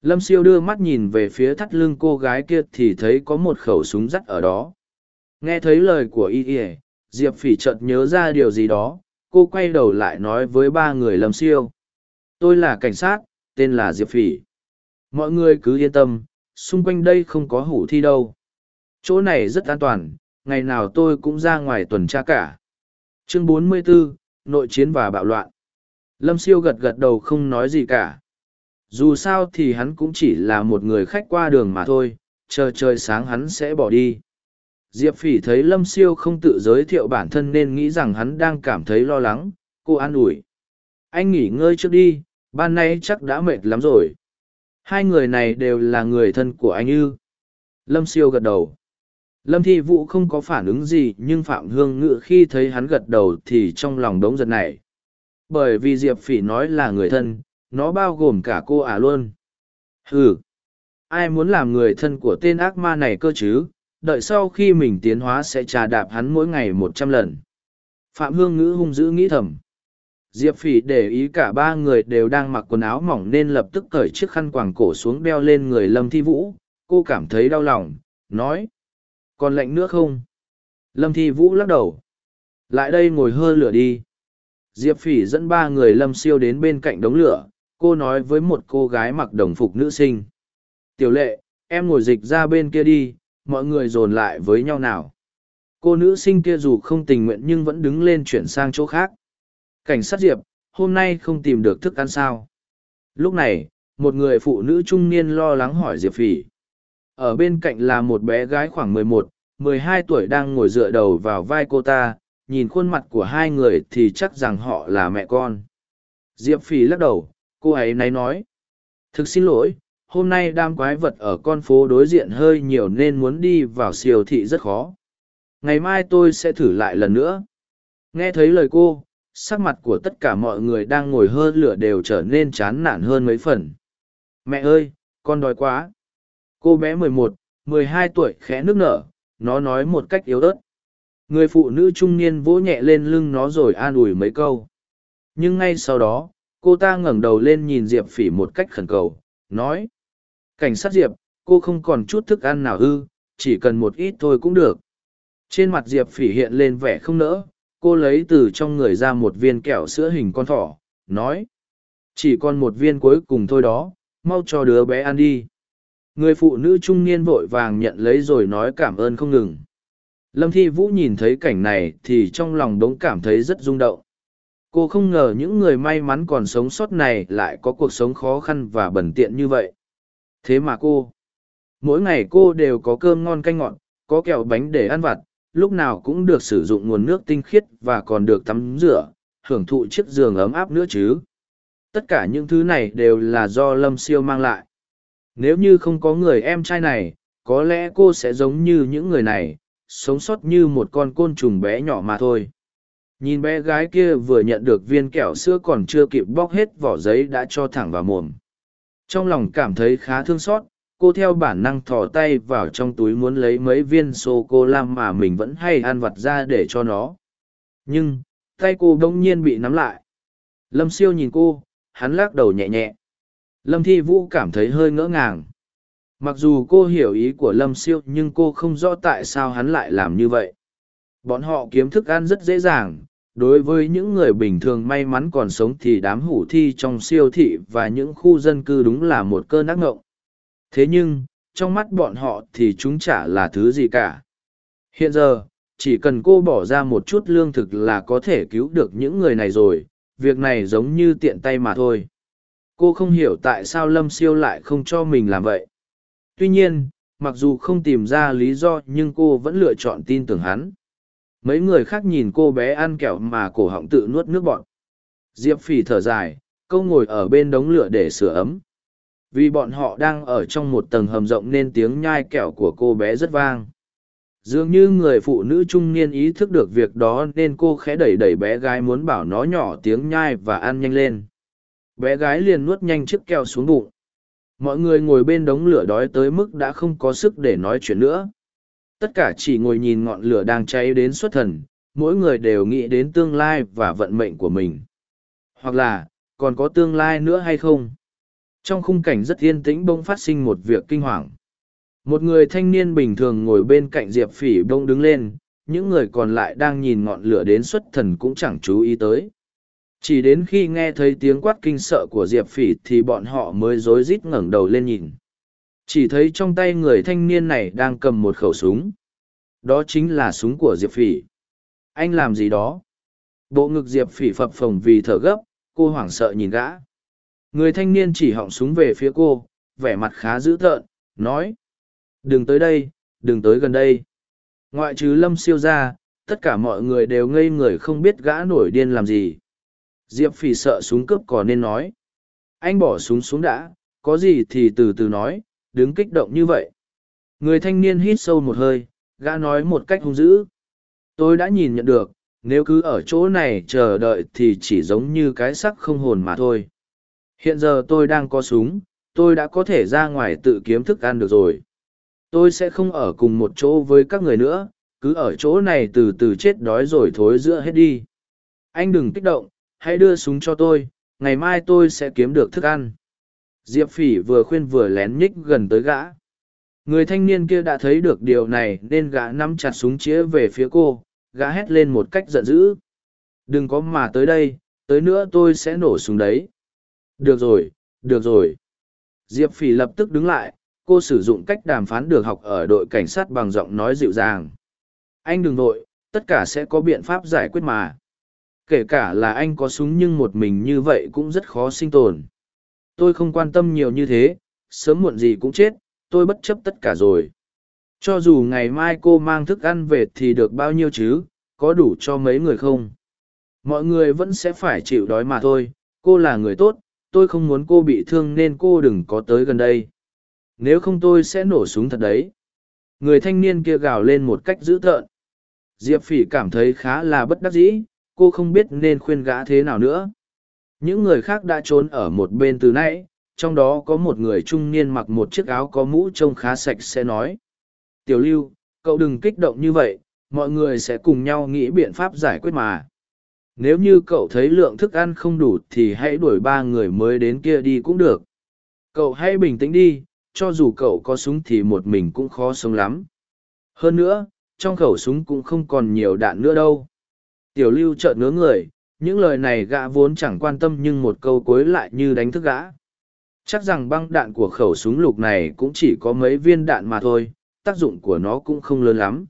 lâm siêu đưa mắt nhìn về phía thắt lưng cô gái kia thì thấy có một khẩu súng rắt ở đó nghe thấy lời của y ỉa diệp phỉ chợt nhớ ra điều gì đó cô quay đầu lại nói với ba người lâm siêu tôi là cảnh sát tên là diệp phỉ mọi người cứ yên tâm xung quanh đây không có hủ thi đâu chỗ này rất an toàn ngày nào tôi cũng ra ngoài tuần tra cả. Chương 44, Nội chiến và bạo loạn. Lâm siêu gật gật đầu không nói gì cả. Dù sao thì hắn cũng chỉ là một người khách qua đường mà thôi, chờ trời sáng hắn sẽ bỏ đi. Diệp Phỉ thấy Lâm Siêu không tự giới thiệu bản thân nên nghĩ rằng hắn đang cảm thấy lo lắng, cô an ủi. Anh nghỉ ngơi trước đi, ban nay chắc đã mệt lắm rồi. Hai người này đều là người thân của anh ư. Lâm Siêu gật đầu. Lâm Thi Vũ không có phản ứng gì nhưng Phạm Hương Ngự khi thấy hắn gật đầu thì trong lòng đống giật này. Bởi vì Diệp Phỉ nói là người thân, nó bao gồm cả cô ả luôn. Ừ. Ai muốn làm người thân của tên ác ma này cơ chứ, đợi sau khi mình tiến hóa sẽ trà đạp hắn mỗi ngày một trăm lần. Phạm Hương Ngữ hung dữ nghĩ thầm. Diệp Phỉ để ý cả ba người đều đang mặc quần áo mỏng nên lập tức cởi chiếc khăn quàng cổ xuống đeo lên người Lâm Thi Vũ. Cô cảm thấy đau lòng, nói. Còn lạnh nữa không? Lâm Thi Vũ lắc đầu. Lại đây ngồi hơ lửa đi. Diệp Phỉ dẫn ba người Lâm Siêu đến bên cạnh đống lửa. Cô nói với một cô gái mặc đồng phục nữ sinh. Tiểu lệ, em ngồi dịch ra bên kia đi, mọi người dồn lại với nhau nào. Cô nữ sinh kia dù không tình nguyện nhưng vẫn đứng lên chuyển sang chỗ khác. Cảnh sát Diệp, hôm nay không tìm được thức ăn sao. Lúc này, một người phụ nữ trung niên lo lắng hỏi Diệp Phỉ. Ở bên cạnh là một bé gái khoảng mười một, mười hai tuổi đang ngồi dựa đầu vào vai cô ta, nhìn khuôn mặt của hai người thì chắc rằng họ là mẹ con. Diệp Phỉ lắc đầu, cô ấy náy nói. Thực xin lỗi, hôm nay đam quái vật ở con phố đối diện hơi nhiều nên muốn đi vào siêu thị rất khó. Ngày mai tôi sẽ thử lại lần nữa. Nghe thấy lời cô sắc mặt của tất cả mọi người đang ngồi hơn lửa đều trở nên chán nản hơn mấy phần. Mẹ ơi con đói quá. Cô bé mười một mười hai tuổi khẽ nước nở nó nói một cách yếu ớt. Người phụ nữ trung niên vỗ nhẹ lên lưng nó rồi an ủi mấy câu. Nhưng ngay sau đó cô ta ngẩng đầu lên nhìn diệp phỉ một cách khẩn cầu, nói, cảnh sát diệp, cô không còn chút thức ăn nào ư, chỉ cần một ít thôi cũng được. Trên mặt diệp phỉ hiện lên vẻ không nỡ, cô lấy từ trong người ra một viên kẹo sữa hình con thỏ, nói, chỉ còn một viên cuối cùng thôi đó, mau cho đứa bé ăn đi. Người phụ nữ trung niên vội vàng nhận lấy rồi nói cảm ơn không ngừng. Lâm thi vũ nhìn thấy cảnh này thì trong lòng đống cảm thấy rất rung động cô không ngờ những người may mắn còn sống sót này lại có cuộc sống khó khăn và bẩn tiện như vậy. Thế mà cô, mỗi ngày cô đều có cơm ngon canh ngọt, có kẹo bánh để ăn vặt, lúc nào cũng được sử dụng nguồn nước tinh khiết và còn được tắm rửa, hưởng thụ chiếc giường ấm áp nữa chứ. Tất cả những thứ này đều là do lâm siêu mang lại. Nếu như không có người em trai này, có lẽ cô sẽ giống như những người này, sống sót như một con côn trùng bé nhỏ mà thôi nhìn bé gái kia vừa nhận được viên kẹo sữa còn chưa kịp bóc hết vỏ giấy đã cho thẳng vào mồm trong lòng cảm thấy khá thương xót, cô theo bản năng thò tay vào trong túi muốn lấy mấy viên sô cô la mà mình vẫn hay ăn vặt ra để cho nó. Nhưng, tay cô đông nhiên bị nắm lại. Lâm siêu nhìn cô, hắn lắc đầu nhẹ nhẹ. Lâm thi vũ cảm thấy hơi ngỡ ngàng. Mặc dù cô hiểu ý của Lâm siêu nhưng cô không rõ tại sao hắn lại làm như vậy. Bọn họ kiếm thức ăn rất dễ dàng, đối với những người bình thường may mắn còn sống thì đám hủ thi trong siêu thị và những khu dân cư đúng là một cơn ác ngộng. Thế nhưng, trong mắt bọn họ thì chúng chả là thứ gì cả. Hiện giờ, chỉ cần cô bỏ ra một chút lương thực là có thể cứu được những người này rồi, việc này giống như tiện tay mà thôi. Cô không hiểu tại sao lâm siêu lại không cho mình làm vậy. Tuy nhiên, mặc dù không tìm ra lý do nhưng cô vẫn lựa chọn tin tưởng hắn mấy người khác nhìn cô bé ăn kẹo mà cổ họng tự nuốt nước bọn diệp phỉ thở dài, câu ngồi ở bên đống lửa để sửa ấm. Vì bọn họ đang ở trong một tầng hầm rộng nên tiếng nhai kẹo của cô bé rất vang. Dường như người phụ nữ trung niên ý thức được việc đó nên cô khẽ đẩy đẩy bé gái muốn bảo nó nhỏ tiếng nhai và ăn nhanh lên. Bé gái liền nuốt nhanh chiếc kẹo xuống bụng. Mọi người ngồi bên đống lửa đói tới mức đã không có sức để nói chuyện nữa tất cả chỉ ngồi nhìn ngọn lửa đang cháy đến xuất thần, mỗi người đều nghĩ đến tương lai và vận mệnh của mình. Hoặc là, còn có tương lai nữa hay không? Trong khung cảnh rất yên tĩnh bỗng phát sinh một việc kinh hoàng. Một người thanh niên bình thường ngồi bên cạnh diệp phỉ bông đứng lên, những người còn lại đang nhìn ngọn lửa đến xuất thần cũng chẳng chú ý tới. Chỉ đến khi nghe thấy tiếng quát kinh sợ của diệp phỉ thì bọn họ mới rối rít ngẩng đầu lên nhìn chỉ thấy trong tay người thanh niên này đang cầm một khẩu súng Đó chính là súng của Diệp Phỉ. Anh làm gì đó? Bộ ngực Diệp Phỉ phập phồng vì thở gấp, cô hoảng sợ nhìn gã. Người thanh niên chỉ họng súng về phía cô, vẻ mặt khá dữ tợn, nói. Đừng tới đây, đừng tới gần đây. Ngoại trừ lâm siêu ra, tất cả mọi người đều ngây người không biết gã nổi điên làm gì. Diệp phỉ sợ súng cướp còn nên nói. Anh bỏ súng xuống đã, có gì thì từ từ nói, đứng kích động như vậy. Người thanh niên hít sâu một hơi, gã nói một cách hung dữ. Tôi đã nhìn nhận được, nếu cứ ở chỗ này chờ đợi thì chỉ giống như cái sắc không hồn mà thôi. Hiện giờ tôi đang có súng, tôi đã có thể ra ngoài tự kiếm thức ăn được rồi. Tôi sẽ không ở cùng một chỗ với các người nữa, cứ ở chỗ này từ từ chết đói rồi thối giữa hết đi. Anh đừng kích động, hãy đưa súng cho tôi, ngày mai tôi sẽ kiếm được thức ăn. Diệp phỉ vừa khuyên vừa lén nhích gần tới gã. Người thanh niên kia đã thấy được điều này nên gã nắm chặt súng chĩa về phía cô, gã hét lên một cách giận dữ. Đừng có mà tới đây, tới nữa tôi sẽ nổ súng đấy. Được rồi, được rồi. Diệp phỉ lập tức đứng lại, cô sử dụng cách đàm phán được học ở đội cảnh sát bằng giọng nói dịu dàng. Anh đừng vội tất cả sẽ có biện pháp giải quyết mà. Kể cả là anh có súng nhưng một mình như vậy cũng rất khó sinh tồn. Tôi không quan tâm nhiều như thế, sớm muộn gì cũng chết, tôi bất chấp tất cả rồi. Cho dù ngày mai cô mang thức ăn về thì được bao nhiêu chứ, có đủ cho mấy người không? Mọi người vẫn sẽ phải chịu đói mà thôi, cô là người tốt, tôi không muốn cô bị thương nên cô đừng có tới gần đây. Nếu không tôi sẽ nổ súng thật đấy. Người thanh niên kia gào lên một cách dữ tợn. Diệp phỉ cảm thấy khá là bất đắc dĩ, cô không biết nên khuyên gã thế nào nữa. Những người khác đã trốn ở một bên từ nãy, trong đó có một người trung niên mặc một chiếc áo có mũ trông khá sạch sẽ nói. Tiểu lưu, cậu đừng kích động như vậy, mọi người sẽ cùng nhau nghĩ biện pháp giải quyết mà. Nếu như cậu thấy lượng thức ăn không đủ thì hãy đuổi ba người mới đến kia đi cũng được. Cậu hãy bình tĩnh đi, cho dù cậu có súng thì một mình cũng khó sống lắm. Hơn nữa, trong khẩu súng cũng không còn nhiều đạn nữa đâu. Tiểu lưu chợt ngớ người, những lời này gã vốn chẳng quan tâm nhưng một câu cuối lại như đánh thức gã. Chắc rằng băng đạn của khẩu súng lục này cũng chỉ có mấy viên đạn mà thôi, tác dụng của nó cũng không lớn lắm.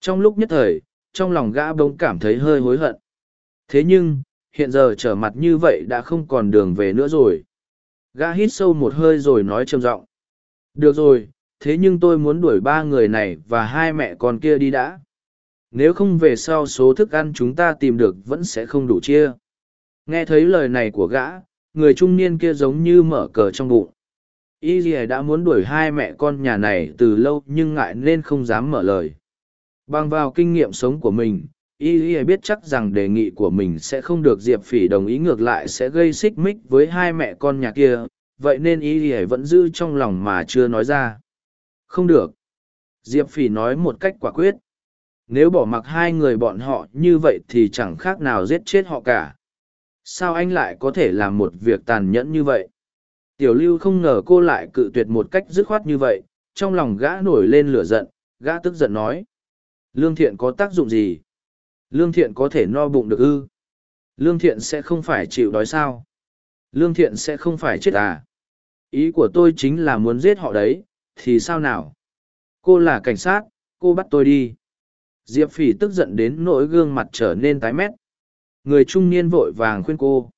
Trong lúc nhất thời, trong lòng gã bỗng cảm thấy hơi hối hận. Thế nhưng, hiện giờ trở mặt như vậy đã không còn đường về nữa rồi. Gã hít sâu một hơi rồi nói trầm giọng. Được rồi, thế nhưng tôi muốn đuổi ba người này và hai mẹ con kia đi đã. Nếu không về sau số thức ăn chúng ta tìm được vẫn sẽ không đủ chia. Nghe thấy lời này của gã, người trung niên kia giống như mở cờ trong bụng. Y rìa đã muốn đuổi hai mẹ con nhà này từ lâu nhưng ngại nên không dám mở lời. Bằng vào kinh nghiệm sống của mình, Y rìa biết chắc rằng đề nghị của mình sẽ không được Diệp Phỉ đồng ý ngược lại sẽ gây xích mích với hai mẹ con nhà kia, vậy nên Y rìa vẫn giữ trong lòng mà chưa nói ra. Không được. Diệp Phỉ nói một cách quả quyết. Nếu bỏ mặc hai người bọn họ như vậy thì chẳng khác nào giết chết họ cả. Sao anh lại có thể làm một việc tàn nhẫn như vậy? Tiểu lưu không ngờ cô lại cự tuyệt một cách dứt khoát như vậy, trong lòng gã nổi lên lửa giận, gã tức giận nói. Lương thiện có tác dụng gì? Lương thiện có thể no bụng được ư? Lương thiện sẽ không phải chịu đói sao? Lương thiện sẽ không phải chết à? Ý của tôi chính là muốn giết họ đấy, thì sao nào? Cô là cảnh sát, cô bắt tôi đi. Diệp phỉ tức giận đến nỗi gương mặt trở nên tái mét. Người trung niên vội vàng khuyên cô.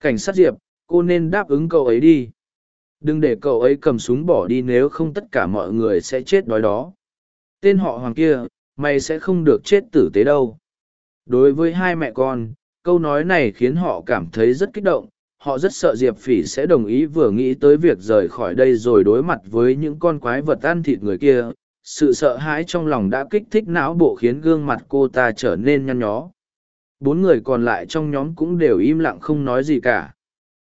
Cảnh sát Diệp, cô nên đáp ứng cậu ấy đi. Đừng để cậu ấy cầm súng bỏ đi nếu không tất cả mọi người sẽ chết đói đó. Tên họ hoàng kia, mày sẽ không được chết tử tế đâu. Đối với hai mẹ con, câu nói này khiến họ cảm thấy rất kích động. Họ rất sợ Diệp Phỉ sẽ đồng ý vừa nghĩ tới việc rời khỏi đây rồi đối mặt với những con quái vật ăn thịt người kia, sự sợ hãi trong lòng đã kích thích não bộ khiến gương mặt cô ta trở nên nhăn nhó. Bốn người còn lại trong nhóm cũng đều im lặng không nói gì cả.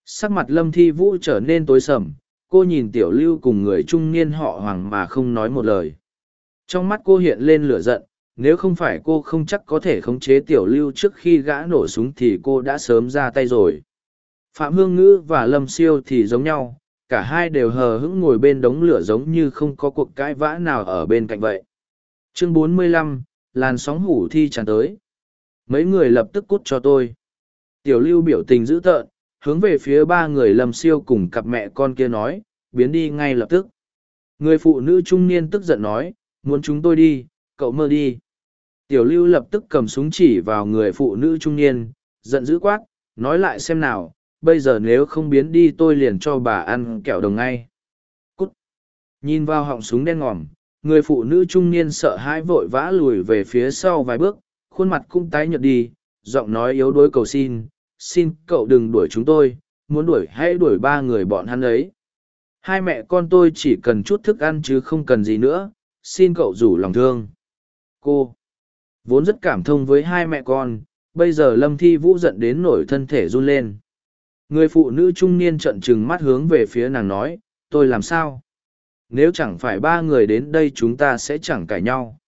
Sắc mặt lâm thi vũ trở nên tối sầm, cô nhìn tiểu lưu cùng người trung niên họ hoàng mà không nói một lời. Trong mắt cô hiện lên lửa giận, nếu không phải cô không chắc có thể khống chế tiểu lưu trước khi gã nổ súng thì cô đã sớm ra tay rồi. Phạm hương ngữ và lâm siêu thì giống nhau cả hai đều hờ hững ngồi bên đống lửa giống như không có cuộc cãi vã nào ở bên cạnh vậy. Chương 45, làn sóng hủ thi tràn tới. Mấy người lập tức cút cho tôi. Tiểu lưu biểu tình dữ tợn hướng về phía ba người lầm siêu cùng cặp mẹ con kia nói biến đi ngay lập tức. Người phụ nữ trung niên tức giận nói muốn chúng tôi đi cậu mơ đi. Tiểu lưu lập tức cầm súng chỉ vào người phụ nữ trung niên giận dữ quát nói lại xem nào bây giờ nếu không biến đi tôi liền cho bà ăn kẹo đồng ngay. Cút. Nhìn vào họng súng đen ngòm, người phụ nữ trung niên sợ hãi vội vã lùi về phía sau vài bước, khuôn mặt cũng tái nhợt đi, giọng nói yếu đuối cầu xin xin cậu đừng đuổi chúng tôi, muốn đuổi hãy đuổi ba người bọn hắn ấy? Hai mẹ con tôi chỉ cần chút thức ăn chứ không cần gì nữa, xin cậu rủ lòng thương. Cô vốn rất cảm thông với hai mẹ con, bây giờ lâm thi vũ giận đến nổi thân thể run lên người phụ nữ trung niên trợn trừng mắt hướng về phía nàng nói, tôi làm sao? Nếu chẳng phải ba người đến đây chúng ta sẽ chẳng cãi nhau.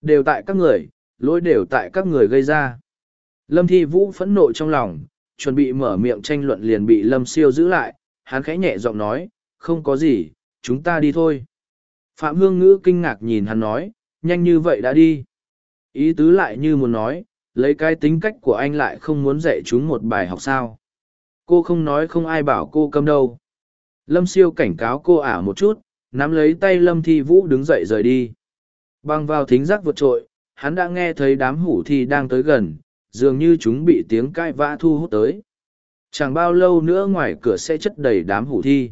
Đều tại các người, lỗi đều tại các người gây ra. Lâm thi vũ phẫn nộ trong lòng, chuẩn bị mở miệng tranh luận liền bị lâm siêu giữ lại. Hắn khẽ nhẹ giọng nói, không có gì, chúng ta đi thôi. Phạm hương ngữ kinh ngạc nhìn hắn nói, nhanh như vậy đã đi. Ý tứ lại như muốn nói, lấy cái tính cách của anh lại không muốn dạy chúng một bài học sao? Cô không nói không ai bảo cô câm đâu. Lâm siêu cảnh cáo cô ả một chút, nắm lấy tay lâm thi vũ đứng dậy rời đi. Băng vào thính giác vượt trội, hắn đã nghe thấy đám hủ thi đang tới gần, dường như chúng bị tiếng cãi vã thu hút tới. Chẳng bao lâu nữa ngoài cửa sẽ chất đầy đám hủ thi.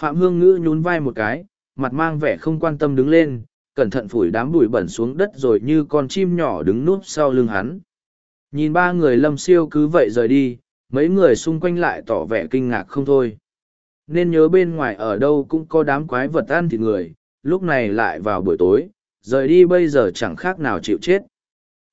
Phạm hương ngữ nhún vai một cái, mặt mang vẻ không quan tâm đứng lên, cẩn thận phủi đám bụi bẩn xuống đất rồi như con chim nhỏ đứng núp sau lưng hắn. Nhìn ba người lâm siêu cứ vậy rời đi mấy người xung quanh lại tỏ vẻ kinh ngạc không thôi. Nên nhớ bên ngoài ở đâu cũng có đám quái vật ăn thịt người, lúc này lại vào buổi tối, rời đi bây giờ chẳng khác nào chịu chết.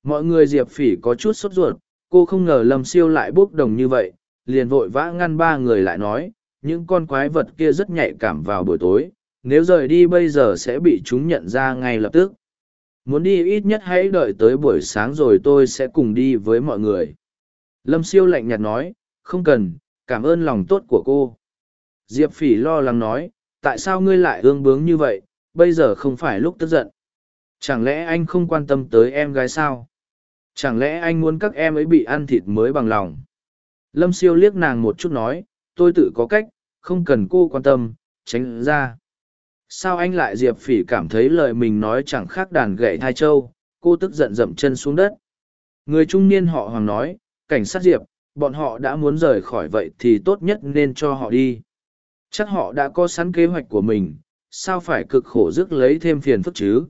Mọi người diệp phỉ có chút sốt ruột, cô không ngờ lâm siêu lại bốc đồng như vậy, liền vội vã ngăn ba người lại nói, những con quái vật kia rất nhạy cảm vào buổi tối, nếu rời đi bây giờ sẽ bị chúng nhận ra ngay lập tức. Muốn đi ít nhất hãy đợi tới buổi sáng rồi tôi sẽ cùng đi với mọi người lâm siêu lạnh nhạt nói, không cần, cảm ơn lòng tốt của cô. Diệp phỉ lo lắng nói, tại sao ngươi lại ương bướng như vậy? Bây giờ không phải lúc tức giận. Chẳng lẽ anh không quan tâm tới em gái sao? Chẳng lẽ anh muốn các em ấy bị ăn thịt mới bằng lòng? Lâm siêu liếc nàng một chút nói, tôi tự có cách, không cần cô quan tâm, tránh ra. Sao anh lại diệp phỉ cảm thấy lời mình nói chẳng khác đàn gậy thai châu, cô tức giận dậm chân xuống đất. Người trung niên họ hoàng nói cảnh sát diệp, bọn họ đã muốn rời khỏi vậy thì tốt nhất nên cho họ đi. Chắc họ đã có sẵn kế hoạch của mình, sao phải cực khổ rước lấy thêm phiền phức chứ?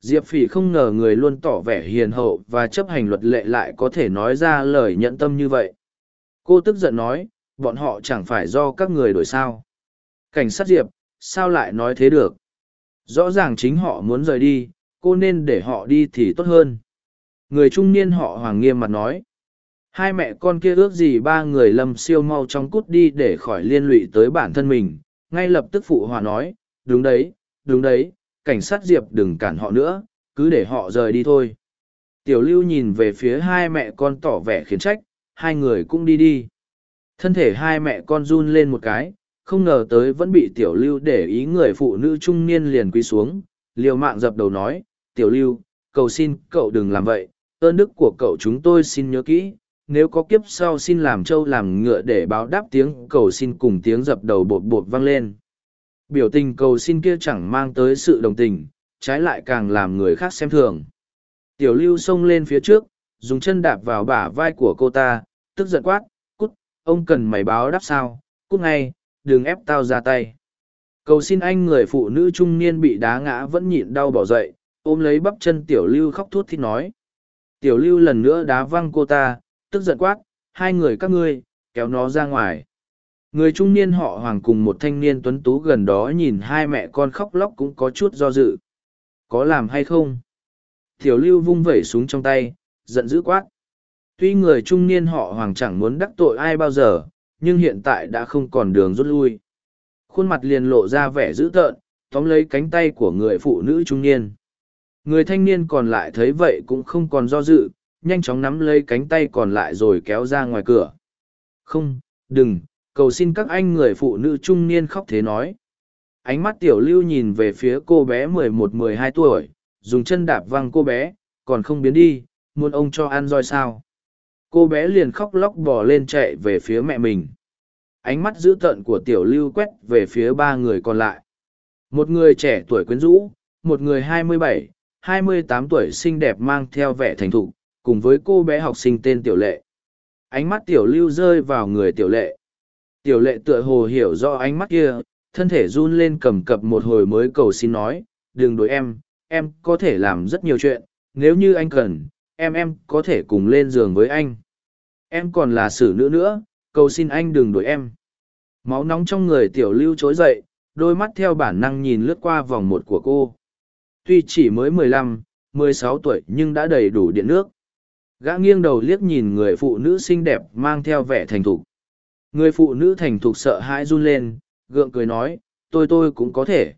Diệp phỉ không ngờ người luôn tỏ vẻ hiền hậu và chấp hành luật lệ lại có thể nói ra lời nhận tâm như vậy. Cô tức giận nói, bọn họ chẳng phải do các người đổi sao? Cảnh sát diệp, sao lại nói thế được? Rõ ràng chính họ muốn rời đi, cô nên để họ đi thì tốt hơn. Người trung niên họ hoàng nghiêm mặt nói hai mẹ con kia ước gì ba người lâm siêu mau chóng cút đi để khỏi liên lụy tới bản thân mình, ngay lập tức phụ hòa nói, đúng đấy đúng đấy, cảnh sát diệp đừng cản họ nữa, cứ để họ rời đi thôi. Tiểu lưu nhìn về phía hai mẹ con tỏ vẻ khiến trách, hai người cũng đi đi. Thân thể hai mẹ con run lên một cái, không ngờ tới vẫn bị tiểu lưu để ý người phụ nữ trung niên liền quý xuống, liều mạng dập đầu nói, tiểu lưu cầu xin cậu đừng làm vậy, ơn đức của cậu chúng tôi xin nhớ kỹ nếu có kiếp sau xin làm trâu làm ngựa để báo đáp tiếng cầu xin cùng tiếng dập đầu bột bột vang lên. Biểu tình cầu xin kia chẳng mang tới sự đồng tình, trái lại càng làm người khác xem thường. Tiểu lưu xông lên phía trước, dùng chân đạp vào bả vai của cô ta, tức giận quát, cút, ông cần mày báo đáp sao? Cút ngay, đừng ép tao ra tay. Cầu xin anh người phụ nữ trung niên bị đá ngã vẫn nhịn đau bỏ dậy, ôm lấy bắp chân tiểu lưu khóc thút thít nói, tiểu lưu lần nữa đá văng cô ta tức giận quát, hai người các ngươi, kéo nó ra ngoài. Người trung niên họ hoàng cùng một thanh niên tuấn tú gần đó nhìn hai mẹ con khóc lóc cũng có chút do dự. Có làm hay không? Tiểu lưu vung vẩy súng trong tay, giận dữ quát. Tuy người trung niên họ hoàng chẳng muốn đắc tội ai bao giờ, nhưng hiện tại đã không còn đường rút lui. Khuôn mặt liền lộ ra vẻ dữ tợn, tóm lấy cánh tay của người phụ nữ trung niên. Người thanh niên còn lại thấy vậy cũng không còn do dự nhanh chóng nắm lấy cánh tay còn lại rồi kéo ra ngoài cửa. Không đừng cầu xin các anh người phụ nữ trung niên khóc thế nói. Ánh mắt tiểu lưu nhìn về phía cô bé mười một mười hai tuổi dùng chân đạp văng cô bé còn không biến đi muốn ông cho ăn roi sao? Cô bé liền khóc lóc bò lên chạy về phía mẹ mình. Ánh mắt dữ tợn của tiểu lưu quét về phía ba người còn lại. Một người trẻ tuổi quyến rũ một người hai mươi bảy 28 tuổi xinh đẹp mang theo vẻ thành thục, cùng với cô bé học sinh tên Tiểu Lệ. Ánh mắt Tiểu Lưu rơi vào người Tiểu Lệ. Tiểu Lệ tựa hồ hiểu rõ ánh mắt kia, thân thể run lên cầm cập một hồi mới cầu xin nói, đừng đối em, em có thể làm rất nhiều chuyện, nếu như anh cần, em em có thể cùng lên giường với anh. Em còn là xử nữ nữa, cầu xin anh đừng đuổi em. Máu nóng trong người Tiểu Lưu trỗi dậy, đôi mắt theo bản năng nhìn lướt qua vòng một của cô. Tuy chỉ mới mười lăm, mười sáu tuổi nhưng đã đầy đủ điện nước. Gã nghiêng đầu liếc nhìn người phụ nữ xinh đẹp mang theo vẻ thành thục. Người phụ nữ thành thục sợ hãi run lên, gượng cười nói, tôi tôi cũng có thể.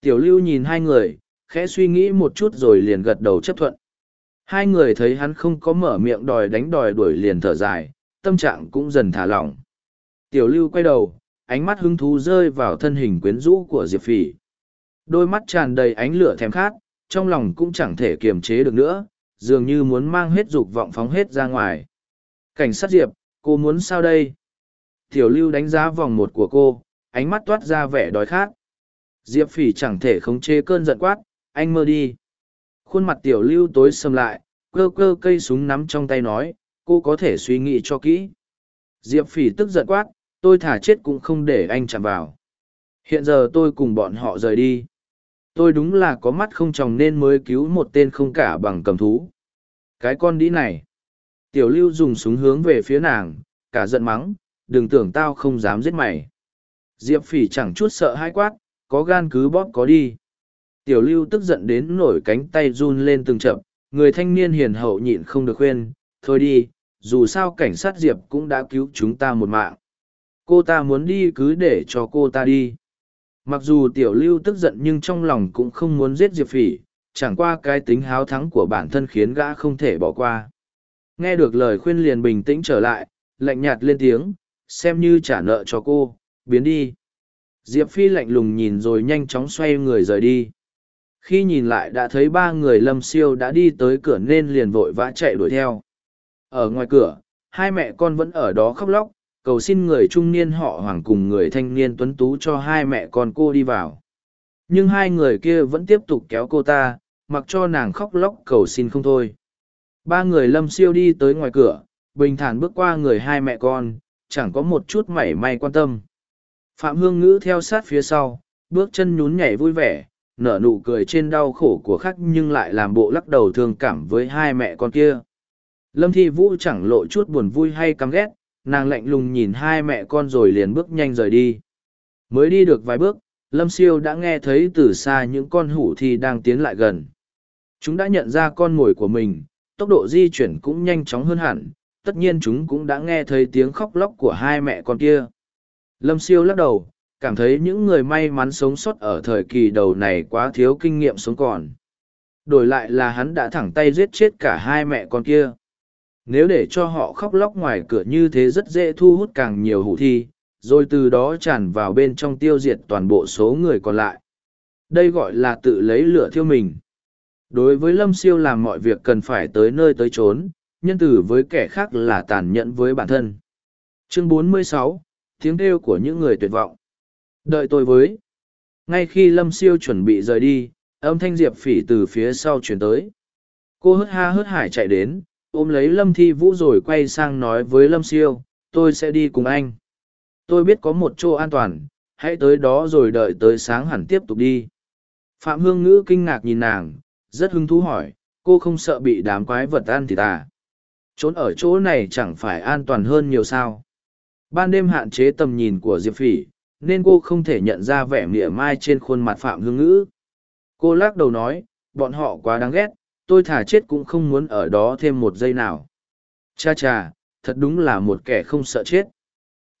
Tiểu lưu nhìn hai người, khẽ suy nghĩ một chút rồi liền gật đầu chấp thuận. Hai người thấy hắn không có mở miệng đòi đánh đòi đuổi liền thở dài, tâm trạng cũng dần thả lỏng. Tiểu lưu quay đầu, ánh mắt hứng thú rơi vào thân hình quyến rũ của Diệp Phỉ. Đôi mắt tràn đầy ánh lửa thèm khát, trong lòng cũng chẳng thể kiềm chế được nữa, dường như muốn mang hết dục vọng phóng hết ra ngoài. Cảnh sát Diệp, cô muốn sao đây? Tiểu lưu đánh giá vòng một của cô, ánh mắt toát ra vẻ đói khát. Diệp phỉ chẳng thể khống chế cơn giận quát, anh mơ đi. Khuôn mặt tiểu lưu tối sầm lại, cơ cơ cây súng nắm trong tay nói, cô có thể suy nghĩ cho kỹ. Diệp phỉ tức giận quát, tôi thả chết cũng không để anh chạm vào. Hiện giờ tôi cùng bọn họ rời đi. Tôi đúng là có mắt không tròng nên mới cứu một tên không cả bằng cầm thú. Cái con đĩ này. Tiểu lưu dùng súng hướng về phía nàng, cả giận mắng, đừng tưởng tao không dám giết mày. Diệp phỉ chẳng chút sợ hãi quát, có gan cứ bóp có đi. Tiểu lưu tức giận đến nổi cánh tay run lên từng chậm, người thanh niên hiền hậu nhịn không được khuyên, thôi đi, dù sao cảnh sát Diệp cũng đã cứu chúng ta một mạng. Cô ta muốn đi cứ để cho cô ta đi. Mặc dù tiểu lưu tức giận nhưng trong lòng cũng không muốn giết Diệp phỉ, chẳng qua cái tính háo thắng của bản thân khiến gã không thể bỏ qua. Nghe được lời khuyên liền bình tĩnh trở lại, lạnh nhạt lên tiếng, xem như trả nợ cho cô, biến đi. Diệp Phi lạnh lùng nhìn rồi nhanh chóng xoay người rời đi. Khi nhìn lại đã thấy ba người lâm siêu đã đi tới cửa nên liền vội vã chạy đuổi theo. Ở ngoài cửa, hai mẹ con vẫn ở đó khóc lóc, cầu xin người trung niên họ hoàng cùng người thanh niên tuấn tú cho hai mẹ con cô đi vào. Nhưng hai người kia vẫn tiếp tục kéo cô ta, mặc cho nàng khóc lóc cầu xin không thôi. Ba người lâm siêu đi tới ngoài cửa, bình thản bước qua người hai mẹ con, chẳng có một chút mảy may quan tâm. Phạm Hương Ngữ theo sát phía sau, bước chân nhún nhảy vui vẻ, nở nụ cười trên đau khổ của khách nhưng lại làm bộ lắc đầu thương cảm với hai mẹ con kia. Lâm Thi Vũ chẳng lộ chút buồn vui hay căm ghét, nàng lạnh lùng nhìn hai mẹ con rồi liền bước nhanh rời đi. Mới đi được vài bước, Lâm Siêu đã nghe thấy từ xa những con hủ thi đang tiến lại gần. Chúng đã nhận ra con mồi của mình, tốc độ di chuyển cũng nhanh chóng hơn hẳn, tất nhiên chúng cũng đã nghe thấy tiếng khóc lóc của hai mẹ con kia. Lâm siêu lắc đầu, cảm thấy những người may mắn sống sót ở thời kỳ đầu này quá thiếu kinh nghiệm sống còn. Đổi lại là hắn đã thẳng tay giết chết cả hai mẹ con kia. Nếu để cho họ khóc lóc ngoài cửa như thế rất dễ thu hút càng nhiều hủ thi, rồi từ đó tràn vào bên trong tiêu diệt toàn bộ số người còn lại. Đây gọi là tự lấy lửa thiêu mình. Đối với Lâm Siêu làm mọi việc cần phải tới nơi tới chốn, nhân tử với kẻ khác là tàn nhẫn với bản thân. Chương 46, tiếng kêu của những người tuyệt vọng. Đợi tôi với. Ngay khi Lâm Siêu chuẩn bị rời đi, âm thanh Diệp Phỉ từ phía sau chuyển tới. Cô hớt ha hớt hải chạy đến, ôm lấy Lâm Thi Vũ rồi quay sang nói với Lâm Siêu, tôi sẽ đi cùng anh. Tôi biết có một chỗ an toàn, hãy tới đó rồi đợi tới sáng hẳn tiếp tục đi. Phạm Hương Ngữ kinh ngạc nhìn nàng, rất hứng thú hỏi, cô không sợ bị đám quái vật ăn thì à? Trốn ở chỗ này chẳng phải an toàn hơn nhiều sao. Ban đêm hạn chế tầm nhìn của Diệp Phỉ, nên cô không thể nhận ra vẻ mỉa mai trên khuôn mặt Phạm Hương Ngữ. Cô lắc đầu nói, bọn họ quá đáng ghét, tôi thả chết cũng không muốn ở đó thêm một giây nào. Cha cha, thật đúng là một kẻ không sợ chết.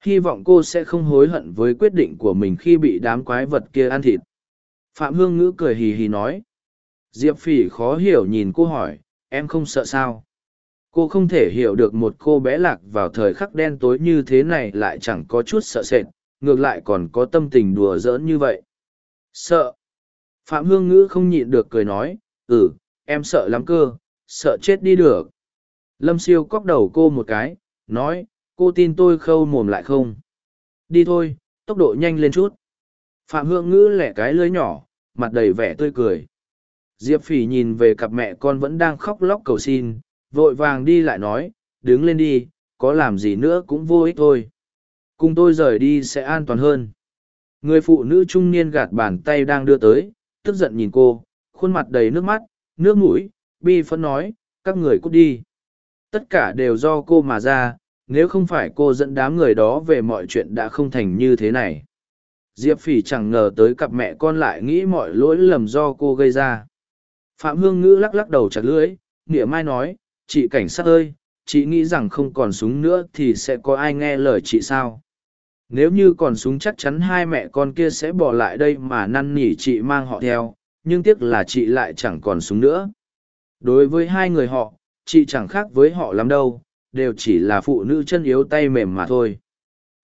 Hy vọng cô sẽ không hối hận với quyết định của mình khi bị đám quái vật kia ăn thịt. Phạm Hương Ngữ cười hì hì nói. Diệp Phỉ khó hiểu nhìn cô hỏi, em không sợ sao? cô không thể hiểu được một cô bé lạc vào thời khắc đen tối như thế này lại chẳng có chút sợ sệt ngược lại còn có tâm tình đùa giỡn như vậy sợ phạm hương ngữ không nhịn được cười nói ừ em sợ lắm cơ, sợ chết đi được. Lâm siêu cóc đầu cô một cái, nói, cô tin tôi khâu mồm lại không? Đi thôi, tốc độ nhanh lên chút. Phạm hương ngữ lẻ cái lưới nhỏ, mặt đầy vẻ tươi cười. Diệp phỉ nhìn về cặp mẹ con vẫn đang khóc lóc cầu xin, vội vàng đi lại nói, đứng lên đi, có làm gì nữa cũng vô ích thôi. Cùng tôi rời đi sẽ an toàn hơn. Người phụ nữ trung niên gạt bàn tay đang đưa tới, tức giận nhìn cô, khuôn mặt đầy nước mắt nước mũi, bi phẫn nói, các người cút đi. Tất cả đều do cô mà ra, nếu không phải cô dẫn đám người đó về mọi chuyện đã không thành như thế này. Diệp phỉ chẳng ngờ tới cặp mẹ con lại nghĩ mọi lỗi lầm do cô gây ra. Phạm hương ngữ lắc lắc đầu chặt lưỡi, nghĩa mai nói, chị cảnh sát ơi, chị nghĩ rằng không còn súng nữa thì sẽ có ai nghe lời chị sao? Nếu như còn súng chắc chắn hai mẹ con kia sẽ bỏ lại đây mà năn nỉ chị mang họ theo nhưng tiếc là chị lại chẳng còn súng nữa. Đối với hai người họ, chị chẳng khác với họ lắm đâu, đều chỉ là phụ nữ chân yếu tay mềm mà thôi.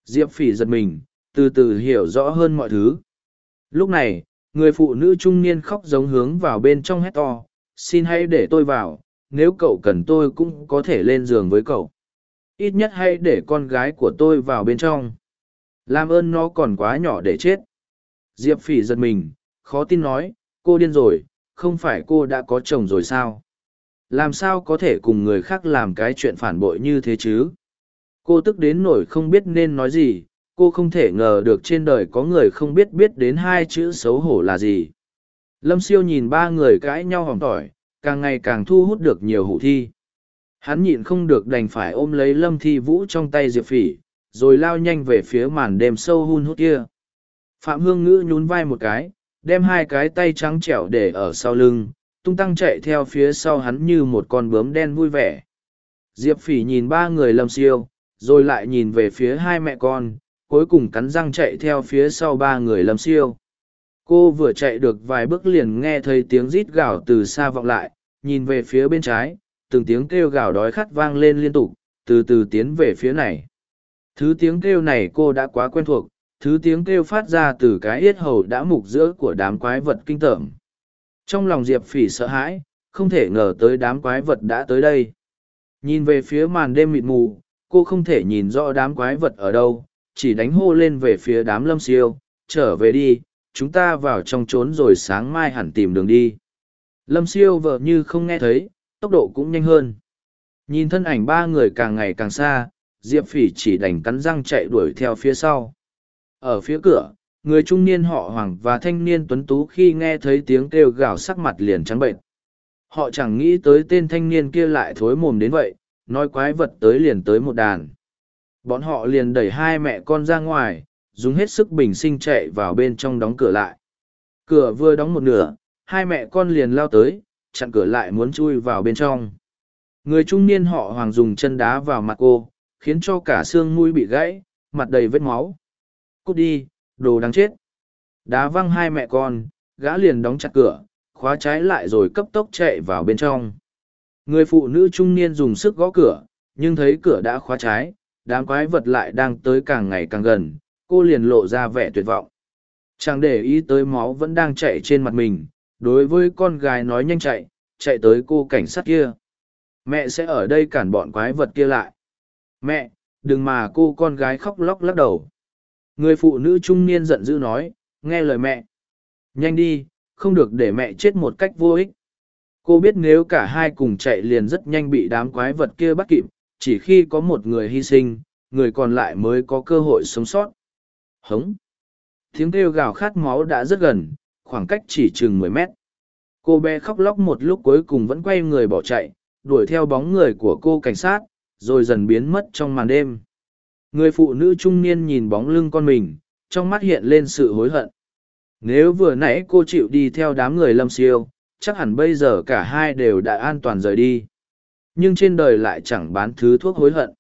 Diệp phỉ giật mình, từ từ hiểu rõ hơn mọi thứ. Lúc này, người phụ nữ trung niên khóc giống hướng vào bên trong hét to, xin hãy để tôi vào, nếu cậu cần tôi cũng có thể lên giường với cậu. Ít nhất hãy để con gái của tôi vào bên trong. Làm ơn nó còn quá nhỏ để chết. Diệp phỉ giật mình, khó tin nói cô điên rồi, không phải cô đã có chồng rồi sao? Làm sao có thể cùng người khác làm cái chuyện phản bội như thế chứ? Cô tức đến nổi không biết nên nói gì, cô không thể ngờ được trên đời có người không biết biết đến hai chữ xấu hổ là gì. Lâm siêu nhìn ba người cãi nhau hỏng tỏi, càng ngày càng thu hút được nhiều hủ thi. Hắn nhịn không được đành phải ôm lấy lâm thi vũ trong tay diệp phỉ, rồi lao nhanh về phía màn đêm sâu hun hút kia. Phạm hương ngữ nhún vai một cái đem hai cái tay trắng trẻo để ở sau lưng, tung tăng chạy theo phía sau hắn như một con bướm đen vui vẻ. Diệp phỉ nhìn ba người lâm siêu, rồi lại nhìn về phía hai mẹ con, cuối cùng cắn răng chạy theo phía sau ba người lâm siêu. Cô vừa chạy được vài bước liền nghe thấy tiếng rít gào từ xa vọng lại, nhìn về phía bên trái, từng tiếng kêu gào đói khát vang lên liên tục, từ từ tiến về phía này. Thứ tiếng kêu này cô đã quá quen thuộc thứ tiếng kêu phát ra từ cái yết hầu đã mục giữa của đám quái vật kinh tởm. Trong lòng diệp phỉ sợ hãi, không thể ngờ tới đám quái vật đã tới đây. Nhìn về phía màn đêm mịt mù, cô không thể nhìn rõ đám quái vật ở đâu, chỉ đánh hô lên về phía đám lâm siêu, trở về đi, chúng ta vào trong trốn rồi sáng mai hẳn tìm đường đi. Lâm siêu vợ như không nghe thấy, tốc độ cũng nhanh hơn. Nhìn thân ảnh ba người càng ngày càng xa, diệp phỉ chỉ đành cắn răng chạy đuổi theo phía sau ở phía cửa, người trung niên họ hoàng và thanh niên tuấn tú khi nghe thấy tiếng kêu gào sắc mặt liền trắng bệnh. Họ chẳng nghĩ tới tên thanh niên kia lại thối mồm đến vậy, nói quái vật tới liền tới một đàn. Bọn họ liền đẩy hai mẹ con ra ngoài, dùng hết sức bình sinh chạy vào bên trong đóng cửa lại. Cửa vừa đóng một nửa, hai mẹ con liền lao tới, chặn cửa lại muốn chui vào bên trong. Người trung niên họ hoàng dùng chân đá vào mặt cô, khiến cho cả xương mũi bị gãy, mặt đầy vết máu cút đi, đồ đáng chết. Đá văng hai mẹ con, gã liền đóng chặt cửa, khóa trái lại rồi cấp tốc chạy vào bên trong. Người phụ nữ trung niên dùng sức gõ cửa, nhưng thấy cửa đã khóa trái, đám quái vật lại đang tới càng ngày càng gần, cô liền lộ ra vẻ tuyệt vọng. Chẳng để ý tới máu vẫn đang chạy trên mặt mình, đối với con gái nói nhanh chạy chạy tới cô cảnh sát kia. Mẹ sẽ ở đây cản bọn quái vật kia lại. Mẹ, đừng mà cô con gái khóc lóc lắc đầu người phụ nữ trung niên giận dữ nói, nghe lời mẹ. Nhanh đi, không được để mẹ chết một cách vô ích. Cô biết nếu cả hai cùng chạy liền rất nhanh bị đám quái vật kia bắt kịp, chỉ khi có một người hy sinh, người còn lại mới có cơ hội sống sót. Hống! Tiếng kêu gào khát máu đã rất gần, khoảng cách chỉ chừng mười mét. Cô bé khóc lóc một lúc cuối cùng vẫn quay người bỏ chạy, đuổi theo bóng người của cô cảnh sát, rồi dần biến mất trong màn đêm người phụ nữ trung niên nhìn bóng lưng con mình, trong mắt hiện lên sự hối hận. Nếu vừa nãy cô chịu đi theo đám người lâm siêu, chắc hẳn bây giờ cả hai đều đã an toàn rời đi. Nhưng trên đời lại chẳng bán thứ thuốc hối hận.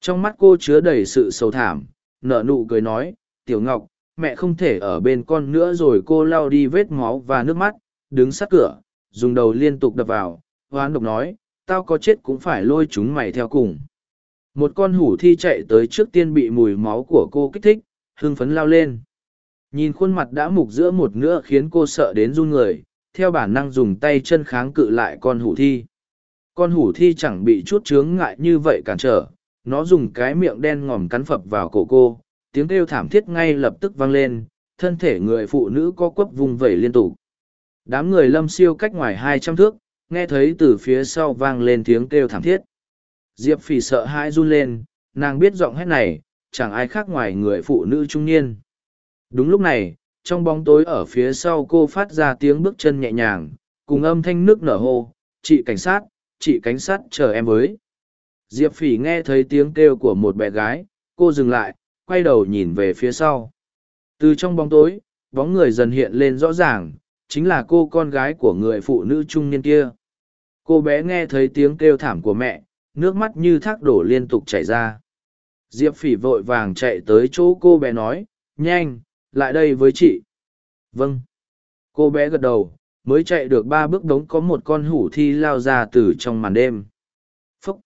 Trong mắt cô chứa đầy sự sầu thảm, nở nụ cười nói, tiểu ngọc, mẹ không thể ở bên con nữa rồi cô lau đi vết máu và nước mắt, đứng sát cửa, dùng đầu liên tục đập vào. Hoán độc nói, tao có chết cũng phải lôi chúng mày theo cùng một con hủ thi chạy tới trước tiên bị mùi máu của cô kích thích hưng phấn lao lên. Nhìn khuôn mặt đã mục giữa một nữa khiến cô sợ đến run người theo bản năng dùng tay chân kháng cự lại con hủ thi. Con hủ thi chẳng bị chút chướng ngại như vậy cản trở nó dùng cái miệng đen ngòm cắn phập vào cổ cô tiếng kêu thảm thiết ngay lập tức vang lên thân thể người phụ nữ co quắp vung vẩy liên tục. Đám người lâm siêu cách ngoài hai trăm thước, nghe thấy từ phía sau vang lên tiếng kêu thảm thiết. Diệp phỉ sợ hãi run lên, nàng biết giọng hét này, chẳng ai khác ngoài người phụ nữ trung niên. Đúng lúc này, trong bóng tối ở phía sau cô phát ra tiếng bước chân nhẹ nhàng, cùng âm thanh nước nở hô, chị cảnh sát, chị cảnh sát chờ em với. Diệp phỉ nghe thấy tiếng kêu của một bé gái, cô dừng lại, quay đầu nhìn về phía sau. Từ trong bóng tối, bóng người dần hiện lên rõ ràng, chính là cô con gái của người phụ nữ trung niên kia. Cô bé nghe thấy tiếng kêu thảm của mẹ, nước mắt như thác đổ liên tục chảy ra. Diệp phỉ vội vàng chạy tới chỗ cô bé nói, nhanh, lại đây với chị. Vâng. Cô bé gật đầu, mới chạy được ba bước đống có một con hủ thi lao ra từ trong màn đêm. Phúc!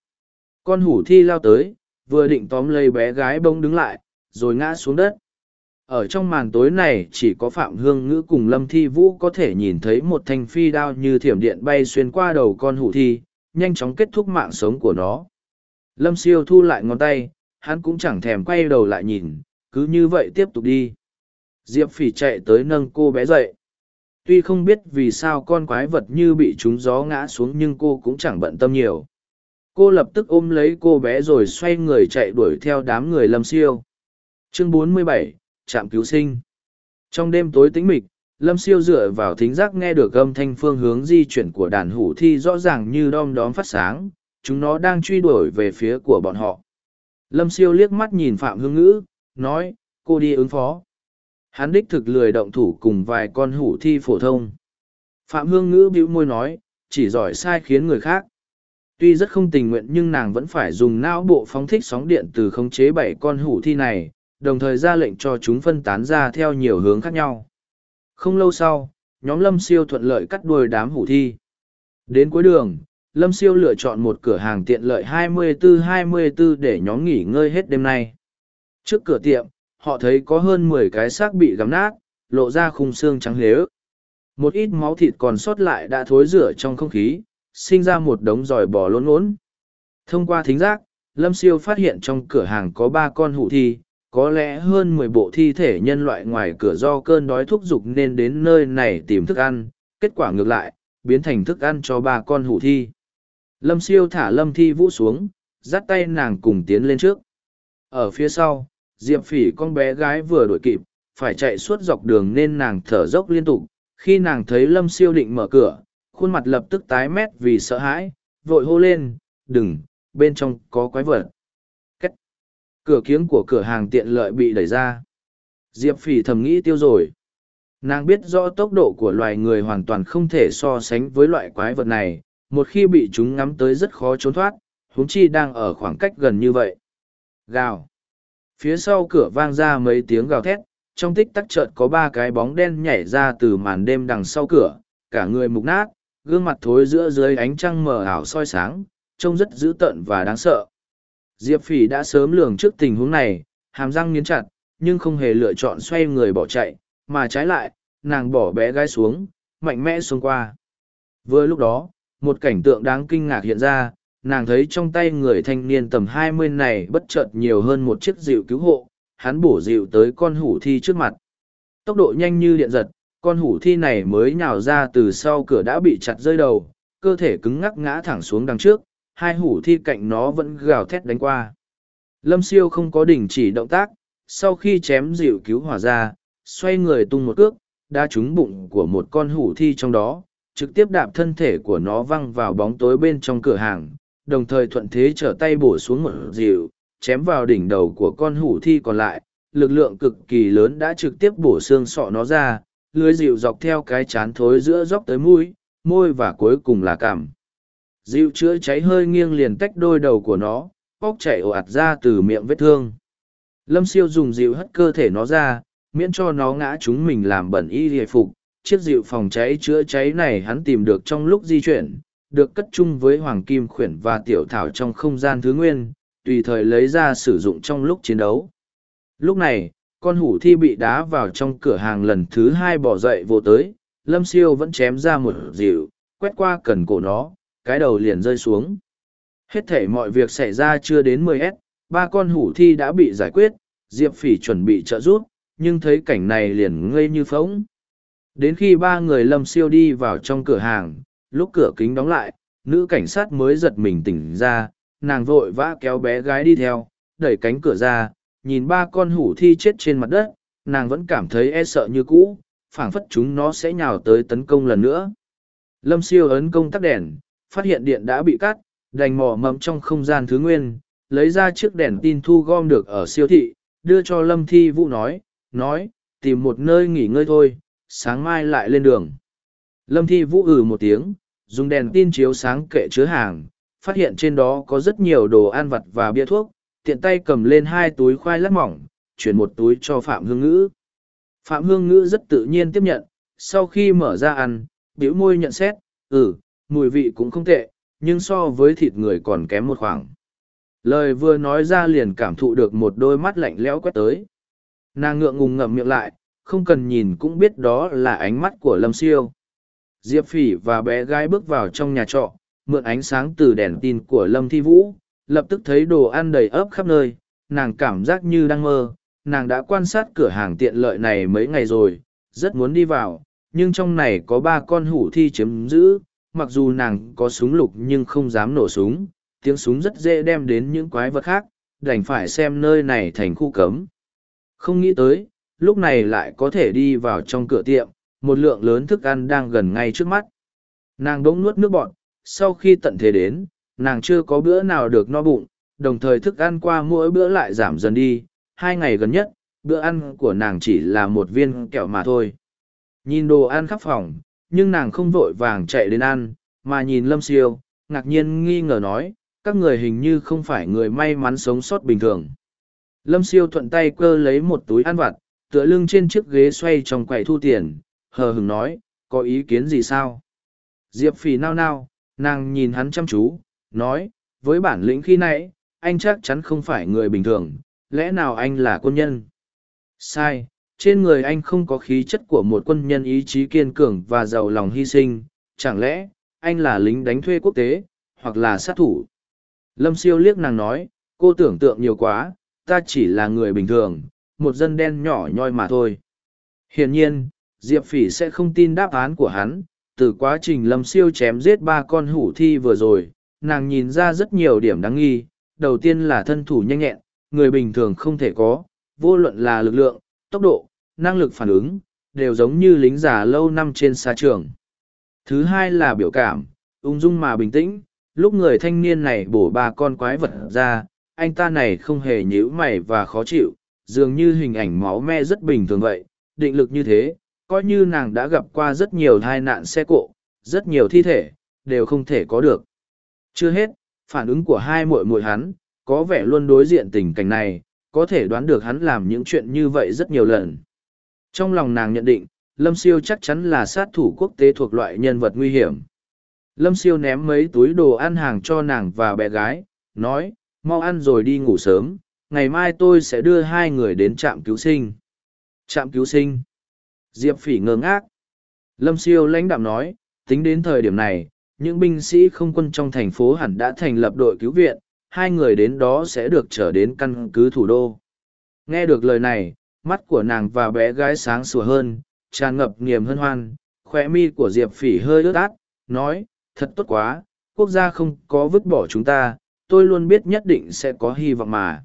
Con hủ thi lao tới, vừa định tóm lấy bé gái bông đứng lại, rồi ngã xuống đất. Ở trong màn tối này chỉ có Phạm Hương Ngữ cùng Lâm Thi Vũ có thể nhìn thấy một thanh phi đao như thiểm điện bay xuyên qua đầu con hủ thi, nhanh chóng kết thúc mạng sống của nó. Lâm Siêu thu lại ngón tay, hắn cũng chẳng thèm quay đầu lại nhìn, cứ như vậy tiếp tục đi. Diệp phỉ chạy tới nâng cô bé dậy. Tuy không biết vì sao con quái vật như bị trúng gió ngã xuống nhưng cô cũng chẳng bận tâm nhiều. Cô lập tức ôm lấy cô bé rồi xoay người chạy đuổi theo đám người lâm siêu. Chương 47, Trạm cứu sinh. Trong đêm tối tĩnh mịch, lâm siêu dựa vào thính giác nghe được âm thanh phương hướng di chuyển của đàn hủ thi rõ ràng như đom đóm phát sáng, chúng nó đang truy đuổi về phía của bọn họ. Lâm siêu liếc mắt nhìn Phạm Hương Ngữ, nói, cô đi ứng phó. Hắn đích thực lười động thủ cùng vài con hủ thi phổ thông. Phạm Hương Ngữ bĩu môi nói, chỉ giỏi sai khiến người khác. Tuy rất không tình nguyện nhưng nàng vẫn phải dùng não bộ phóng thích sóng điện từ khống chế bảy con hủ thi này, đồng thời ra lệnh cho chúng phân tán ra theo nhiều hướng khác nhau. Không lâu sau, nhóm Lâm Siêu thuận lợi cắt đuôi đám hủ thi. Đến cuối đường, Lâm Siêu lựa chọn một cửa hàng tiện lợi 24-24 để nhóm nghỉ ngơi hết đêm nay. Trước cửa tiệm, họ thấy có hơn mười cái xác bị gắm nát, lộ ra khung xương trắng lếu. Một ít máu thịt còn sót lại đã thối rửa trong không khí, sinh ra một đống giỏi bò lốn lốn. Thông qua thính giác, Lâm Siêu phát hiện trong cửa hàng có ba con hủ thi, có lẽ hơn mười bộ thi thể nhân loại ngoài cửa do cơn đói thúc giục nên đến nơi này tìm thức ăn, kết quả ngược lại, biến thành thức ăn cho ba con hủ thi. Lâm Siêu thả Lâm Thi Vũ xuống, dắt tay nàng cùng tiến lên trước. Ở phía sau, Diệp Phỉ con bé gái vừa đuổi kịp, phải chạy suốt dọc đường nên nàng thở dốc liên tục. Khi nàng thấy Lâm Siêu định mở cửa, khuôn mặt lập tức tái mét vì sợ hãi, vội hô lên, đừng, bên trong có quái vật. Cửa kiếng của cửa hàng tiện lợi bị đẩy ra. Diệp Phỉ thầm nghĩ tiêu rồi. Nàng biết rõ tốc độ của loài người hoàn toàn không thể so sánh với loại quái vật này, một khi bị chúng ngắm tới rất khó trốn thoát, huống chi đang ở khoảng cách gần như vậy. Gào. Phía sau cửa vang ra mấy tiếng gào thét, trong tích tắc chợt có ba cái bóng đen nhảy ra từ màn đêm đằng sau cửa, cả người mục nát, gương mặt thối giữa dưới ánh trăng mờ ảo soi sáng, trông rất dữ tợn và đáng sợ. Diệp Phỉ đã sớm lường trước tình huống này, hàm răng nghiến chặt, nhưng không hề lựa chọn xoay người bỏ chạy, mà trái lại, nàng bỏ bé gái xuống, mạnh mẽ xuống qua. Vừa lúc đó, một cảnh tượng đáng kinh ngạc hiện ra, nàng thấy trong tay người thanh niên tầm hai mươi này bất chợt nhiều hơn một chiếc dịu cứu hộ, hắn bổ dịu tới con hủ thi trước mặt. Tốc độ nhanh như điện giật, con hủ thi này mới nhào ra từ sau cửa đã bị chặt rơi đầu, cơ thể cứng ngắc ngã thẳng xuống đằng trước, hai hủ thi cạnh nó vẫn gào thét đánh qua. Lâm siêu không có đình chỉ động tác, sau khi chém dịu cứu hỏa ra, xoay người tung một cước, đã trúng bụng của một con hủ thi trong đó, trực tiếp đạp thân thể của nó văng vào bóng tối bên trong cửa hàng, đồng thời thuận thế trở tay bổ xuống một dịu, chém vào đỉnh đầu của con hủ thi còn lại, lực lượng cực kỳ lớn đã trực tiếp bổ xương sọ nó ra, lưới dịu dọc theo cái chán thối giữa dốc tới mũi, môi và cuối cùng là cằm. Dịu chữa cháy hơi nghiêng liền tách đôi đầu của nó, bóc chảy ồ ạt ra từ miệng vết thương. Lâm siêu dùng dịu hất cơ thể nó ra, miễn cho nó ngã chúng mình làm bẩn y hề phục. Chiếc dịu phòng cháy chữa cháy này hắn tìm được trong lúc di chuyển, được cất chung với hoàng kim khuyển và tiểu thảo trong không gian thứ nguyên, tùy thời lấy ra sử dụng trong lúc chiến đấu. Lúc này, con hủ thi bị đá vào trong cửa hàng lần thứ hai bỏ dậy vô tới, lâm siêu vẫn chém ra một dịu, quét qua cần cổ nó, cái đầu liền rơi xuống. Hết thể mọi việc xảy ra chưa đến 10 s ba con hủ thi đã bị giải quyết, Diệp Phỉ chuẩn bị trợ giúp, nhưng thấy cảnh này liền ngây như phóng. Đến khi ba người lâm siêu đi vào trong cửa hàng, lúc cửa kính đóng lại, nữ cảnh sát mới giật mình tỉnh ra, nàng vội vã kéo bé gái đi theo, đẩy cánh cửa ra, nhìn ba con hủ thi chết trên mặt đất, nàng vẫn cảm thấy e sợ như cũ, phảng phất chúng nó sẽ nhào tới tấn công lần nữa. Lâm siêu ấn công tắt đèn, phát hiện điện đã bị cắt, đành mò mẫm trong không gian thứ nguyên, lấy ra chiếc đèn tin thu gom được ở siêu thị, đưa cho Lâm Thi Vũ nói, nói, tìm một nơi nghỉ ngơi thôi, sáng mai lại lên đường. Lâm Thi Vũ ừ một tiếng, dùng đèn tin chiếu sáng kệ chứa hàng, phát hiện trên đó có rất nhiều đồ ăn vặt và bia thuốc, tiện tay cầm lên hai túi khoai lát mỏng, chuyển một túi cho Phạm Hương Ngữ. Phạm Hương Ngữ rất tự nhiên tiếp nhận, sau khi mở ra ăn, biểu môi nhận xét, ừ, mùi vị cũng không tệ, nhưng so với thịt người còn kém một khoảng. Lời vừa nói ra liền cảm thụ được một đôi mắt lạnh lẽo quét tới. Nàng ngượng ngùng ngậm miệng lại, không cần nhìn cũng biết đó là ánh mắt của Lâm Siêu. Diệp Phỉ và bé gái bước vào trong nhà trọ, mượn ánh sáng từ đèn tin của Lâm Thi Vũ, lập tức thấy đồ ăn đầy ấp khắp nơi, nàng cảm giác như đang mơ. Nàng đã quan sát cửa hàng tiện lợi này mấy ngày rồi, rất muốn đi vào, nhưng trong này có ba con hủ thi chiếm giữ, mặc dù nàng có súng lục nhưng không dám nổ súng, tiếng súng rất dễ đem đến những quái vật khác, đành phải xem nơi này thành khu cấm. Không nghĩ tới, lúc này lại có thể đi vào trong cửa tiệm, một lượng lớn thức ăn đang gần ngay trước mắt. Nàng đỗng nuốt nước bọt, sau khi tận thế đến, nàng chưa có bữa nào được no bụng, đồng thời thức ăn qua mỗi bữa lại giảm dần đi, hai ngày gần nhất, bữa ăn của nàng chỉ là một viên kẹo mà thôi. Nhìn đồ ăn khắp phòng, nhưng nàng không vội vàng chạy đến ăn, mà nhìn Lâm Siêu, ngạc nhiên nghi ngờ nói, các người hình như không phải người may mắn sống sót bình thường. Lâm Siêu thuận tay cơ lấy một túi ăn vặt, tựa lưng trên chiếc ghế xoay trong quầy thu tiền, hờ hừng nói, có ý kiến gì sao? Diệp phì nao nao, nàng nhìn hắn chăm chú, nói, với bản lĩnh khi nãy, anh chắc chắn không phải người bình thường, lẽ nào anh là quân nhân? Sai, trên người anh không có khí chất của một quân nhân ý chí kiên cường và giàu lòng hy sinh, chẳng lẽ, anh là lính đánh thuê quốc tế, hoặc là sát thủ? Lâm siêu liếc nàng nói, cô tưởng tượng nhiều quá, ta chỉ là người bình thường, một dân đen nhỏ nhoi mà thôi. Hiển nhiên, Diệp Phỉ sẽ không tin đáp án của hắn, từ quá trình Lâm siêu chém giết ba con hủ thi vừa rồi, nàng nhìn ra rất nhiều điểm đáng nghi, đầu tiên là thân thủ nhanh nhẹn, người bình thường không thể có, vô luận là lực lượng, tốc độ, năng lực phản ứng, đều giống như lính già lâu năm trên xa trường. Thứ hai là biểu cảm, ung dung mà bình tĩnh, lúc người thanh niên này bổ ba con quái vật ra, anh ta này không hề nhíu mày và khó chịu, dường như hình ảnh máu me rất bình thường vậy, định lực như thế, coi như nàng đã gặp qua rất nhiều tai nạn xe cộ, rất nhiều thi thể, đều không thể có được. Chưa hết, phản ứng của hai muội muội hắn, có vẻ luôn đối diện tình cảnh này, có thể đoán được hắn làm những chuyện như vậy rất nhiều lần. Trong lòng nàng nhận định, Lâm Siêu chắc chắn là sát thủ quốc tế thuộc loại nhân vật nguy hiểm. Lâm Siêu ném mấy túi đồ ăn hàng cho nàng và bé gái, nói, mau ăn rồi đi ngủ sớm, ngày mai tôi sẽ đưa hai người đến trạm cứu sinh. Trạm cứu sinh. Diệp phỉ ngơ ngác. Lâm Siêu lãnh đạm nói, tính đến thời điểm này, những binh sĩ không quân trong thành phố hẳn đã thành lập đội cứu viện, hai người đến đó sẽ được trở đến căn cứ thủ đô. Nghe được lời này, mắt của nàng và bé gái sáng sủa hơn, tràn ngập niềm hân hoan, Khoe mi của Diệp Phỉ hơi ướt át, nói, thật tốt quá, quốc gia không có vứt bỏ chúng ta, tôi luôn biết nhất định sẽ có hy vọng mà.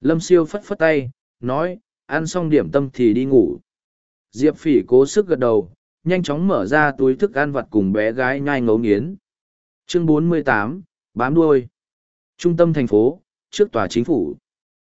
Lâm siêu phất phất tay, nói, ăn xong điểm tâm thì đi ngủ. Diệp phỉ cố sức gật đầu, nhanh chóng mở ra túi thức ăn vặt cùng bé gái nhai ngấu nghiến. Chương 48, bám đuôi. Trung tâm thành phố, trước tòa chính phủ.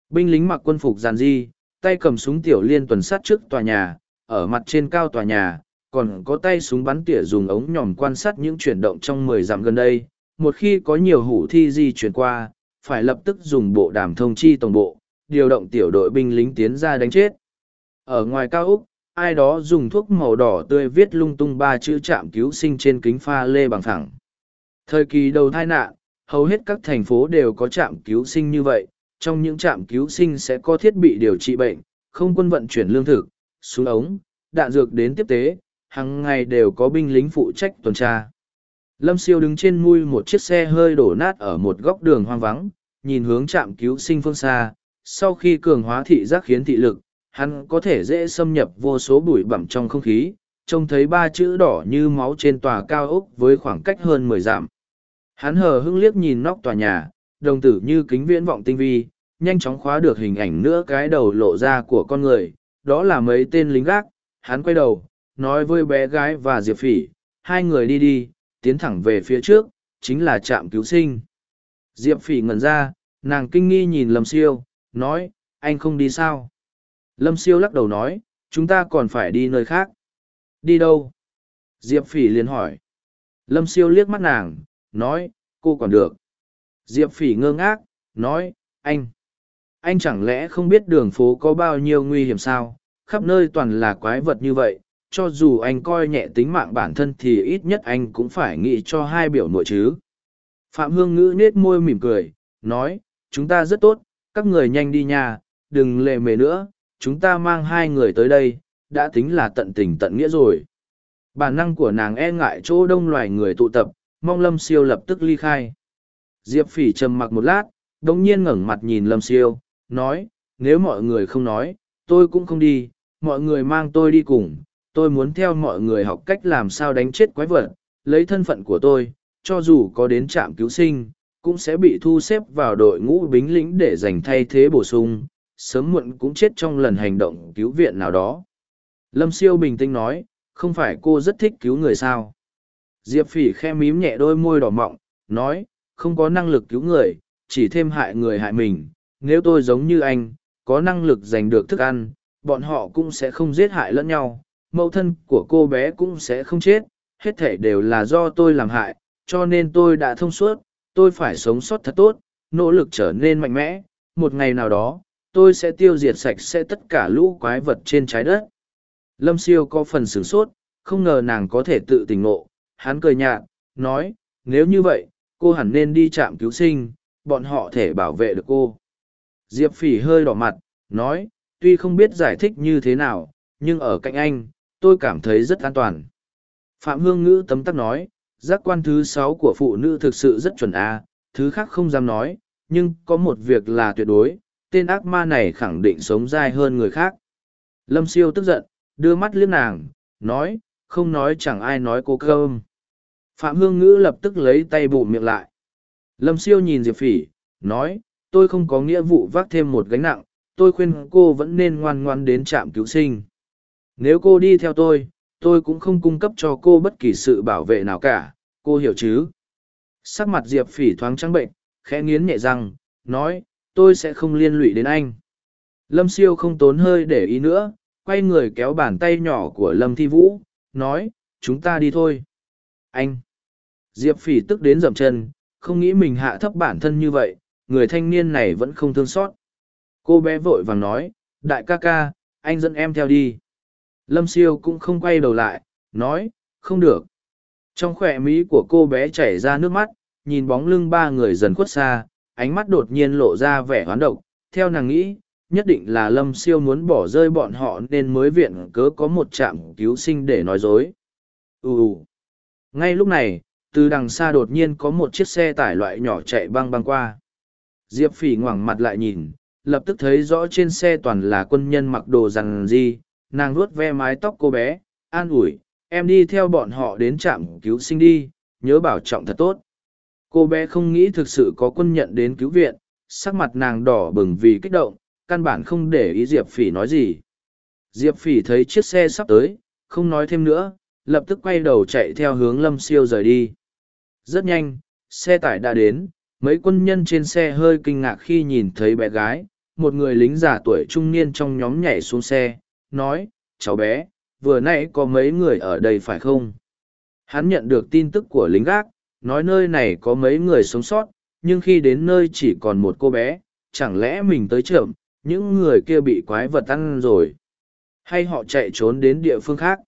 Binh lính mặc quân phục giàn di, tay cầm súng tiểu liên tuần sát trước tòa nhà, ở mặt trên cao tòa nhà, còn có tay súng bắn tỉa dùng ống nhòm quan sát những chuyển động trong mười dặm gần đây. Một khi có nhiều hủ thi di chuyển qua, phải lập tức dùng bộ đàm thông chi tổng bộ, điều động tiểu đội binh lính tiến ra đánh chết. Ở ngoài cao Úc, ai đó dùng thuốc màu đỏ tươi viết lung tung ba chữ trạm cứu sinh trên kính pha lê bằng thẳng. Thời kỳ đầu tai nạn, hầu hết các thành phố đều có trạm cứu sinh như vậy, trong những trạm cứu sinh sẽ có thiết bị điều trị bệnh, không quân vận chuyển lương thực, súng ống, đạn dược đến tiếp tế, hàng ngày đều có binh lính phụ trách tuần tra. Lâm siêu đứng trên mui một chiếc xe hơi đổ nát ở một góc đường hoang vắng, nhìn hướng trạm cứu sinh phương xa. Sau khi cường hóa thị giác khiến thị lực, hắn có thể dễ xâm nhập vô số bụi bặm trong không khí, trông thấy ba chữ đỏ như máu trên tòa cao ốc với khoảng cách hơn mười dặm hắn hờ hững liếc nhìn nóc tòa nhà đồng tử như kính viễn vọng tinh vi, nhanh chóng khóa được hình ảnh nữa cái đầu lộ ra của con người, đó là mấy tên lính gác. Hắn quay đầu, nói với bé gái và diệp phỉ, hai người đi đi, tiến thẳng về phía trước, chính là trạm cứu sinh. Diệp phỉ ngẩn ra, nàng kinh nghi nhìn lâm siêu, nói, anh không đi sao? Lâm siêu lắc đầu nói, chúng ta còn phải đi nơi khác. Đi đâu? Diệp phỉ liền hỏi. Lâm siêu liếc mắt nàng, nói, cô còn được diệp phỉ ngơ ngác, nói, anh anh chẳng lẽ không biết đường phố có bao nhiêu nguy hiểm sao? Khắp nơi toàn là quái vật như vậy, cho dù anh coi nhẹ tính mạng bản thân thì ít nhất anh cũng phải nghĩ cho hai biểu nội chứ. Phạm hương ngữ nết môi mỉm cười, nói, chúng ta rất tốt, các người nhanh đi nhà đừng lệ mề nữa, chúng ta mang hai người tới đây, đã tính là tận tình tận nghĩa rồi. Bản năng của nàng e ngại chỗ đông loài người tụ tập, mong lâm siêu lập tức ly khai diệp phỉ trầm mặc một lát đ nhiên ngẩng mặt nhìn lâm siêu nói nếu mọi người không nói tôi cũng không đi mọi người mang tôi đi cùng tôi muốn theo mọi người học cách làm sao đánh chết quái vật lấy thân phận của tôi cho dù có đến trạm cứu sinh cũng sẽ bị thu xếp vào đội ngũ bính lĩnh để giành thay thế bổ sung sớm muộn cũng chết trong lần hành động cứu viện nào đó. Lâm siêu bình tĩnh nói, không phải cô rất thích cứu người sao. Diệp phỉ khe mím nhẹ đôi môi đỏ mọng, nói, không có năng lực cứu người, chỉ thêm hại người hại mình. Nếu tôi giống như anh, có năng lực giành được thức ăn, bọn họ cũng sẽ không giết hại lẫn nhau. Mẫu thân của cô bé cũng sẽ không chết, hết thể đều là do tôi làm hại, cho nên tôi đã thông suốt, tôi phải sống sót thật tốt, nỗ lực trở nên mạnh mẽ. Một ngày nào đó, tôi sẽ tiêu diệt sạch sẽ tất cả lũ quái vật trên trái đất lâm siêu có phần sửng sốt không ngờ nàng có thể tự tỉnh ngộ hắn cười nhạt nói nếu như vậy cô hẳn nên đi trạm cứu sinh bọn họ thể bảo vệ được cô diệp phỉ hơi đỏ mặt nói tuy không biết giải thích như thế nào nhưng ở cạnh anh tôi cảm thấy rất an toàn phạm hương ngữ tấm tắc nói giác quan thứ sáu của phụ nữ thực sự rất chuẩn a thứ khác không dám nói nhưng có một việc là tuyệt đối tên ác ma này khẳng định sống dai hơn người khác. Lâm siêu tức giận, đưa mắt liếc nàng, nói, không nói chẳng ai nói cô cơm. Phạm Hương Ngữ lập tức lấy tay bụng miệng lại. Lâm siêu nhìn Diệp Phỉ, nói, tôi không có nghĩa vụ vác thêm một gánh nặng, tôi khuyên cô vẫn nên ngoan ngoan đến trạm cứu sinh. Nếu cô đi theo tôi, tôi cũng không cung cấp cho cô bất kỳ sự bảo vệ nào cả, cô hiểu chứ? Sắc mặt Diệp Phỉ thoáng trắng bệnh, khẽ nghiến nhẹ răng, nói, tôi sẽ không liên lụy đến anh lâm siêu không tốn hơi để ý nữa quay người kéo bàn tay nhỏ của lâm thi vũ nói chúng ta đi thôi anh diệp phỉ tức đến dậm chân không nghĩ mình hạ thấp bản thân như vậy người thanh niên này vẫn không thương xót. Cô bé vội vàng nói đại ca ca anh dẫn em theo đi. Lâm siêu cũng không quay đầu lại nói không được. Trong khỏe mỹ của cô bé chảy ra nước mắt nhìn bóng lưng ba người dần khuất xa ánh mắt đột nhiên lộ ra vẻ hoán độc, theo nàng nghĩ, nhất định là lâm siêu muốn bỏ rơi bọn họ nên mới viện cớ có một trạm cứu sinh để nói dối. Ừ, Ngay lúc này, từ đằng xa đột nhiên có một chiếc xe tải loại nhỏ chạy băng băng qua. Diệp phỉ ngoảng mặt lại nhìn, lập tức thấy rõ trên xe toàn là quân nhân mặc đồ rằn di, nàng vuốt ve mái tóc cô bé, an ủi, em đi theo bọn họ đến trạm cứu sinh đi, nhớ bảo trọng thật tốt. Cô bé không nghĩ thực sự có quân nhận đến cứu viện sắc mặt nàng đỏ bừng vì kích động căn bản không để ý diệp phỉ nói gì. Diệp phỉ thấy chiếc xe sắp tới không nói thêm nữa lập tức quay đầu chạy theo hướng lâm siêu rời đi rất nhanh xe tải đã đến mấy quân nhân trên xe hơi kinh ngạc khi nhìn thấy bé gái một người lính già tuổi trung niên trong nhóm nhảy xuống xe nói cháu bé vừa nãy có mấy người ở đây phải không hắn nhận được tin tức của lính gác nói nơi này có mấy người sống sót, nhưng khi đến nơi chỉ còn một cô bé, chẳng lẽ mình tới trượm những người kia bị quái vật ăn rồi. Hay họ chạy trốn đến địa phương khác.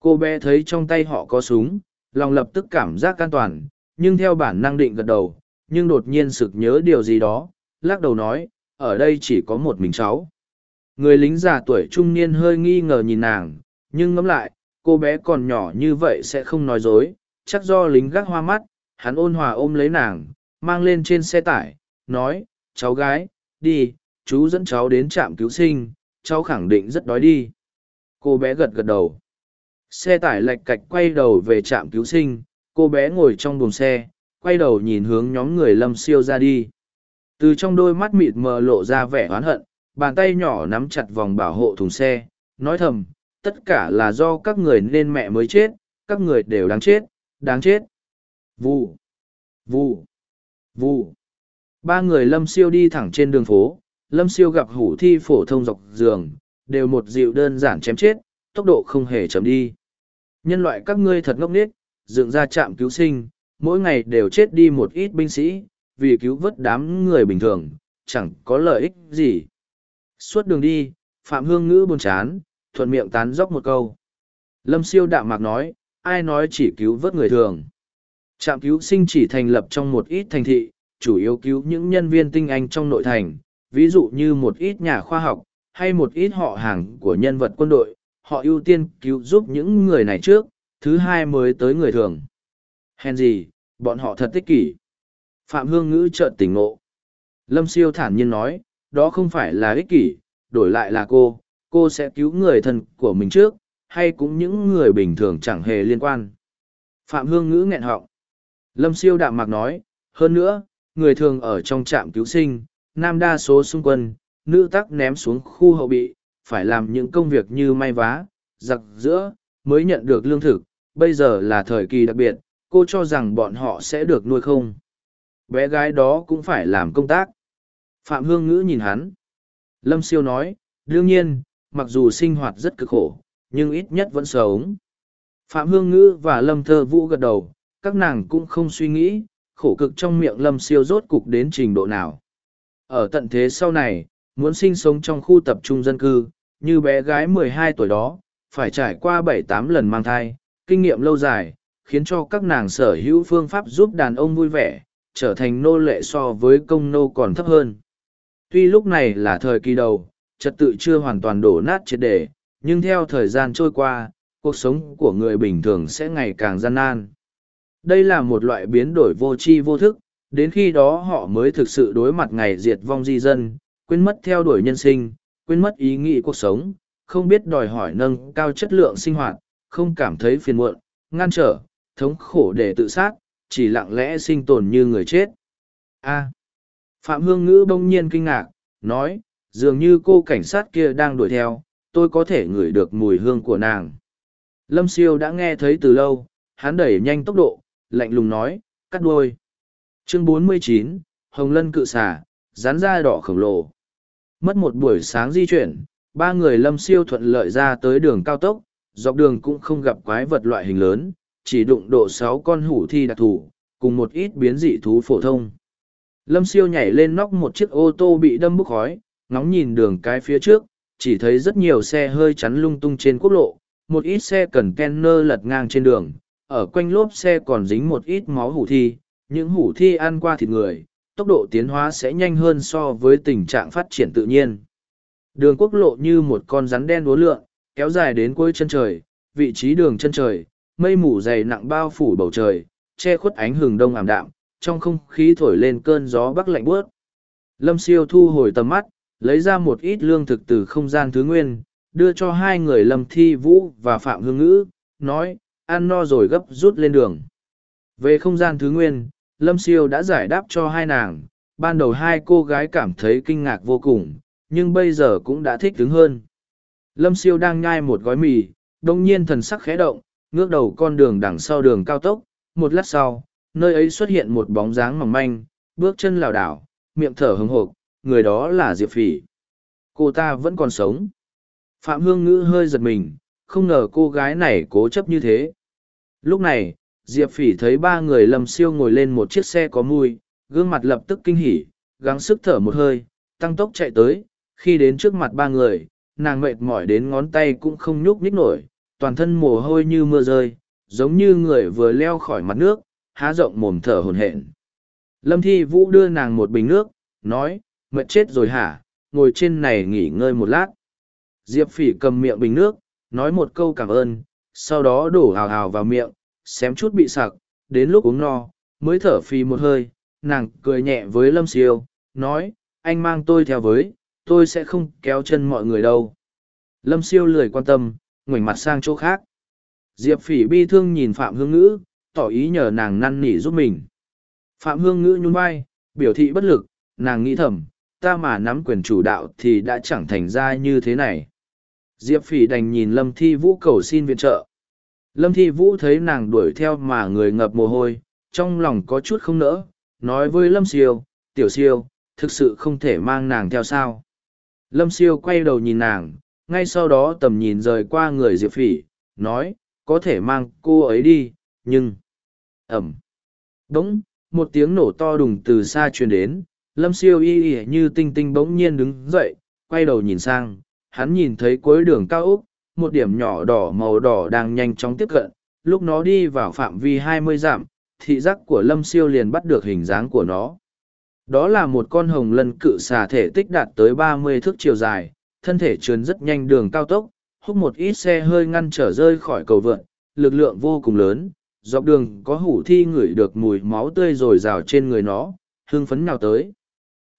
Cô bé thấy trong tay họ có súng, lòng lập tức cảm giác an toàn, nhưng theo bản năng định gật đầu, nhưng đột nhiên sực nhớ điều gì đó, lắc đầu nói, ở đây chỉ có một mình cháu. Người lính già tuổi trung niên hơi nghi ngờ nhìn nàng, nhưng ngẫm lại, cô bé còn nhỏ như vậy sẽ không nói dối, chắc do lính gác hoa mắt, hắn ôn hòa ôm lấy nàng, mang lên trên xe tải, nói, cháu gái, đi, chú dẫn cháu đến trạm cứu sinh, cháu khẳng định rất đói đi. Cô bé gật gật đầu xe tải lạch cạch quay đầu về trạm cứu sinh, cô bé ngồi trong buồng xe, quay đầu nhìn hướng nhóm người lâm siêu ra đi. Từ trong đôi mắt mịt mờ lộ ra vẻ oán hận, bàn tay nhỏ nắm chặt vòng bảo hộ thùng xe, nói thầm, tất cả là do các người nên mẹ mới chết, các người đều đáng chết đáng chết. Vù vù vù. Ba người lâm siêu đi thẳng trên đường phố, lâm siêu gặp hủ thi phổ thông dọc giường, đều một dịu đơn giản chém chết, tốc độ không hề chấm đi nhân loại các ngươi thật ngốc nghếch, dựng ra trạm cứu sinh, mỗi ngày đều chết đi một ít binh sĩ, vì cứu vớt đám người bình thường, chẳng có lợi ích gì. Suốt đường đi, phạm hương ngữ buồn chán, thuận miệng tán dóc một câu. Lâm siêu đạm mạc nói, ai nói chỉ cứu vớt người thường? Trạm cứu sinh chỉ thành lập trong một ít thành thị, chủ yếu cứu những nhân viên tinh anh trong nội thành, ví dụ như một ít nhà khoa học, hay một ít họ hàng của nhân vật quân đội họ ưu tiên cứu giúp những người này trước, thứ hai mới tới người thường. Hèn gì, bọn họ thật tích kỷ. Phạm hương ngữ trợn tỉnh ngộ. Lâm siêu thản nhiên nói, đó không phải là ích kỷ, đổi lại là cô cô sẽ cứu người thân của mình trước, hay cũng những người bình thường chẳng hề liên quan. Phạm hương ngữ nghẹn họng. Lâm siêu đạm mạc nói, hơn nữa, người thường ở trong trạm cứu sinh, nam đa số xung quân, nữ tắc ném xuống khu hậu bị phải làm những công việc như may vá, giặc giữa, mới nhận được lương thực. Bây giờ là thời kỳ đặc biệt, cô cho rằng bọn họ sẽ được nuôi không? Bé gái đó cũng phải làm công tác. Phạm hương ngữ nhìn hắn. Lâm siêu nói, đương nhiên, mặc dù sinh hoạt rất cực khổ, nhưng ít nhất vẫn sống phạm hương ngữ và lâm thơ vũ gật đầu, các nàng cũng không suy nghĩ, khổ cực trong miệng lâm siêu rốt cục đến trình độ nào. Ở tận thế sau này muốn sinh sống trong khu tập trung dân cư như bé gái 12 tuổi đó phải trải qua 7-8 lần mang thai kinh nghiệm lâu dài khiến cho các nàng sở hữu phương pháp giúp đàn ông vui vẻ trở thành nô lệ so với công nô còn thấp hơn. Tuy lúc này là thời kỳ đầu trật tự chưa hoàn toàn đổ nát triệt để, nhưng theo thời gian trôi qua cuộc sống của người bình thường sẽ ngày càng gian nan. Đây là một loại biến đổi vô tri vô thức đến khi đó họ mới thực sự đối mặt ngày diệt vong di dân quên mất theo đuổi nhân sinh quên mất ý nghĩ cuộc sống không biết đòi hỏi nâng cao chất lượng sinh hoạt không cảm thấy phiền muộn ngăn trở thống khổ để tự sát chỉ lặng lẽ sinh tồn như người chết. A. Phạm hương ngữ bỗng nhiên kinh ngạc nói dường như cô cảnh sát kia đang đuổi theo tôi có thể ngửi được mùi hương của nàng. Lâm siêu đã nghe thấy từ lâu hắn đẩy nhanh tốc độ lạnh lùng nói cắt đuôi. Chương 49, hồng lân cự xả rán da đỏ khổng lồ mất một buổi sáng di chuyển, ba người lâm siêu thuận lợi ra tới đường cao tốc, dọc đường cũng không gặp quái vật loại hình lớn, chỉ đụng độ sáu con hủ thi đặc thù, cùng một ít biến dị thú phổ thông. Lâm siêu nhảy lên nóc một chiếc ô tô bị đâm bốc khói, ngóng nhìn đường cái phía trước, chỉ thấy rất nhiều xe hơi chắn lung tung trên quốc lộ, một ít xe cần kenner lật ngang trên đường, ở quanh lốp xe còn dính một ít máu hủ thi, những hủ thi ăn qua thịt người tốc độ tiến hóa sẽ nhanh hơn so với tình trạng phát triển tự nhiên đường quốc lộ như một con rắn đen đố lượn, kéo dài đến cuối chân trời, vị trí đường chân trời, mây mù dày nặng bao phủ bầu trời, che khuất ánh hừng đông ảm đạm, trong không khí thổi lên cơn gió bắc lạnh buốt. lâm siêu thu hồi tầm mắt, lấy ra một ít lương thực từ không gian thứ nguyên, đưa cho hai người lâm thi vũ và phạm hương ngữ, nói, ăn no rồi gấp rút lên đường về không gian thứ nguyên lâm siêu đã giải đáp cho hai nàng, ban đầu hai cô gái cảm thấy kinh ngạc vô cùng, nhưng bây giờ cũng đã thích ứng hơn. Lâm siêu đang nhai một gói mì, đông nhiên thần sắc khẽ động, ngước đầu con đường đằng sau đường cao tốc, một lát sau, nơi ấy xuất hiện một bóng dáng mỏng manh, bước chân lảo đảo, miệng thở hừng hộp người đó là diệp phỉ. Cô ta vẫn còn sống. Phạm hương ngữ hơi giật mình, không ngờ cô gái này cố chấp như thế. Lúc này diệp phỉ thấy ba người lâm siêu ngồi lên một chiếc xe có mùi gương mặt lập tức kinh hỉ, gắng sức thở một hơi, tăng tốc chạy tới. Khi đến trước mặt ba người, nàng mệt mỏi đến ngón tay cũng không nhúc nhích nổi, toàn thân mồ hôi như mưa rơi, giống như người vừa leo khỏi mặt nước, há rộng mồm thở hồn hển. Lâm thi vũ đưa nàng một bình nước, nói, mệt chết rồi hả? Ngồi trên này nghỉ ngơi một lát. Diệp phỉ cầm miệng bình nước, nói một câu cảm ơn, sau đó đổ hào hào vào miệng xém chút bị sặc, đến lúc uống no, mới thở phì một hơi, nàng cười nhẹ với lâm siêu, nói, anh mang tôi theo với, tôi sẽ không kéo chân mọi người đâu. Lâm siêu lười quan tâm, ngoảnh mặt sang chỗ khác. Diệp phỉ bi thương nhìn phạm hương ngữ, tỏ ý nhờ nàng năn nỉ giúp mình. Phạm hương ngữ nhún vai, biểu thị bất lực, nàng nghĩ thầm, ta mà nắm quyền chủ đạo thì đã chẳng thành ra như thế này. Diệp phỉ đành nhìn lâm thi vũ cầu xin viện trợ lâm thi vũ thấy nàng đuổi theo mà người ngập mồ hôi, trong lòng có chút không nỡ, nói với lâm siêu, tiểu siêu, thực sự không thể mang nàng theo sao? Lâm siêu quay đầu nhìn nàng, ngay sau đó tầm nhìn rời qua người diệp phỉ, nói, có thể mang cô ấy đi, nhưng ẩm. Bỗng một tiếng nổ to đùng từ xa truyền đến, lâm siêu y y như tinh tinh bỗng nhiên đứng dậy, quay đầu nhìn sang, hắn nhìn thấy cuối đường cao úc một điểm nhỏ đỏ màu đỏ đang nhanh chóng tiếp cận, lúc nó đi vào phạm vi hai mươi dặm, thị giác của lâm siêu liền bắt được hình dáng của nó. Đó là một con hồng lân cự xà thể tích đạt tới ba mươi thước chiều dài, thân thể trườn rất nhanh đường cao tốc, hút một ít xe hơi ngăn trở rơi khỏi cầu vượn, lực lượng vô cùng lớn, dọc đường có hủ thi ngửi được mùi máu tươi r ồ i r à o trên người nó hương phấn nào tới.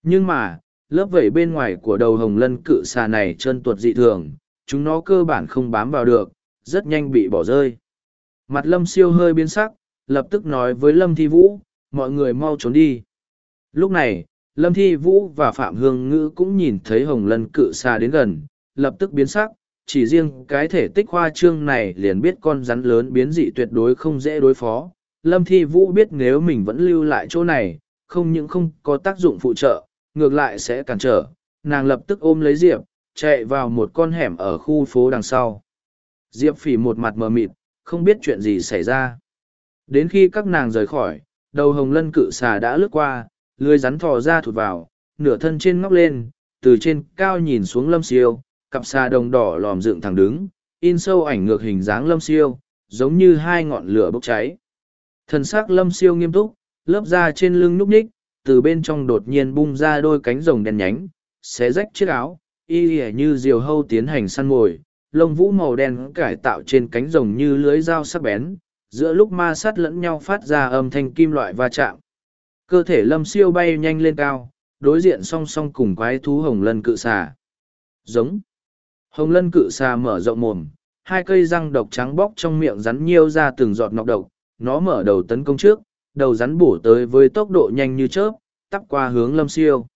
Nhưng mà, lớp vẩy bên ngoài của đầu hồng lân cự xà này trơn tuột dị thường chúng nó cơ bản không bám vào được, rất nhanh bị bỏ rơi. Mặt lâm siêu hơi biến sắc, lập tức nói với lâm thi vũ, mọi người mau trốn đi. Lúc này, lâm thi vũ và phạm hương ngữ cũng nhìn thấy hồng lân cự xa đến gần, lập tức biến sắc, chỉ riêng cái thể tích hoa trương này liền biết con rắn lớn biến dị tuyệt đối không dễ đối phó. Lâm thi vũ biết nếu mình vẫn lưu lại chỗ này, không những không có tác dụng phụ trợ, ngược lại sẽ cản trở, nàng lập tức ôm lấy diệp chạy vào một con hẻm ở khu phố đằng sau. Diệp phỉ một mặt mờ mịt, không biết chuyện gì xảy ra. Đến khi các nàng rời khỏi, đầu hồng lân cự xà đã lướt qua, lưới rắn thò ra thụt vào, nửa thân trên ngóc lên, từ trên cao nhìn xuống lâm siêu, cặp xà đồng đỏ lòm dựng thẳng đứng, in sâu ảnh ngược hình dáng lâm siêu, giống như hai ngọn lửa bốc cháy. Thân xác lâm siêu nghiêm túc, lớp da trên lưng núp ních từ bên trong đột nhiên bung ra đôi cánh rồng đen nhánh, xé rách chiếc áo y ỉa như diều hâu tiến hành săn mồi, lông vũ màu đen cải tạo trên cánh rồng như lưới dao sắc bén, giữa lúc ma sát lẫn nhau phát ra âm thanh kim loại va chạm. Cơ thể lâm siêu bay nhanh lên cao, đối diện song song cùng quái thú hồng lân cự xà. Giống. Hồng lân cự xà mở rộng mồm, hai cây răng độc trắng bóc trong miệng rắn nhiêu ra từng giọt nọc độc, nó mở đầu tấn công trước, đầu rắn bổ tới với tốc độ nhanh như chớp, tắp qua hướng lâm siêu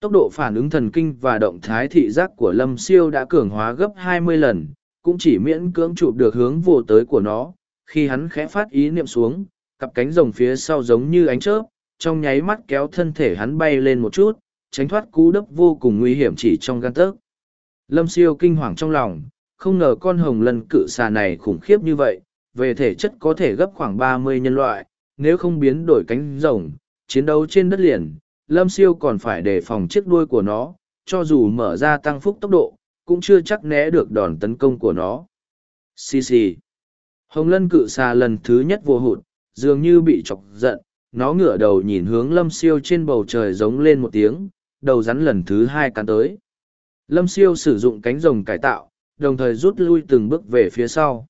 tốc độ phản ứng thần kinh và động thái thị giác của lâm siêu đã cường hóa gấp 20 lần, cũng chỉ miễn cưỡng chụp được hướng vô tới của nó. Khi hắn khẽ phát ý niệm xuống, cặp cánh rồng phía sau giống như ánh chớp, trong nháy mắt kéo thân thể hắn bay lên một chút, tránh thoát cú đấp vô cùng nguy hiểm chỉ trong gan tấc. Lâm siêu kinh hoàng trong lòng, không ngờ con hồng lân cự xà này khủng khiếp như vậy, về thể chất có thể gấp khoảng ba mươi nhân loại, nếu không biến đổi cánh rồng, chiến đấu trên đất liền lâm siêu còn phải đề phòng chiếc đuôi của nó, cho dù mở ra tăng phúc tốc độ, cũng chưa chắc né được đòn tấn công của nó. Xì xì. Hồng lân cự xà lần thứ nhất vô hụt, dường như bị chọc giận, nó ngửa đầu nhìn hướng lâm siêu trên bầu trời giống lên một tiếng, đầu rắn lần thứ hai cắn tới. Lâm siêu sử dụng cánh rồng cải tạo, đồng thời rút lui từng bước về phía sau.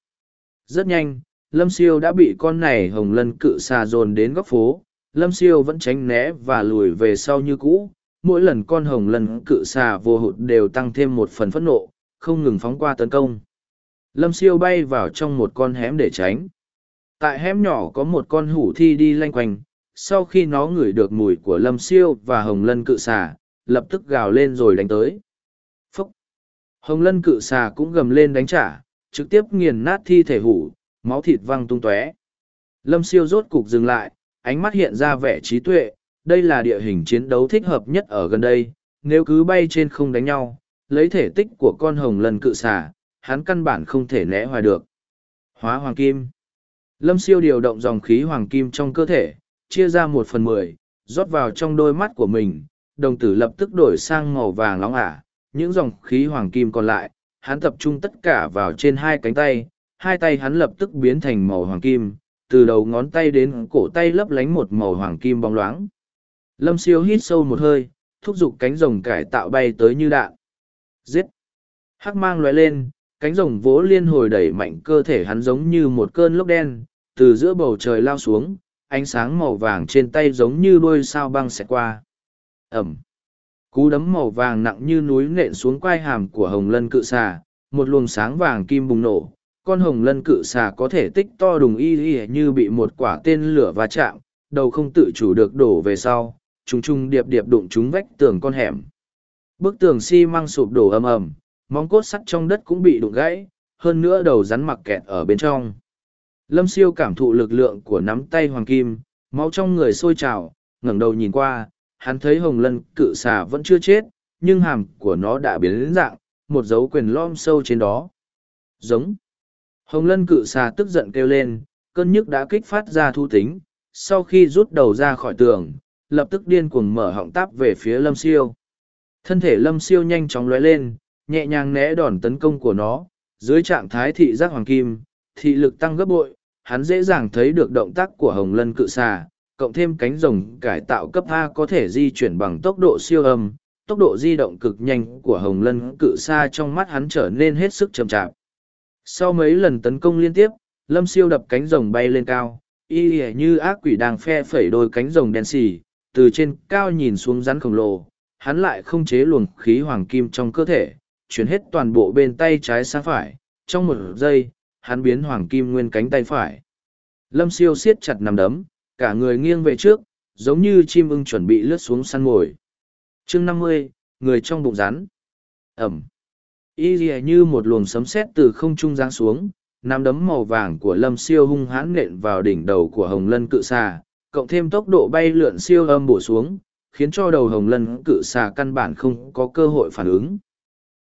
Rất nhanh, lâm siêu đã bị con này hồng lân cự xà dồn đến góc phố lâm siêu vẫn tránh né và lùi về sau như cũ. Mỗi lần con hồng lân cự xà vô hụt đều tăng thêm một phần phẫn nộ, không ngừng phóng qua tấn công. Lâm siêu bay vào trong một con hẻm để tránh. Tại hẻm nhỏ có một con hủ thi đi lanh quanh. Sau khi nó ngửi được mùi của lâm siêu và hồng lân cự xà, lập tức gào lên rồi đánh tới. Phúc! Hồng lân cự xà cũng gầm lên đánh trả, trực tiếp nghiền nát thi thể hủ, máu thịt văng tung tóe. Lâm siêu rốt cục dừng lại ánh mắt hiện ra vẻ trí tuệ, đây là địa hình chiến đấu thích hợp nhất ở gần đây, nếu cứ bay trên không đánh nhau, lấy thể tích của con hồng lần cự xà, hắn căn bản không thể né hoài được. Hóa hoàng kim. Lâm siêu điều động dòng khí hoàng kim trong cơ thể, chia ra một phần mười, rót vào trong đôi mắt của mình, đồng tử lập tức đổi sang màu vàng nóng ả, những dòng khí hoàng kim còn lại, hắn tập trung tất cả vào trên hai cánh tay, hai tay hắn lập tức biến thành màu hoàng kim từ đầu ngón tay đến cổ tay lấp lánh một màu hoàng kim bóng loáng. Lâm siêu hít sâu một hơi, thúc giục cánh rồng cải tạo bay tới như đạn. Giết! Hắc mang loại lên, cánh rồng vỗ liên hồi đẩy mạnh cơ thể hắn giống như một cơn lốc đen, từ giữa bầu trời lao xuống, ánh sáng màu vàng trên tay giống như đôi sao băng xẹt qua. Ẩm! Cú đấm màu vàng nặng như núi nện xuống quai hàm của hồng lân cự xà, một luồng sáng vàng kim bùng nổ con hồng lân cự xà có thể tích to đùng y y như bị một quả tên lửa va chạm, đầu không tự chủ được đổ về sau, trùng trùng điệp điệp đụng chúng vách tường con hẻm. Bức tường xi măng sụp đổ ầm ầm, móng cốt sắt trong đất cũng bị đụng gãy, hơn nữa đầu rắn mặc kẹt ở bên trong. Lâm siêu cảm thụ lực lượng của nắm tay hoàng kim, máu trong người sôi trào, ngẩng đầu nhìn qua, hắn thấy hồng lân cự xà vẫn chưa chết, nhưng hàm của nó đã biến đến dạng, một dấu quyền lom sâu trên đó. Giống. Hồng lân cự xà tức giận kêu lên, cơn nhức đã kích phát ra thu tính, sau khi rút đầu ra khỏi tường, lập tức điên cuồng mở họng táp về phía lâm siêu. Thân thể lâm siêu nhanh chóng lóe lên, nhẹ nhàng né đòn tấn công của nó, dưới trạng thái thị giác hoàng kim, thị lực tăng gấp bội, hắn dễ dàng thấy được động tác của hồng lân cự xà, cộng thêm cánh rồng cải tạo cấp A có thể di chuyển bằng tốc độ siêu âm, tốc độ di động cực nhanh của hồng lân cự xa trong mắt hắn trở nên hết sức chậm chạp. Sau mấy lần tấn công liên tiếp, lâm siêu đập cánh rồng bay lên cao, y như ác quỷ đang phe phẩy đôi cánh rồng đen xì, từ trên cao nhìn xuống rắn khổng lồ, hắn lại không chế luồng khí hoàng kim trong cơ thể, chuyển hết toàn bộ bên tay trái sang phải, trong một giây, hắn biến hoàng kim nguyên cánh tay phải. Lâm siêu siết chặt nằm đấm, cả người nghiêng về trước, giống như chim ưng chuẩn bị lướt xuống săn mồi. chương năm mươi người trong bụng rắn. Ẩm. Y dì như một luồng sấm sét từ không trung giáng xuống, nắm đấm màu vàng của lâm siêu hung hãn nện vào đỉnh đầu của hồng lân cự xà, cộng thêm tốc độ bay lượn siêu âm bổ xuống, khiến cho đầu hồng lân cự xà căn bản không có cơ hội phản ứng.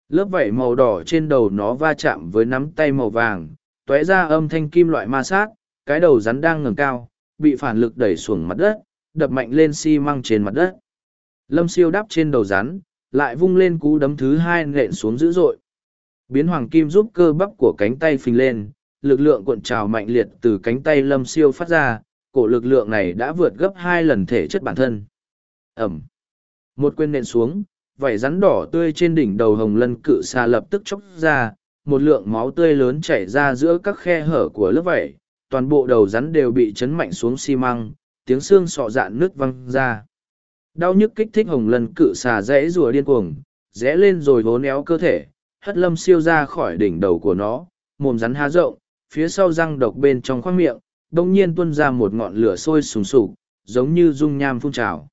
Lớp vảy màu đỏ trên đầu nó va chạm với nắm tay màu vàng, tóe ra âm thanh kim loại ma sát, cái đầu rắn đang ngẩng cao, bị phản lực đẩy xuống mặt đất, đập mạnh lên xi măng trên mặt đất. Lâm siêu đắp trên đầu rắn, lại vung lên cú đấm thứ hai nện xuống dữ dội. Biến hoàng kim giúp cơ bắp của cánh tay phình lên, lực lượng cuộn trào mạnh liệt từ cánh tay lâm siêu phát ra, cổ lực lượng này đã vượt gấp hai lần thể chất bản thân. Ẩm. Một quên nện xuống, vảy rắn đỏ tươi trên đỉnh đầu hồng lân cự xà lập tức chóc ra, một lượng máu tươi lớn chảy ra giữa các khe hở của lớp vảy, toàn bộ đầu rắn đều bị chấn mạnh xuống xi măng, tiếng xương sọ dạn nước văng ra. Đau nhức kích thích hồng lân cự xà rẽ rùa điên cuồng, rẽ lên rồi vốn éo cơ thể, hất lâm siêu ra khỏi đỉnh đầu của nó, mồm rắn há rộng, phía sau răng độc bên trong khoang miệng, đông nhiên tuôn ra một ngọn lửa sôi sùng sục, giống như dung nham phun trào.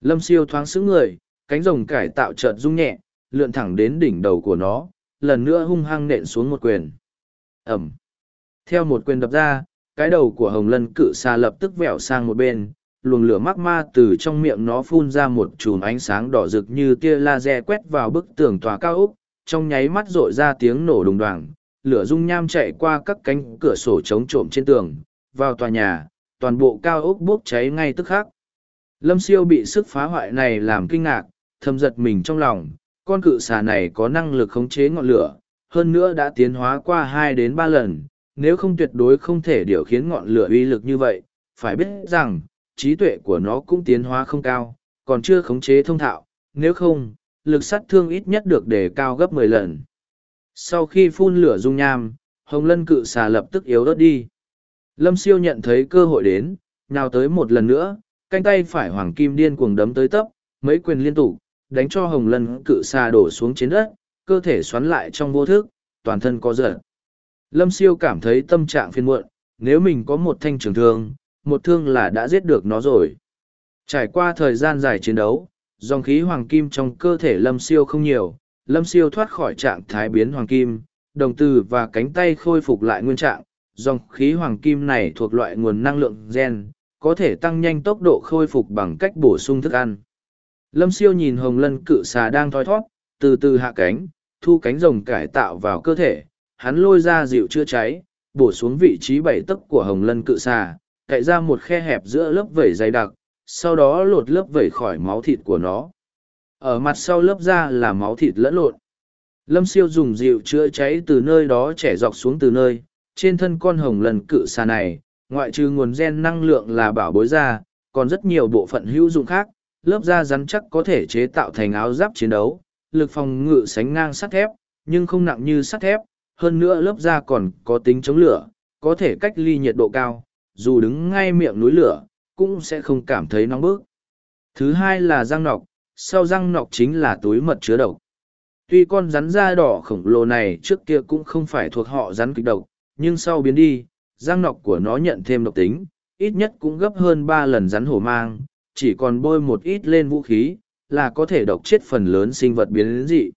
Lâm siêu thoáng xứng người, cánh rồng cải tạo chợt rung nhẹ, lượn thẳng đến đỉnh đầu của nó, lần nữa hung hăng nện xuống một quyền. Ẩm. Theo một quyền đập ra, cái đầu của hồng lân cự xa lập tức vẹo sang một bên, luồng lửa mắc ma từ trong miệng nó phun ra một chùm ánh sáng đỏ rực như tia laser quét vào bức tường tòa cao ốc, trong nháy mắt rội ra tiếng nổ đùng đoàng, lửa dung nham chạy qua các cánh cửa sổ chống trộm trên tường, vào tòa nhà, toàn bộ cao ốc bốc cháy ngay tức khắc. Lâm siêu bị sức phá hoại này làm kinh ngạc, thầm giật mình trong lòng, con cự xà này có năng lực khống chế ngọn lửa, hơn nữa đã tiến hóa qua hai đến ba lần, nếu không tuyệt đối không thể điều khiến ngọn lửa uy lực như vậy, phải biết rằng, trí tuệ của nó cũng tiến hóa không cao, còn chưa khống chế thông thạo, nếu không, lực sát thương ít nhất được đề cao gấp mười lần. Sau khi phun lửa dung nham, hồng lân cự xà lập tức yếu đớt đi. Lâm siêu nhận thấy cơ hội đến, nào tới một lần nữa, canh tay phải hoàng kim điên cuồng đấm tới tấp, mấy quyền liên tục, đánh cho hồng lân cự xà đổ xuống trên đất, cơ thể xoắn lại trong vô thức, toàn thân có giật. Lâm siêu cảm thấy tâm trạng phiền muộn, nếu mình có một thanh trường thương, một thương là đã giết được nó rồi. Trải qua thời gian dài chiến đấu, dòng khí hoàng kim trong cơ thể lâm siêu không nhiều, lâm siêu thoát khỏi trạng thái biến hoàng kim, đồng tử và cánh tay khôi phục lại nguyên trạng. Dòng khí hoàng kim này thuộc loại nguồn năng lượng gen, có thể tăng nhanh tốc độ khôi phục bằng cách bổ sung thức ăn. Lâm siêu nhìn hồng lân cự xà đang thoi thoát, từ từ hạ cánh, thu cánh rồng cải tạo vào cơ thể, hắn lôi ra dịu chữa cháy, bổ xuống vị trí bảy tấc của hồng lân cự xà, cậy ra một khe hẹp giữa lớp vẩy dày đặc, sau đó lột lớp vẩy khỏi máu thịt của nó. Ở mặt sau lớp da là máu thịt lẫn lộn. Lâm siêu dùng dịu chữa cháy từ nơi đó chẻ dọc xuống từ nơi, trên thân con hồng lần cự xà này, ngoại trừ nguồn gen năng lượng là bảo bối da, còn rất nhiều bộ phận hữu dụng khác, lớp da rắn chắc có thể chế tạo thành áo giáp chiến đấu, lực phòng ngự sánh ngang sắt thép, nhưng không nặng như sắt thép, hơn nữa lớp da còn có tính chống lửa, có thể cách ly nhiệt độ cao, dù đứng ngay miệng núi lửa, cũng sẽ không cảm thấy nóng bức. Thứ hai là răng nọc, sau răng nọc chính là túi mật chứa độc. Tuy con rắn da đỏ khổng lồ này trước kia cũng không phải thuộc họ rắn kịch độc, nhưng sau biến đi, răng nọc của nó nhận thêm độc tính, ít nhất cũng gấp hơn ba lần rắn hổ mang, chỉ còn bôi một ít lên vũ khí, là có thể độc chết phần lớn sinh vật biến dị.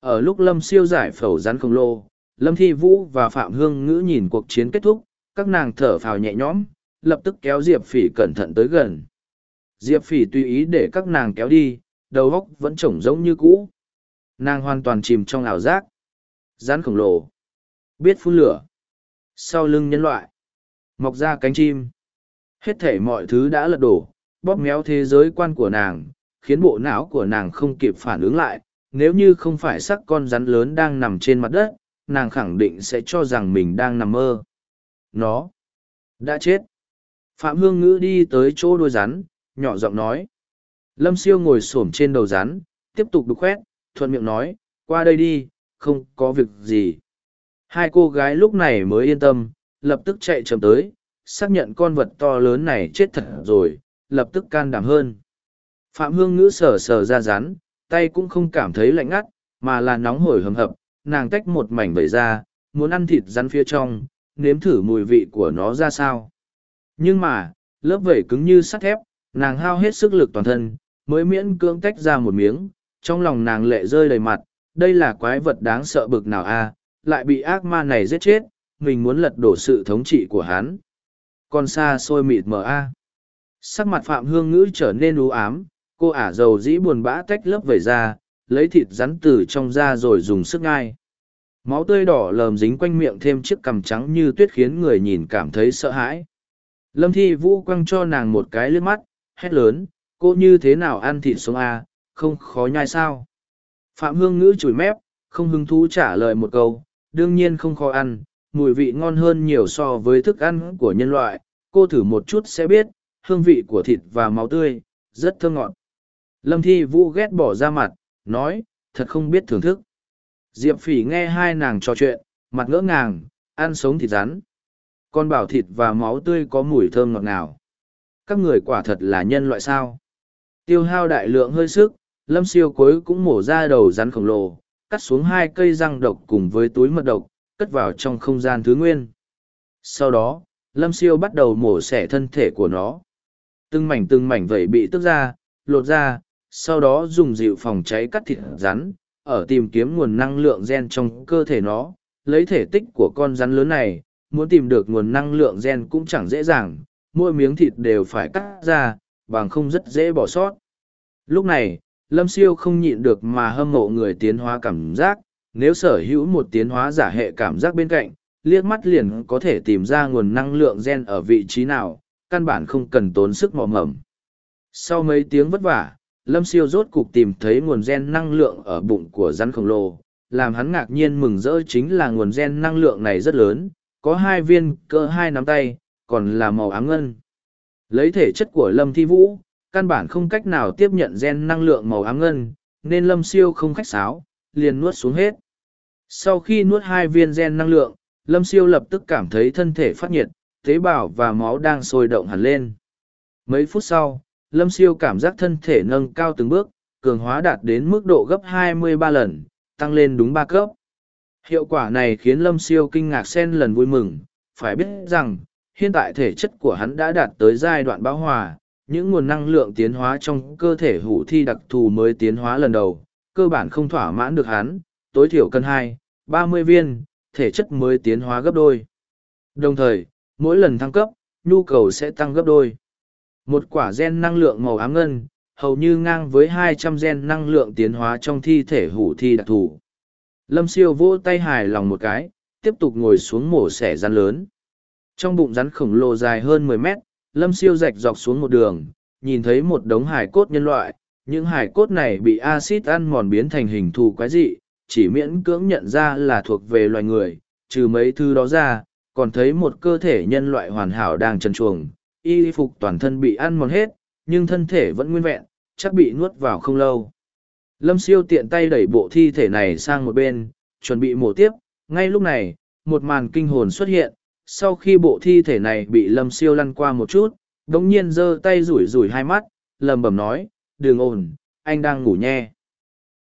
Ở lúc Lâm siêu giải phẫu rắn khổng lồ, Lâm Thi Vũ và Phạm Hương Ngữ nhìn cuộc chiến kết thúc, các nàng thở phào nhẹ nhõm, lập tức kéo Diệp Phỉ cẩn thận tới gần. Diệp Phỉ tùy ý để các nàng kéo đi, đầu góc vẫn trống giống như cũ. Nàng hoàn toàn chìm trong ảo giác. Rắn khổng lồ. Biết phun lửa. Sau lưng nhân loại. Mọc ra cánh chim. Hết thể mọi thứ đã lật đổ, bóp méo thế giới quan của nàng, khiến bộ não của nàng không kịp phản ứng lại. Nếu như không phải sắc con rắn lớn đang nằm trên mặt đất, nàng khẳng định sẽ cho rằng mình đang nằm mơ. Nó đã chết. Phạm Hương Ngữ đi tới chỗ đuôi rắn, nhỏ giọng nói. Lâm siêu ngồi xổm trên đầu rắn, tiếp tục đục khoét, thuận miệng nói, qua đây đi, không có việc gì. Hai cô gái lúc này mới yên tâm, lập tức chạy chậm tới, xác nhận con vật to lớn này chết thật rồi, lập tức can đảm hơn. Phạm Hương Ngữ sờ sờ ra rắn, tay cũng không cảm thấy lạnh ngắt, mà là nóng hổi hầm hập, nàng tách một mảnh vẩy ra, muốn ăn thịt rắn phía trong, nếm thử mùi vị của nó ra sao. Nhưng mà, lớp vẩy cứng như sắt thép, nàng hao hết sức lực toàn thân, mới miễn cưỡng tách ra một miếng, trong lòng nàng lệ rơi đầy mặt, đây là quái vật đáng sợ bực nào a lại bị ác ma này giết chết, mình muốn lật đổ sự thống trị của hắn. Còn xa xôi mịt mờ a Sắc mặt Phạm Hương Ngữ trở nên u ám, cô ả dầu dĩ buồn bã tách lớp vẩy ra, lấy thịt rắn từ trong da rồi dùng sức ngai. Máu tươi đỏ lờm dính quanh miệng thêm chiếc cằm trắng như tuyết khiến người nhìn cảm thấy sợ hãi. Lâm Thi Vũ quăng cho nàng một cái lướt mắt, hét lớn, cô như thế nào ăn thịt sống a không khó nhai sao? Phạm hương ngữ chùi mép không hứng thú trả lời một câu đương nhiên không khó ăn mùi vị ngon hơn nhiều so với thức ăn của nhân loại cô thử một chút sẽ biết hương vị của thịt và máu tươi rất thơm ngọt. Lâm thi vũ ghét bỏ ra mặt nói thật không biết thưởng thức. Diệp phỉ nghe hai nàng trò chuyện mặt ngỡ ngàng ăn sống thịt rắn con bảo thịt và máu tươi có mùi thơm ngọt ngào các người quả thật là nhân loại sao Tiêu hao đại lượng hơi sức, lâm siêu cuối cũng mổ ra đầu rắn khổng lồ, cắt xuống hai cây răng độc cùng với túi mật độc, cất vào trong không gian thứ nguyên. Sau đó, lâm siêu bắt đầu mổ xẻ thân thể của nó. Từng mảnh từng mảnh vẩy bị tức ra, lột ra, sau đó dùng dịu phòng cháy cắt thịt rắn, ở tìm kiếm nguồn năng lượng gen trong cơ thể nó, lấy thể tích của con rắn lớn này, muốn tìm được nguồn năng lượng gen cũng chẳng dễ dàng, mỗi miếng thịt đều phải cắt ra, bằng không rất dễ bỏ sót. Lúc này, Lâm Siêu không nhịn được mà hâm mộ người tiến hóa cảm giác, nếu sở hữu một tiến hóa giả hệ cảm giác bên cạnh, liếc mắt liền có thể tìm ra nguồn năng lượng gen ở vị trí nào, căn bản không cần tốn sức mò mẫm. Sau mấy tiếng vất vả, Lâm Siêu rốt cục tìm thấy nguồn gen năng lượng ở bụng của rắn khổng lồ, làm hắn ngạc nhiên mừng rỡ chính là nguồn gen năng lượng này rất lớn, có hai viên cỡ hai nắm tay, còn là màu ám ngân. Lấy thể chất của Lâm Thi Vũ, căn bản không cách nào tiếp nhận gen năng lượng màu ám ngân, nên Lâm Siêu không khách sáo, liền nuốt xuống hết. Sau khi nuốt hai viên gen năng lượng, Lâm Siêu lập tức cảm thấy thân thể phát nhiệt, tế bào và máu đang sôi động hẳn lên. Mấy phút sau, Lâm Siêu cảm giác thân thể nâng cao từng bước, cường hóa đạt đến mức độ gấp 23 lần, tăng lên đúng ba cấp. Hiệu quả này khiến Lâm Siêu kinh ngạc xen lần vui mừng, phải biết rằng, hiện tại thể chất của hắn đã đạt tới giai đoạn bão hòa, những nguồn năng lượng tiến hóa trong cơ thể hủ thi đặc thù mới tiến hóa lần đầu, cơ bản không thỏa mãn được hắn, tối thiểu cân hai, ba mươi viên, thể chất mới tiến hóa gấp đôi. Đồng thời, mỗi lần thăng cấp, nhu cầu sẽ tăng gấp đôi. Một quả gen năng lượng màu ám ngân, hầu như ngang với hai trăm gen năng lượng tiến hóa trong thi thể hủ thi đặc thù. Lâm siêu vỗ tay hài lòng một cái, tiếp tục ngồi xuống mổ xẻ rắn lớn. Trong bụng rắn khổng lồ dài hơn mười mét, lâm siêu rạch dọc xuống một đường, nhìn thấy một đống hải cốt nhân loại, những hải cốt này bị axit ăn mòn biến thành hình thù quái dị, chỉ miễn cưỡng nhận ra là thuộc về loài người, trừ mấy thứ đó ra, còn thấy một cơ thể nhân loại hoàn hảo đang trần chuồng, y phục toàn thân bị ăn mòn hết, nhưng thân thể vẫn nguyên vẹn, chắc bị nuốt vào không lâu. Lâm siêu tiện tay đẩy bộ thi thể này sang một bên, chuẩn bị mổ tiếp, ngay lúc này, một màn kinh hồn xuất hiện, sau khi bộ thi thể này bị lâm siêu lăn qua một chút đ ỗ n g nhiên giơ tay rủi rủi hai mắt lầm bầm nói đường ổn, anh đang ngủ nhe